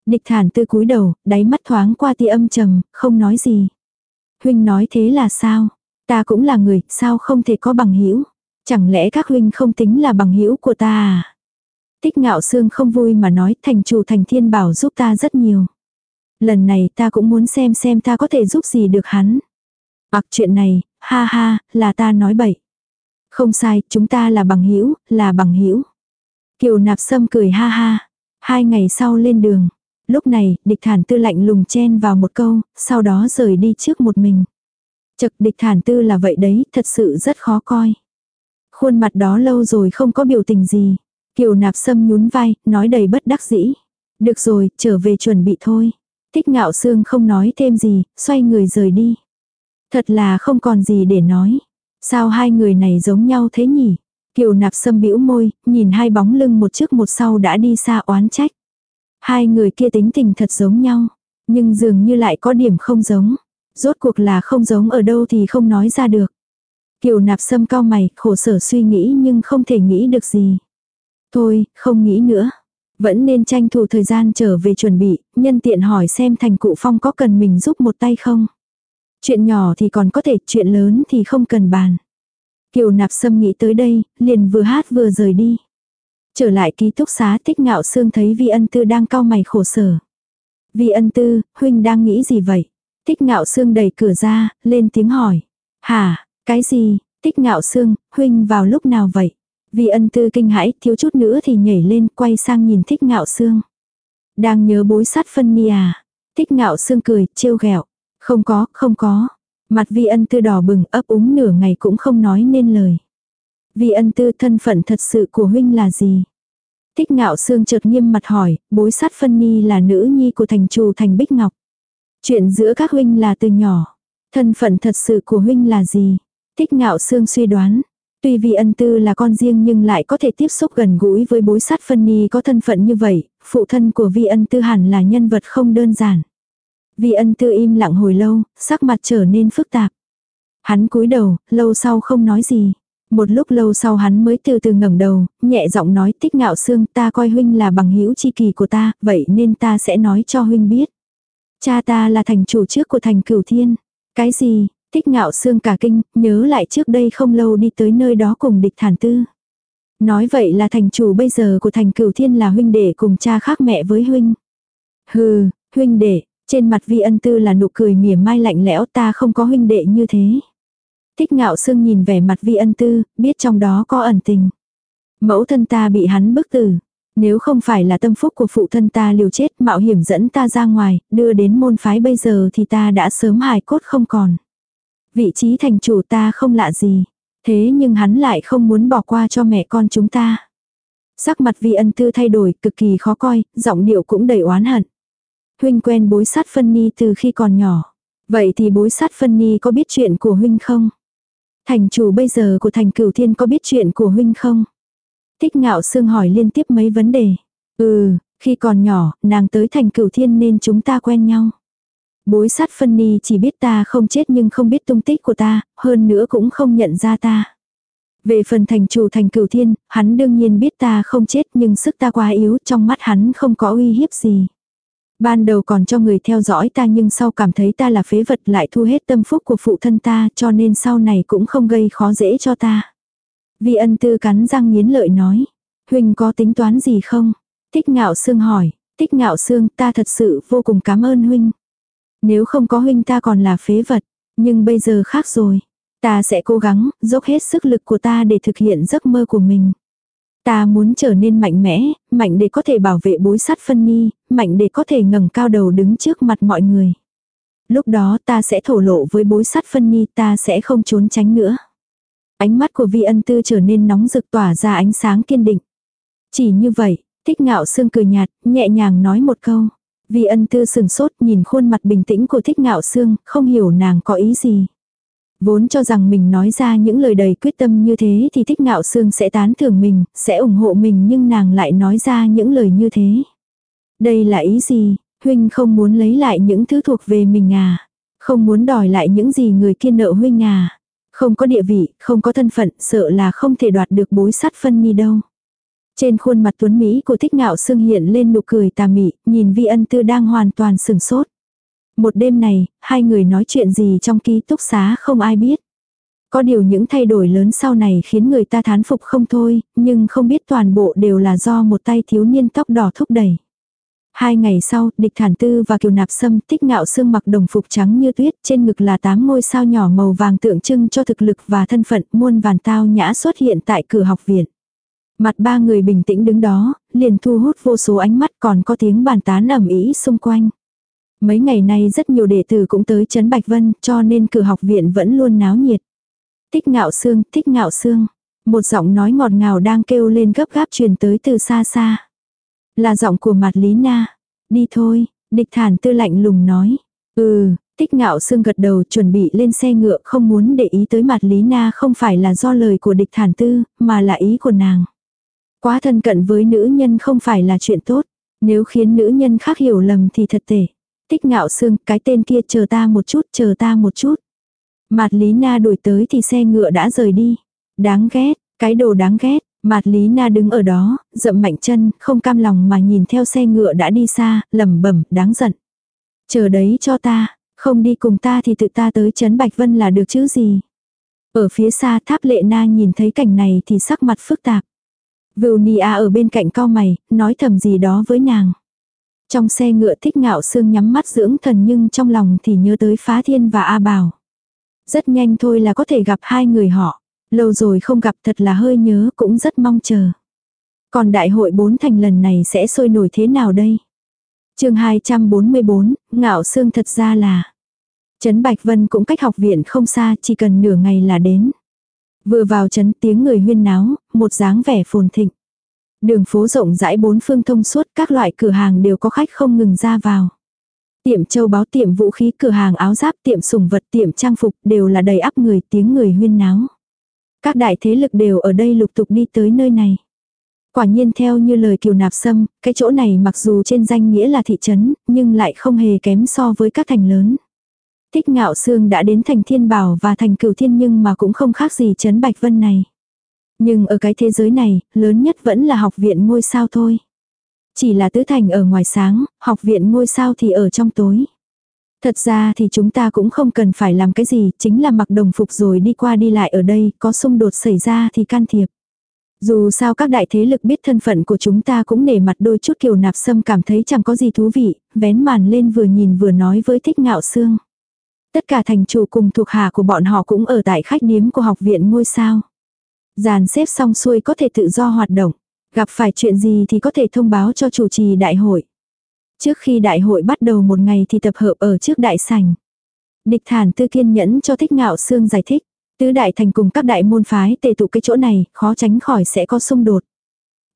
Địch thản tư cúi đầu, đáy mắt thoáng qua tia âm trầm, không nói gì. Huynh nói thế là sao? Ta cũng là người, sao không thể có bằng hữu? Chẳng lẽ các huynh không tính là bằng hữu của ta à? Tích ngạo xương không vui mà nói thành chủ thành thiên bảo giúp ta rất nhiều. Lần này ta cũng muốn xem xem ta có thể giúp gì được hắn. Bạc chuyện này, ha ha, là ta nói bậy. Không sai, chúng ta là bằng hữu, là bằng hữu. Kiều nạp sâm cười ha ha. Hai ngày sau lên đường. Lúc này, địch thản tư lạnh lùng chen vào một câu, sau đó rời đi trước một mình. Chật địch thản tư là vậy đấy, thật sự rất khó coi. Khuôn mặt đó lâu rồi không có biểu tình gì. Kiều nạp sâm nhún vai, nói đầy bất đắc dĩ. Được rồi, trở về chuẩn bị thôi. Thích ngạo sương không nói thêm gì, xoay người rời đi. Thật là không còn gì để nói. Sao hai người này giống nhau thế nhỉ? Kiều nạp sâm bĩu môi, nhìn hai bóng lưng một trước một sau đã đi xa oán trách. Hai người kia tính tình thật giống nhau, nhưng dường như lại có điểm không giống. Rốt cuộc là không giống ở đâu thì không nói ra được. Kiều nạp sâm cao mày, khổ sở suy nghĩ nhưng không thể nghĩ được gì. Thôi, không nghĩ nữa. Vẫn nên tranh thủ thời gian trở về chuẩn bị, nhân tiện hỏi xem thành cụ phong có cần mình giúp một tay không. Chuyện nhỏ thì còn có thể, chuyện lớn thì không cần bàn. Kiều nạp sâm nghĩ tới đây, liền vừa hát vừa rời đi. Trở lại ký túc xá tích ngạo sương thấy vi ân tư đang cao mày khổ sở. Vi ân tư, huynh đang nghĩ gì vậy? tích ngạo sương đẩy cửa ra, lên tiếng hỏi. Hả, cái gì? tích ngạo sương, huynh vào lúc nào vậy? Vi ân tư kinh hãi, thiếu chút nữa thì nhảy lên, quay sang nhìn thích ngạo xương Đang nhớ bối sát phân ni à? Thích ngạo xương cười, trêu ghẹo. Không có, không có. Mặt vi ân tư đỏ bừng ấp úng nửa ngày cũng không nói nên lời. Vi ân tư thân phận thật sự của huynh là gì? Thích ngạo xương chợt nghiêm mặt hỏi, bối sát phân ni là nữ nhi của thành trù thành Bích Ngọc. Chuyện giữa các huynh là từ nhỏ. Thân phận thật sự của huynh là gì? Thích ngạo xương suy đoán. Tuy vì ân tư là con riêng nhưng lại có thể tiếp xúc gần gũi với bối sát phân ni có thân phận như vậy, phụ thân của vi ân tư hẳn là nhân vật không đơn giản. Vi ân tư im lặng hồi lâu, sắc mặt trở nên phức tạp. Hắn cúi đầu, lâu sau không nói gì. Một lúc lâu sau hắn mới từ từ ngẩng đầu, nhẹ giọng nói tích ngạo xương ta coi huynh là bằng hữu chi kỳ của ta, vậy nên ta sẽ nói cho huynh biết. Cha ta là thành chủ trước của thành cửu thiên. Cái gì, tích ngạo xương cả kinh, nhớ lại trước đây không lâu đi tới nơi đó cùng địch thản tư. Nói vậy là thành chủ bây giờ của thành cửu thiên là huynh đệ cùng cha khác mẹ với huynh. Hừ, huynh đệ, trên mặt vi ân tư là nụ cười mỉa mai lạnh lẽo ta không có huynh đệ như thế. Thích ngạo sương nhìn vẻ mặt vi ân tư, biết trong đó có ẩn tình. Mẫu thân ta bị hắn bức tử. Nếu không phải là tâm phúc của phụ thân ta liều chết mạo hiểm dẫn ta ra ngoài, đưa đến môn phái bây giờ thì ta đã sớm hài cốt không còn. Vị trí thành chủ ta không lạ gì. Thế nhưng hắn lại không muốn bỏ qua cho mẹ con chúng ta. Sắc mặt vi ân tư thay đổi cực kỳ khó coi, giọng điệu cũng đầy oán hận. Huynh quen bối sát phân ni từ khi còn nhỏ. Vậy thì bối sát phân ni có biết chuyện của huynh không? Thành chủ bây giờ của thành cửu thiên có biết chuyện của huynh không? Thích ngạo sương hỏi liên tiếp mấy vấn đề. Ừ, khi còn nhỏ, nàng tới thành cửu thiên nên chúng ta quen nhau. Bối sát phân ni chỉ biết ta không chết nhưng không biết tung tích của ta, hơn nữa cũng không nhận ra ta. Về phần thành chủ thành cửu thiên, hắn đương nhiên biết ta không chết nhưng sức ta quá yếu trong mắt hắn không có uy hiếp gì. Ban đầu còn cho người theo dõi ta nhưng sau cảm thấy ta là phế vật lại thu hết tâm phúc của phụ thân ta cho nên sau này cũng không gây khó dễ cho ta. Vi ân tư cắn răng nghiến lợi nói. Huynh có tính toán gì không? Tích ngạo sương hỏi. Tích ngạo sương ta thật sự vô cùng cảm ơn huynh. Nếu không có huynh ta còn là phế vật. Nhưng bây giờ khác rồi. Ta sẽ cố gắng, dốc hết sức lực của ta để thực hiện giấc mơ của mình. Ta muốn trở nên mạnh mẽ, mạnh để có thể bảo vệ bối sát phân ni, mạnh để có thể ngẩng cao đầu đứng trước mặt mọi người. Lúc đó ta sẽ thổ lộ với bối sát phân ni ta sẽ không trốn tránh nữa. Ánh mắt của vi ân tư trở nên nóng rực tỏa ra ánh sáng kiên định. Chỉ như vậy, thích ngạo sương cười nhạt, nhẹ nhàng nói một câu. Vi ân tư sừng sốt nhìn khuôn mặt bình tĩnh của thích ngạo xương không hiểu nàng có ý gì. Vốn cho rằng mình nói ra những lời đầy quyết tâm như thế thì thích ngạo xương sẽ tán thưởng mình, sẽ ủng hộ mình nhưng nàng lại nói ra những lời như thế. Đây là ý gì, huynh không muốn lấy lại những thứ thuộc về mình à? Không muốn đòi lại những gì người kia nợ huynh à. Không có địa vị, không có thân phận, sợ là không thể đoạt được bối sắt phân mi đâu. Trên khuôn mặt tuấn Mỹ của thích ngạo sương hiện lên nụ cười tà mị, nhìn vi ân tư đang hoàn toàn sừng sốt. Một đêm này, hai người nói chuyện gì trong ký túc xá không ai biết. Có điều những thay đổi lớn sau này khiến người ta thán phục không thôi, nhưng không biết toàn bộ đều là do một tay thiếu niên tóc đỏ thúc đẩy. Hai ngày sau, địch thản tư và kiều nạp sâm thích ngạo xương mặc đồng phục trắng như tuyết, trên ngực là tám ngôi sao nhỏ màu vàng tượng trưng cho thực lực và thân phận muôn vàn tao nhã xuất hiện tại cửa học viện. Mặt ba người bình tĩnh đứng đó, liền thu hút vô số ánh mắt còn có tiếng bàn tán ẩm ý xung quanh. Mấy ngày nay rất nhiều đệ tử cũng tới Trấn Bạch Vân cho nên cửa học viện vẫn luôn náo nhiệt. Thích ngạo xương, thích ngạo xương. Một giọng nói ngọt ngào đang kêu lên gấp gáp truyền tới từ xa xa. Là giọng của mặt Lý Na. Đi thôi, địch thản tư lạnh lùng nói. Ừ, tích ngạo xương gật đầu chuẩn bị lên xe ngựa không muốn để ý tới mặt Lý Na không phải là do lời của địch thản tư, mà là ý của nàng. Quá thân cận với nữ nhân không phải là chuyện tốt. Nếu khiến nữ nhân khác hiểu lầm thì thật tệ. Tích ngạo xương, cái tên kia chờ ta một chút, chờ ta một chút. Mạt Lý Na đuổi tới thì xe ngựa đã rời đi. Đáng ghét, cái đồ đáng ghét. Mạt Lý Na đứng ở đó, dậm mạnh chân, không cam lòng mà nhìn theo xe ngựa đã đi xa, lẩm bẩm, đáng giận. Chờ đấy cho ta, không đi cùng ta thì tự ta tới Trấn Bạch Vân là được chứ gì. Ở phía xa tháp lệ na nhìn thấy cảnh này thì sắc mặt phức tạp. Vunia ở bên cạnh cao mày, nói thầm gì đó với nàng. Trong xe ngựa thích ngạo sương nhắm mắt dưỡng thần nhưng trong lòng thì nhớ tới phá thiên và A Bảo. Rất nhanh thôi là có thể gặp hai người họ. Lâu rồi không gặp thật là hơi nhớ cũng rất mong chờ. Còn đại hội bốn thành lần này sẽ sôi nổi thế nào đây? chương 244, ngạo xương thật ra là. Trấn Bạch Vân cũng cách học viện không xa, chỉ cần nửa ngày là đến. Vừa vào trấn tiếng người huyên náo, một dáng vẻ phồn thịnh. Đường phố rộng rãi bốn phương thông suốt, các loại cửa hàng đều có khách không ngừng ra vào. Tiệm châu báo tiệm vũ khí cửa hàng áo giáp tiệm sùng vật tiệm trang phục đều là đầy ắp người tiếng người huyên náo. Các đại thế lực đều ở đây lục tục đi tới nơi này. Quả nhiên theo như lời kiều nạp sâm, cái chỗ này mặc dù trên danh nghĩa là thị trấn, nhưng lại không hề kém so với các thành lớn. Thích ngạo xương đã đến thành thiên bảo và thành cửu thiên nhưng mà cũng không khác gì trấn bạch vân này. Nhưng ở cái thế giới này, lớn nhất vẫn là học viện ngôi sao thôi. Chỉ là tứ thành ở ngoài sáng, học viện ngôi sao thì ở trong tối. Thật ra thì chúng ta cũng không cần phải làm cái gì, chính là mặc đồng phục rồi đi qua đi lại ở đây, có xung đột xảy ra thì can thiệp. Dù sao các đại thế lực biết thân phận của chúng ta cũng nể mặt đôi chút kiều nạp sâm cảm thấy chẳng có gì thú vị, vén màn lên vừa nhìn vừa nói với thích ngạo xương. Tất cả thành chủ cùng thuộc hạ của bọn họ cũng ở tại khách điếm của học viện ngôi sao. Dàn xếp xong xuôi có thể tự do hoạt động. Gặp phải chuyện gì thì có thể thông báo cho chủ trì đại hội. Trước khi đại hội bắt đầu một ngày thì tập hợp ở trước đại sảnh. Địch thản tư kiên nhẫn cho thích ngạo xương giải thích. Tứ đại thành cùng các đại môn phái tề tụ cái chỗ này, khó tránh khỏi sẽ có xung đột.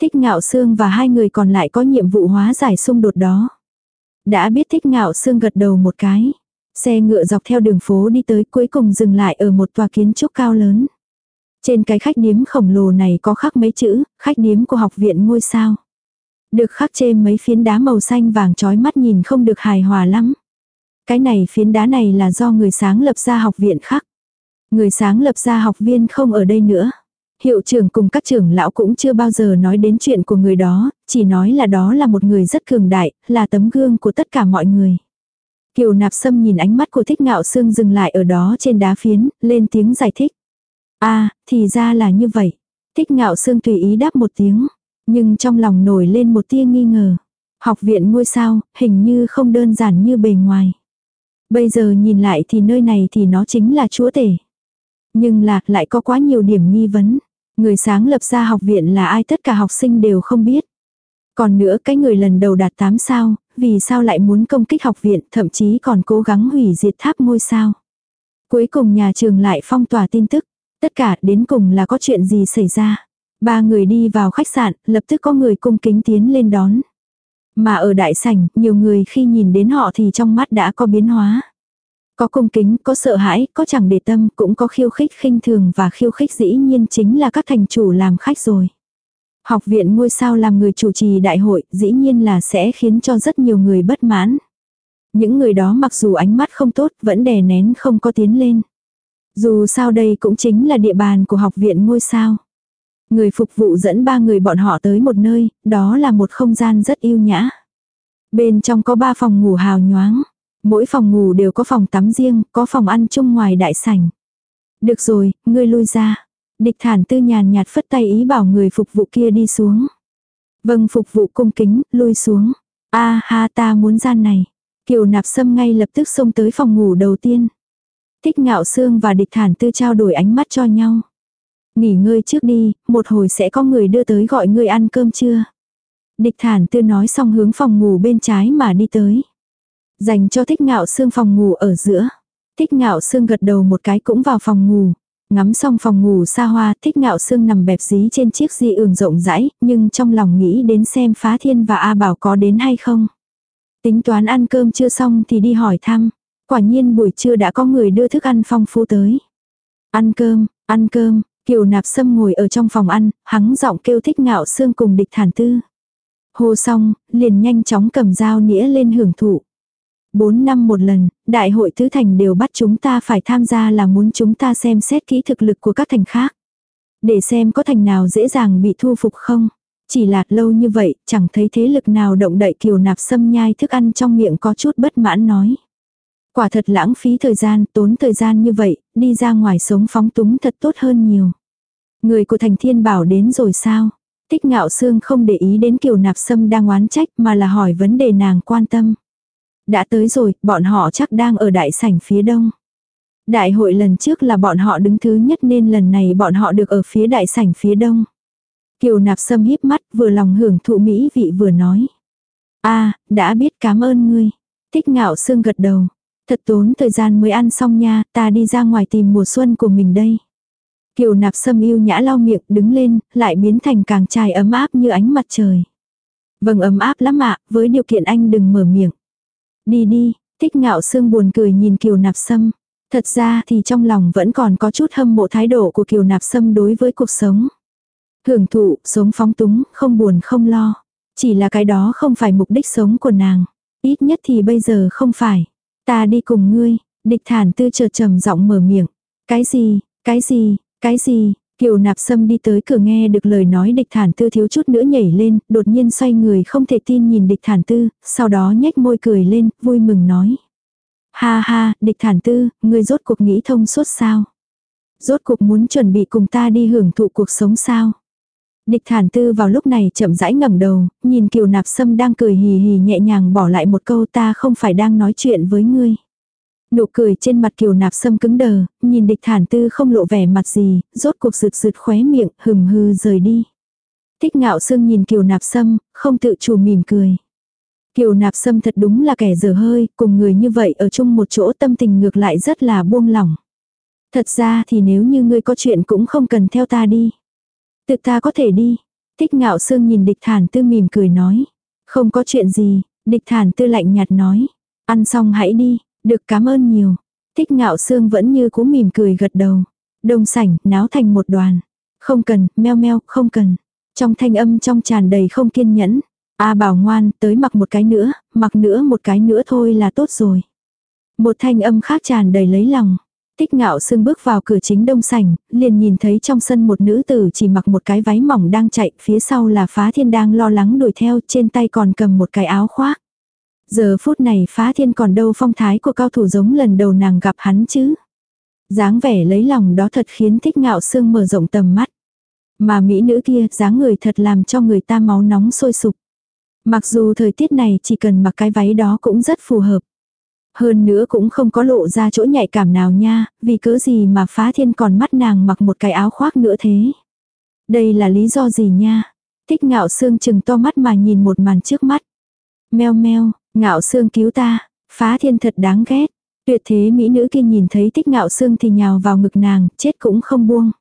Thích ngạo xương và hai người còn lại có nhiệm vụ hóa giải xung đột đó. Đã biết thích ngạo xương gật đầu một cái. Xe ngựa dọc theo đường phố đi tới cuối cùng dừng lại ở một tòa kiến trúc cao lớn. Trên cái khách điếm khổng lồ này có khắc mấy chữ, khách điếm của học viện ngôi sao. Được khắc trên mấy phiến đá màu xanh vàng trói mắt nhìn không được hài hòa lắm. Cái này phiến đá này là do người sáng lập ra học viện khắc. Người sáng lập ra học viên không ở đây nữa. Hiệu trưởng cùng các trưởng lão cũng chưa bao giờ nói đến chuyện của người đó, chỉ nói là đó là một người rất cường đại, là tấm gương của tất cả mọi người. Kiều nạp sâm nhìn ánh mắt của thích ngạo sương dừng lại ở đó trên đá phiến, lên tiếng giải thích. a à, thì ra là như vậy. Thích ngạo sương tùy ý đáp một tiếng. Nhưng trong lòng nổi lên một tia nghi ngờ. Học viện ngôi sao, hình như không đơn giản như bề ngoài. Bây giờ nhìn lại thì nơi này thì nó chính là chúa tể. Nhưng lạc lại có quá nhiều điểm nghi vấn. Người sáng lập ra học viện là ai tất cả học sinh đều không biết. Còn nữa cái người lần đầu đạt 8 sao, vì sao lại muốn công kích học viện, thậm chí còn cố gắng hủy diệt tháp ngôi sao. Cuối cùng nhà trường lại phong tỏa tin tức, tất cả đến cùng là có chuyện gì xảy ra. Ba người đi vào khách sạn, lập tức có người cung kính tiến lên đón. Mà ở đại sảnh, nhiều người khi nhìn đến họ thì trong mắt đã có biến hóa. Có cung kính, có sợ hãi, có chẳng để tâm, cũng có khiêu khích khinh thường và khiêu khích dĩ nhiên chính là các thành chủ làm khách rồi. Học viện ngôi sao làm người chủ trì đại hội dĩ nhiên là sẽ khiến cho rất nhiều người bất mãn. Những người đó mặc dù ánh mắt không tốt vẫn đè nén không có tiến lên. Dù sao đây cũng chính là địa bàn của học viện ngôi sao. Người phục vụ dẫn ba người bọn họ tới một nơi, đó là một không gian rất yêu nhã. Bên trong có ba phòng ngủ hào nhoáng. Mỗi phòng ngủ đều có phòng tắm riêng, có phòng ăn chung ngoài đại sảnh. Được rồi, ngươi lui ra. Địch thản tư nhàn nhạt phất tay ý bảo người phục vụ kia đi xuống. Vâng phục vụ cung kính, lui xuống. a ha ta muốn gian này. Kiều nạp sâm ngay lập tức xông tới phòng ngủ đầu tiên. Thích ngạo xương và địch thản tư trao đổi ánh mắt cho nhau. Nghỉ ngơi trước đi, một hồi sẽ có người đưa tới gọi ngươi ăn cơm trưa. Địch thản tư nói xong hướng phòng ngủ bên trái mà đi tới. Dành cho thích ngạo xương phòng ngủ ở giữa. Thích ngạo xương gật đầu một cái cũng vào phòng ngủ. Ngắm xong phòng ngủ xa hoa, thích ngạo xương nằm bẹp dí trên chiếc di ường rộng rãi, nhưng trong lòng nghĩ đến xem phá thiên và A bảo có đến hay không. Tính toán ăn cơm chưa xong thì đi hỏi thăm. Quả nhiên buổi trưa đã có người đưa thức ăn phong phú tới. Ăn cơm, ăn cơm, Kiều nạp sâm ngồi ở trong phòng ăn, hắng giọng kêu thích ngạo xương cùng địch thản tư. Hô xong, liền nhanh chóng cầm dao nĩa lên hưởng thụ. Bốn năm một lần, đại hội tứ thành đều bắt chúng ta phải tham gia là muốn chúng ta xem xét kỹ thực lực của các thành khác. Để xem có thành nào dễ dàng bị thu phục không. Chỉ là lâu như vậy, chẳng thấy thế lực nào động đậy kiều nạp sâm nhai thức ăn trong miệng có chút bất mãn nói. Quả thật lãng phí thời gian, tốn thời gian như vậy, đi ra ngoài sống phóng túng thật tốt hơn nhiều. Người của thành thiên bảo đến rồi sao? Tích ngạo xương không để ý đến kiều nạp sâm đang oán trách mà là hỏi vấn đề nàng quan tâm. Đã tới rồi, bọn họ chắc đang ở đại sảnh phía đông. Đại hội lần trước là bọn họ đứng thứ nhất nên lần này bọn họ được ở phía đại sảnh phía đông. Kiều nạp sâm híp mắt vừa lòng hưởng thụ mỹ vị vừa nói. a đã biết cảm ơn ngươi. Tích ngạo xương gật đầu. Thật tốn thời gian mới ăn xong nha, ta đi ra ngoài tìm mùa xuân của mình đây. Kiều nạp sâm yêu nhã lau miệng đứng lên, lại biến thành càng trai ấm áp như ánh mặt trời. Vâng ấm áp lắm ạ, với điều kiện anh đừng mở miệng. Đi đi, thích ngạo sương buồn cười nhìn kiều nạp sâm. Thật ra thì trong lòng vẫn còn có chút hâm mộ thái độ của kiều nạp sâm đối với cuộc sống. Hưởng thụ, sống phóng túng, không buồn không lo. Chỉ là cái đó không phải mục đích sống của nàng. Ít nhất thì bây giờ không phải. Ta đi cùng ngươi, địch thản tư chợt trầm giọng mở miệng. Cái gì, cái gì, cái gì, Kiều nạp sâm đi tới cửa nghe được lời nói địch thản tư thiếu chút nữa nhảy lên, đột nhiên xoay người không thể tin nhìn địch thản tư, sau đó nhếch môi cười lên, vui mừng nói. Ha ha, địch thản tư, ngươi rốt cuộc nghĩ thông suốt sao? Rốt cuộc muốn chuẩn bị cùng ta đi hưởng thụ cuộc sống sao? Địch thản tư vào lúc này chậm rãi ngẩng đầu, nhìn kiều nạp sâm đang cười hì hì nhẹ nhàng bỏ lại một câu ta không phải đang nói chuyện với ngươi. Nụ cười trên mặt kiều nạp sâm cứng đờ, nhìn địch thản tư không lộ vẻ mặt gì, rốt cuộc rực rực khóe miệng, hừng hư rời đi. Thích ngạo sương nhìn kiều nạp sâm, không tự chủ mỉm cười. Kiều nạp sâm thật đúng là kẻ dở hơi, cùng người như vậy ở chung một chỗ tâm tình ngược lại rất là buông lỏng. Thật ra thì nếu như ngươi có chuyện cũng không cần theo ta đi. Tự ta có thể đi. Thích ngạo sương nhìn địch thản tư mỉm cười nói. Không có chuyện gì, địch thản tư lạnh nhạt nói. Ăn xong hãy đi, được cảm ơn nhiều. Thích ngạo xương vẫn như cú mỉm cười gật đầu. Đông sảnh, náo thành một đoàn. Không cần, meo meo, không cần. Trong thanh âm trong tràn đầy không kiên nhẫn. A bảo ngoan, tới mặc một cái nữa, mặc nữa một cái nữa thôi là tốt rồi. Một thanh âm khác tràn đầy lấy lòng. Tích ngạo sương bước vào cửa chính đông sảnh, liền nhìn thấy trong sân một nữ tử chỉ mặc một cái váy mỏng đang chạy, phía sau là phá thiên đang lo lắng đuổi theo, trên tay còn cầm một cái áo khoác. Giờ phút này phá thiên còn đâu phong thái của cao thủ giống lần đầu nàng gặp hắn chứ. dáng vẻ lấy lòng đó thật khiến thích ngạo sương mở rộng tầm mắt. Mà mỹ nữ kia dáng người thật làm cho người ta máu nóng sôi sục. Mặc dù thời tiết này chỉ cần mặc cái váy đó cũng rất phù hợp. Hơn nữa cũng không có lộ ra chỗ nhạy cảm nào nha, vì cớ gì mà phá thiên còn mắt nàng mặc một cái áo khoác nữa thế. Đây là lý do gì nha? Thích ngạo sương chừng to mắt mà nhìn một màn trước mắt. Meo meo, Ngạo Sương cứu ta, phá thiên thật đáng ghét. Tuyệt thế mỹ nữ kia nhìn thấy tích ngạo Sương thì nhào vào ngực nàng, chết cũng không buông.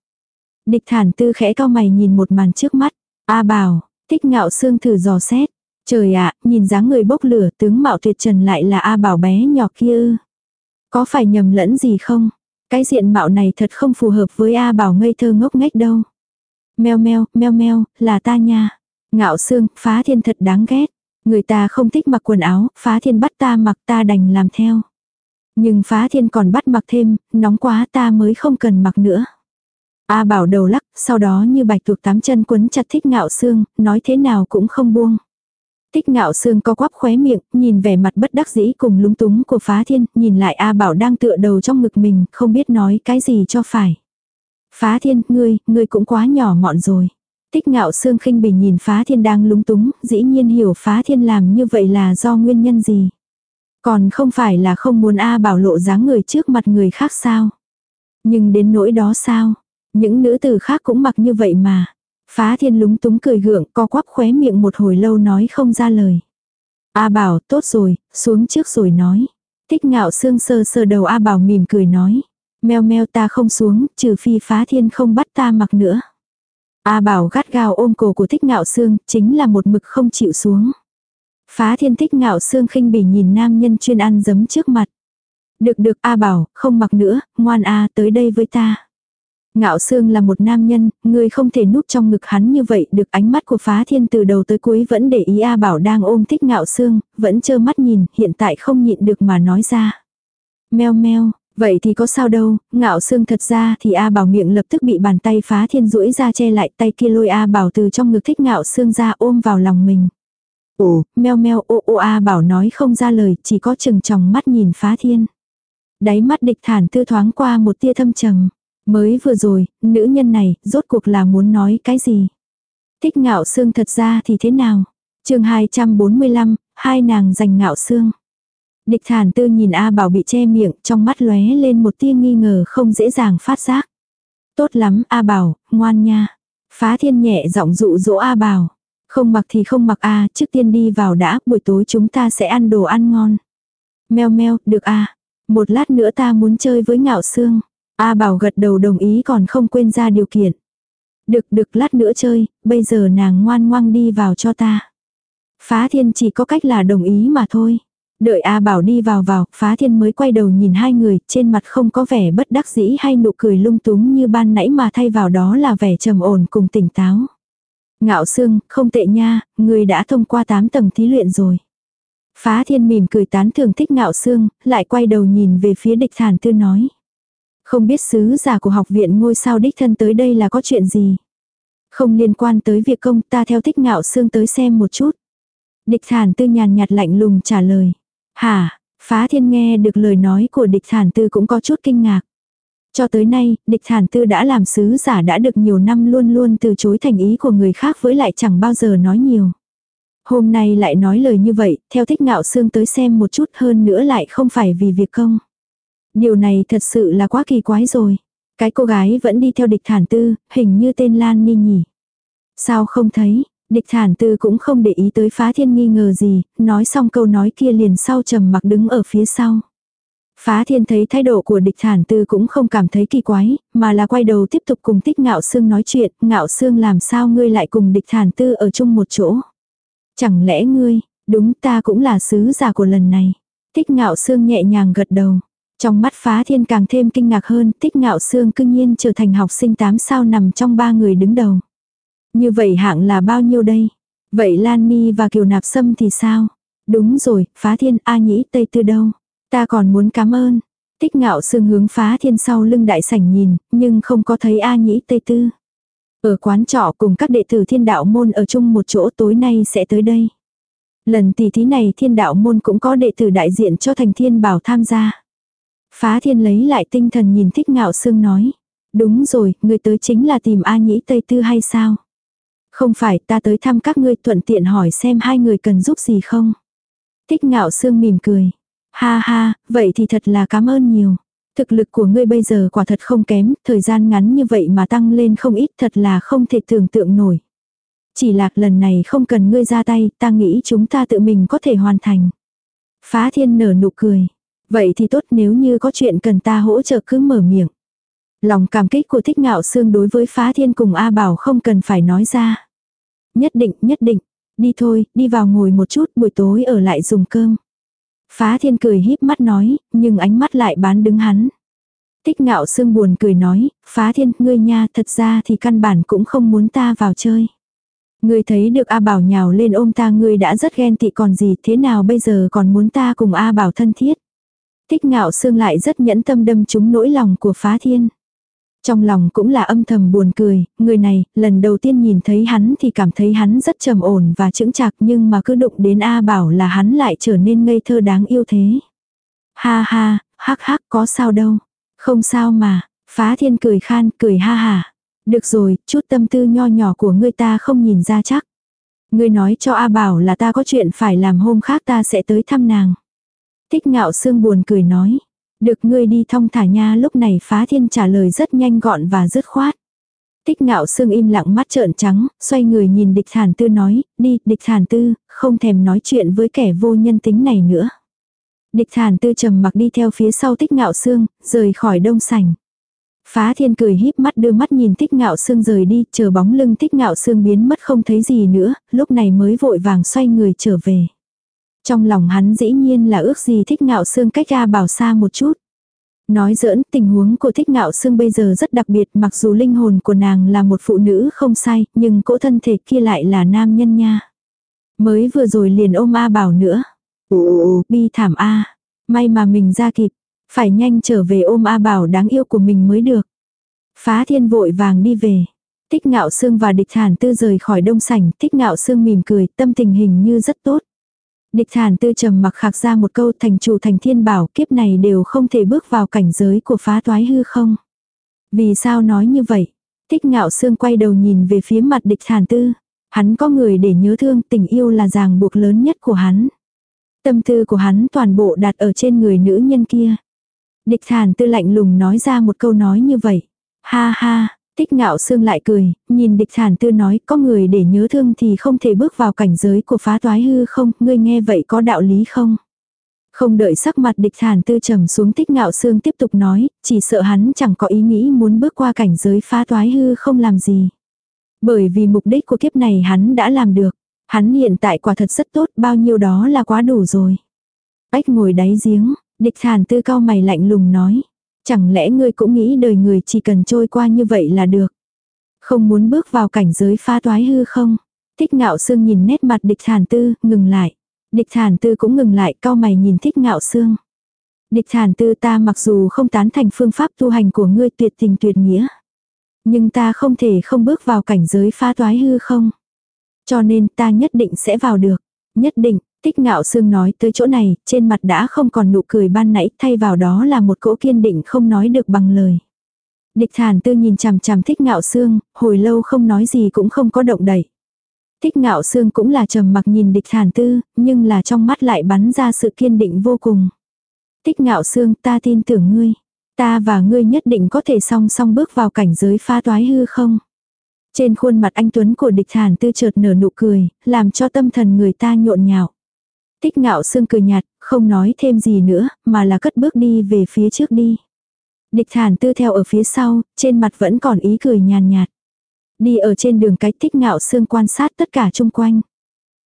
Địch thản tư khẽ cao mày nhìn một màn trước mắt. A bảo, tích ngạo Sương thử dò xét. Trời ạ, nhìn dáng người bốc lửa tướng mạo tuyệt trần lại là A bảo bé nhỏ kia ư. Có phải nhầm lẫn gì không? Cái diện mạo này thật không phù hợp với A bảo ngây thơ ngốc nghếch đâu. Meo meo, meo meo, là ta nha. Ngạo Sương, phá thiên thật đáng ghét. Người ta không thích mặc quần áo, phá thiên bắt ta mặc ta đành làm theo. Nhưng phá thiên còn bắt mặc thêm, nóng quá ta mới không cần mặc nữa. A bảo đầu lắc, sau đó như bạch tuộc tám chân quấn chặt thích ngạo xương, nói thế nào cũng không buông. Thích ngạo xương co quắp khóe miệng, nhìn vẻ mặt bất đắc dĩ cùng lúng túng của phá thiên, nhìn lại A bảo đang tựa đầu trong ngực mình, không biết nói cái gì cho phải. Phá thiên, ngươi, ngươi cũng quá nhỏ mọn rồi. Tích ngạo xương khinh bình nhìn phá thiên đang lúng túng, dĩ nhiên hiểu phá thiên làm như vậy là do nguyên nhân gì. Còn không phải là không muốn A bảo lộ dáng người trước mặt người khác sao. Nhưng đến nỗi đó sao, những nữ tử khác cũng mặc như vậy mà. Phá thiên lúng túng cười gượng, co quắp khóe miệng một hồi lâu nói không ra lời. A bảo, tốt rồi, xuống trước rồi nói. Tích ngạo xương sơ sơ đầu A bảo mỉm cười nói. Meo meo ta không xuống, trừ phi phá thiên không bắt ta mặc nữa. A bảo gắt gao ôm cổ của thích ngạo xương, chính là một mực không chịu xuống. Phá thiên thích ngạo xương khinh bỉ nhìn nam nhân chuyên ăn giấm trước mặt. Được được A bảo, không mặc nữa, ngoan A tới đây với ta. Ngạo Sương là một nam nhân, người không thể núp trong ngực hắn như vậy được ánh mắt của phá thiên từ đầu tới cuối vẫn để ý A Bảo đang ôm thích Ngạo Sương, vẫn trơ mắt nhìn, hiện tại không nhịn được mà nói ra. Meo meo, vậy thì có sao đâu, Ngạo Sương thật ra thì A Bảo miệng lập tức bị bàn tay phá thiên duỗi ra che lại tay kia lôi A Bảo từ trong ngực thích Ngạo Sương ra ôm vào lòng mình. Ồ, meo meo ô ô A Bảo nói không ra lời, chỉ có chừng tròng mắt nhìn phá thiên. Đáy mắt địch thản tư thoáng qua một tia thâm trầm. Mới vừa rồi, nữ nhân này, rốt cuộc là muốn nói cái gì? Thích ngạo xương thật ra thì thế nào? chương 245, hai nàng giành ngạo xương. Địch thản tư nhìn A Bảo bị che miệng, trong mắt lóe lên một tia nghi ngờ không dễ dàng phát giác. Tốt lắm, A Bảo, ngoan nha. Phá thiên nhẹ giọng dụ dỗ A Bảo. Không mặc thì không mặc A, trước tiên đi vào đã, buổi tối chúng ta sẽ ăn đồ ăn ngon. Meo meo, được A. Một lát nữa ta muốn chơi với ngạo xương. A Bảo gật đầu đồng ý còn không quên ra điều kiện. Được được lát nữa chơi, bây giờ nàng ngoan ngoan đi vào cho ta. Phá thiên chỉ có cách là đồng ý mà thôi. Đợi A Bảo đi vào vào, phá thiên mới quay đầu nhìn hai người, trên mặt không có vẻ bất đắc dĩ hay nụ cười lung túng như ban nãy mà thay vào đó là vẻ trầm ổn cùng tỉnh táo. Ngạo Sương, không tệ nha, người đã thông qua 8 tầng thí luyện rồi. Phá thiên mỉm cười tán thưởng thích Ngạo Sương, lại quay đầu nhìn về phía địch thản tư nói. Không biết sứ giả của học viện ngôi sao đích thân tới đây là có chuyện gì. Không liên quan tới việc công ta theo thích ngạo xương tới xem một chút. Địch thản tư nhàn nhạt lạnh lùng trả lời. Hả, phá thiên nghe được lời nói của địch thản tư cũng có chút kinh ngạc. Cho tới nay, địch thản tư đã làm sứ giả đã được nhiều năm luôn luôn từ chối thành ý của người khác với lại chẳng bao giờ nói nhiều. Hôm nay lại nói lời như vậy, theo thích ngạo xương tới xem một chút hơn nữa lại không phải vì việc công. Điều này thật sự là quá kỳ quái rồi. Cái cô gái vẫn đi theo địch thản tư, hình như tên Lan Ni nhỉ. Sao không thấy, địch thản tư cũng không để ý tới phá thiên nghi ngờ gì, nói xong câu nói kia liền sau trầm mặc đứng ở phía sau. Phá thiên thấy thái độ của địch thản tư cũng không cảm thấy kỳ quái, mà là quay đầu tiếp tục cùng tích ngạo xương nói chuyện, ngạo xương làm sao ngươi lại cùng địch thản tư ở chung một chỗ. Chẳng lẽ ngươi, đúng ta cũng là sứ giả của lần này. Tích ngạo xương nhẹ nhàng gật đầu. Trong mắt phá thiên càng thêm kinh ngạc hơn, tích ngạo xương cương nhiên trở thành học sinh 8 sao nằm trong ba người đứng đầu. Như vậy hạng là bao nhiêu đây? Vậy Lan Ni và Kiều Nạp Sâm thì sao? Đúng rồi, phá thiên A nhĩ Tây Tư đâu? Ta còn muốn cảm ơn. Tích ngạo Sương hướng phá thiên sau lưng đại sảnh nhìn, nhưng không có thấy A nhĩ Tây Tư. Ở quán trọ cùng các đệ tử thiên đạo môn ở chung một chỗ tối nay sẽ tới đây. Lần tỷ thí này thiên đạo môn cũng có đệ tử đại diện cho thành thiên bảo tham gia. Phá thiên lấy lại tinh thần nhìn thích ngạo sương nói. Đúng rồi, người tới chính là tìm A Nhĩ Tây Tư hay sao? Không phải ta tới thăm các ngươi thuận tiện hỏi xem hai người cần giúp gì không? Thích ngạo sương mỉm cười. Ha ha, vậy thì thật là cảm ơn nhiều. Thực lực của ngươi bây giờ quả thật không kém, thời gian ngắn như vậy mà tăng lên không ít thật là không thể tưởng tượng nổi. Chỉ lạc lần này không cần ngươi ra tay, ta nghĩ chúng ta tự mình có thể hoàn thành. Phá thiên nở nụ cười. Vậy thì tốt nếu như có chuyện cần ta hỗ trợ cứ mở miệng. Lòng cảm kích của thích ngạo xương đối với phá thiên cùng A Bảo không cần phải nói ra. Nhất định, nhất định. Đi thôi, đi vào ngồi một chút buổi tối ở lại dùng cơm. Phá thiên cười híp mắt nói, nhưng ánh mắt lại bán đứng hắn. Thích ngạo xương buồn cười nói, phá thiên, ngươi nha, thật ra thì căn bản cũng không muốn ta vào chơi. Ngươi thấy được A Bảo nhào lên ôm ta ngươi đã rất ghen tị còn gì thế nào bây giờ còn muốn ta cùng A Bảo thân thiết. Thích ngạo xương lại rất nhẫn tâm đâm trúng nỗi lòng của phá thiên. Trong lòng cũng là âm thầm buồn cười, người này, lần đầu tiên nhìn thấy hắn thì cảm thấy hắn rất trầm ổn và chững chạc nhưng mà cứ đụng đến A bảo là hắn lại trở nên ngây thơ đáng yêu thế. Ha ha, hắc hắc có sao đâu. Không sao mà, phá thiên cười khan, cười ha ha. Được rồi, chút tâm tư nho nhỏ của ngươi ta không nhìn ra chắc. Ngươi nói cho A bảo là ta có chuyện phải làm hôm khác ta sẽ tới thăm nàng. Tích ngạo sương buồn cười nói. Được ngươi đi thong thả nha lúc này phá thiên trả lời rất nhanh gọn và dứt khoát. Tích ngạo sương im lặng mắt trợn trắng, xoay người nhìn địch thản tư nói, đi, địch thản tư, không thèm nói chuyện với kẻ vô nhân tính này nữa. Địch thản tư trầm mặc đi theo phía sau tích ngạo sương, rời khỏi đông sảnh. Phá thiên cười híp mắt đưa mắt nhìn tích ngạo sương rời đi, chờ bóng lưng tích ngạo sương biến mất không thấy gì nữa, lúc này mới vội vàng xoay người trở về. Trong lòng hắn dĩ nhiên là ước gì thích ngạo xương cách ra bảo xa một chút. Nói giỡn tình huống của thích ngạo xương bây giờ rất đặc biệt mặc dù linh hồn của nàng là một phụ nữ không sai nhưng cỗ thân thể kia lại là nam nhân nha. Mới vừa rồi liền ôm A bảo nữa. Ồ, bi thảm A. May mà mình ra kịp. Phải nhanh trở về ôm A bảo đáng yêu của mình mới được. Phá thiên vội vàng đi về. Tích ngạo xương và địch thản tư rời khỏi đông sảnh. Tích ngạo xương mỉm cười tâm tình hình như rất tốt. Địch thản tư trầm mặc khạc ra một câu thành chủ thành thiên bảo kiếp này đều không thể bước vào cảnh giới của phá toái hư không. Vì sao nói như vậy? Thích ngạo sương quay đầu nhìn về phía mặt địch thản tư. Hắn có người để nhớ thương tình yêu là ràng buộc lớn nhất của hắn. Tâm tư của hắn toàn bộ đặt ở trên người nữ nhân kia. Địch thản tư lạnh lùng nói ra một câu nói như vậy. Ha ha, Tích ngạo xương lại cười, nhìn địch thản tư nói có người để nhớ thương thì không thể bước vào cảnh giới của phá toái hư không, ngươi nghe vậy có đạo lý không? Không đợi sắc mặt địch thản tư trầm xuống tích ngạo xương tiếp tục nói, chỉ sợ hắn chẳng có ý nghĩ muốn bước qua cảnh giới phá toái hư không làm gì. Bởi vì mục đích của kiếp này hắn đã làm được. Hắn hiện tại quả thật rất tốt, bao nhiêu đó là quá đủ rồi. Ếch ngồi đáy giếng, địch thản tư cao mày lạnh lùng nói. Chẳng lẽ ngươi cũng nghĩ đời người chỉ cần trôi qua như vậy là được. Không muốn bước vào cảnh giới pha toái hư không? Thích ngạo sương nhìn nét mặt địch thản tư, ngừng lại. Địch thản tư cũng ngừng lại, cao mày nhìn thích ngạo sương. Địch thản tư ta mặc dù không tán thành phương pháp tu hành của ngươi tuyệt tình tuyệt nghĩa. Nhưng ta không thể không bước vào cảnh giới pha toái hư không. Cho nên ta nhất định sẽ vào được. Nhất định, Tích ngạo sương nói tới chỗ này, trên mặt đã không còn nụ cười ban nãy, thay vào đó là một cỗ kiên định không nói được bằng lời. Địch thản tư nhìn chằm chằm thích ngạo sương, hồi lâu không nói gì cũng không có động đẩy. Thích ngạo sương cũng là trầm mặc nhìn địch thản tư, nhưng là trong mắt lại bắn ra sự kiên định vô cùng. Thích ngạo sương ta tin tưởng ngươi. Ta và ngươi nhất định có thể song song bước vào cảnh giới pha toái hư không? Trên khuôn mặt anh Tuấn của địch thản tư chợt nở nụ cười, làm cho tâm thần người ta nhộn nhạo. Tích ngạo sương cười nhạt, không nói thêm gì nữa, mà là cất bước đi về phía trước đi. Địch thản tư theo ở phía sau, trên mặt vẫn còn ý cười nhàn nhạt. Đi ở trên đường cách tích ngạo sương quan sát tất cả chung quanh.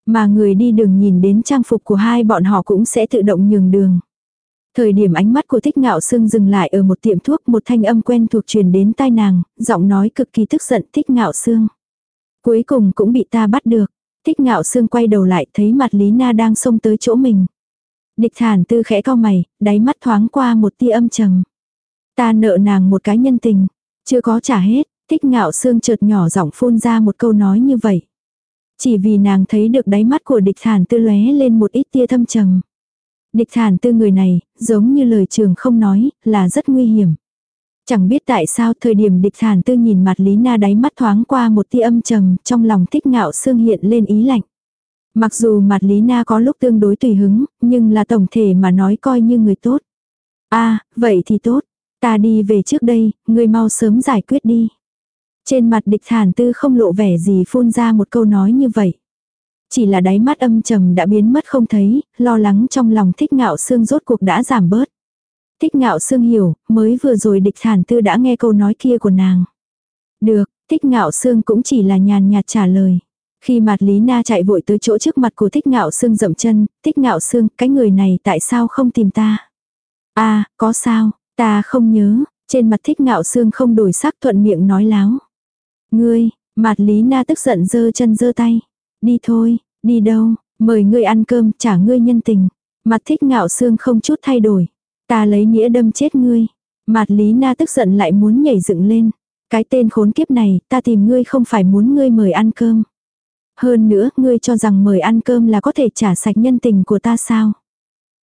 Mà người đi đường nhìn đến trang phục của hai bọn họ cũng sẽ tự động nhường đường. Thời điểm ánh mắt của thích ngạo sương dừng lại ở một tiệm thuốc một thanh âm quen thuộc truyền đến tai nàng, giọng nói cực kỳ tức giận thích ngạo sương. Cuối cùng cũng bị ta bắt được. Thích ngạo sương quay đầu lại thấy mặt Lý Na đang xông tới chỗ mình. Địch thản tư khẽ cao mày, đáy mắt thoáng qua một tia âm trầm. Ta nợ nàng một cái nhân tình, chưa có trả hết, thích ngạo sương chợt nhỏ giọng phun ra một câu nói như vậy. Chỉ vì nàng thấy được đáy mắt của địch thản tư lóe lên một ít tia thâm trầm. Địch thản tư người này, giống như lời trường không nói, là rất nguy hiểm. Chẳng biết tại sao thời điểm địch thản tư nhìn mặt Lý Na đáy mắt thoáng qua một tia âm trầm, trong lòng thích ngạo xương hiện lên ý lạnh. Mặc dù mặt Lý Na có lúc tương đối tùy hứng, nhưng là tổng thể mà nói coi như người tốt. a à, vậy thì tốt. Ta đi về trước đây, người mau sớm giải quyết đi. Trên mặt địch thản tư không lộ vẻ gì phun ra một câu nói như vậy. Chỉ là đáy mắt âm trầm đã biến mất không thấy, lo lắng trong lòng thích ngạo xương rốt cuộc đã giảm bớt. Thích ngạo sương hiểu, mới vừa rồi địch thản tư đã nghe câu nói kia của nàng. Được, thích ngạo sương cũng chỉ là nhàn nhạt trả lời. Khi mặt Lý Na chạy vội tới chỗ trước mặt của thích ngạo sương dậm chân, thích ngạo sương, cái người này tại sao không tìm ta? a à, có sao, ta không nhớ, trên mặt thích ngạo sương không đổi sắc thuận miệng nói láo. Ngươi, mặt Lý Na tức giận giơ chân giơ tay. Đi thôi, đi đâu, mời ngươi ăn cơm, trả ngươi nhân tình. Mặt thích ngạo xương không chút thay đổi. Ta lấy nghĩa đâm chết ngươi. mặt Lý Na tức giận lại muốn nhảy dựng lên. Cái tên khốn kiếp này, ta tìm ngươi không phải muốn ngươi mời ăn cơm. Hơn nữa, ngươi cho rằng mời ăn cơm là có thể trả sạch nhân tình của ta sao?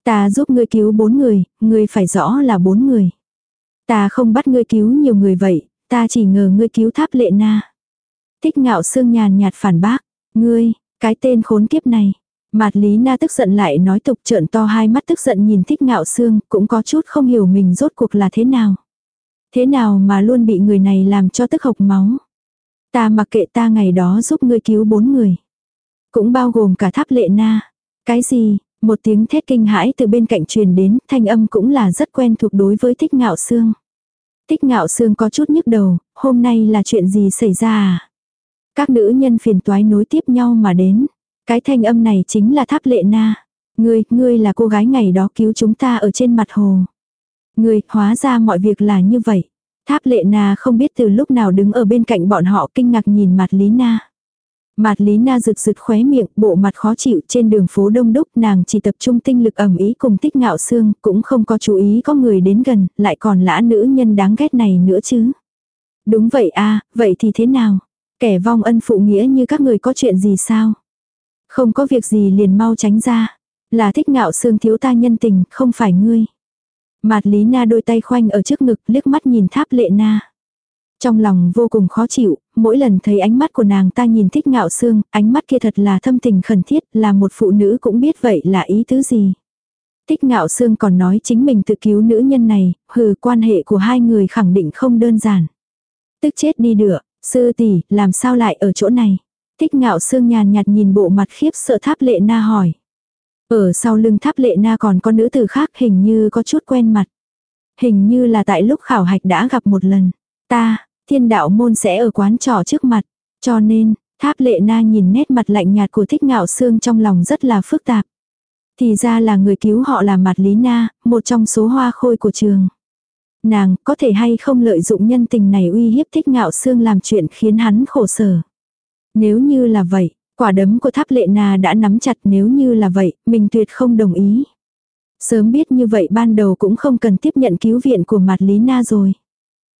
Ta giúp ngươi cứu bốn người, ngươi phải rõ là bốn người. Ta không bắt ngươi cứu nhiều người vậy, ta chỉ ngờ ngươi cứu tháp lệ na. Thích ngạo xương nhàn nhạt phản bác, ngươi, cái tên khốn kiếp này. Mạt Lý Na tức giận lại nói tục trợn to hai mắt tức giận nhìn thích ngạo xương cũng có chút không hiểu mình rốt cuộc là thế nào. Thế nào mà luôn bị người này làm cho tức hộc máu. Ta mặc kệ ta ngày đó giúp ngươi cứu bốn người. Cũng bao gồm cả tháp lệ na. Cái gì, một tiếng thét kinh hãi từ bên cạnh truyền đến, thanh âm cũng là rất quen thuộc đối với thích ngạo xương. Thích ngạo xương có chút nhức đầu, hôm nay là chuyện gì xảy ra à? Các nữ nhân phiền toái nối tiếp nhau mà đến. Cái thanh âm này chính là tháp lệ na. Ngươi, ngươi là cô gái ngày đó cứu chúng ta ở trên mặt hồ. Ngươi, hóa ra mọi việc là như vậy. Tháp lệ na không biết từ lúc nào đứng ở bên cạnh bọn họ kinh ngạc nhìn mặt Lý Na. Mặt Lý Na rực rực khóe miệng, bộ mặt khó chịu trên đường phố đông đúc nàng chỉ tập trung tinh lực ẩm ý cùng tích ngạo xương, cũng không có chú ý có người đến gần, lại còn lã nữ nhân đáng ghét này nữa chứ. Đúng vậy a vậy thì thế nào? Kẻ vong ân phụ nghĩa như các người có chuyện gì sao? Không có việc gì liền mau tránh ra. Là thích ngạo xương thiếu ta nhân tình, không phải ngươi. Mạt Lý Na đôi tay khoanh ở trước ngực liếc mắt nhìn tháp lệ na. Trong lòng vô cùng khó chịu, mỗi lần thấy ánh mắt của nàng ta nhìn thích ngạo xương, ánh mắt kia thật là thâm tình khẩn thiết, là một phụ nữ cũng biết vậy là ý tứ gì. Thích ngạo xương còn nói chính mình tự cứu nữ nhân này, hừ quan hệ của hai người khẳng định không đơn giản. Tức chết đi được, sư tỷ làm sao lại ở chỗ này. Thích ngạo xương nhàn nhạt nhìn bộ mặt khiếp sợ tháp lệ na hỏi. Ở sau lưng tháp lệ na còn có nữ tử khác hình như có chút quen mặt. Hình như là tại lúc khảo hạch đã gặp một lần. Ta, thiên đạo môn sẽ ở quán trò trước mặt. Cho nên, tháp lệ na nhìn nét mặt lạnh nhạt của thích ngạo xương trong lòng rất là phức tạp. Thì ra là người cứu họ là mặt lý na, một trong số hoa khôi của trường. Nàng có thể hay không lợi dụng nhân tình này uy hiếp thích ngạo xương làm chuyện khiến hắn khổ sở. Nếu như là vậy, Quả đấm của tháp lệ na đã nắm chặt nếu như là vậy, mình tuyệt không đồng ý. Sớm biết như vậy ban đầu cũng không cần tiếp nhận cứu viện của mặt Lý Na rồi.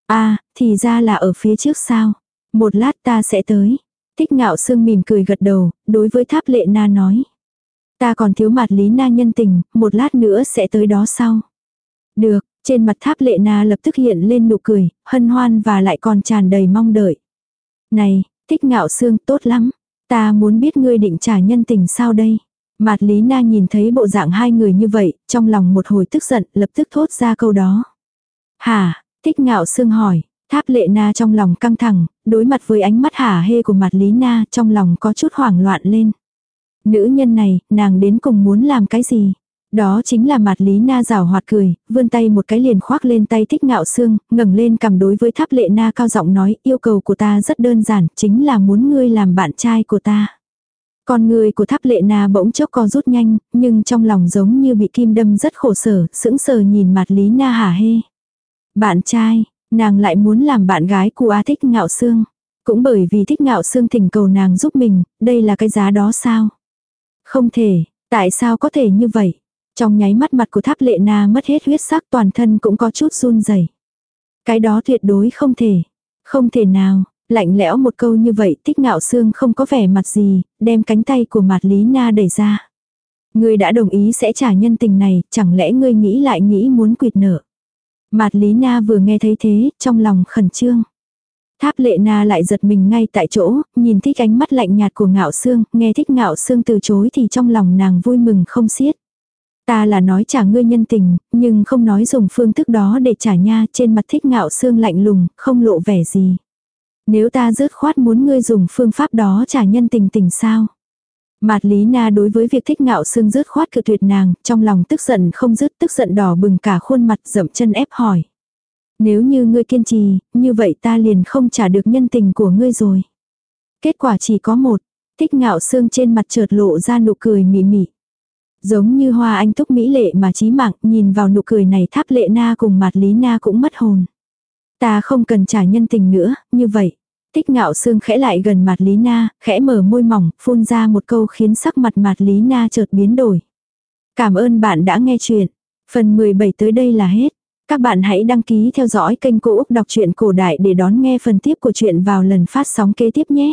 À, thì ra là ở phía trước sao. Một lát ta sẽ tới. Thích ngạo sương mỉm cười gật đầu, đối với tháp lệ na nói. Ta còn thiếu mặt Lý Na nhân tình, một lát nữa sẽ tới đó sau. Được, trên mặt tháp lệ na lập tức hiện lên nụ cười, hân hoan và lại còn tràn đầy mong đợi. Này, thích ngạo xương tốt lắm. Ta muốn biết ngươi định trả nhân tình sao đây? Mạt Lý Na nhìn thấy bộ dạng hai người như vậy, trong lòng một hồi tức giận, lập tức thốt ra câu đó. Hả, thích ngạo xương hỏi, tháp lệ na trong lòng căng thẳng, đối mặt với ánh mắt hả hê của mặt Lý Na trong lòng có chút hoảng loạn lên. Nữ nhân này, nàng đến cùng muốn làm cái gì? Đó chính là mặt Lý Na rào hoạt cười, vươn tay một cái liền khoác lên tay thích ngạo xương, ngẩng lên cầm đối với tháp lệ na cao giọng nói, yêu cầu của ta rất đơn giản, chính là muốn ngươi làm bạn trai của ta. Con người của tháp lệ na bỗng chốc co rút nhanh, nhưng trong lòng giống như bị kim đâm rất khổ sở, sững sờ nhìn mặt Lý Na hả hê. Bạn trai, nàng lại muốn làm bạn gái của A thích ngạo xương. Cũng bởi vì thích ngạo xương thỉnh cầu nàng giúp mình, đây là cái giá đó sao? Không thể, tại sao có thể như vậy? Trong nháy mắt mặt của tháp lệ na mất hết huyết sắc toàn thân cũng có chút run rẩy Cái đó tuyệt đối không thể. Không thể nào, lạnh lẽo một câu như vậy tích ngạo xương không có vẻ mặt gì, đem cánh tay của mặt Lý Na đẩy ra. Ngươi đã đồng ý sẽ trả nhân tình này, chẳng lẽ ngươi nghĩ lại nghĩ muốn quyệt nợ. Mạt Lý Na vừa nghe thấy thế, trong lòng khẩn trương. Tháp lệ na lại giật mình ngay tại chỗ, nhìn thích ánh mắt lạnh nhạt của ngạo xương, nghe thích ngạo xương từ chối thì trong lòng nàng vui mừng không xiết. Ta là nói trả ngươi nhân tình, nhưng không nói dùng phương thức đó để trả nha trên mặt thích ngạo xương lạnh lùng, không lộ vẻ gì. Nếu ta rớt khoát muốn ngươi dùng phương pháp đó trả nhân tình tình sao? Mạt Lý Na đối với việc thích ngạo xương rớt khoát cự tuyệt nàng, trong lòng tức giận không dứt tức giận đỏ bừng cả khuôn mặt dậm chân ép hỏi. Nếu như ngươi kiên trì, như vậy ta liền không trả được nhân tình của ngươi rồi. Kết quả chỉ có một, thích ngạo xương trên mặt chợt lộ ra nụ cười mị mị. Giống như hoa anh túc mỹ lệ mà trí mạng, nhìn vào nụ cười này tháp lệ na cùng mặt lý na cũng mất hồn. Ta không cần trả nhân tình nữa, như vậy. Tích ngạo xương khẽ lại gần mặt Lý Na, khẽ mở môi mỏng, phun ra một câu khiến sắc mặt mặt Lý Na chợt biến đổi. Cảm ơn bạn đã nghe chuyện. Phần 17 tới đây là hết. Các bạn hãy đăng ký theo dõi kênh Cô Úc Đọc truyện Cổ Đại để đón nghe phần tiếp của chuyện vào lần phát sóng kế tiếp nhé.